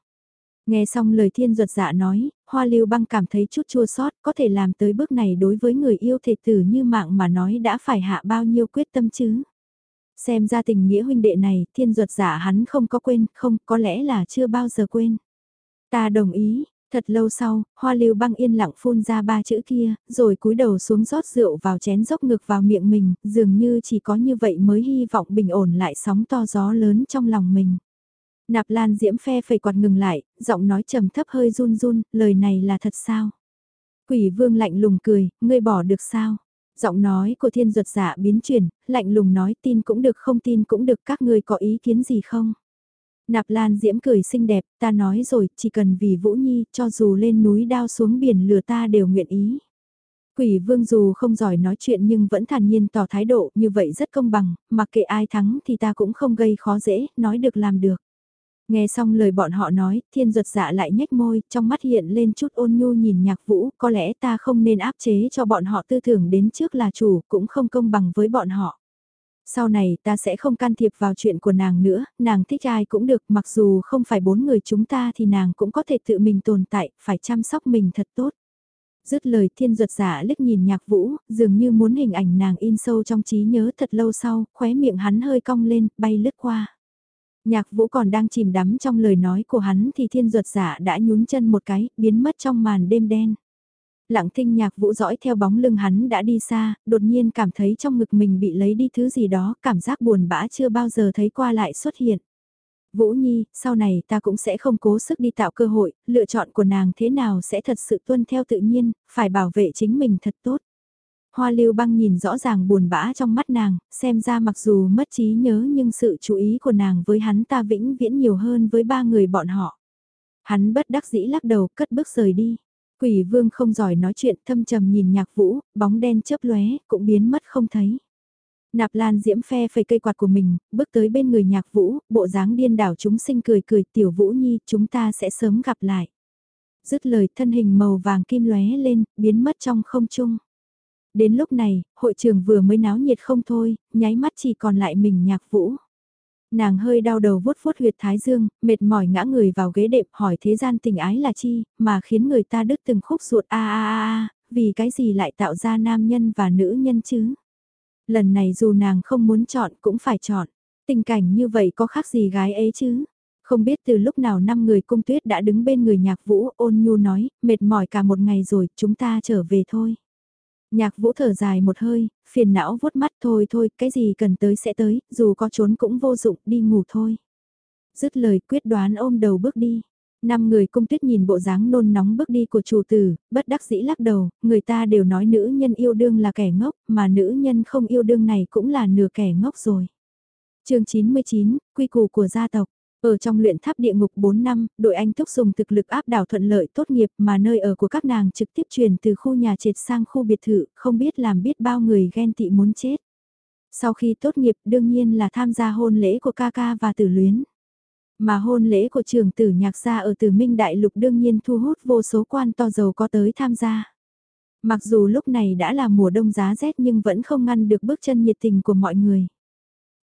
Nghe xong lời thiên ruột dạ nói, hoa lưu băng cảm thấy chút chua sót có thể làm tới bước này đối với người yêu thể tử như mạng mà nói đã phải hạ bao nhiêu quyết tâm chứ. Xem ra tình nghĩa huynh đệ này, thiên ruột giả dạ hắn không có quên, không, có lẽ là chưa bao giờ quên. Ta đồng ý, Thật lâu sau, hoa lưu băng yên lặng phun ra ba chữ kia, rồi cúi đầu xuống rót rượu vào chén dốc ngực vào miệng mình, dường như chỉ có như vậy mới hy vọng bình ổn lại sóng to gió lớn trong lòng mình. Nạp lan diễm phe phẩy quạt ngừng lại, giọng nói trầm thấp hơi run run, lời này là thật sao? Quỷ vương lạnh lùng cười, ngươi bỏ được sao? Giọng nói của thiên ruột giả biến chuyển, lạnh lùng nói tin cũng được không tin cũng được các ngươi có ý kiến gì không? Nạp Lan Diễm cười xinh đẹp, ta nói rồi, chỉ cần vì Vũ Nhi, cho dù lên núi đao xuống biển lửa ta đều nguyện ý. Quỷ vương dù không giỏi nói chuyện nhưng vẫn thản nhiên tỏ thái độ như vậy rất công bằng, mặc kệ ai thắng thì ta cũng không gây khó dễ, nói được làm được. Nghe xong lời bọn họ nói, thiên ruột dạ lại nhếch môi, trong mắt hiện lên chút ôn nhu nhìn nhạc vũ, có lẽ ta không nên áp chế cho bọn họ tư tưởng đến trước là chủ, cũng không công bằng với bọn họ. Sau này ta sẽ không can thiệp vào chuyện của nàng nữa, nàng thích ai cũng được, mặc dù không phải bốn người chúng ta thì nàng cũng có thể tự mình tồn tại, phải chăm sóc mình thật tốt. Dứt lời thiên ruột giả liếc nhìn nhạc vũ, dường như muốn hình ảnh nàng in sâu trong trí nhớ thật lâu sau, khóe miệng hắn hơi cong lên, bay lướt qua. Nhạc vũ còn đang chìm đắm trong lời nói của hắn thì thiên ruột giả đã nhún chân một cái, biến mất trong màn đêm đen. Lặng thinh nhạc vũ dõi theo bóng lưng hắn đã đi xa, đột nhiên cảm thấy trong ngực mình bị lấy đi thứ gì đó, cảm giác buồn bã chưa bao giờ thấy qua lại xuất hiện. Vũ Nhi, sau này ta cũng sẽ không cố sức đi tạo cơ hội, lựa chọn của nàng thế nào sẽ thật sự tuân theo tự nhiên, phải bảo vệ chính mình thật tốt. Hoa lưu băng nhìn rõ ràng buồn bã trong mắt nàng, xem ra mặc dù mất trí nhớ nhưng sự chú ý của nàng với hắn ta vĩnh viễn nhiều hơn với ba người bọn họ. Hắn bất đắc dĩ lắc đầu cất bước rời đi. Quỷ vương không giỏi nói chuyện thâm trầm nhìn nhạc vũ, bóng đen chớp lóe cũng biến mất không thấy. Nạp lan diễm phe phẩy cây quạt của mình, bước tới bên người nhạc vũ, bộ dáng điên đảo chúng sinh cười cười tiểu vũ nhi, chúng ta sẽ sớm gặp lại. Dứt lời thân hình màu vàng kim lóe lên, biến mất trong không trung. Đến lúc này, hội trường vừa mới náo nhiệt không thôi, nháy mắt chỉ còn lại mình nhạc vũ. Nàng hơi đau đầu vuốt vuốt huyệt thái dương, mệt mỏi ngã người vào ghế đệm hỏi thế gian tình ái là chi, mà khiến người ta đứt từng khúc ruột a a a a, vì cái gì lại tạo ra nam nhân và nữ nhân chứ? Lần này dù nàng không muốn chọn cũng phải chọn, tình cảnh như vậy có khác gì gái ấy chứ? Không biết từ lúc nào năm người cung tuyết đã đứng bên người nhạc vũ ôn nhu nói, mệt mỏi cả một ngày rồi, chúng ta trở về thôi. Nhạc vũ thở dài một hơi, phiền não vuốt mắt thôi thôi, cái gì cần tới sẽ tới, dù có trốn cũng vô dụng, đi ngủ thôi. Dứt lời quyết đoán ôm đầu bước đi. Năm người cung tuyết nhìn bộ dáng nôn nóng bước đi của chủ tử, bất đắc dĩ lắc đầu, người ta đều nói nữ nhân yêu đương là kẻ ngốc, mà nữ nhân không yêu đương này cũng là nửa kẻ ngốc rồi. chương 99, quy củ của gia tộc. Ở trong luyện tháp địa ngục 4 năm, đội anh thúc dùng thực lực áp đảo thuận lợi tốt nghiệp mà nơi ở của các nàng trực tiếp truyền từ khu nhà trệt sang khu biệt thự, không biết làm biết bao người ghen tị muốn chết. Sau khi tốt nghiệp đương nhiên là tham gia hôn lễ của ca ca và tử luyến. Mà hôn lễ của trường tử nhạc gia ở Tử Minh Đại Lục đương nhiên thu hút vô số quan to giàu có tới tham gia. Mặc dù lúc này đã là mùa đông giá rét nhưng vẫn không ngăn được bước chân nhiệt tình của mọi người.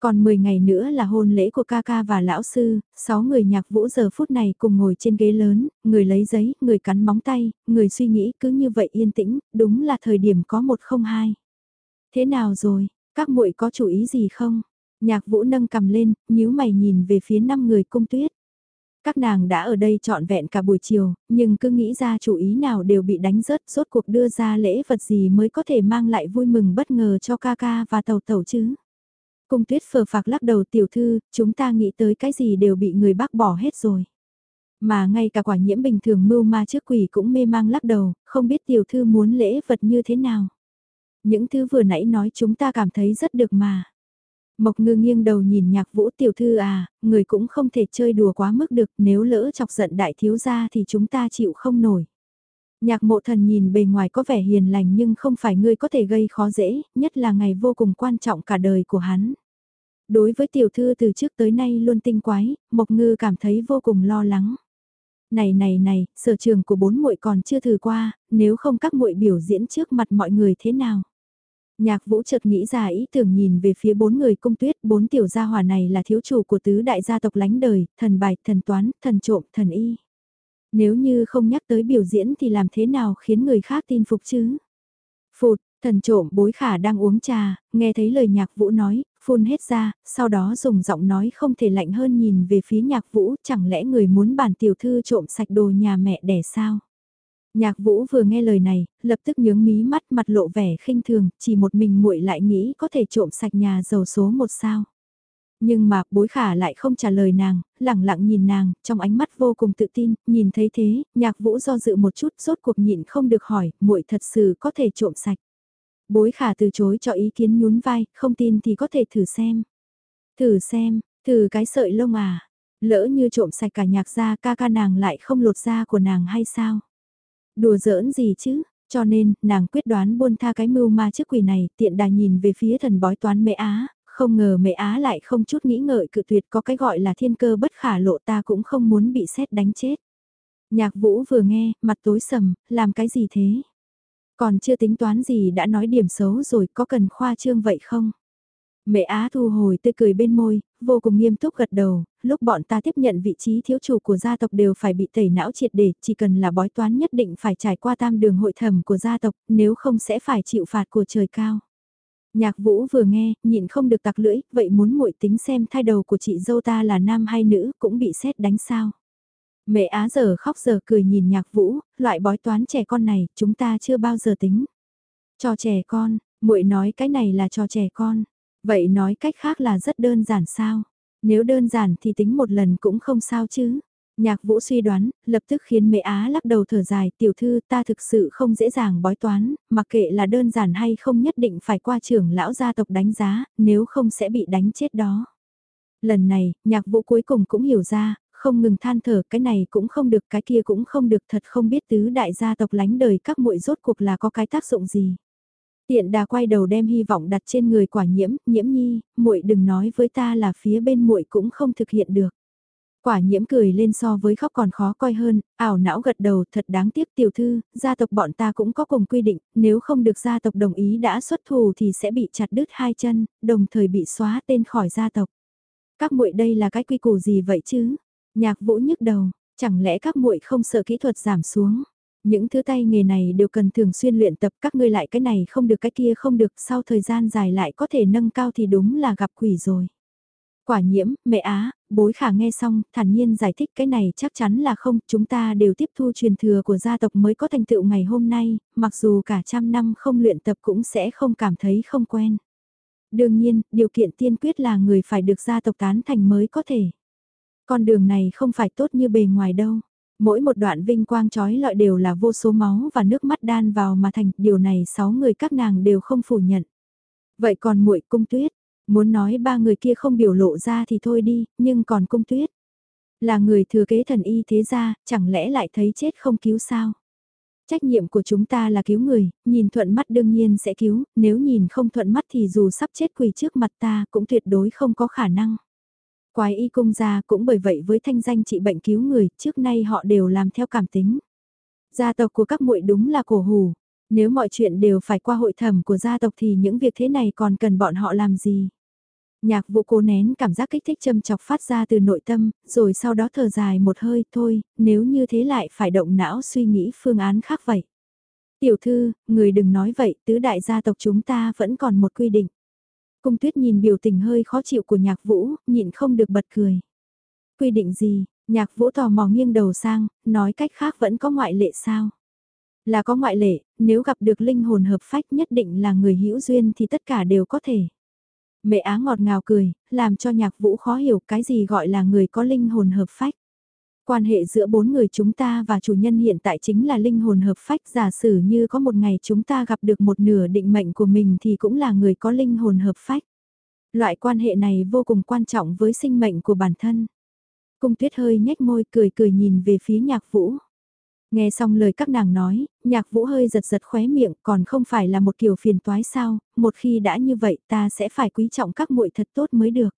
Còn 10 ngày nữa là hôn lễ của ca ca và lão sư, 6 người nhạc vũ giờ phút này cùng ngồi trên ghế lớn, người lấy giấy, người cắn móng tay, người suy nghĩ cứ như vậy yên tĩnh, đúng là thời điểm có một không hai. Thế nào rồi, các muội có chủ ý gì không? Nhạc vũ nâng cầm lên, nhíu mày nhìn về phía năm người cung tuyết. Các nàng đã ở đây trọn vẹn cả buổi chiều, nhưng cứ nghĩ ra chủ ý nào đều bị đánh rớt, rốt cuộc đưa ra lễ vật gì mới có thể mang lại vui mừng bất ngờ cho ca ca và tàu tàu chứ. Cung tuyết phờ phạc lắc đầu tiểu thư, chúng ta nghĩ tới cái gì đều bị người bác bỏ hết rồi. Mà ngay cả quả nhiễm bình thường mưu ma trước quỷ cũng mê mang lắc đầu, không biết tiểu thư muốn lễ vật như thế nào. Những thứ vừa nãy nói chúng ta cảm thấy rất được mà. Mộc ngư nghiêng đầu nhìn nhạc vũ tiểu thư à, người cũng không thể chơi đùa quá mức được nếu lỡ chọc giận đại thiếu gia thì chúng ta chịu không nổi. Nhạc mộ thần nhìn bề ngoài có vẻ hiền lành nhưng không phải ngươi có thể gây khó dễ, nhất là ngày vô cùng quan trọng cả đời của hắn. Đối với tiểu thư từ trước tới nay luôn tinh quái, Mộc Ngư cảm thấy vô cùng lo lắng. Này này này, sở trường của bốn muội còn chưa thử qua, nếu không các muội biểu diễn trước mặt mọi người thế nào? Nhạc vũ chợt nghĩ ra ý tưởng nhìn về phía bốn người cung tuyết, bốn tiểu gia hỏa này là thiếu chủ của tứ đại gia tộc lánh đời, thần bài, thần toán, thần trộm, thần y. Nếu như không nhắc tới biểu diễn thì làm thế nào khiến người khác tin phục chứ? Phụt, thần trộm bối khả đang uống trà, nghe thấy lời nhạc vũ nói, phun hết ra, sau đó dùng giọng nói không thể lạnh hơn nhìn về phía nhạc vũ, chẳng lẽ người muốn bản tiểu thư trộm sạch đồ nhà mẹ đẻ sao? Nhạc vũ vừa nghe lời này, lập tức nhướng mí mắt mặt lộ vẻ khinh thường, chỉ một mình muội lại nghĩ có thể trộm sạch nhà giàu số một sao. Nhưng mà bối khả lại không trả lời nàng, lẳng lặng nhìn nàng, trong ánh mắt vô cùng tự tin, nhìn thấy thế, nhạc vũ do dự một chút, rốt cuộc nhịn không được hỏi, muội thật sự có thể trộm sạch. Bối khả từ chối cho ý kiến nhún vai, không tin thì có thể thử xem. Thử xem, thử cái sợi lông à, lỡ như trộm sạch cả nhạc ra ca ca nàng lại không lột da của nàng hay sao? Đùa giỡn gì chứ, cho nên, nàng quyết đoán buôn tha cái mưu ma trước quỷ này, tiện đà nhìn về phía thần bói toán mẹ Á, không ngờ mẹ Á lại không chút nghĩ ngợi cự tuyệt có cái gọi là thiên cơ bất khả lộ ta cũng không muốn bị xét đánh chết. Nhạc vũ vừa nghe, mặt tối sầm, làm cái gì thế? Còn chưa tính toán gì đã nói điểm xấu rồi, có cần khoa trương vậy không? Mẹ Á thu hồi tươi cười bên môi, vô cùng nghiêm túc gật đầu, lúc bọn ta tiếp nhận vị trí thiếu chủ của gia tộc đều phải bị tẩy não triệt để, chỉ cần là bói toán nhất định phải trải qua tam đường hội thẩm của gia tộc, nếu không sẽ phải chịu phạt của trời cao. Nhạc vũ vừa nghe, nhịn không được tặc lưỡi, vậy muốn muội tính xem thai đầu của chị dâu ta là nam hay nữ, cũng bị xét đánh sao. Mẹ Á giờ khóc giờ cười nhìn nhạc vũ, loại bói toán trẻ con này, chúng ta chưa bao giờ tính. Cho trẻ con, muội nói cái này là cho trẻ con. Vậy nói cách khác là rất đơn giản sao? Nếu đơn giản thì tính một lần cũng không sao chứ. Nhạc vũ suy đoán, lập tức khiến mẹ Á lắc đầu thở dài, tiểu thư ta thực sự không dễ dàng bói toán, mặc kệ là đơn giản hay không nhất định phải qua trưởng lão gia tộc đánh giá, nếu không sẽ bị đánh chết đó. Lần này, nhạc vũ cuối cùng cũng hiểu ra, không ngừng than thở cái này cũng không được cái kia cũng không được thật không biết tứ đại gia tộc lánh đời các muội rốt cuộc là có cái tác dụng gì. Tiện đà quay đầu đem hy vọng đặt trên người quả nhiễm, nhiễm nhi, muội đừng nói với ta là phía bên muội cũng không thực hiện được. Quả nhiễm cười lên so với khóc còn khó coi hơn, ảo não gật đầu thật đáng tiếc tiểu thư, gia tộc bọn ta cũng có cùng quy định, nếu không được gia tộc đồng ý đã xuất thù thì sẽ bị chặt đứt hai chân, đồng thời bị xóa tên khỏi gia tộc. Các muội đây là cái quy củ gì vậy chứ? Nhạc vũ nhức đầu, chẳng lẽ các muội không sợ kỹ thuật giảm xuống? Những thứ tay nghề này đều cần thường xuyên luyện tập các ngươi lại cái này không được cái kia không được sau thời gian dài lại có thể nâng cao thì đúng là gặp quỷ rồi. Quả nhiễm, mẹ Á, bối khả nghe xong, thản nhiên giải thích cái này chắc chắn là không, chúng ta đều tiếp thu truyền thừa của gia tộc mới có thành tựu ngày hôm nay, mặc dù cả trăm năm không luyện tập cũng sẽ không cảm thấy không quen. Đương nhiên, điều kiện tiên quyết là người phải được gia tộc tán thành mới có thể. Con đường này không phải tốt như bề ngoài đâu. Mỗi một đoạn vinh quang trói lọi đều là vô số máu và nước mắt đan vào mà thành, điều này sáu người các nàng đều không phủ nhận. Vậy còn muội cung tuyết, muốn nói ba người kia không biểu lộ ra thì thôi đi, nhưng còn cung tuyết. Là người thừa kế thần y thế gia, chẳng lẽ lại thấy chết không cứu sao? Trách nhiệm của chúng ta là cứu người, nhìn thuận mắt đương nhiên sẽ cứu, nếu nhìn không thuận mắt thì dù sắp chết quỳ trước mặt ta cũng tuyệt đối không có khả năng. Quái y cung gia cũng bởi vậy với thanh danh trị bệnh cứu người, trước nay họ đều làm theo cảm tính. Gia tộc của các muội đúng là cổ hủ, nếu mọi chuyện đều phải qua hội thẩm của gia tộc thì những việc thế này còn cần bọn họ làm gì? Nhạc vụ cố nén cảm giác kích thích châm chọc phát ra từ nội tâm, rồi sau đó thở dài một hơi, thôi, nếu như thế lại phải động não suy nghĩ phương án khác vậy. Tiểu thư, người đừng nói vậy, tứ đại gia tộc chúng ta vẫn còn một quy định. Cung tuyết nhìn biểu tình hơi khó chịu của nhạc vũ, nhịn không được bật cười. Quy định gì, nhạc vũ tò mò nghiêng đầu sang, nói cách khác vẫn có ngoại lệ sao? Là có ngoại lệ, nếu gặp được linh hồn hợp phách nhất định là người hữu duyên thì tất cả đều có thể. Mẹ á ngọt ngào cười, làm cho nhạc vũ khó hiểu cái gì gọi là người có linh hồn hợp phách. Quan hệ giữa bốn người chúng ta và chủ nhân hiện tại chính là linh hồn hợp phách giả sử như có một ngày chúng ta gặp được một nửa định mệnh của mình thì cũng là người có linh hồn hợp phách. Loại quan hệ này vô cùng quan trọng với sinh mệnh của bản thân. Cung tuyết hơi nhếch môi cười cười nhìn về phía nhạc vũ. Nghe xong lời các nàng nói, nhạc vũ hơi giật giật khóe miệng còn không phải là một kiểu phiền toái sao, một khi đã như vậy ta sẽ phải quý trọng các muội thật tốt mới được.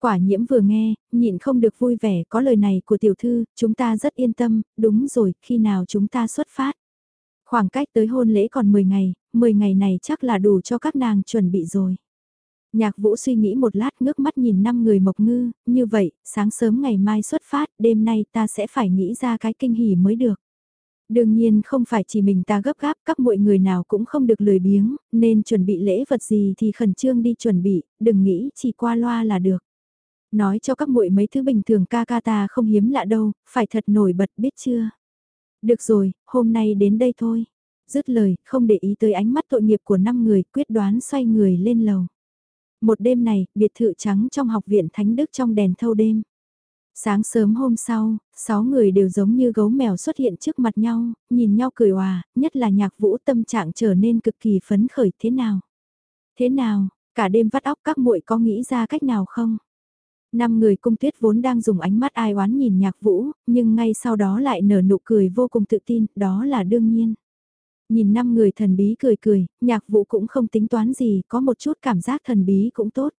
Quả nhiễm vừa nghe, nhịn không được vui vẻ có lời này của tiểu thư, chúng ta rất yên tâm, đúng rồi, khi nào chúng ta xuất phát. Khoảng cách tới hôn lễ còn 10 ngày, 10 ngày này chắc là đủ cho các nàng chuẩn bị rồi. Nhạc vũ suy nghĩ một lát ngước mắt nhìn năm người mộc ngư, như vậy, sáng sớm ngày mai xuất phát, đêm nay ta sẽ phải nghĩ ra cái kinh hỉ mới được. Đương nhiên không phải chỉ mình ta gấp gáp, các mọi người nào cũng không được lười biếng, nên chuẩn bị lễ vật gì thì khẩn trương đi chuẩn bị, đừng nghĩ chỉ qua loa là được. Nói cho các muội mấy thứ bình thường ca ca ta không hiếm lạ đâu, phải thật nổi bật biết chưa. Được rồi, hôm nay đến đây thôi. Dứt lời, không để ý tới ánh mắt tội nghiệp của năm người, quyết đoán xoay người lên lầu. Một đêm này, biệt thự trắng trong học viện Thánh Đức trong đèn thâu đêm. Sáng sớm hôm sau, sáu người đều giống như gấu mèo xuất hiện trước mặt nhau, nhìn nhau cười hòa, nhất là nhạc vũ tâm trạng trở nên cực kỳ phấn khởi thế nào. Thế nào, cả đêm vắt óc các muội có nghĩ ra cách nào không? Năm người cung tuyết vốn đang dùng ánh mắt ai oán nhìn nhạc vũ, nhưng ngay sau đó lại nở nụ cười vô cùng tự tin, đó là đương nhiên. Nhìn năm người thần bí cười cười, nhạc vũ cũng không tính toán gì, có một chút cảm giác thần bí cũng tốt.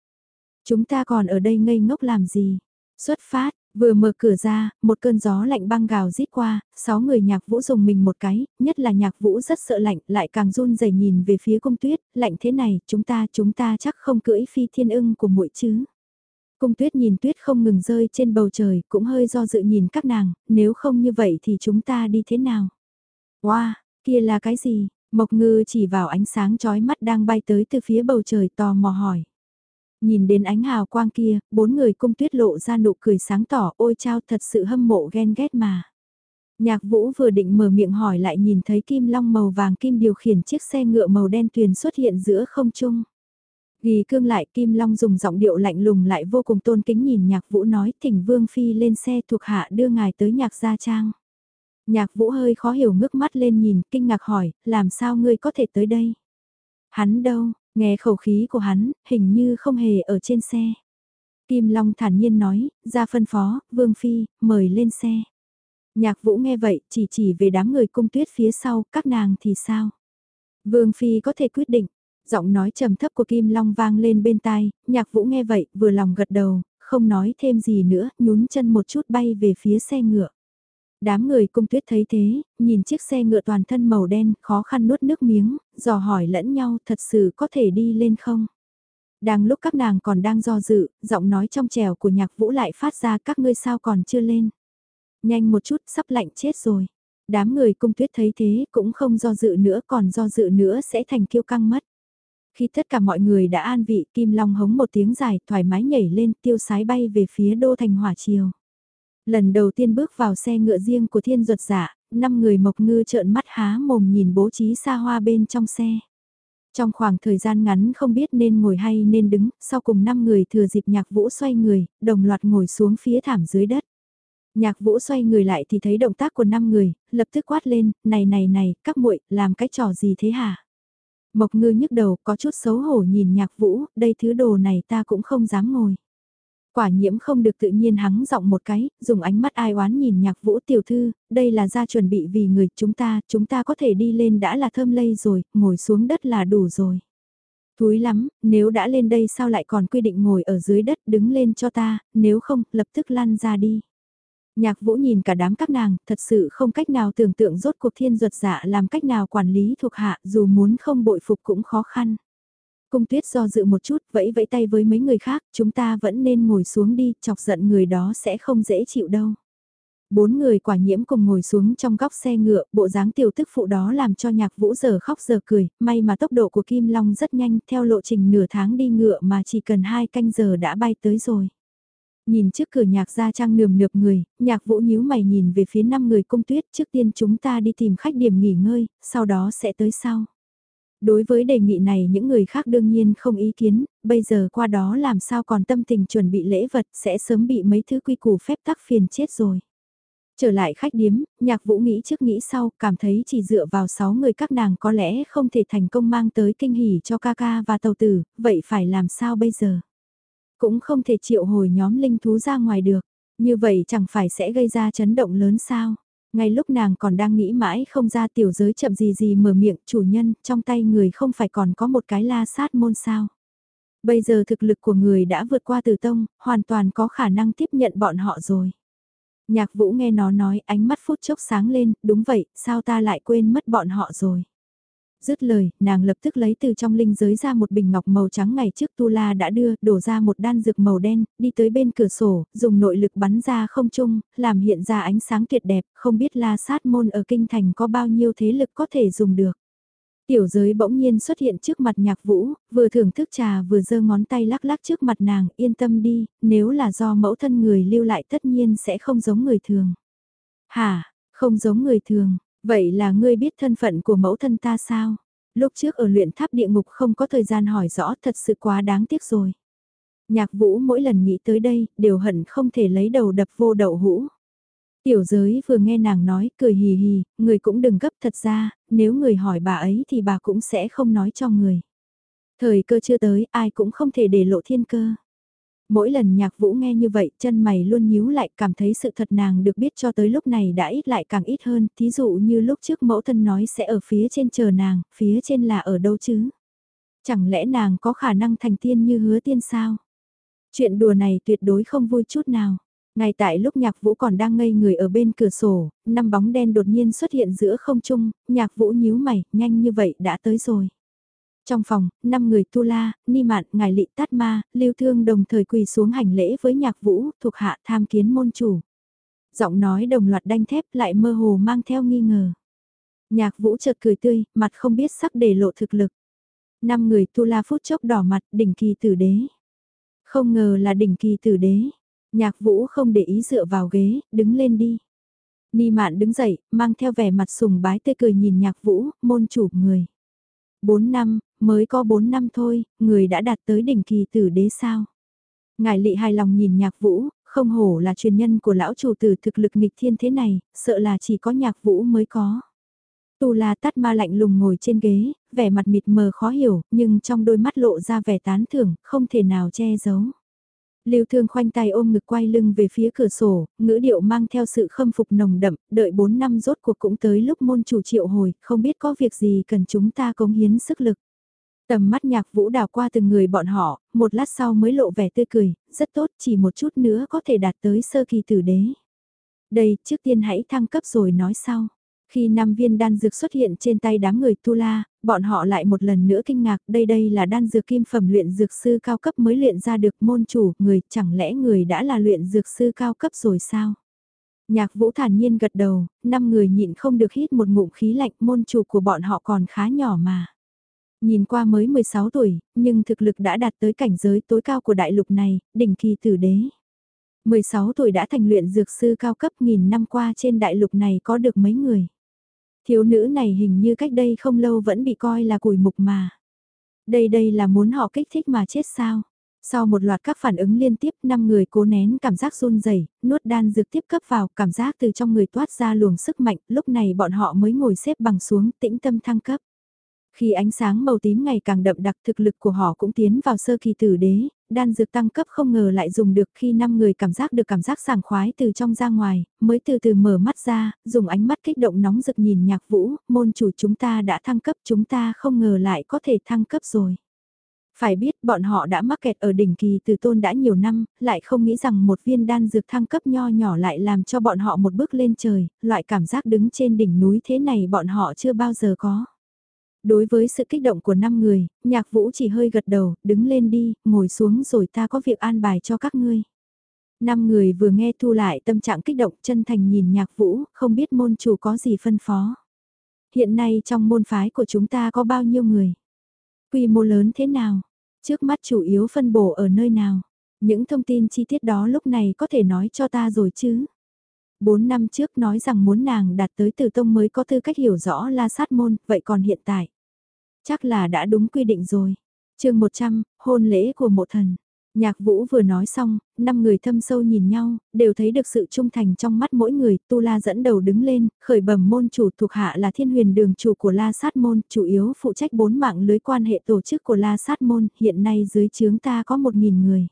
Chúng ta còn ở đây ngây ngốc làm gì? Xuất phát, vừa mở cửa ra, một cơn gió lạnh băng gào rít qua, sáu người nhạc vũ dùng mình một cái, nhất là nhạc vũ rất sợ lạnh, lại càng run rẩy nhìn về phía cung tuyết, lạnh thế này, chúng ta, chúng ta chắc không cưỡi phi thiên ưng của muội chứ. Cung tuyết nhìn tuyết không ngừng rơi trên bầu trời, cũng hơi do dự nhìn các nàng, nếu không như vậy thì chúng ta đi thế nào? Wow, kia là cái gì? Mộc ngư chỉ vào ánh sáng chói mắt đang bay tới từ phía bầu trời tò mò hỏi. Nhìn đến ánh hào quang kia, bốn người cung tuyết lộ ra nụ cười sáng tỏ ôi chao thật sự hâm mộ ghen ghét mà. Nhạc vũ vừa định mở miệng hỏi lại nhìn thấy kim long màu vàng kim điều khiển chiếc xe ngựa màu đen tuyền xuất hiện giữa không trung. Ghi cương lại Kim Long dùng giọng điệu lạnh lùng lại vô cùng tôn kính nhìn nhạc vũ nói thỉnh Vương Phi lên xe thuộc hạ đưa ngài tới nhạc gia trang. Nhạc vũ hơi khó hiểu ngước mắt lên nhìn, kinh ngạc hỏi, làm sao ngươi có thể tới đây? Hắn đâu, nghe khẩu khí của hắn, hình như không hề ở trên xe. Kim Long thản nhiên nói, ra phân phó, Vương Phi, mời lên xe. Nhạc vũ nghe vậy, chỉ chỉ về đám người cung tuyết phía sau, các nàng thì sao? Vương Phi có thể quyết định, Giọng nói trầm thấp của Kim Long vang lên bên tai, nhạc vũ nghe vậy, vừa lòng gật đầu, không nói thêm gì nữa, nhún chân một chút bay về phía xe ngựa. Đám người cung tuyết thấy thế, nhìn chiếc xe ngựa toàn thân màu đen, khó khăn nuốt nước miếng, dò hỏi lẫn nhau thật sự có thể đi lên không? Đang lúc các nàng còn đang do dự, giọng nói trong trèo của nhạc vũ lại phát ra các ngươi sao còn chưa lên. Nhanh một chút sắp lạnh chết rồi. Đám người cung tuyết thấy thế cũng không do dự nữa còn do dự nữa sẽ thành kiêu căng mất. Khi tất cả mọi người đã an vị, Kim Long hống một tiếng dài, thoải mái nhảy lên, tiêu sái bay về phía đô thành hỏa chiều. Lần đầu tiên bước vào xe ngựa riêng của thiên duật giả, năm người mộc ngư trợn mắt há mồm nhìn bố trí xa hoa bên trong xe. Trong khoảng thời gian ngắn không biết nên ngồi hay nên đứng, sau cùng năm người thừa dịp nhạc vũ xoay người, đồng loạt ngồi xuống phía thảm dưới đất. Nhạc vũ xoay người lại thì thấy động tác của năm người, lập tức quát lên, này này này, các muội làm cái trò gì thế hả? Mộc ngư nhức đầu có chút xấu hổ nhìn nhạc vũ, đây thứ đồ này ta cũng không dám ngồi. Quả nhiễm không được tự nhiên hắng giọng một cái, dùng ánh mắt ai oán nhìn nhạc vũ tiểu thư, đây là ra chuẩn bị vì người chúng ta, chúng ta có thể đi lên đã là thơm lây rồi, ngồi xuống đất là đủ rồi. Thúi lắm, nếu đã lên đây sao lại còn quy định ngồi ở dưới đất đứng lên cho ta, nếu không, lập tức lăn ra đi. Nhạc vũ nhìn cả đám các nàng, thật sự không cách nào tưởng tượng rốt cuộc thiên duật dạ làm cách nào quản lý thuộc hạ dù muốn không bội phục cũng khó khăn. Cung tuyết do dự một chút, vẫy vẫy tay với mấy người khác, chúng ta vẫn nên ngồi xuống đi, chọc giận người đó sẽ không dễ chịu đâu. Bốn người quả nhiễm cùng ngồi xuống trong góc xe ngựa, bộ dáng tiểu thức phụ đó làm cho nhạc vũ giờ khóc giờ cười, may mà tốc độ của Kim Long rất nhanh, theo lộ trình nửa tháng đi ngựa mà chỉ cần hai canh giờ đã bay tới rồi. Nhìn trước cửa nhạc gia trang nườm nượp người, nhạc vũ nhíu mày nhìn về phía năm người cung tuyết trước tiên chúng ta đi tìm khách điểm nghỉ ngơi, sau đó sẽ tới sau. Đối với đề nghị này những người khác đương nhiên không ý kiến, bây giờ qua đó làm sao còn tâm tình chuẩn bị lễ vật sẽ sớm bị mấy thứ quy củ phép tắc phiền chết rồi. Trở lại khách điếm, nhạc vũ nghĩ trước nghĩ sau, cảm thấy chỉ dựa vào 6 người các nàng có lẽ không thể thành công mang tới kinh hỉ cho ca ca và tàu tử, vậy phải làm sao bây giờ? Cũng không thể triệu hồi nhóm linh thú ra ngoài được, như vậy chẳng phải sẽ gây ra chấn động lớn sao. Ngay lúc nàng còn đang nghĩ mãi không ra tiểu giới chậm gì gì mở miệng chủ nhân, trong tay người không phải còn có một cái la sát môn sao. Bây giờ thực lực của người đã vượt qua từ tông, hoàn toàn có khả năng tiếp nhận bọn họ rồi. Nhạc vũ nghe nó nói ánh mắt phút chốc sáng lên, đúng vậy, sao ta lại quên mất bọn họ rồi. Dứt lời, nàng lập tức lấy từ trong linh giới ra một bình ngọc màu trắng ngày trước Tu La đã đưa, đổ ra một đan dược màu đen, đi tới bên cửa sổ, dùng nội lực bắn ra không trung, làm hiện ra ánh sáng tuyệt đẹp, không biết La Sát Môn ở Kinh Thành có bao nhiêu thế lực có thể dùng được. Tiểu giới bỗng nhiên xuất hiện trước mặt nhạc vũ, vừa thưởng thức trà vừa giơ ngón tay lắc lắc trước mặt nàng, yên tâm đi, nếu là do mẫu thân người lưu lại tất nhiên sẽ không giống người thường. Hả, không giống người thường, vậy là ngươi biết thân phận của mẫu thân ta sao? Lúc trước ở luyện tháp địa ngục không có thời gian hỏi rõ thật sự quá đáng tiếc rồi. Nhạc vũ mỗi lần nghĩ tới đây, đều hận không thể lấy đầu đập vô đậu hũ. Tiểu giới vừa nghe nàng nói, cười hì hì, người cũng đừng gấp thật ra, nếu người hỏi bà ấy thì bà cũng sẽ không nói cho người. Thời cơ chưa tới, ai cũng không thể để lộ thiên cơ. Mỗi lần nhạc vũ nghe như vậy, chân mày luôn nhíu lại, cảm thấy sự thật nàng được biết cho tới lúc này đã ít lại càng ít hơn, thí dụ như lúc trước mẫu thân nói sẽ ở phía trên chờ nàng, phía trên là ở đâu chứ? Chẳng lẽ nàng có khả năng thành tiên như hứa tiên sao? Chuyện đùa này tuyệt đối không vui chút nào. Ngay tại lúc nhạc vũ còn đang ngây người ở bên cửa sổ, năm bóng đen đột nhiên xuất hiện giữa không trung, nhạc vũ nhíu mày, nhanh như vậy đã tới rồi. Trong phòng, năm người tu la, ni mạn, ngài lị tát ma, lưu thương đồng thời quỳ xuống hành lễ với nhạc vũ, thuộc hạ tham kiến môn chủ. Giọng nói đồng loạt đanh thép lại mơ hồ mang theo nghi ngờ. Nhạc vũ chợt cười tươi, mặt không biết sắc để lộ thực lực. Năm người tu la phút chốc đỏ mặt, đỉnh kỳ tử đế. Không ngờ là đỉnh kỳ tử đế. Nhạc vũ không để ý dựa vào ghế, đứng lên đi. Ni mạn đứng dậy, mang theo vẻ mặt sùng bái tươi cười nhìn nhạc vũ, môn chủ người. Bốn năm, mới có bốn năm thôi, người đã đạt tới đỉnh kỳ tử đế sao. Ngài lị hài lòng nhìn nhạc vũ, không hổ là truyền nhân của lão chủ tử thực lực nghịch thiên thế này, sợ là chỉ có nhạc vũ mới có. Tu la tắt ma lạnh lùng ngồi trên ghế, vẻ mặt mịt mờ khó hiểu, nhưng trong đôi mắt lộ ra vẻ tán thưởng, không thể nào che giấu. Lưu Thương khoanh tay ôm ngực quay lưng về phía cửa sổ, ngữ điệu mang theo sự khâm phục nồng đậm, đợi 4 năm rốt cuộc cũng tới lúc môn chủ triệu hồi, không biết có việc gì cần chúng ta cống hiến sức lực. Tầm mắt nhạc vũ đào qua từng người bọn họ, một lát sau mới lộ vẻ tươi cười, rất tốt, chỉ một chút nữa có thể đạt tới sơ kỳ tử đế. Đây, trước tiên hãy thăng cấp rồi nói sau. Khi năm viên đan dược xuất hiện trên tay đám người Tu La, bọn họ lại một lần nữa kinh ngạc, đây đây là đan dược kim phẩm luyện dược sư cao cấp mới luyện ra được môn chủ, người, chẳng lẽ người đã là luyện dược sư cao cấp rồi sao? Nhạc vũ thản nhiên gật đầu, năm người nhịn không được hít một ngụm khí lạnh môn chủ của bọn họ còn khá nhỏ mà. Nhìn qua mới 16 tuổi, nhưng thực lực đã đạt tới cảnh giới tối cao của đại lục này, đỉnh kỳ tử đế. 16 tuổi đã thành luyện dược sư cao cấp nghìn năm qua trên đại lục này có được mấy người. Thiếu nữ này hình như cách đây không lâu vẫn bị coi là củi mục mà. Đây đây là muốn họ kích thích mà chết sao? Sau một loạt các phản ứng liên tiếp, năm người cố nén cảm giác run rẩy, nuốt đan dược tiếp cấp vào, cảm giác từ trong người toát ra luồng sức mạnh, lúc này bọn họ mới ngồi xếp bằng xuống, tĩnh tâm thăng cấp. Khi ánh sáng màu tím ngày càng đậm đặc thực lực của họ cũng tiến vào sơ kỳ tử đế, đan dược tăng cấp không ngờ lại dùng được khi năm người cảm giác được cảm giác sảng khoái từ trong ra ngoài, mới từ từ mở mắt ra, dùng ánh mắt kích động nóng rực nhìn nhạc vũ, môn chủ chúng ta đã thăng cấp chúng ta không ngờ lại có thể thăng cấp rồi. Phải biết bọn họ đã mắc kẹt ở đỉnh kỳ từ tôn đã nhiều năm, lại không nghĩ rằng một viên đan dược thăng cấp nho nhỏ lại làm cho bọn họ một bước lên trời, loại cảm giác đứng trên đỉnh núi thế này bọn họ chưa bao giờ có. Đối với sự kích động của năm người, nhạc vũ chỉ hơi gật đầu, đứng lên đi, ngồi xuống rồi ta có việc an bài cho các ngươi. Năm người vừa nghe thu lại tâm trạng kích động chân thành nhìn nhạc vũ, không biết môn chủ có gì phân phó. Hiện nay trong môn phái của chúng ta có bao nhiêu người? Quy mô lớn thế nào? Trước mắt chủ yếu phân bổ ở nơi nào? Những thông tin chi tiết đó lúc này có thể nói cho ta rồi chứ? Bốn năm trước nói rằng muốn nàng đạt tới từ tông mới có tư cách hiểu rõ la sát môn, vậy còn hiện tại? Chắc là đã đúng quy định rồi. chương 100, hôn lễ của mộ thần. Nhạc vũ vừa nói xong, năm người thâm sâu nhìn nhau, đều thấy được sự trung thành trong mắt mỗi người, Tu La dẫn đầu đứng lên, khởi bẩm môn chủ thuộc hạ là thiên huyền đường chủ của La Sát Môn, chủ yếu phụ trách bốn mạng lưới quan hệ tổ chức của La Sát Môn, hiện nay dưới chướng ta có một nghìn người.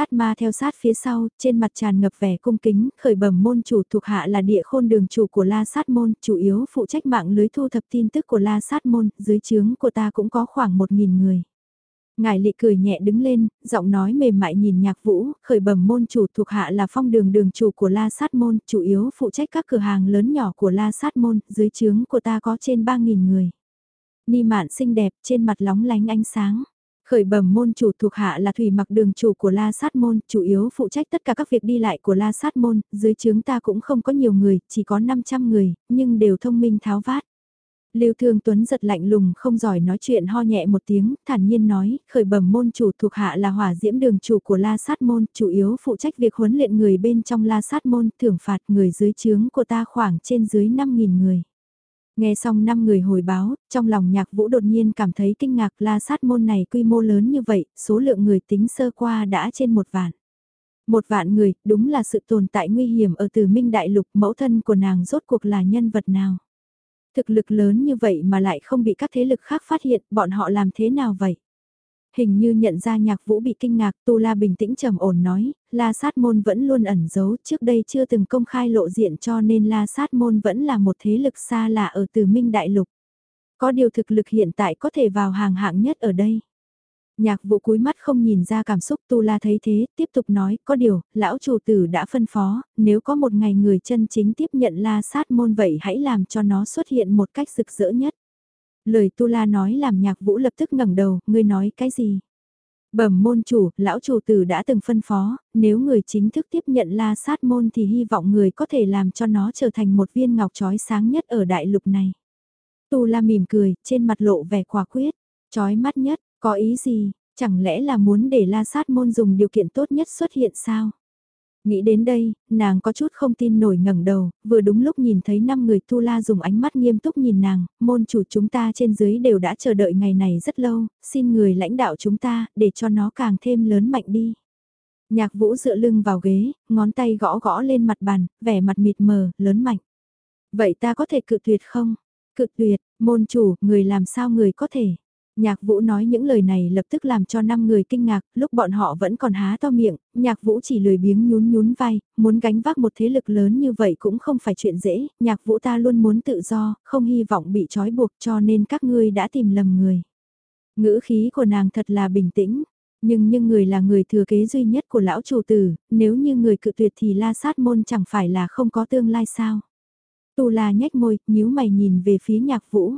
Tát ma theo sát phía sau, trên mặt tràn ngập vẻ cung kính, khởi bẩm môn chủ thuộc hạ là địa khôn đường chủ của La Sát Môn, chủ yếu phụ trách mạng lưới thu thập tin tức của La Sát Môn, dưới trướng của ta cũng có khoảng một nghìn người. Ngài lị cười nhẹ đứng lên, giọng nói mềm mại nhìn nhạc vũ, khởi bẩm môn chủ thuộc hạ là phong đường đường chủ của La Sát Môn, chủ yếu phụ trách các cửa hàng lớn nhỏ của La Sát Môn, dưới trướng của ta có trên 3.000 người. Ni mạn xinh đẹp, trên mặt lóng lánh ánh sáng. Khởi bẩm môn chủ thuộc hạ là thủy mặc đường chủ của La Sát Môn, chủ yếu phụ trách tất cả các việc đi lại của La Sát Môn, dưới trướng ta cũng không có nhiều người, chỉ có 500 người, nhưng đều thông minh tháo vát. Lưu Thương Tuấn giật lạnh lùng không giỏi nói chuyện ho nhẹ một tiếng, thản nhiên nói, khởi bẩm môn chủ thuộc hạ là hỏa diễm đường chủ của La Sát Môn, chủ yếu phụ trách việc huấn luyện người bên trong La Sát Môn, thưởng phạt người dưới trướng của ta khoảng trên dưới 5.000 người. Nghe xong 5 người hồi báo, trong lòng nhạc vũ đột nhiên cảm thấy kinh ngạc La Sát Môn này quy mô lớn như vậy, số lượng người tính sơ qua đã trên một vạn. Một vạn người, đúng là sự tồn tại nguy hiểm ở từ Minh Đại Lục, mẫu thân của nàng rốt cuộc là nhân vật nào. Thực lực lớn như vậy mà lại không bị các thế lực khác phát hiện, bọn họ làm thế nào vậy? Hình như nhận ra nhạc vũ bị kinh ngạc, Tu La bình tĩnh trầm ổn nói, La Sát Môn vẫn luôn ẩn giấu, trước đây chưa từng công khai lộ diện cho nên La Sát Môn vẫn là một thế lực xa lạ ở từ Minh Đại Lục. Có điều thực lực hiện tại có thể vào hàng hạng nhất ở đây. Nhạc vụ cúi mắt không nhìn ra cảm xúc Tu La thấy thế, tiếp tục nói, có điều, lão chủ tử đã phân phó, nếu có một ngày người chân chính tiếp nhận La Sát Môn vậy hãy làm cho nó xuất hiện một cách rực rỡ nhất. Lời Tu La nói làm nhạc vũ lập tức ngẩng đầu, ngươi nói cái gì? Bẩm môn chủ, lão chủ tử đã từng phân phó, nếu người chính thức tiếp nhận la sát môn thì hy vọng người có thể làm cho nó trở thành một viên ngọc trói sáng nhất ở đại lục này. Tu La mỉm cười, trên mặt lộ vẻ quả quyết, trói mắt nhất, có ý gì, chẳng lẽ là muốn để la sát môn dùng điều kiện tốt nhất xuất hiện sao? Nghĩ đến đây, nàng có chút không tin nổi ngẩng đầu, vừa đúng lúc nhìn thấy năm người tu la dùng ánh mắt nghiêm túc nhìn nàng, môn chủ chúng ta trên dưới đều đã chờ đợi ngày này rất lâu, xin người lãnh đạo chúng ta, để cho nó càng thêm lớn mạnh đi. Nhạc vũ dựa lưng vào ghế, ngón tay gõ gõ lên mặt bàn, vẻ mặt mịt mờ, lớn mạnh. Vậy ta có thể cự tuyệt không? Cự tuyệt, môn chủ, người làm sao người có thể? Nhạc Vũ nói những lời này lập tức làm cho năm người kinh ngạc, lúc bọn họ vẫn còn há to miệng, Nhạc Vũ chỉ lười biếng nhún nhún vai, muốn gánh vác một thế lực lớn như vậy cũng không phải chuyện dễ, Nhạc Vũ ta luôn muốn tự do, không hy vọng bị trói buộc cho nên các ngươi đã tìm lầm người. Ngữ khí của nàng thật là bình tĩnh, nhưng nhưng người là người thừa kế duy nhất của lão chủ tử, nếu như người cự tuyệt thì la sát môn chẳng phải là không có tương lai sao. Tu la nhếch môi, nhíu mày nhìn về phía nhạc vũ.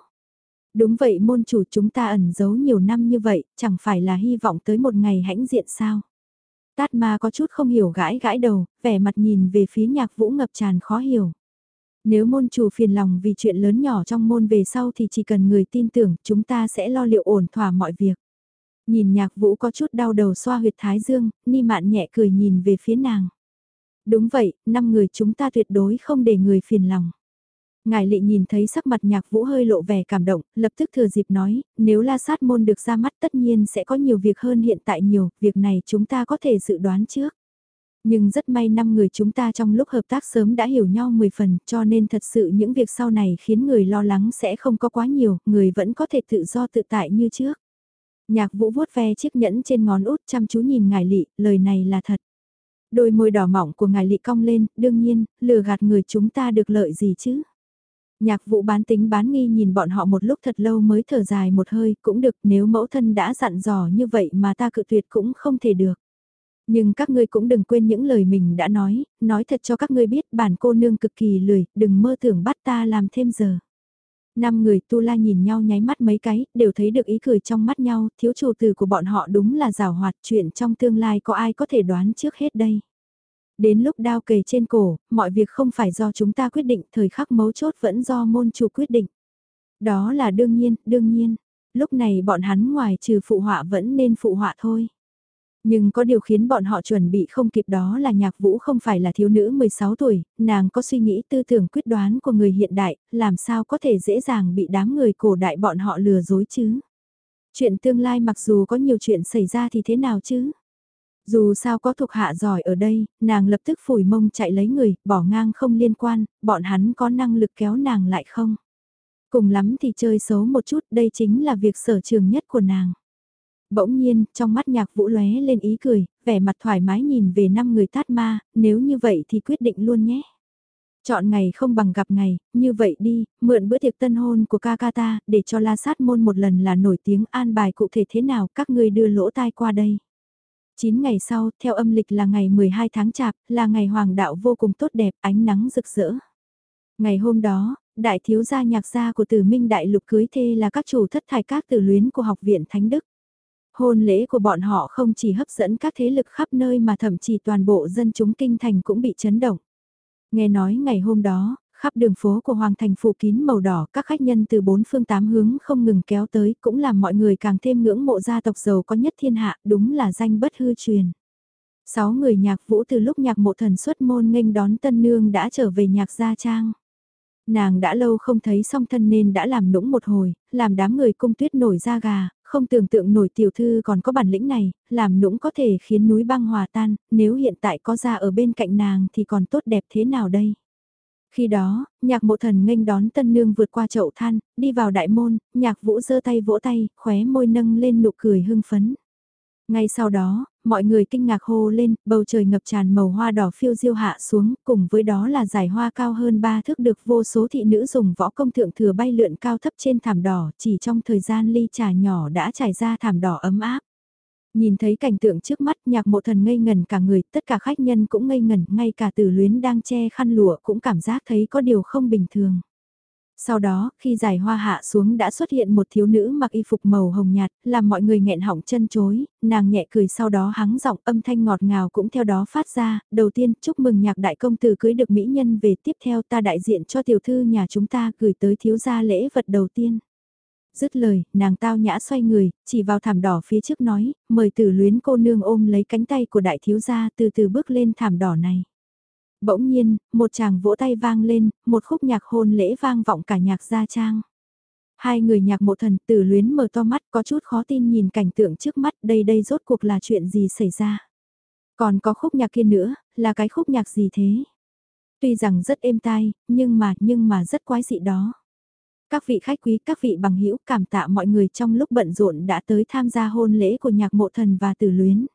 Đúng vậy môn chủ chúng ta ẩn giấu nhiều năm như vậy, chẳng phải là hy vọng tới một ngày hãnh diện sao. Tát ma có chút không hiểu gãi gãi đầu, vẻ mặt nhìn về phía nhạc vũ ngập tràn khó hiểu. Nếu môn chủ phiền lòng vì chuyện lớn nhỏ trong môn về sau thì chỉ cần người tin tưởng chúng ta sẽ lo liệu ổn thỏa mọi việc. Nhìn nhạc vũ có chút đau đầu xoa huyệt thái dương, ni mạn nhẹ cười nhìn về phía nàng. Đúng vậy, năm người chúng ta tuyệt đối không để người phiền lòng. Ngài lị nhìn thấy sắc mặt nhạc vũ hơi lộ vẻ cảm động, lập tức thừa dịp nói, nếu la sát môn được ra mắt tất nhiên sẽ có nhiều việc hơn hiện tại nhiều, việc này chúng ta có thể dự đoán trước. Nhưng rất may năm người chúng ta trong lúc hợp tác sớm đã hiểu nhau 10 phần, cho nên thật sự những việc sau này khiến người lo lắng sẽ không có quá nhiều, người vẫn có thể tự do tự tại như trước. Nhạc vũ vuốt ve chiếc nhẫn trên ngón út chăm chú nhìn ngài lị, lời này là thật. Đôi môi đỏ mỏng của ngài lị cong lên, đương nhiên, lừa gạt người chúng ta được lợi gì chứ? Nhạc vụ bán tính bán nghi nhìn bọn họ một lúc thật lâu mới thở dài một hơi, cũng được nếu mẫu thân đã dặn dò như vậy mà ta cự tuyệt cũng không thể được. Nhưng các ngươi cũng đừng quên những lời mình đã nói, nói thật cho các ngươi biết bản cô nương cực kỳ lười, đừng mơ tưởng bắt ta làm thêm giờ. Năm người tu la nhìn nhau nháy mắt mấy cái, đều thấy được ý cười trong mắt nhau, thiếu chủ tử của bọn họ đúng là rào hoạt chuyện trong tương lai có ai có thể đoán trước hết đây. Đến lúc đao kề trên cổ, mọi việc không phải do chúng ta quyết định, thời khắc mấu chốt vẫn do môn chủ quyết định. Đó là đương nhiên, đương nhiên. Lúc này bọn hắn ngoài trừ phụ họa vẫn nên phụ họa thôi. Nhưng có điều khiến bọn họ chuẩn bị không kịp đó là nhạc vũ không phải là thiếu nữ 16 tuổi, nàng có suy nghĩ tư tưởng quyết đoán của người hiện đại, làm sao có thể dễ dàng bị đám người cổ đại bọn họ lừa dối chứ. Chuyện tương lai mặc dù có nhiều chuyện xảy ra thì thế nào chứ? Dù sao có thuộc hạ giỏi ở đây, nàng lập tức phủi mông chạy lấy người, bỏ ngang không liên quan, bọn hắn có năng lực kéo nàng lại không? Cùng lắm thì chơi xấu một chút, đây chính là việc sở trường nhất của nàng. Bỗng nhiên, trong mắt nhạc vũ lóe lên ý cười, vẻ mặt thoải mái nhìn về năm người tát ma, nếu như vậy thì quyết định luôn nhé. Chọn ngày không bằng gặp ngày, như vậy đi, mượn bữa tiệc tân hôn của ca ca ta, để cho la sát môn một lần là nổi tiếng an bài cụ thể thế nào, các ngươi đưa lỗ tai qua đây. 9 ngày sau, theo âm lịch là ngày 12 tháng chạp, là ngày hoàng đạo vô cùng tốt đẹp, ánh nắng rực rỡ. Ngày hôm đó, đại thiếu gia nhạc gia của tử minh đại lục cưới thê là các chủ thất thải các tử luyến của học viện Thánh Đức. Hôn lễ của bọn họ không chỉ hấp dẫn các thế lực khắp nơi mà thậm chí toàn bộ dân chúng kinh thành cũng bị chấn động. Nghe nói ngày hôm đó, khắp đường phố của Hoàng Thành phủ kín màu đỏ, các khách nhân từ bốn phương tám hướng không ngừng kéo tới, cũng làm mọi người càng thêm ngưỡng mộ gia tộc giàu có nhất thiên hạ, đúng là danh bất hư truyền. Sáu người nhạc vũ từ lúc nhạc mộ thần xuất môn nghênh đón tân nương đã trở về nhạc gia trang. Nàng đã lâu không thấy song thân nên đã làm nũng một hồi, làm đám người cung tuyết nổi da gà, không tưởng tượng nổi tiểu thư còn có bản lĩnh này, làm nũng có thể khiến núi băng hòa tan, nếu hiện tại có ra ở bên cạnh nàng thì còn tốt đẹp thế nào đây? Khi đó, nhạc mộ thần nghênh đón tân nương vượt qua chậu than, đi vào đại môn, nhạc vũ giơ tay vỗ tay, khóe môi nâng lên nụ cười hưng phấn. Ngay sau đó, mọi người kinh ngạc hô lên, bầu trời ngập tràn màu hoa đỏ phiêu diêu hạ xuống, cùng với đó là giải hoa cao hơn ba thước được vô số thị nữ dùng võ công thượng thừa bay lượn cao thấp trên thảm đỏ, chỉ trong thời gian ly trà nhỏ đã trải ra thảm đỏ ấm áp. Nhìn thấy cảnh tượng trước mắt nhạc mộ thần ngây ngần cả người, tất cả khách nhân cũng ngây ngần, ngay cả tử luyến đang che khăn lụa cũng cảm giác thấy có điều không bình thường. Sau đó, khi giải hoa hạ xuống đã xuất hiện một thiếu nữ mặc y phục màu hồng nhạt, làm mọi người nghẹn họng chân chối, nàng nhẹ cười sau đó hắng giọng âm thanh ngọt ngào cũng theo đó phát ra, đầu tiên chúc mừng nhạc đại công tử cưới được mỹ nhân về tiếp theo ta đại diện cho tiểu thư nhà chúng ta gửi tới thiếu gia lễ vật đầu tiên. Dứt lời, nàng tao nhã xoay người, chỉ vào thảm đỏ phía trước nói, mời tử luyến cô nương ôm lấy cánh tay của đại thiếu gia từ từ bước lên thảm đỏ này. Bỗng nhiên, một chàng vỗ tay vang lên, một khúc nhạc hôn lễ vang vọng cả nhạc gia trang. Hai người nhạc mộ thần tử luyến mở to mắt có chút khó tin nhìn cảnh tượng trước mắt đây đây rốt cuộc là chuyện gì xảy ra. Còn có khúc nhạc kia nữa, là cái khúc nhạc gì thế? Tuy rằng rất êm tai, nhưng mà, nhưng mà rất quái dị đó. Các vị khách quý, các vị bằng hữu cảm tạ mọi người trong lúc bận rộn đã tới tham gia hôn lễ của nhạc mộ thần và tử luyến.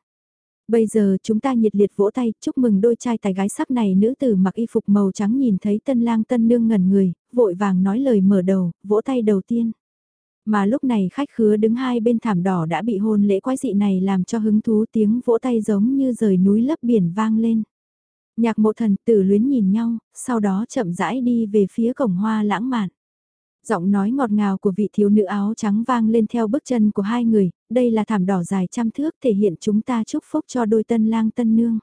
Bây giờ chúng ta nhiệt liệt vỗ tay, chúc mừng đôi trai tài gái sắc này nữ tử mặc y phục màu trắng nhìn thấy tân lang tân nương ngẩn người, vội vàng nói lời mở đầu, vỗ tay đầu tiên. Mà lúc này khách khứa đứng hai bên thảm đỏ đã bị hôn lễ quái dị này làm cho hứng thú tiếng vỗ tay giống như rời núi lấp biển vang lên. Nhạc mộ thần tử luyến nhìn nhau, sau đó chậm rãi đi về phía cổng hoa lãng mạn. Giọng nói ngọt ngào của vị thiếu nữ áo trắng vang lên theo bước chân của hai người, đây là thảm đỏ dài trăm thước thể hiện chúng ta chúc phúc cho đôi tân lang tân nương.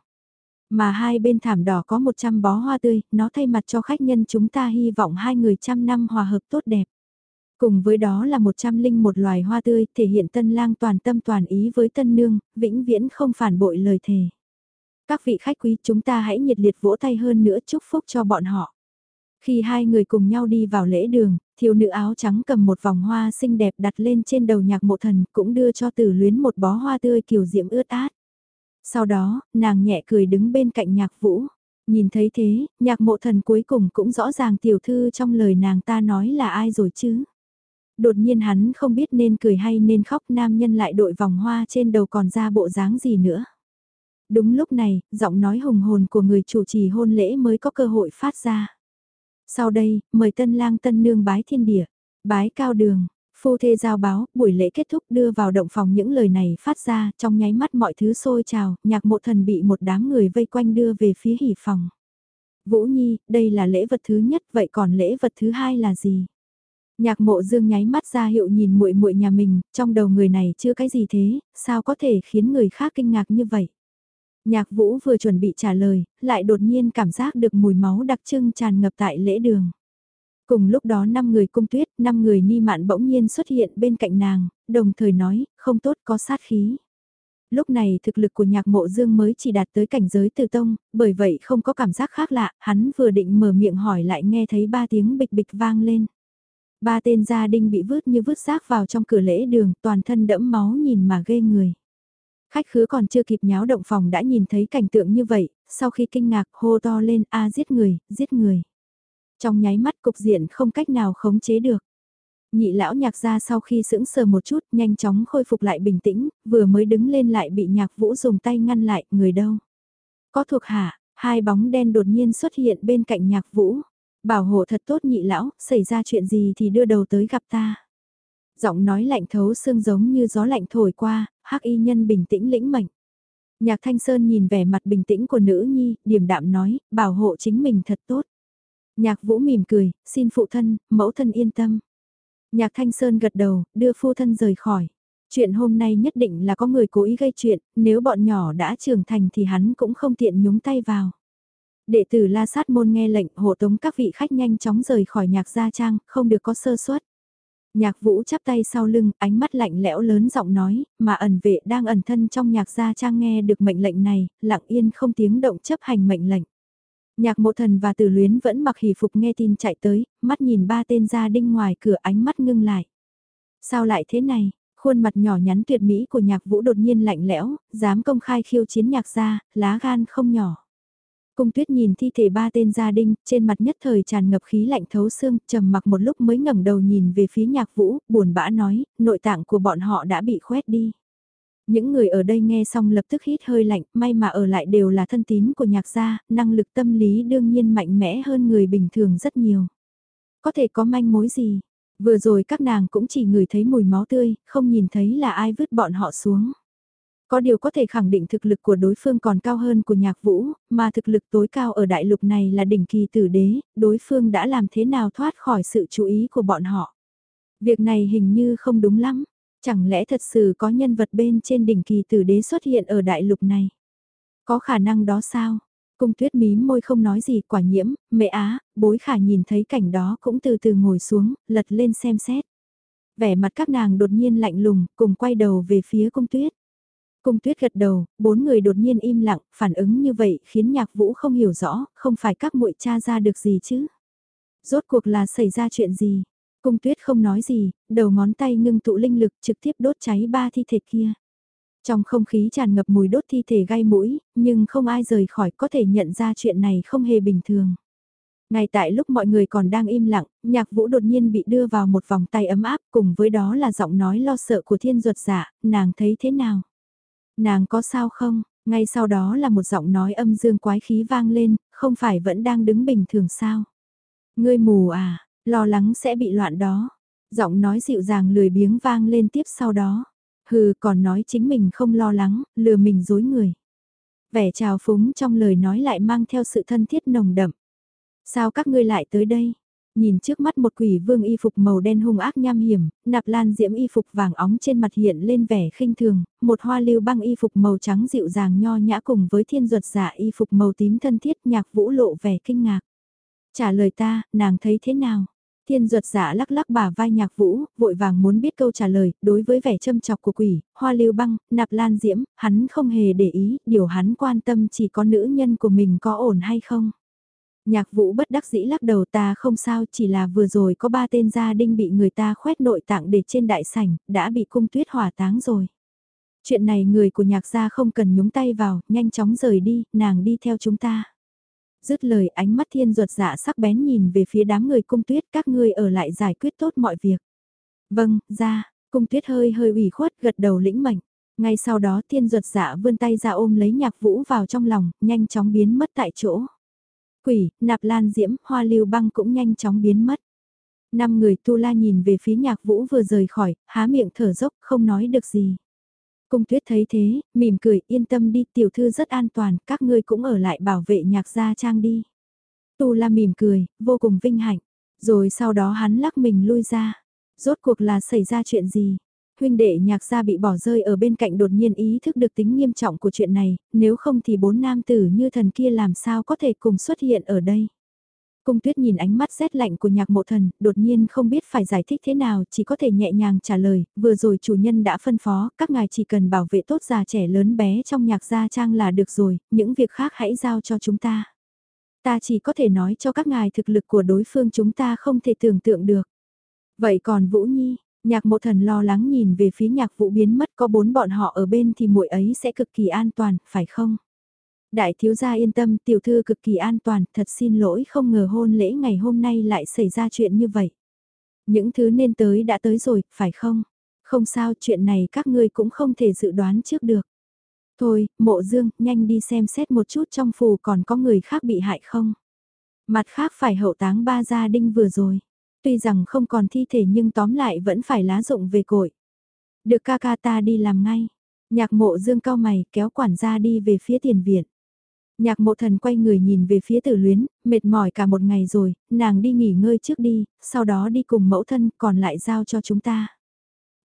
Mà hai bên thảm đỏ có một trăm bó hoa tươi, nó thay mặt cho khách nhân chúng ta hy vọng hai người trăm năm hòa hợp tốt đẹp. Cùng với đó là một trăm linh một loài hoa tươi thể hiện tân lang toàn tâm toàn ý với tân nương, vĩnh viễn không phản bội lời thề. Các vị khách quý chúng ta hãy nhiệt liệt vỗ tay hơn nữa chúc phúc cho bọn họ. Khi hai người cùng nhau đi vào lễ đường, thiếu nữ áo trắng cầm một vòng hoa xinh đẹp đặt lên trên đầu nhạc mộ thần cũng đưa cho tử luyến một bó hoa tươi kiều diễm ướt át. Sau đó, nàng nhẹ cười đứng bên cạnh nhạc vũ. Nhìn thấy thế, nhạc mộ thần cuối cùng cũng rõ ràng tiểu thư trong lời nàng ta nói là ai rồi chứ. Đột nhiên hắn không biết nên cười hay nên khóc nam nhân lại đội vòng hoa trên đầu còn ra bộ dáng gì nữa. Đúng lúc này, giọng nói hùng hồn của người chủ trì hôn lễ mới có cơ hội phát ra. Sau đây, mời tân lang tân nương bái thiên địa, bái cao đường, phu thê giao báo, buổi lễ kết thúc đưa vào động phòng những lời này phát ra, trong nháy mắt mọi thứ sôi trào, nhạc mộ thần bị một đám người vây quanh đưa về phía hỉ phòng. Vũ Nhi, đây là lễ vật thứ nhất, vậy còn lễ vật thứ hai là gì? Nhạc mộ dương nháy mắt ra hiệu nhìn muội muội nhà mình, trong đầu người này chưa cái gì thế, sao có thể khiến người khác kinh ngạc như vậy? Nhạc vũ vừa chuẩn bị trả lời, lại đột nhiên cảm giác được mùi máu đặc trưng tràn ngập tại lễ đường. Cùng lúc đó năm người cung tuyết, năm người ni mạn bỗng nhiên xuất hiện bên cạnh nàng, đồng thời nói, không tốt có sát khí. Lúc này thực lực của nhạc mộ dương mới chỉ đạt tới cảnh giới từ tông, bởi vậy không có cảm giác khác lạ, hắn vừa định mở miệng hỏi lại nghe thấy ba tiếng bịch bịch vang lên. Ba tên gia đình bị vứt như vứt xác vào trong cửa lễ đường, toàn thân đẫm máu nhìn mà ghê người. Khách khứa còn chưa kịp nháo động phòng đã nhìn thấy cảnh tượng như vậy, sau khi kinh ngạc hô to lên a giết người, giết người. Trong nháy mắt cục diện không cách nào khống chế được. Nhị lão nhạc ra sau khi sững sờ một chút, nhanh chóng khôi phục lại bình tĩnh, vừa mới đứng lên lại bị nhạc vũ dùng tay ngăn lại, người đâu. Có thuộc hạ, hai bóng đen đột nhiên xuất hiện bên cạnh nhạc vũ. Bảo hộ thật tốt nhị lão, xảy ra chuyện gì thì đưa đầu tới gặp ta. Giọng nói lạnh thấu xương giống như gió lạnh thổi qua, hắc y nhân bình tĩnh lĩnh mệnh. Nhạc Thanh Sơn nhìn vẻ mặt bình tĩnh của nữ nhi, điềm đạm nói, bảo hộ chính mình thật tốt. Nhạc Vũ mỉm cười, xin phụ thân, mẫu thân yên tâm. Nhạc Thanh Sơn gật đầu, đưa phu thân rời khỏi. Chuyện hôm nay nhất định là có người cố ý gây chuyện, nếu bọn nhỏ đã trưởng thành thì hắn cũng không tiện nhúng tay vào. Đệ tử La Sát Môn nghe lệnh hộ tống các vị khách nhanh chóng rời khỏi nhạc gia trang, không được có sơ suất. Nhạc vũ chắp tay sau lưng, ánh mắt lạnh lẽo lớn giọng nói, mà ẩn vệ đang ẩn thân trong nhạc gia trang nghe được mệnh lệnh này, lặng yên không tiếng động chấp hành mệnh lệnh. Nhạc mộ thần và tử luyến vẫn mặc hỷ phục nghe tin chạy tới, mắt nhìn ba tên gia đinh ngoài cửa ánh mắt ngưng lại. Sao lại thế này? Khuôn mặt nhỏ nhắn tuyệt mỹ của nhạc vũ đột nhiên lạnh lẽo, dám công khai khiêu chiến nhạc gia, lá gan không nhỏ. Cung tuyết nhìn thi thể ba tên gia đình trên mặt nhất thời tràn ngập khí lạnh thấu xương, trầm mặc một lúc mới ngẩng đầu nhìn về phía nhạc vũ, buồn bã nói, nội tạng của bọn họ đã bị khoét đi. Những người ở đây nghe xong lập tức hít hơi lạnh, may mà ở lại đều là thân tín của nhạc gia, năng lực tâm lý đương nhiên mạnh mẽ hơn người bình thường rất nhiều. Có thể có manh mối gì? Vừa rồi các nàng cũng chỉ ngửi thấy mùi máu tươi, không nhìn thấy là ai vứt bọn họ xuống. Có điều có thể khẳng định thực lực của đối phương còn cao hơn của nhạc vũ, mà thực lực tối cao ở đại lục này là đỉnh kỳ tử đế, đối phương đã làm thế nào thoát khỏi sự chú ý của bọn họ. Việc này hình như không đúng lắm, chẳng lẽ thật sự có nhân vật bên trên đỉnh kỳ tử đế xuất hiện ở đại lục này? Có khả năng đó sao? Cung tuyết mím môi không nói gì quả nhiễm, mẹ á, bối khả nhìn thấy cảnh đó cũng từ từ ngồi xuống, lật lên xem xét. Vẻ mặt các nàng đột nhiên lạnh lùng, cùng quay đầu về phía cung tuyết. Cung tuyết gật đầu, bốn người đột nhiên im lặng, phản ứng như vậy khiến nhạc vũ không hiểu rõ, không phải các muội cha ra được gì chứ. Rốt cuộc là xảy ra chuyện gì? Cung tuyết không nói gì, đầu ngón tay ngưng tụ linh lực trực tiếp đốt cháy ba thi thể kia. Trong không khí tràn ngập mùi đốt thi thể gai mũi, nhưng không ai rời khỏi có thể nhận ra chuyện này không hề bình thường. Ngay tại lúc mọi người còn đang im lặng, nhạc vũ đột nhiên bị đưa vào một vòng tay ấm áp cùng với đó là giọng nói lo sợ của thiên ruột giả, nàng thấy thế nào? Nàng có sao không? Ngay sau đó là một giọng nói âm dương quái khí vang lên, không phải vẫn đang đứng bình thường sao? Ngươi mù à, lo lắng sẽ bị loạn đó. Giọng nói dịu dàng lười biếng vang lên tiếp sau đó. Hừ còn nói chính mình không lo lắng, lừa mình dối người. Vẻ trào phúng trong lời nói lại mang theo sự thân thiết nồng đậm. Sao các ngươi lại tới đây? Nhìn trước mắt một quỷ vương y phục màu đen hung ác nham hiểm, nạp lan diễm y phục vàng óng trên mặt hiện lên vẻ khinh thường, một hoa lưu băng y phục màu trắng dịu dàng nho nhã cùng với thiên duật giả y phục màu tím thân thiết nhạc vũ lộ vẻ kinh ngạc. Trả lời ta, nàng thấy thế nào? Thiên duật giả lắc lắc bà vai nhạc vũ, vội vàng muốn biết câu trả lời, đối với vẻ châm chọc của quỷ, hoa lưu băng, nạp lan diễm, hắn không hề để ý, điều hắn quan tâm chỉ có nữ nhân của mình có ổn hay không. Nhạc vũ bất đắc dĩ lắc đầu ta không sao chỉ là vừa rồi có ba tên gia đinh bị người ta khoét nội tạng để trên đại sảnh, đã bị cung tuyết hỏa táng rồi. Chuyện này người của nhạc gia không cần nhúng tay vào, nhanh chóng rời đi, nàng đi theo chúng ta. Dứt lời ánh mắt thiên ruột dạ sắc bén nhìn về phía đám người cung tuyết các ngươi ở lại giải quyết tốt mọi việc. Vâng, ra, cung tuyết hơi hơi ủy khuất gật đầu lĩnh mệnh. Ngay sau đó thiên ruột dạ vươn tay ra ôm lấy nhạc vũ vào trong lòng, nhanh chóng biến mất tại chỗ quỷ, nạp lan diễm, hoa lưu băng cũng nhanh chóng biến mất. Năm người tu la nhìn về phía nhạc vũ vừa rời khỏi, há miệng thở dốc, không nói được gì. Cung tuyết thấy thế, mỉm cười, yên tâm đi, tiểu thư rất an toàn, các ngươi cũng ở lại bảo vệ nhạc gia trang đi. Tu la mỉm cười, vô cùng vinh hạnh, rồi sau đó hắn lắc mình lui ra. Rốt cuộc là xảy ra chuyện gì? Huynh đệ nhạc gia bị bỏ rơi ở bên cạnh đột nhiên ý thức được tính nghiêm trọng của chuyện này, nếu không thì bốn nam tử như thần kia làm sao có thể cùng xuất hiện ở đây. Cung tuyết nhìn ánh mắt rét lạnh của nhạc mộ thần, đột nhiên không biết phải giải thích thế nào, chỉ có thể nhẹ nhàng trả lời, vừa rồi chủ nhân đã phân phó, các ngài chỉ cần bảo vệ tốt già trẻ lớn bé trong nhạc gia trang là được rồi, những việc khác hãy giao cho chúng ta. Ta chỉ có thể nói cho các ngài thực lực của đối phương chúng ta không thể tưởng tượng được. Vậy còn Vũ Nhi, Nhạc mộ thần lo lắng nhìn về phía nhạc vụ biến mất có bốn bọn họ ở bên thì muội ấy sẽ cực kỳ an toàn, phải không? Đại thiếu gia yên tâm, tiểu thư cực kỳ an toàn, thật xin lỗi không ngờ hôn lễ ngày hôm nay lại xảy ra chuyện như vậy. Những thứ nên tới đã tới rồi, phải không? Không sao, chuyện này các ngươi cũng không thể dự đoán trước được. Thôi, mộ dương, nhanh đi xem xét một chút trong phù còn có người khác bị hại không? Mặt khác phải hậu táng ba gia đinh vừa rồi. Tuy rằng không còn thi thể nhưng tóm lại vẫn phải lá dụng về cội. Được ca ca ta đi làm ngay. Nhạc mộ dương cao mày kéo quản gia đi về phía tiền viện. Nhạc mộ thần quay người nhìn về phía tử luyến, mệt mỏi cả một ngày rồi, nàng đi nghỉ ngơi trước đi, sau đó đi cùng mẫu thân còn lại giao cho chúng ta.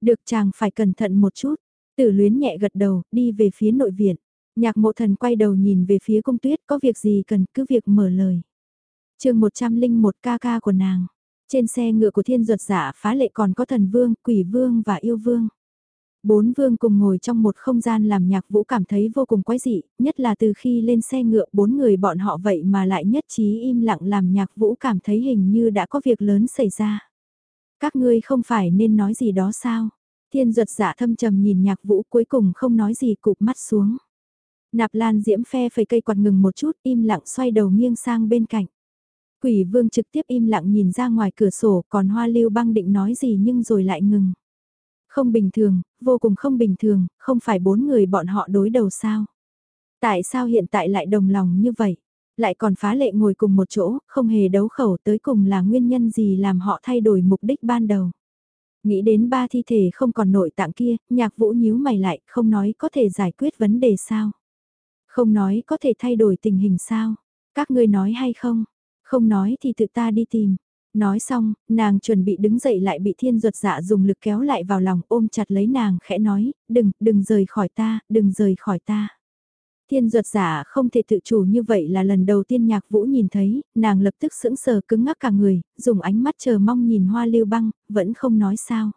Được chàng phải cẩn thận một chút, tử luyến nhẹ gật đầu, đi về phía nội viện. Nhạc mộ thần quay đầu nhìn về phía công tuyết có việc gì cần cứ việc mở lời. chương 101 ca ca của nàng, trên xe ngựa của thiên duật giả phá lệ còn có thần vương, quỷ vương và yêu vương. Bốn vương cùng ngồi trong một không gian làm nhạc vũ cảm thấy vô cùng quái dị, nhất là từ khi lên xe ngựa bốn người bọn họ vậy mà lại nhất trí im lặng làm nhạc vũ cảm thấy hình như đã có việc lớn xảy ra. Các ngươi không phải nên nói gì đó sao? Thiên duật giả thâm trầm nhìn nhạc vũ cuối cùng không nói gì cụp mắt xuống. Nạp lan diễm phe phẩy cây quạt ngừng một chút im lặng xoay đầu nghiêng sang bên cạnh. Quỷ vương trực tiếp im lặng nhìn ra ngoài cửa sổ còn hoa lưu băng định nói gì nhưng rồi lại ngừng. Không bình thường, vô cùng không bình thường, không phải bốn người bọn họ đối đầu sao? Tại sao hiện tại lại đồng lòng như vậy? Lại còn phá lệ ngồi cùng một chỗ, không hề đấu khẩu tới cùng là nguyên nhân gì làm họ thay đổi mục đích ban đầu? Nghĩ đến ba thi thể không còn nội tạng kia, nhạc vũ nhíu mày lại, không nói có thể giải quyết vấn đề sao? Không nói có thể thay đổi tình hình sao? Các ngươi nói hay không? Không nói thì tự ta đi tìm. Nói xong, nàng chuẩn bị đứng dậy lại bị thiên ruột dạ dùng lực kéo lại vào lòng ôm chặt lấy nàng khẽ nói, đừng, đừng rời khỏi ta, đừng rời khỏi ta. Thiên ruột giả không thể tự chủ như vậy là lần đầu tiên nhạc vũ nhìn thấy, nàng lập tức sững sờ cứng ngắc cả người, dùng ánh mắt chờ mong nhìn hoa lưu băng, vẫn không nói sao.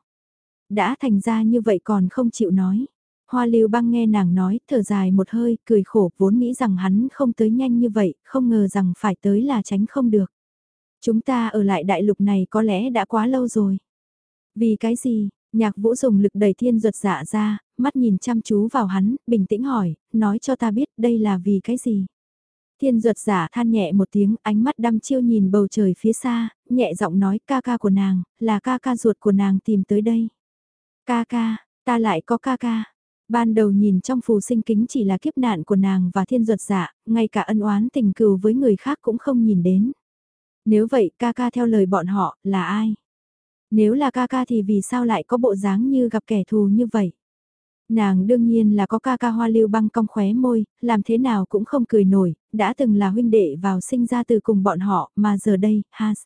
Đã thành ra như vậy còn không chịu nói. Hoa lưu băng nghe nàng nói, thở dài một hơi, cười khổ, vốn nghĩ rằng hắn không tới nhanh như vậy, không ngờ rằng phải tới là tránh không được. Chúng ta ở lại đại lục này có lẽ đã quá lâu rồi. Vì cái gì? Nhạc vũ dùng lực đẩy thiên ruột dạ ra, mắt nhìn chăm chú vào hắn, bình tĩnh hỏi, nói cho ta biết đây là vì cái gì? Thiên ruột giả than nhẹ một tiếng, ánh mắt đăm chiêu nhìn bầu trời phía xa, nhẹ giọng nói ca ca của nàng, là ca ca ruột của nàng tìm tới đây. Ca ca, ta lại có ca ca. Ban đầu nhìn trong phù sinh kính chỉ là kiếp nạn của nàng và thiên ruột dạ, ngay cả ân oán tình cừu với người khác cũng không nhìn đến. Nếu vậy ca ca theo lời bọn họ là ai? Nếu là ca ca thì vì sao lại có bộ dáng như gặp kẻ thù như vậy? Nàng đương nhiên là có ca ca hoa lưu băng cong khóe môi, làm thế nào cũng không cười nổi, đã từng là huynh đệ vào sinh ra từ cùng bọn họ mà giờ đây, has.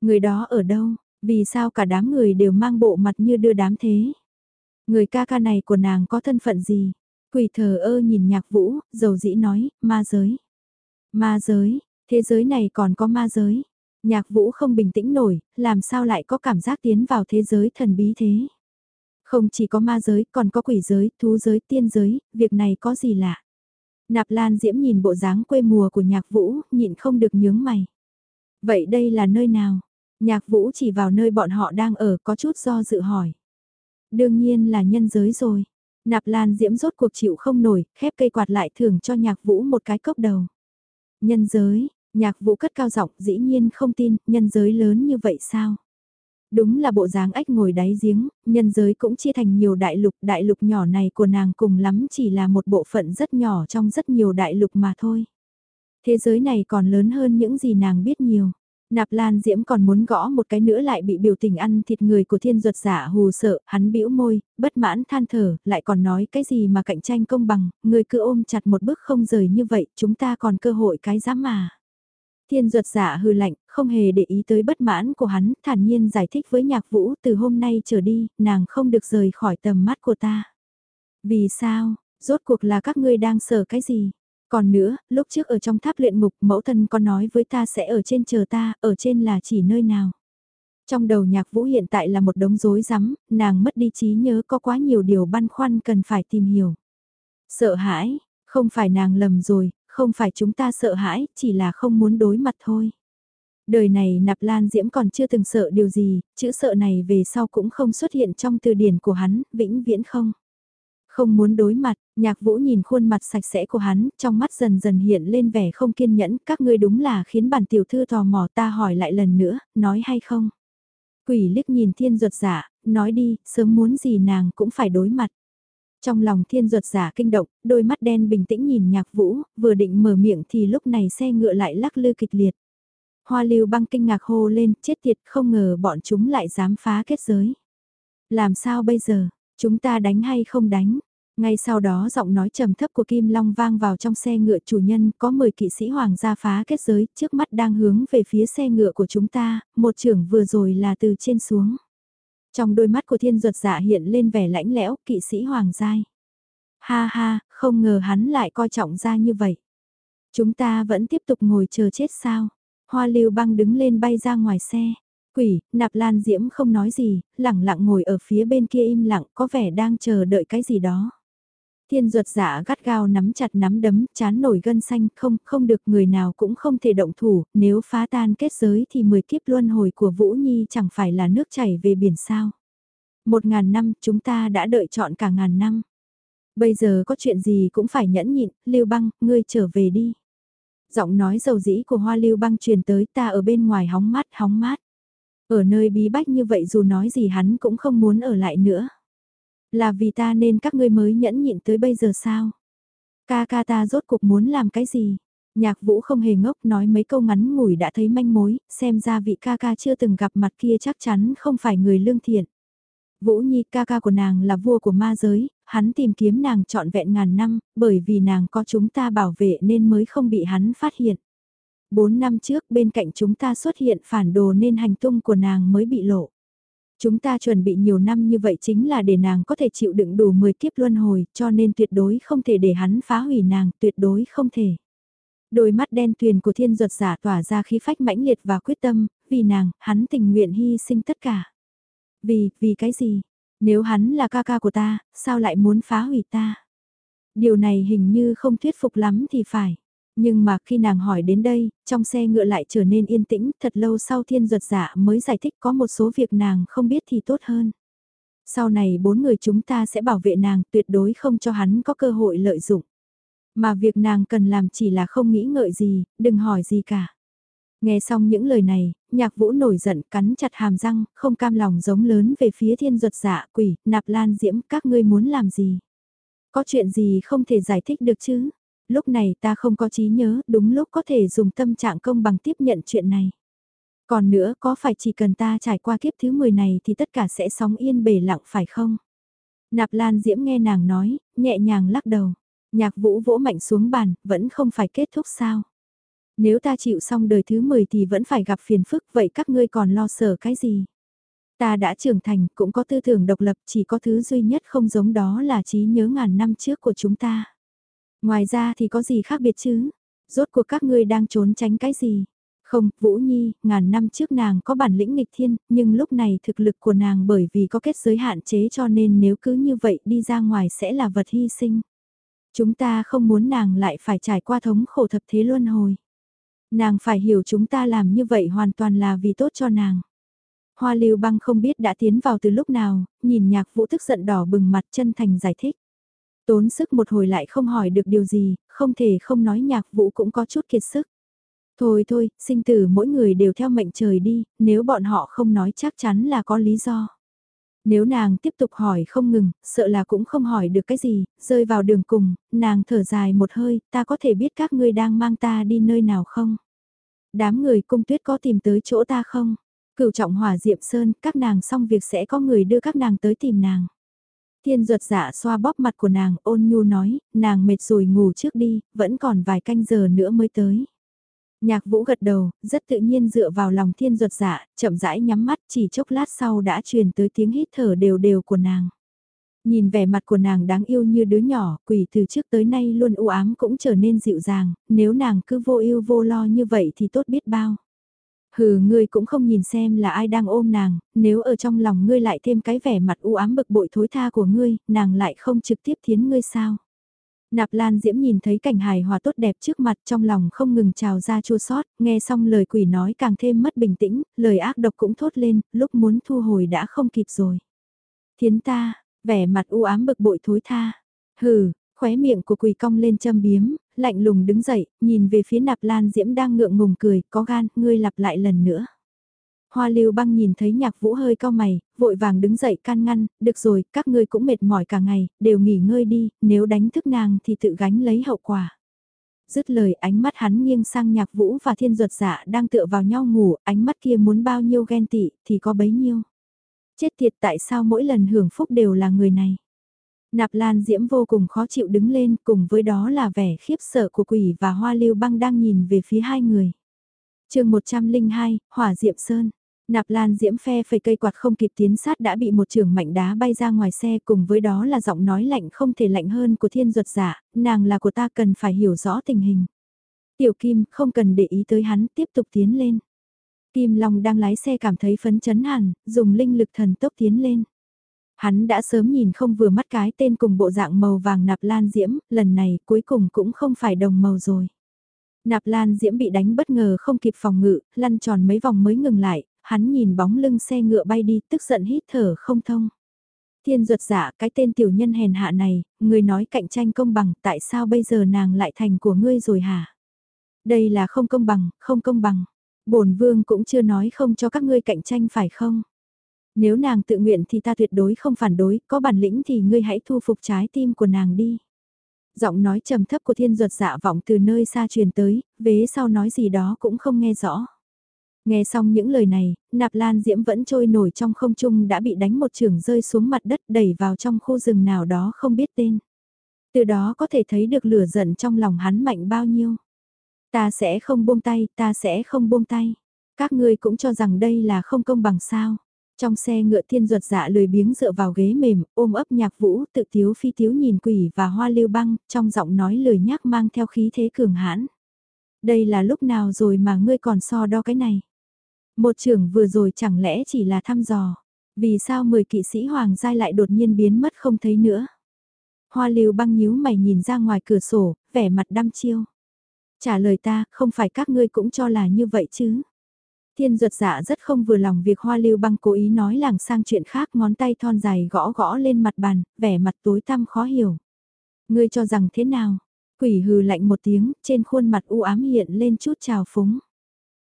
Người đó ở đâu, vì sao cả đám người đều mang bộ mặt như đưa đám thế? Người ca ca này của nàng có thân phận gì? Quỷ thờ ơ nhìn nhạc vũ, dầu dĩ nói, ma giới. Ma giới, Thế giới này còn có ma giới. Nhạc vũ không bình tĩnh nổi, làm sao lại có cảm giác tiến vào thế giới thần bí thế. Không chỉ có ma giới, còn có quỷ giới, thú giới, tiên giới, việc này có gì lạ. Nạp Lan Diễm nhìn bộ dáng quê mùa của nhạc vũ, nhịn không được nhướng mày. Vậy đây là nơi nào? Nhạc vũ chỉ vào nơi bọn họ đang ở có chút do dự hỏi. Đương nhiên là nhân giới rồi. Nạp Lan Diễm rốt cuộc chịu không nổi, khép cây quạt lại thưởng cho nhạc vũ một cái cốc đầu. Nhân giới, Nhạc vũ cất cao giọng dĩ nhiên không tin, nhân giới lớn như vậy sao? Đúng là bộ dáng ếch ngồi đáy giếng, nhân giới cũng chia thành nhiều đại lục, đại lục nhỏ này của nàng cùng lắm chỉ là một bộ phận rất nhỏ trong rất nhiều đại lục mà thôi. Thế giới này còn lớn hơn những gì nàng biết nhiều. Nạp Lan Diễm còn muốn gõ một cái nữa lại bị biểu tình ăn thịt người của thiên duật giả hù sợ, hắn bĩu môi, bất mãn than thở, lại còn nói cái gì mà cạnh tranh công bằng, người cứ ôm chặt một bước không rời như vậy, chúng ta còn cơ hội cái dám mà. Thiên duật giả hư lạnh, không hề để ý tới bất mãn của hắn, thản nhiên giải thích với nhạc vũ từ hôm nay trở đi, nàng không được rời khỏi tầm mắt của ta. Vì sao, rốt cuộc là các ngươi đang sợ cái gì? Còn nữa, lúc trước ở trong tháp luyện ngục mẫu thân có nói với ta sẽ ở trên chờ ta, ở trên là chỉ nơi nào? Trong đầu nhạc vũ hiện tại là một đống rối rắm, nàng mất đi trí nhớ có quá nhiều điều băn khoăn cần phải tìm hiểu. Sợ hãi, không phải nàng lầm rồi, không phải chúng ta sợ hãi, chỉ là không muốn đối mặt thôi. Đời này nạp lan diễm còn chưa từng sợ điều gì, chữ sợ này về sau cũng không xuất hiện trong từ điển của hắn, vĩnh viễn không. Không muốn đối mặt, nhạc vũ nhìn khuôn mặt sạch sẽ của hắn, trong mắt dần dần hiện lên vẻ không kiên nhẫn, các ngươi đúng là khiến bản tiểu thư tò mò ta hỏi lại lần nữa, nói hay không? Quỷ liếc nhìn thiên ruột giả, nói đi, sớm muốn gì nàng cũng phải đối mặt. Trong lòng thiên ruột giả kinh động, đôi mắt đen bình tĩnh nhìn nhạc vũ, vừa định mở miệng thì lúc này xe ngựa lại lắc lư kịch liệt. Hoa lưu băng kinh ngạc hô lên, chết tiệt không ngờ bọn chúng lại dám phá kết giới. Làm sao bây giờ, chúng ta đánh hay không đánh? Ngay sau đó giọng nói trầm thấp của Kim Long vang vào trong xe ngựa chủ nhân có 10 kỵ sĩ hoàng gia phá kết giới trước mắt đang hướng về phía xe ngựa của chúng ta, một trưởng vừa rồi là từ trên xuống. Trong đôi mắt của thiên ruột dạ hiện lên vẻ lãnh lẽo kỵ sĩ hoàng giai. Ha ha, không ngờ hắn lại coi trọng ra như vậy. Chúng ta vẫn tiếp tục ngồi chờ chết sao? Hoa lưu băng đứng lên bay ra ngoài xe. Quỷ, nạp lan diễm không nói gì, lặng lặng ngồi ở phía bên kia im lặng có vẻ đang chờ đợi cái gì đó. Thiên ruột giả dạ gắt gao nắm chặt nắm đấm, chán nổi gân xanh, không, không được người nào cũng không thể động thủ, nếu phá tan kết giới thì mười kiếp luân hồi của Vũ Nhi chẳng phải là nước chảy về biển sao. Một ngàn năm, chúng ta đã đợi chọn cả ngàn năm. Bây giờ có chuyện gì cũng phải nhẫn nhịn, Lưu Băng, ngươi trở về đi. Giọng nói dầu dĩ của Hoa Lưu Băng truyền tới ta ở bên ngoài hóng mát hóng mát. Ở nơi bí bách như vậy dù nói gì hắn cũng không muốn ở lại nữa. Là vì ta nên các ngươi mới nhẫn nhịn tới bây giờ sao? Ca ca ta rốt cuộc muốn làm cái gì? Nhạc vũ không hề ngốc nói mấy câu ngắn ngủi đã thấy manh mối, xem ra vị ca ca chưa từng gặp mặt kia chắc chắn không phải người lương thiện. Vũ Nhi ca ca của nàng là vua của ma giới, hắn tìm kiếm nàng trọn vẹn ngàn năm, bởi vì nàng có chúng ta bảo vệ nên mới không bị hắn phát hiện. Bốn năm trước bên cạnh chúng ta xuất hiện phản đồ nên hành tung của nàng mới bị lộ. Chúng ta chuẩn bị nhiều năm như vậy chính là để nàng có thể chịu đựng đủ 10 kiếp luân hồi, cho nên tuyệt đối không thể để hắn phá hủy nàng, tuyệt đối không thể. Đôi mắt đen tuyền của thiên ruột giả tỏa ra khí phách mãnh liệt và quyết tâm, vì nàng, hắn tình nguyện hy sinh tất cả. Vì, vì cái gì? Nếu hắn là ca ca của ta, sao lại muốn phá hủy ta? Điều này hình như không thuyết phục lắm thì phải. Nhưng mà khi nàng hỏi đến đây, trong xe ngựa lại trở nên yên tĩnh, thật lâu sau thiên giật dạ mới giải thích có một số việc nàng không biết thì tốt hơn. Sau này bốn người chúng ta sẽ bảo vệ nàng tuyệt đối không cho hắn có cơ hội lợi dụng. Mà việc nàng cần làm chỉ là không nghĩ ngợi gì, đừng hỏi gì cả. Nghe xong những lời này, nhạc vũ nổi giận cắn chặt hàm răng, không cam lòng giống lớn về phía thiên ruột dạ quỷ, nạp lan diễm các ngươi muốn làm gì. Có chuyện gì không thể giải thích được chứ? Lúc này ta không có trí nhớ, đúng lúc có thể dùng tâm trạng công bằng tiếp nhận chuyện này. Còn nữa có phải chỉ cần ta trải qua kiếp thứ 10 này thì tất cả sẽ sóng yên bể lặng phải không? Nạp Lan Diễm nghe nàng nói, nhẹ nhàng lắc đầu. Nhạc vũ vỗ mạnh xuống bàn, vẫn không phải kết thúc sao? Nếu ta chịu xong đời thứ 10 thì vẫn phải gặp phiền phức, vậy các ngươi còn lo sợ cái gì? Ta đã trưởng thành, cũng có tư tưởng độc lập, chỉ có thứ duy nhất không giống đó là trí nhớ ngàn năm trước của chúng ta. Ngoài ra thì có gì khác biệt chứ? Rốt cuộc các ngươi đang trốn tránh cái gì? Không, Vũ Nhi, ngàn năm trước nàng có bản lĩnh nghịch thiên, nhưng lúc này thực lực của nàng bởi vì có kết giới hạn chế cho nên nếu cứ như vậy đi ra ngoài sẽ là vật hy sinh. Chúng ta không muốn nàng lại phải trải qua thống khổ thập thế luân hồi. Nàng phải hiểu chúng ta làm như vậy hoàn toàn là vì tốt cho nàng. Hoa lưu băng không biết đã tiến vào từ lúc nào, nhìn nhạc vũ tức giận đỏ bừng mặt chân thành giải thích. Tốn sức một hồi lại không hỏi được điều gì, không thể không nói nhạc vũ cũng có chút kiệt sức. Thôi thôi, sinh tử mỗi người đều theo mệnh trời đi, nếu bọn họ không nói chắc chắn là có lý do. Nếu nàng tiếp tục hỏi không ngừng, sợ là cũng không hỏi được cái gì, rơi vào đường cùng, nàng thở dài một hơi, ta có thể biết các ngươi đang mang ta đi nơi nào không? Đám người cung tuyết có tìm tới chỗ ta không? Cửu trọng hỏa diệm sơn, các nàng xong việc sẽ có người đưa các nàng tới tìm nàng. Thiên ruột dạ xoa bóp mặt của nàng ôn nhu nói, nàng mệt rồi ngủ trước đi, vẫn còn vài canh giờ nữa mới tới. Nhạc vũ gật đầu, rất tự nhiên dựa vào lòng thiên ruột dạ, chậm rãi nhắm mắt chỉ chốc lát sau đã truyền tới tiếng hít thở đều đều của nàng. Nhìn vẻ mặt của nàng đáng yêu như đứa nhỏ, quỷ từ trước tới nay luôn u ám cũng trở nên dịu dàng, nếu nàng cứ vô ưu vô lo như vậy thì tốt biết bao. Hừ ngươi cũng không nhìn xem là ai đang ôm nàng, nếu ở trong lòng ngươi lại thêm cái vẻ mặt u ám bực bội thối tha của ngươi, nàng lại không trực tiếp thiến ngươi sao. Nạp Lan Diễm nhìn thấy cảnh hài hòa tốt đẹp trước mặt trong lòng không ngừng trào ra chua sót, nghe xong lời quỷ nói càng thêm mất bình tĩnh, lời ác độc cũng thốt lên, lúc muốn thu hồi đã không kịp rồi. Thiến ta, vẻ mặt u ám bực bội thối tha, hừ, khóe miệng của quỷ cong lên châm biếm, lạnh lùng đứng dậy, nhìn về phía nạp lan diễm đang ngượng ngùng cười, có gan, ngươi lặp lại lần nữa. Hoa lưu băng nhìn thấy nhạc vũ hơi cao mày, vội vàng đứng dậy can ngăn, được rồi, các ngươi cũng mệt mỏi cả ngày, đều nghỉ ngơi đi, nếu đánh thức nàng thì tự gánh lấy hậu quả. Dứt lời ánh mắt hắn nghiêng sang nhạc vũ và thiên ruột dạ đang tựa vào nhau ngủ, ánh mắt kia muốn bao nhiêu ghen tị thì có bấy nhiêu. Chết tiệt tại sao mỗi lần hưởng phúc đều là người này. Nạp Lan Diễm vô cùng khó chịu đứng lên cùng với đó là vẻ khiếp sợ của quỷ và hoa lưu băng đang nhìn về phía hai người. chương 102, Hỏa Diệm Sơn. Nạp Lan Diễm phe phẩy cây quạt không kịp tiến sát đã bị một trường mạnh đá bay ra ngoài xe cùng với đó là giọng nói lạnh không thể lạnh hơn của thiên duật giả, nàng là của ta cần phải hiểu rõ tình hình. Tiểu Kim không cần để ý tới hắn tiếp tục tiến lên. Kim Long đang lái xe cảm thấy phấn chấn hẳn, dùng linh lực thần tốc tiến lên. Hắn đã sớm nhìn không vừa mắt cái tên cùng bộ dạng màu vàng nạp lan diễm, lần này cuối cùng cũng không phải đồng màu rồi. Nạp lan diễm bị đánh bất ngờ không kịp phòng ngự, lăn tròn mấy vòng mới ngừng lại, hắn nhìn bóng lưng xe ngựa bay đi tức giận hít thở không thông. Thiên duật giả cái tên tiểu nhân hèn hạ này, người nói cạnh tranh công bằng, tại sao bây giờ nàng lại thành của ngươi rồi hả? Đây là không công bằng, không công bằng. bổn vương cũng chưa nói không cho các ngươi cạnh tranh phải không? Nếu nàng tự nguyện thì ta tuyệt đối không phản đối, có bản lĩnh thì ngươi hãy thu phục trái tim của nàng đi. Giọng nói trầm thấp của thiên ruột dạ vọng từ nơi xa truyền tới, vế sau nói gì đó cũng không nghe rõ. Nghe xong những lời này, nạp lan diễm vẫn trôi nổi trong không trung đã bị đánh một trường rơi xuống mặt đất đẩy vào trong khu rừng nào đó không biết tên. Từ đó có thể thấy được lửa giận trong lòng hắn mạnh bao nhiêu. Ta sẽ không buông tay, ta sẽ không buông tay. Các ngươi cũng cho rằng đây là không công bằng sao. Trong xe ngựa thiên ruột dạ lười biếng dựa vào ghế mềm, ôm ấp nhạc vũ, tự tiếu phi tiếu nhìn quỷ và hoa lưu băng, trong giọng nói lười nhác mang theo khí thế cường hãn. Đây là lúc nào rồi mà ngươi còn so đo cái này? Một trưởng vừa rồi chẳng lẽ chỉ là thăm dò? Vì sao 10 kỵ sĩ hoàng giai lại đột nhiên biến mất không thấy nữa? Hoa lưu băng nhíu mày nhìn ra ngoài cửa sổ, vẻ mặt đăm chiêu. Trả lời ta, không phải các ngươi cũng cho là như vậy chứ? Thiên ruột dạ rất không vừa lòng việc hoa lưu băng cố ý nói làng sang chuyện khác ngón tay thon dài gõ gõ lên mặt bàn, vẻ mặt tối tăm khó hiểu. Ngươi cho rằng thế nào? Quỷ hừ lạnh một tiếng, trên khuôn mặt u ám hiện lên chút trào phúng.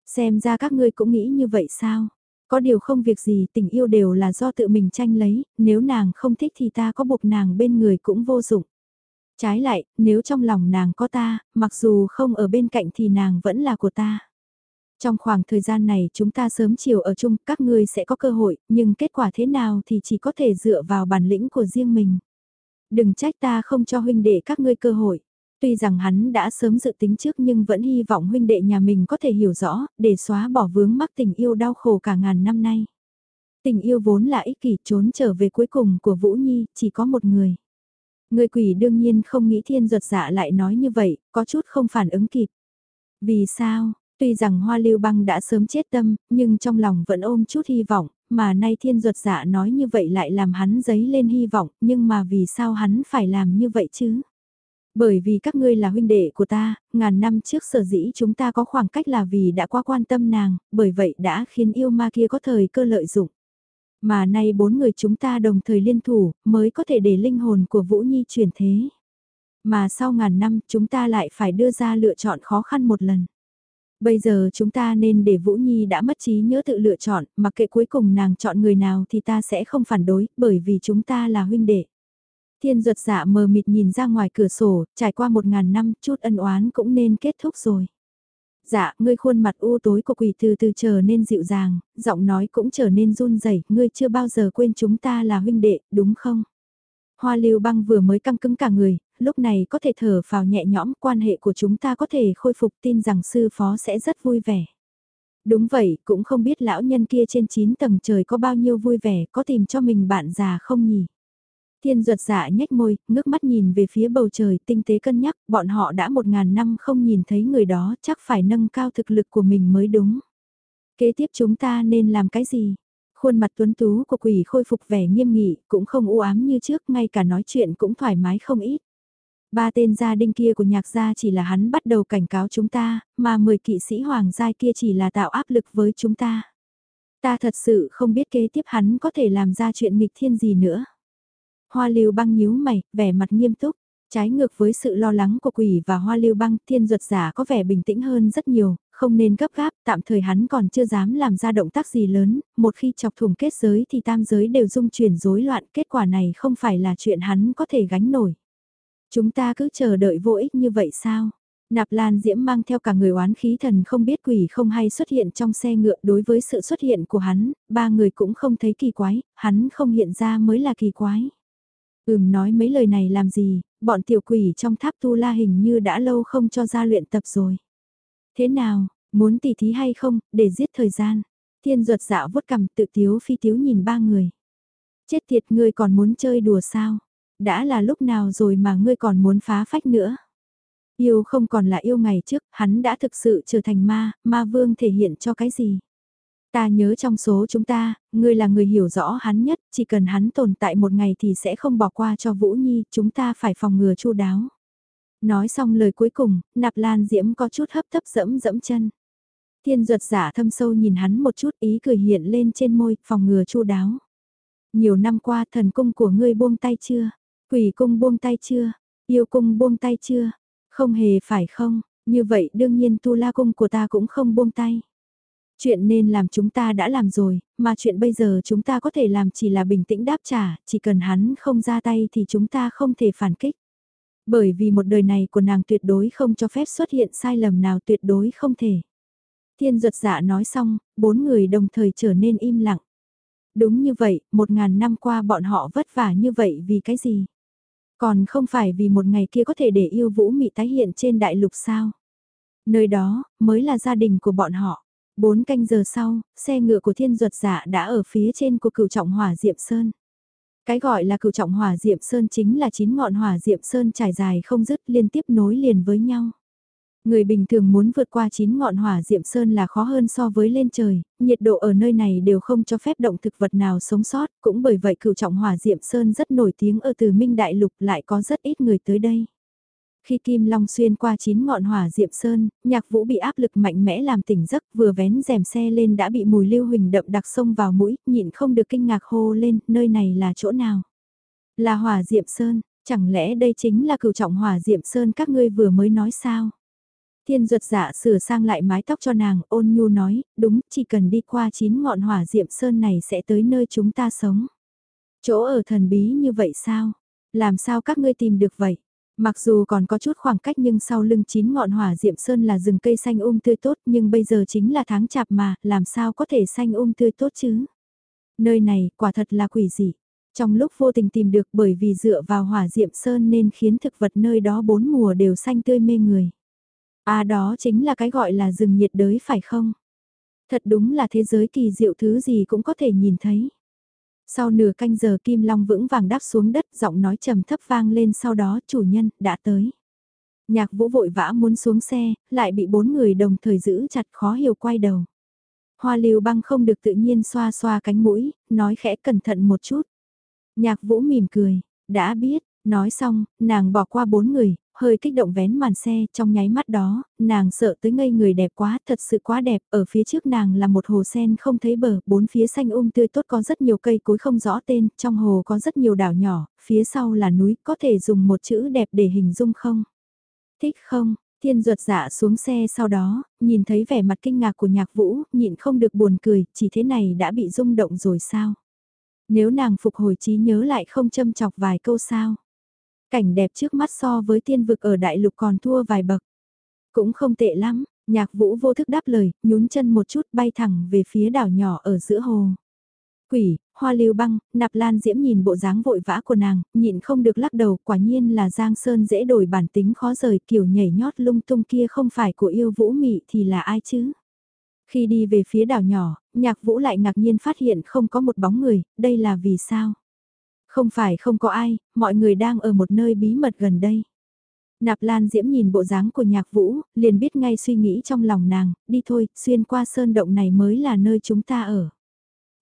Xem ra các ngươi cũng nghĩ như vậy sao? Có điều không việc gì tình yêu đều là do tự mình tranh lấy, nếu nàng không thích thì ta có buộc nàng bên người cũng vô dụng. Trái lại, nếu trong lòng nàng có ta, mặc dù không ở bên cạnh thì nàng vẫn là của ta. Trong khoảng thời gian này chúng ta sớm chiều ở chung, các ngươi sẽ có cơ hội, nhưng kết quả thế nào thì chỉ có thể dựa vào bản lĩnh của riêng mình. Đừng trách ta không cho huynh đệ các ngươi cơ hội. Tuy rằng hắn đã sớm dự tính trước nhưng vẫn hy vọng huynh đệ nhà mình có thể hiểu rõ, để xóa bỏ vướng mắc tình yêu đau khổ cả ngàn năm nay. Tình yêu vốn là ích kỷ trốn trở về cuối cùng của Vũ Nhi, chỉ có một người. Người quỷ đương nhiên không nghĩ thiên giật dạ lại nói như vậy, có chút không phản ứng kịp. Vì sao, Tuy rằng hoa lưu băng đã sớm chết tâm, nhưng trong lòng vẫn ôm chút hy vọng, mà nay thiên duật dạ nói như vậy lại làm hắn giấy lên hy vọng, nhưng mà vì sao hắn phải làm như vậy chứ? Bởi vì các ngươi là huynh đệ của ta, ngàn năm trước sở dĩ chúng ta có khoảng cách là vì đã quá quan tâm nàng, bởi vậy đã khiến yêu ma kia có thời cơ lợi dụng. Mà nay bốn người chúng ta đồng thời liên thủ, mới có thể để linh hồn của Vũ Nhi chuyển thế. Mà sau ngàn năm chúng ta lại phải đưa ra lựa chọn khó khăn một lần. Bây giờ chúng ta nên để Vũ Nhi đã mất trí nhớ tự lựa chọn, mặc kệ cuối cùng nàng chọn người nào thì ta sẽ không phản đối, bởi vì chúng ta là huynh đệ. Thiên duật dạ mờ mịt nhìn ra ngoài cửa sổ, trải qua một ngàn năm, chút ân oán cũng nên kết thúc rồi. Dạ, ngươi khuôn mặt u tối của quỷ từ từ trở nên dịu dàng, giọng nói cũng trở nên run rẩy ngươi chưa bao giờ quên chúng ta là huynh đệ, đúng không? Hoa lưu băng vừa mới căng cứng cả người, lúc này có thể thở vào nhẹ nhõm quan hệ của chúng ta có thể khôi phục tin rằng sư phó sẽ rất vui vẻ. Đúng vậy, cũng không biết lão nhân kia trên 9 tầng trời có bao nhiêu vui vẻ, có tìm cho mình bạn già không nhỉ? Thiên ruột dạ nhếch môi, ngước mắt nhìn về phía bầu trời tinh tế cân nhắc, bọn họ đã một ngàn năm không nhìn thấy người đó, chắc phải nâng cao thực lực của mình mới đúng. Kế tiếp chúng ta nên làm cái gì? Khuôn mặt tuấn tú của quỷ khôi phục vẻ nghiêm nghị, cũng không u ám như trước, ngay cả nói chuyện cũng thoải mái không ít. Ba tên gia đinh kia của nhạc gia chỉ là hắn bắt đầu cảnh cáo chúng ta, mà mười kỵ sĩ hoàng giai kia chỉ là tạo áp lực với chúng ta. Ta thật sự không biết kế tiếp hắn có thể làm ra chuyện nghịch thiên gì nữa. Hoa lưu băng nhíu mày, vẻ mặt nghiêm túc. Trái ngược với sự lo lắng của quỷ và hoa lưu băng, thiên duật giả có vẻ bình tĩnh hơn rất nhiều, không nên gấp gáp, tạm thời hắn còn chưa dám làm ra động tác gì lớn, một khi chọc thủng kết giới thì tam giới đều dung chuyển rối loạn, kết quả này không phải là chuyện hắn có thể gánh nổi. Chúng ta cứ chờ đợi vô ích như vậy sao? Nạp Lan Diễm mang theo cả người oán khí thần không biết quỷ không hay xuất hiện trong xe ngựa đối với sự xuất hiện của hắn, ba người cũng không thấy kỳ quái, hắn không hiện ra mới là kỳ quái. Ừm nói mấy lời này làm gì, bọn tiểu quỷ trong tháp tu la hình như đã lâu không cho ra luyện tập rồi. Thế nào, muốn tỉ thí hay không, để giết thời gian. Thiên ruột dạo vuốt cầm tự tiếu phi tiếu nhìn ba người. Chết tiệt ngươi còn muốn chơi đùa sao? Đã là lúc nào rồi mà ngươi còn muốn phá phách nữa? Yêu không còn là yêu ngày trước, hắn đã thực sự trở thành ma, ma vương thể hiện cho cái gì? Ta nhớ trong số chúng ta, ngươi là người hiểu rõ hắn nhất, chỉ cần hắn tồn tại một ngày thì sẽ không bỏ qua cho Vũ Nhi, chúng ta phải phòng ngừa chu đáo. Nói xong lời cuối cùng, nạp lan diễm có chút hấp tấp dẫm dẫm chân. Thiên ruột giả thâm sâu nhìn hắn một chút ý cười hiện lên trên môi, phòng ngừa chu đáo. Nhiều năm qua thần cung của ngươi buông tay chưa? Quỷ cung buông tay chưa? Yêu cung buông tay chưa? Không hề phải không? Như vậy đương nhiên tu la cung của ta cũng không buông tay. Chuyện nên làm chúng ta đã làm rồi, mà chuyện bây giờ chúng ta có thể làm chỉ là bình tĩnh đáp trả, chỉ cần hắn không ra tay thì chúng ta không thể phản kích. Bởi vì một đời này của nàng tuyệt đối không cho phép xuất hiện sai lầm nào tuyệt đối không thể. Thiên ruột dạ nói xong, bốn người đồng thời trở nên im lặng. Đúng như vậy, một ngàn năm qua bọn họ vất vả như vậy vì cái gì? Còn không phải vì một ngày kia có thể để yêu vũ mị tái hiện trên đại lục sao? Nơi đó, mới là gia đình của bọn họ. Bốn canh giờ sau, xe ngựa của thiên duật giả đã ở phía trên của cửu trọng hỏa Diệm Sơn. Cái gọi là cửu trọng hỏa Diệm Sơn chính là chín ngọn hỏa Diệm Sơn trải dài không dứt liên tiếp nối liền với nhau. Người bình thường muốn vượt qua chín ngọn hỏa diệm sơn là khó hơn so với lên trời, nhiệt độ ở nơi này đều không cho phép động thực vật nào sống sót, cũng bởi vậy cửu trọng hỏa diệm sơn rất nổi tiếng ở từ Minh Đại Lục lại có rất ít người tới đây. Khi Kim Long xuyên qua chín ngọn hỏa diệm sơn, nhạc vũ bị áp lực mạnh mẽ làm tỉnh giấc vừa vén rèm xe lên đã bị mùi lưu huỳnh đậm đặc sông vào mũi, nhịn không được kinh ngạc hô lên, nơi này là chỗ nào? Là hỏa diệm sơn, chẳng lẽ đây chính là cửu trọng hỏa diệm sơn các ngươi vừa mới nói sao? Thiên ruột dạ sửa sang lại mái tóc cho nàng, ôn nhu nói, đúng, chỉ cần đi qua chín ngọn hỏa diệm sơn này sẽ tới nơi chúng ta sống. Chỗ ở thần bí như vậy sao? Làm sao các ngươi tìm được vậy? Mặc dù còn có chút khoảng cách nhưng sau lưng chín ngọn hỏa diệm sơn là rừng cây xanh um tươi tốt nhưng bây giờ chính là tháng chạp mà, làm sao có thể xanh um tươi tốt chứ? Nơi này quả thật là quỷ dị. Trong lúc vô tình tìm được bởi vì dựa vào hỏa diệm sơn nên khiến thực vật nơi đó bốn mùa đều xanh tươi mê người. À đó chính là cái gọi là rừng nhiệt đới phải không? Thật đúng là thế giới kỳ diệu thứ gì cũng có thể nhìn thấy. Sau nửa canh giờ Kim Long vững vàng đáp xuống đất giọng nói trầm thấp vang lên sau đó chủ nhân đã tới. Nhạc vũ vội vã muốn xuống xe, lại bị bốn người đồng thời giữ chặt khó hiểu quay đầu. Hoa liều băng không được tự nhiên xoa xoa cánh mũi, nói khẽ cẩn thận một chút. Nhạc vũ mỉm cười, đã biết, nói xong, nàng bỏ qua bốn người, hơi kích động vén màn xe, trong nháy mắt đó, nàng sợ tới ngây người đẹp quá, thật sự quá đẹp, ở phía trước nàng là một hồ sen không thấy bờ, bốn phía xanh um tươi tốt có rất nhiều cây cối không rõ tên, trong hồ có rất nhiều đảo nhỏ, phía sau là núi, có thể dùng một chữ đẹp để hình dung không? Thích không? Thiên ruột dạ xuống xe sau đó, nhìn thấy vẻ mặt kinh ngạc của nhạc vũ, nhịn không được buồn cười, chỉ thế này đã bị rung động rồi sao? Nếu nàng phục hồi trí nhớ lại không châm chọc vài câu sao? Cảnh đẹp trước mắt so với tiên vực ở đại lục còn thua vài bậc. Cũng không tệ lắm, nhạc vũ vô thức đáp lời, nhún chân một chút bay thẳng về phía đảo nhỏ ở giữa hồ. Quỷ, hoa lưu băng, nạp lan diễm nhìn bộ dáng vội vã của nàng, nhịn không được lắc đầu, quả nhiên là Giang Sơn dễ đổi bản tính khó rời kiểu nhảy nhót lung tung kia không phải của yêu vũ mị thì là ai chứ? Khi đi về phía đảo nhỏ, nhạc vũ lại ngạc nhiên phát hiện không có một bóng người, đây là vì sao? Không phải không có ai, mọi người đang ở một nơi bí mật gần đây. Nạp Lan Diễm nhìn bộ dáng của nhạc vũ, liền biết ngay suy nghĩ trong lòng nàng, đi thôi, xuyên qua sơn động này mới là nơi chúng ta ở.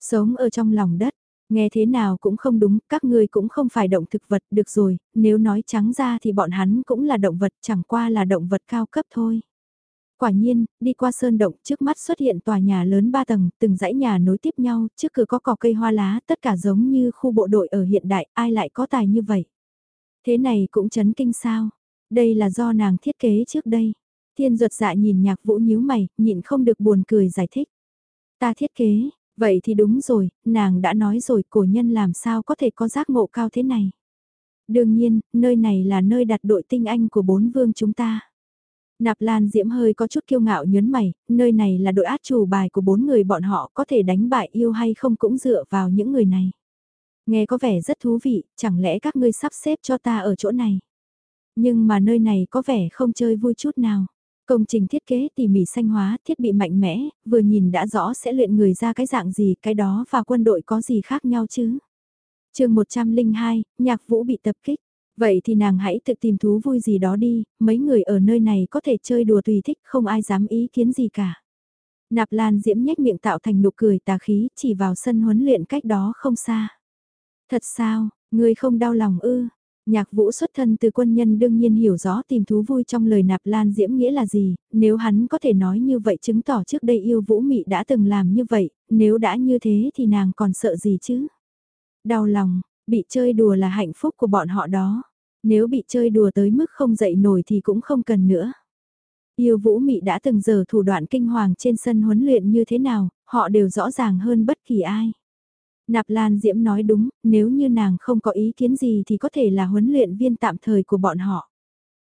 Sống ở trong lòng đất, nghe thế nào cũng không đúng, các ngươi cũng không phải động thực vật, được rồi, nếu nói trắng ra thì bọn hắn cũng là động vật, chẳng qua là động vật cao cấp thôi. Quả nhiên, đi qua sơn động trước mắt xuất hiện tòa nhà lớn ba tầng, từng dãy nhà nối tiếp nhau, trước cửa có cỏ cây hoa lá, tất cả giống như khu bộ đội ở hiện đại, ai lại có tài như vậy. Thế này cũng chấn kinh sao? Đây là do nàng thiết kế trước đây. Thiên ruột dạ nhìn nhạc vũ nhíu mày, nhịn không được buồn cười giải thích. Ta thiết kế, vậy thì đúng rồi, nàng đã nói rồi cổ nhân làm sao có thể có giác ngộ cao thế này. Đương nhiên, nơi này là nơi đặt đội tinh anh của bốn vương chúng ta. Nạp Lan Diễm hơi có chút kiêu ngạo nhớn mày, nơi này là đội át chủ bài của bốn người bọn họ có thể đánh bại yêu hay không cũng dựa vào những người này. Nghe có vẻ rất thú vị, chẳng lẽ các ngươi sắp xếp cho ta ở chỗ này. Nhưng mà nơi này có vẻ không chơi vui chút nào. Công trình thiết kế tỉ mỉ xanh hóa, thiết bị mạnh mẽ, vừa nhìn đã rõ sẽ luyện người ra cái dạng gì, cái đó và quân đội có gì khác nhau chứ. chương 102, nhạc vũ bị tập kích. Vậy thì nàng hãy tự tìm thú vui gì đó đi, mấy người ở nơi này có thể chơi đùa tùy thích không ai dám ý kiến gì cả. Nạp Lan Diễm nhếch miệng tạo thành nụ cười tà khí chỉ vào sân huấn luyện cách đó không xa. Thật sao, ngươi không đau lòng ư? Nhạc vũ xuất thân từ quân nhân đương nhiên hiểu rõ tìm thú vui trong lời nạp lan diễm nghĩa là gì, nếu hắn có thể nói như vậy chứng tỏ trước đây yêu vũ mị đã từng làm như vậy, nếu đã như thế thì nàng còn sợ gì chứ? Đau lòng, bị chơi đùa là hạnh phúc của bọn họ đó, nếu bị chơi đùa tới mức không dậy nổi thì cũng không cần nữa. Yêu vũ mị đã từng giờ thủ đoạn kinh hoàng trên sân huấn luyện như thế nào, họ đều rõ ràng hơn bất kỳ ai. Nạp Lan Diễm nói đúng, nếu như nàng không có ý kiến gì thì có thể là huấn luyện viên tạm thời của bọn họ.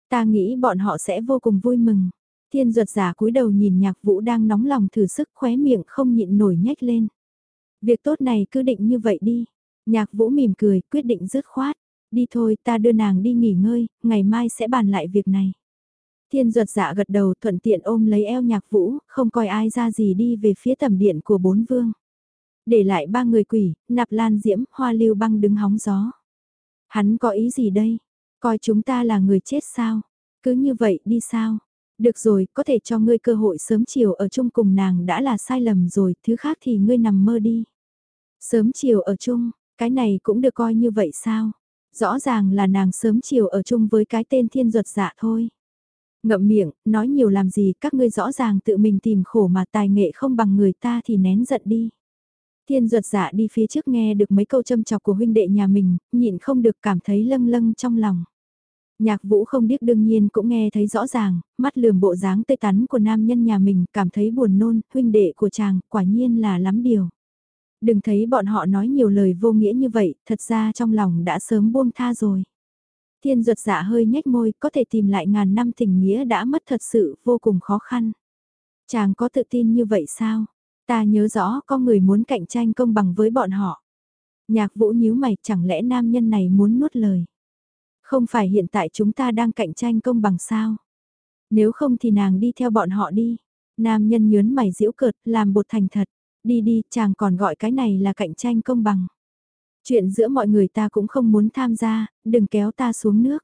Ta nghĩ bọn họ sẽ vô cùng vui mừng. Thiên ruột giả cúi đầu nhìn nhạc vũ đang nóng lòng thử sức khóe miệng không nhịn nổi nhếch lên. Việc tốt này cứ định như vậy đi. Nhạc vũ mỉm cười, quyết định dứt khoát. Đi thôi, ta đưa nàng đi nghỉ ngơi, ngày mai sẽ bàn lại việc này. Thiên ruột dạ gật đầu thuận tiện ôm lấy eo nhạc vũ, không coi ai ra gì đi về phía tầm điện của bốn vương để lại ba người quỷ, nạp lan diễm, hoa lưu băng đứng hóng gió. Hắn có ý gì đây? Coi chúng ta là người chết sao? Cứ như vậy đi sao? Được rồi, có thể cho ngươi cơ hội sớm chiều ở chung cùng nàng đã là sai lầm rồi, thứ khác thì ngươi nằm mơ đi. Sớm chiều ở chung, cái này cũng được coi như vậy sao? Rõ ràng là nàng sớm chiều ở chung với cái tên thiên ruột dạ thôi. Ngậm miệng, nói nhiều làm gì, các ngươi rõ ràng tự mình tìm khổ mà tài nghệ không bằng người ta thì nén giận đi. Thiên ruột dạ đi phía trước nghe được mấy câu châm chọc của huynh đệ nhà mình, nhịn không được cảm thấy lâng lâng trong lòng. Nhạc vũ không biết đương nhiên cũng nghe thấy rõ ràng, mắt lườm bộ dáng tê tắn của nam nhân nhà mình, cảm thấy buồn nôn, huynh đệ của chàng, quả nhiên là lắm điều. Đừng thấy bọn họ nói nhiều lời vô nghĩa như vậy, thật ra trong lòng đã sớm buông tha rồi. Thiên ruột dạ hơi nhếch môi, có thể tìm lại ngàn năm tình nghĩa đã mất thật sự vô cùng khó khăn. Chàng có tự tin như vậy sao? Ta nhớ rõ có người muốn cạnh tranh công bằng với bọn họ. Nhạc vũ nhíu mày chẳng lẽ nam nhân này muốn nuốt lời. Không phải hiện tại chúng ta đang cạnh tranh công bằng sao? Nếu không thì nàng đi theo bọn họ đi. Nam nhân nhớn mày diễu cợt, làm bột thành thật. Đi đi, chàng còn gọi cái này là cạnh tranh công bằng. Chuyện giữa mọi người ta cũng không muốn tham gia, đừng kéo ta xuống nước.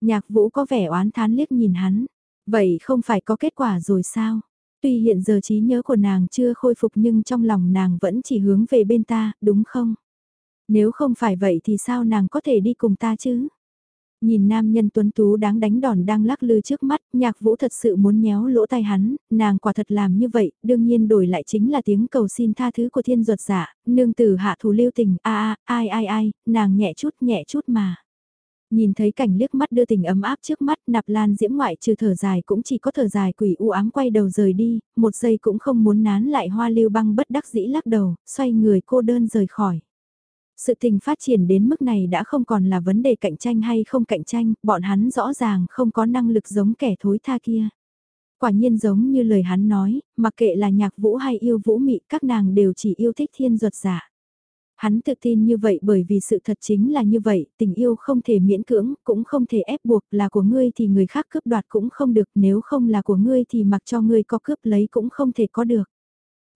Nhạc vũ có vẻ oán thán liếc nhìn hắn. Vậy không phải có kết quả rồi sao? Tuy hiện giờ trí nhớ của nàng chưa khôi phục nhưng trong lòng nàng vẫn chỉ hướng về bên ta, đúng không? Nếu không phải vậy thì sao nàng có thể đi cùng ta chứ? Nhìn nam nhân tuấn tú đáng đánh đòn đang lắc lư trước mắt, nhạc vũ thật sự muốn nhéo lỗ tai hắn, nàng quả thật làm như vậy, đương nhiên đổi lại chính là tiếng cầu xin tha thứ của thiên ruột giả, nương tử hạ thù lưu tình, a a ai ai ai, nàng nhẹ chút nhẹ chút mà. Nhìn thấy cảnh liếc mắt đưa tình ấm áp trước mắt nạp lan diễm ngoại trừ thở dài cũng chỉ có thở dài quỷ u ám quay đầu rời đi, một giây cũng không muốn nán lại hoa lưu băng bất đắc dĩ lắc đầu, xoay người cô đơn rời khỏi. Sự tình phát triển đến mức này đã không còn là vấn đề cạnh tranh hay không cạnh tranh, bọn hắn rõ ràng không có năng lực giống kẻ thối tha kia. Quả nhiên giống như lời hắn nói, mặc kệ là nhạc vũ hay yêu vũ mị các nàng đều chỉ yêu thích thiên ruột giả. Hắn tự tin như vậy bởi vì sự thật chính là như vậy, tình yêu không thể miễn cưỡng, cũng không thể ép buộc, là của ngươi thì người khác cướp đoạt cũng không được, nếu không là của ngươi thì mặc cho ngươi có cướp lấy cũng không thể có được.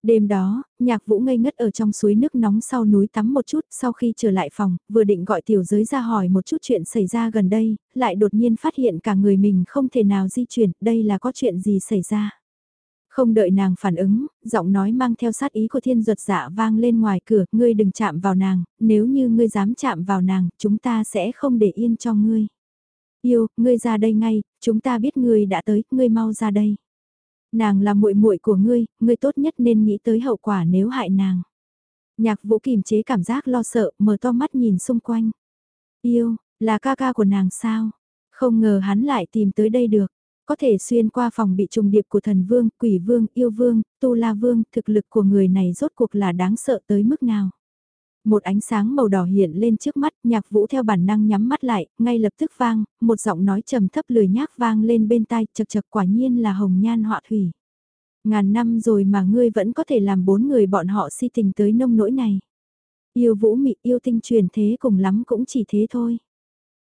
Đêm đó, nhạc vũ ngây ngất ở trong suối nước nóng sau núi tắm một chút, sau khi trở lại phòng, vừa định gọi tiểu giới ra hỏi một chút chuyện xảy ra gần đây, lại đột nhiên phát hiện cả người mình không thể nào di chuyển, đây là có chuyện gì xảy ra. Không đợi nàng phản ứng, giọng nói mang theo sát ý của thiên ruột dạ vang lên ngoài cửa, ngươi đừng chạm vào nàng, nếu như ngươi dám chạm vào nàng, chúng ta sẽ không để yên cho ngươi. Yêu, ngươi ra đây ngay, chúng ta biết ngươi đã tới, ngươi mau ra đây. Nàng là muội muội của ngươi, ngươi tốt nhất nên nghĩ tới hậu quả nếu hại nàng. Nhạc vũ kìm chế cảm giác lo sợ, mở to mắt nhìn xung quanh. Yêu, là ca ca của nàng sao? Không ngờ hắn lại tìm tới đây được. có thể xuyên qua phòng bị trùng điệp của thần vương, quỷ vương, yêu vương, tu la vương, thực lực của người này rốt cuộc là đáng sợ tới mức nào. Một ánh sáng màu đỏ hiện lên trước mắt, nhạc vũ theo bản năng nhắm mắt lại, ngay lập tức vang, một giọng nói trầm thấp lười nhác vang lên bên tai, chật chật quả nhiên là hồng nhan họa thủy. Ngàn năm rồi mà ngươi vẫn có thể làm bốn người bọn họ si tình tới nông nỗi này. Yêu vũ mị yêu tinh truyền thế cùng lắm cũng chỉ thế thôi.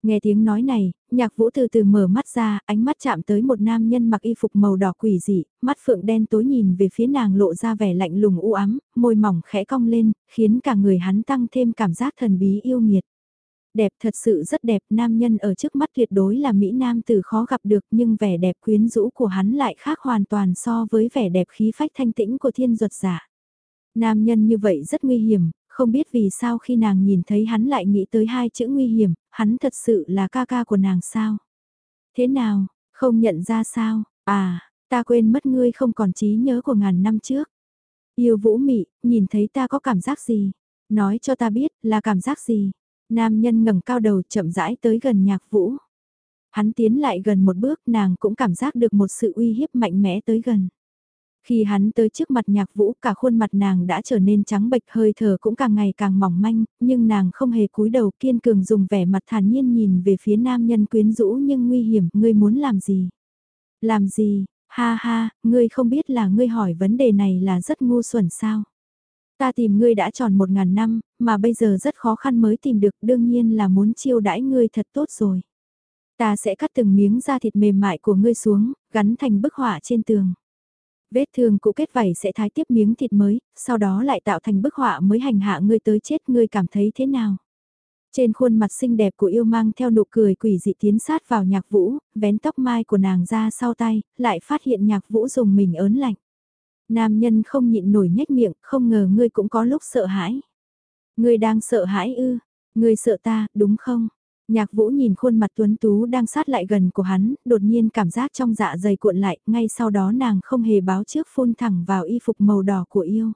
Nghe tiếng nói này, nhạc vũ từ từ mở mắt ra, ánh mắt chạm tới một nam nhân mặc y phục màu đỏ quỷ dị, mắt phượng đen tối nhìn về phía nàng lộ ra vẻ lạnh lùng u ám, môi mỏng khẽ cong lên, khiến cả người hắn tăng thêm cảm giác thần bí yêu nghiệt. Đẹp thật sự rất đẹp, nam nhân ở trước mắt tuyệt đối là Mỹ Nam từ khó gặp được nhưng vẻ đẹp quyến rũ của hắn lại khác hoàn toàn so với vẻ đẹp khí phách thanh tĩnh của thiên duật giả. Nam nhân như vậy rất nguy hiểm, không biết vì sao khi nàng nhìn thấy hắn lại nghĩ tới hai chữ nguy hiểm, hắn thật sự là ca ca của nàng sao? Thế nào, không nhận ra sao? À, ta quên mất ngươi không còn trí nhớ của ngàn năm trước. Yêu vũ mị, nhìn thấy ta có cảm giác gì? Nói cho ta biết là cảm giác gì? Nam nhân ngẩng cao đầu chậm rãi tới gần nhạc vũ. Hắn tiến lại gần một bước nàng cũng cảm giác được một sự uy hiếp mạnh mẽ tới gần. Khi hắn tới trước mặt nhạc vũ cả khuôn mặt nàng đã trở nên trắng bệch hơi thở cũng càng ngày càng mỏng manh, nhưng nàng không hề cúi đầu kiên cường dùng vẻ mặt thản nhiên nhìn về phía nam nhân quyến rũ nhưng nguy hiểm, ngươi muốn làm gì? Làm gì? Ha ha, ngươi không biết là ngươi hỏi vấn đề này là rất ngu xuẩn sao? Ta tìm ngươi đã tròn một ngàn năm, mà bây giờ rất khó khăn mới tìm được đương nhiên là muốn chiêu đãi ngươi thật tốt rồi. Ta sẽ cắt từng miếng da thịt mềm mại của ngươi xuống, gắn thành bức họa trên tường. Vết thương cũ kết vảy sẽ thái tiếp miếng thịt mới, sau đó lại tạo thành bức họa mới hành hạ ngươi tới chết ngươi cảm thấy thế nào? Trên khuôn mặt xinh đẹp của yêu mang theo nụ cười quỷ dị tiến sát vào nhạc vũ, vén tóc mai của nàng ra sau tay, lại phát hiện nhạc vũ dùng mình ớn lạnh. Nam nhân không nhịn nổi nhếch miệng, không ngờ ngươi cũng có lúc sợ hãi. Ngươi đang sợ hãi ư, ngươi sợ ta, đúng không? Nhạc vũ nhìn khuôn mặt tuấn tú đang sát lại gần của hắn, đột nhiên cảm giác trong dạ dày cuộn lại, ngay sau đó nàng không hề báo trước phun thẳng vào y phục màu đỏ của yêu.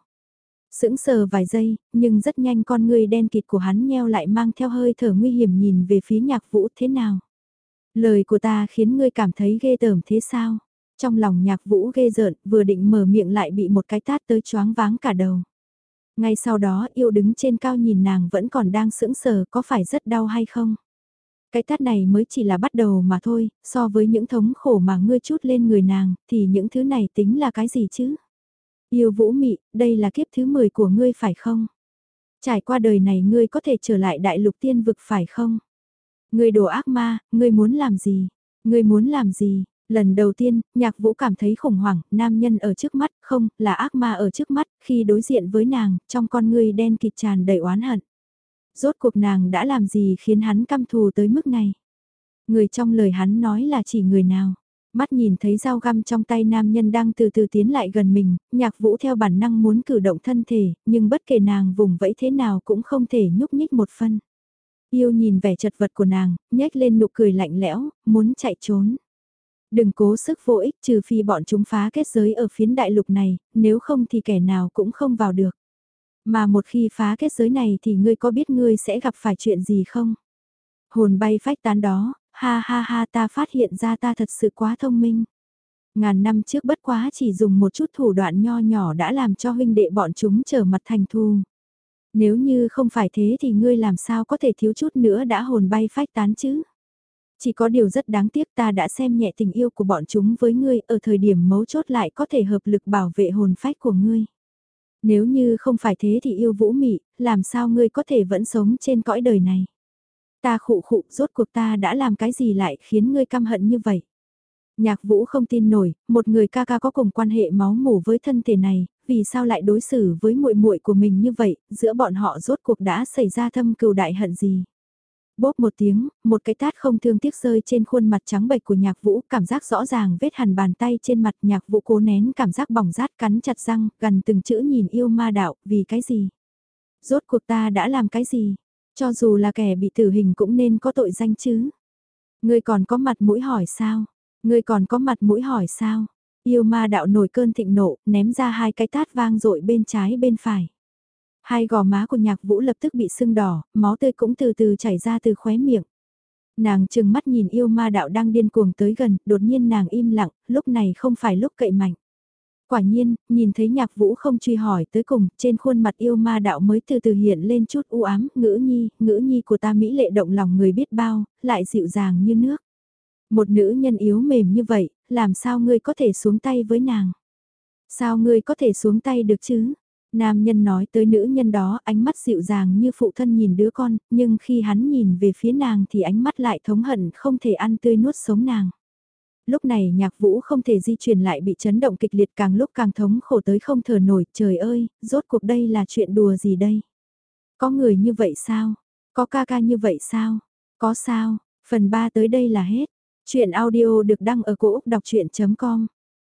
Sững sờ vài giây, nhưng rất nhanh con người đen kịt của hắn nheo lại mang theo hơi thở nguy hiểm nhìn về phía nhạc vũ thế nào. Lời của ta khiến ngươi cảm thấy ghê tởm thế sao? Trong lòng nhạc vũ ghê rợn, vừa định mở miệng lại bị một cái tát tới choáng váng cả đầu. Ngay sau đó yêu đứng trên cao nhìn nàng vẫn còn đang sững sờ có phải rất đau hay không? Cái tát này mới chỉ là bắt đầu mà thôi, so với những thống khổ mà ngươi chút lên người nàng, thì những thứ này tính là cái gì chứ? Yêu vũ mị, đây là kiếp thứ 10 của ngươi phải không? Trải qua đời này ngươi có thể trở lại đại lục tiên vực phải không? Ngươi đồ ác ma, ngươi muốn làm gì? Ngươi muốn làm gì? Lần đầu tiên, nhạc vũ cảm thấy khủng hoảng, nam nhân ở trước mắt, không, là ác ma ở trước mắt, khi đối diện với nàng, trong con ngươi đen kịt tràn đầy oán hận rốt cuộc nàng đã làm gì khiến hắn căm thù tới mức này. Người trong lời hắn nói là chỉ người nào. Mắt nhìn thấy dao găm trong tay nam nhân đang từ từ tiến lại gần mình, nhạc vũ theo bản năng muốn cử động thân thể, nhưng bất kể nàng vùng vẫy thế nào cũng không thể nhúc nhích một phân. Yêu nhìn vẻ chật vật của nàng, nhếch lên nụ cười lạnh lẽo, muốn chạy trốn. Đừng cố sức vô ích trừ phi bọn chúng phá kết giới ở phiến đại lục này, nếu không thì kẻ nào cũng không vào được. Mà một khi phá kết giới này thì ngươi có biết ngươi sẽ gặp phải chuyện gì không? Hồn bay phách tán đó, ha ha ha ta phát hiện ra ta thật sự quá thông minh. Ngàn năm trước bất quá chỉ dùng một chút thủ đoạn nho nhỏ đã làm cho huynh đệ bọn chúng trở mặt thành thù. Nếu như không phải thế thì ngươi làm sao có thể thiếu chút nữa đã hồn bay phách tán chứ? Chỉ có điều rất đáng tiếc ta đã xem nhẹ tình yêu của bọn chúng với ngươi ở thời điểm mấu chốt lại có thể hợp lực bảo vệ hồn phách của ngươi. Nếu như không phải thế thì yêu vũ mị, làm sao ngươi có thể vẫn sống trên cõi đời này? Ta khụ khụ, rốt cuộc ta đã làm cái gì lại khiến ngươi căm hận như vậy? Nhạc vũ không tin nổi, một người ca ca có cùng quan hệ máu mủ với thân thể này, vì sao lại đối xử với muội muội của mình như vậy, giữa bọn họ rốt cuộc đã xảy ra thâm cừu đại hận gì? Bốp một tiếng, một cái tát không thương tiếc rơi trên khuôn mặt trắng bệch của nhạc vũ, cảm giác rõ ràng vết hằn bàn tay trên mặt nhạc vũ cố nén cảm giác bỏng rát cắn chặt răng, gần từng chữ nhìn yêu ma đạo, vì cái gì? Rốt cuộc ta đã làm cái gì? Cho dù là kẻ bị tử hình cũng nên có tội danh chứ. Ngươi còn có mặt mũi hỏi sao? Ngươi còn có mặt mũi hỏi sao? Yêu ma đạo nổi cơn thịnh nộ, ném ra hai cái tát vang dội bên trái bên phải. Hai gò má của nhạc vũ lập tức bị sưng đỏ, máu tươi cũng từ từ chảy ra từ khóe miệng. Nàng chừng mắt nhìn yêu ma đạo đang điên cuồng tới gần, đột nhiên nàng im lặng, lúc này không phải lúc cậy mạnh. Quả nhiên, nhìn thấy nhạc vũ không truy hỏi tới cùng, trên khuôn mặt yêu ma đạo mới từ từ hiện lên chút u ám, ngữ nhi, ngữ nhi của ta mỹ lệ động lòng người biết bao, lại dịu dàng như nước. Một nữ nhân yếu mềm như vậy, làm sao ngươi có thể xuống tay với nàng? Sao ngươi có thể xuống tay được chứ? Nam nhân nói tới nữ nhân đó ánh mắt dịu dàng như phụ thân nhìn đứa con, nhưng khi hắn nhìn về phía nàng thì ánh mắt lại thống hận không thể ăn tươi nuốt sống nàng. Lúc này nhạc vũ không thể di chuyển lại bị chấn động kịch liệt càng lúc càng thống khổ tới không thở nổi, trời ơi, rốt cuộc đây là chuyện đùa gì đây? Có người như vậy sao? Có ca ca như vậy sao? Có sao? Phần 3 tới đây là hết. Chuyện audio được đăng ở cổ Úc đọc chuyện.com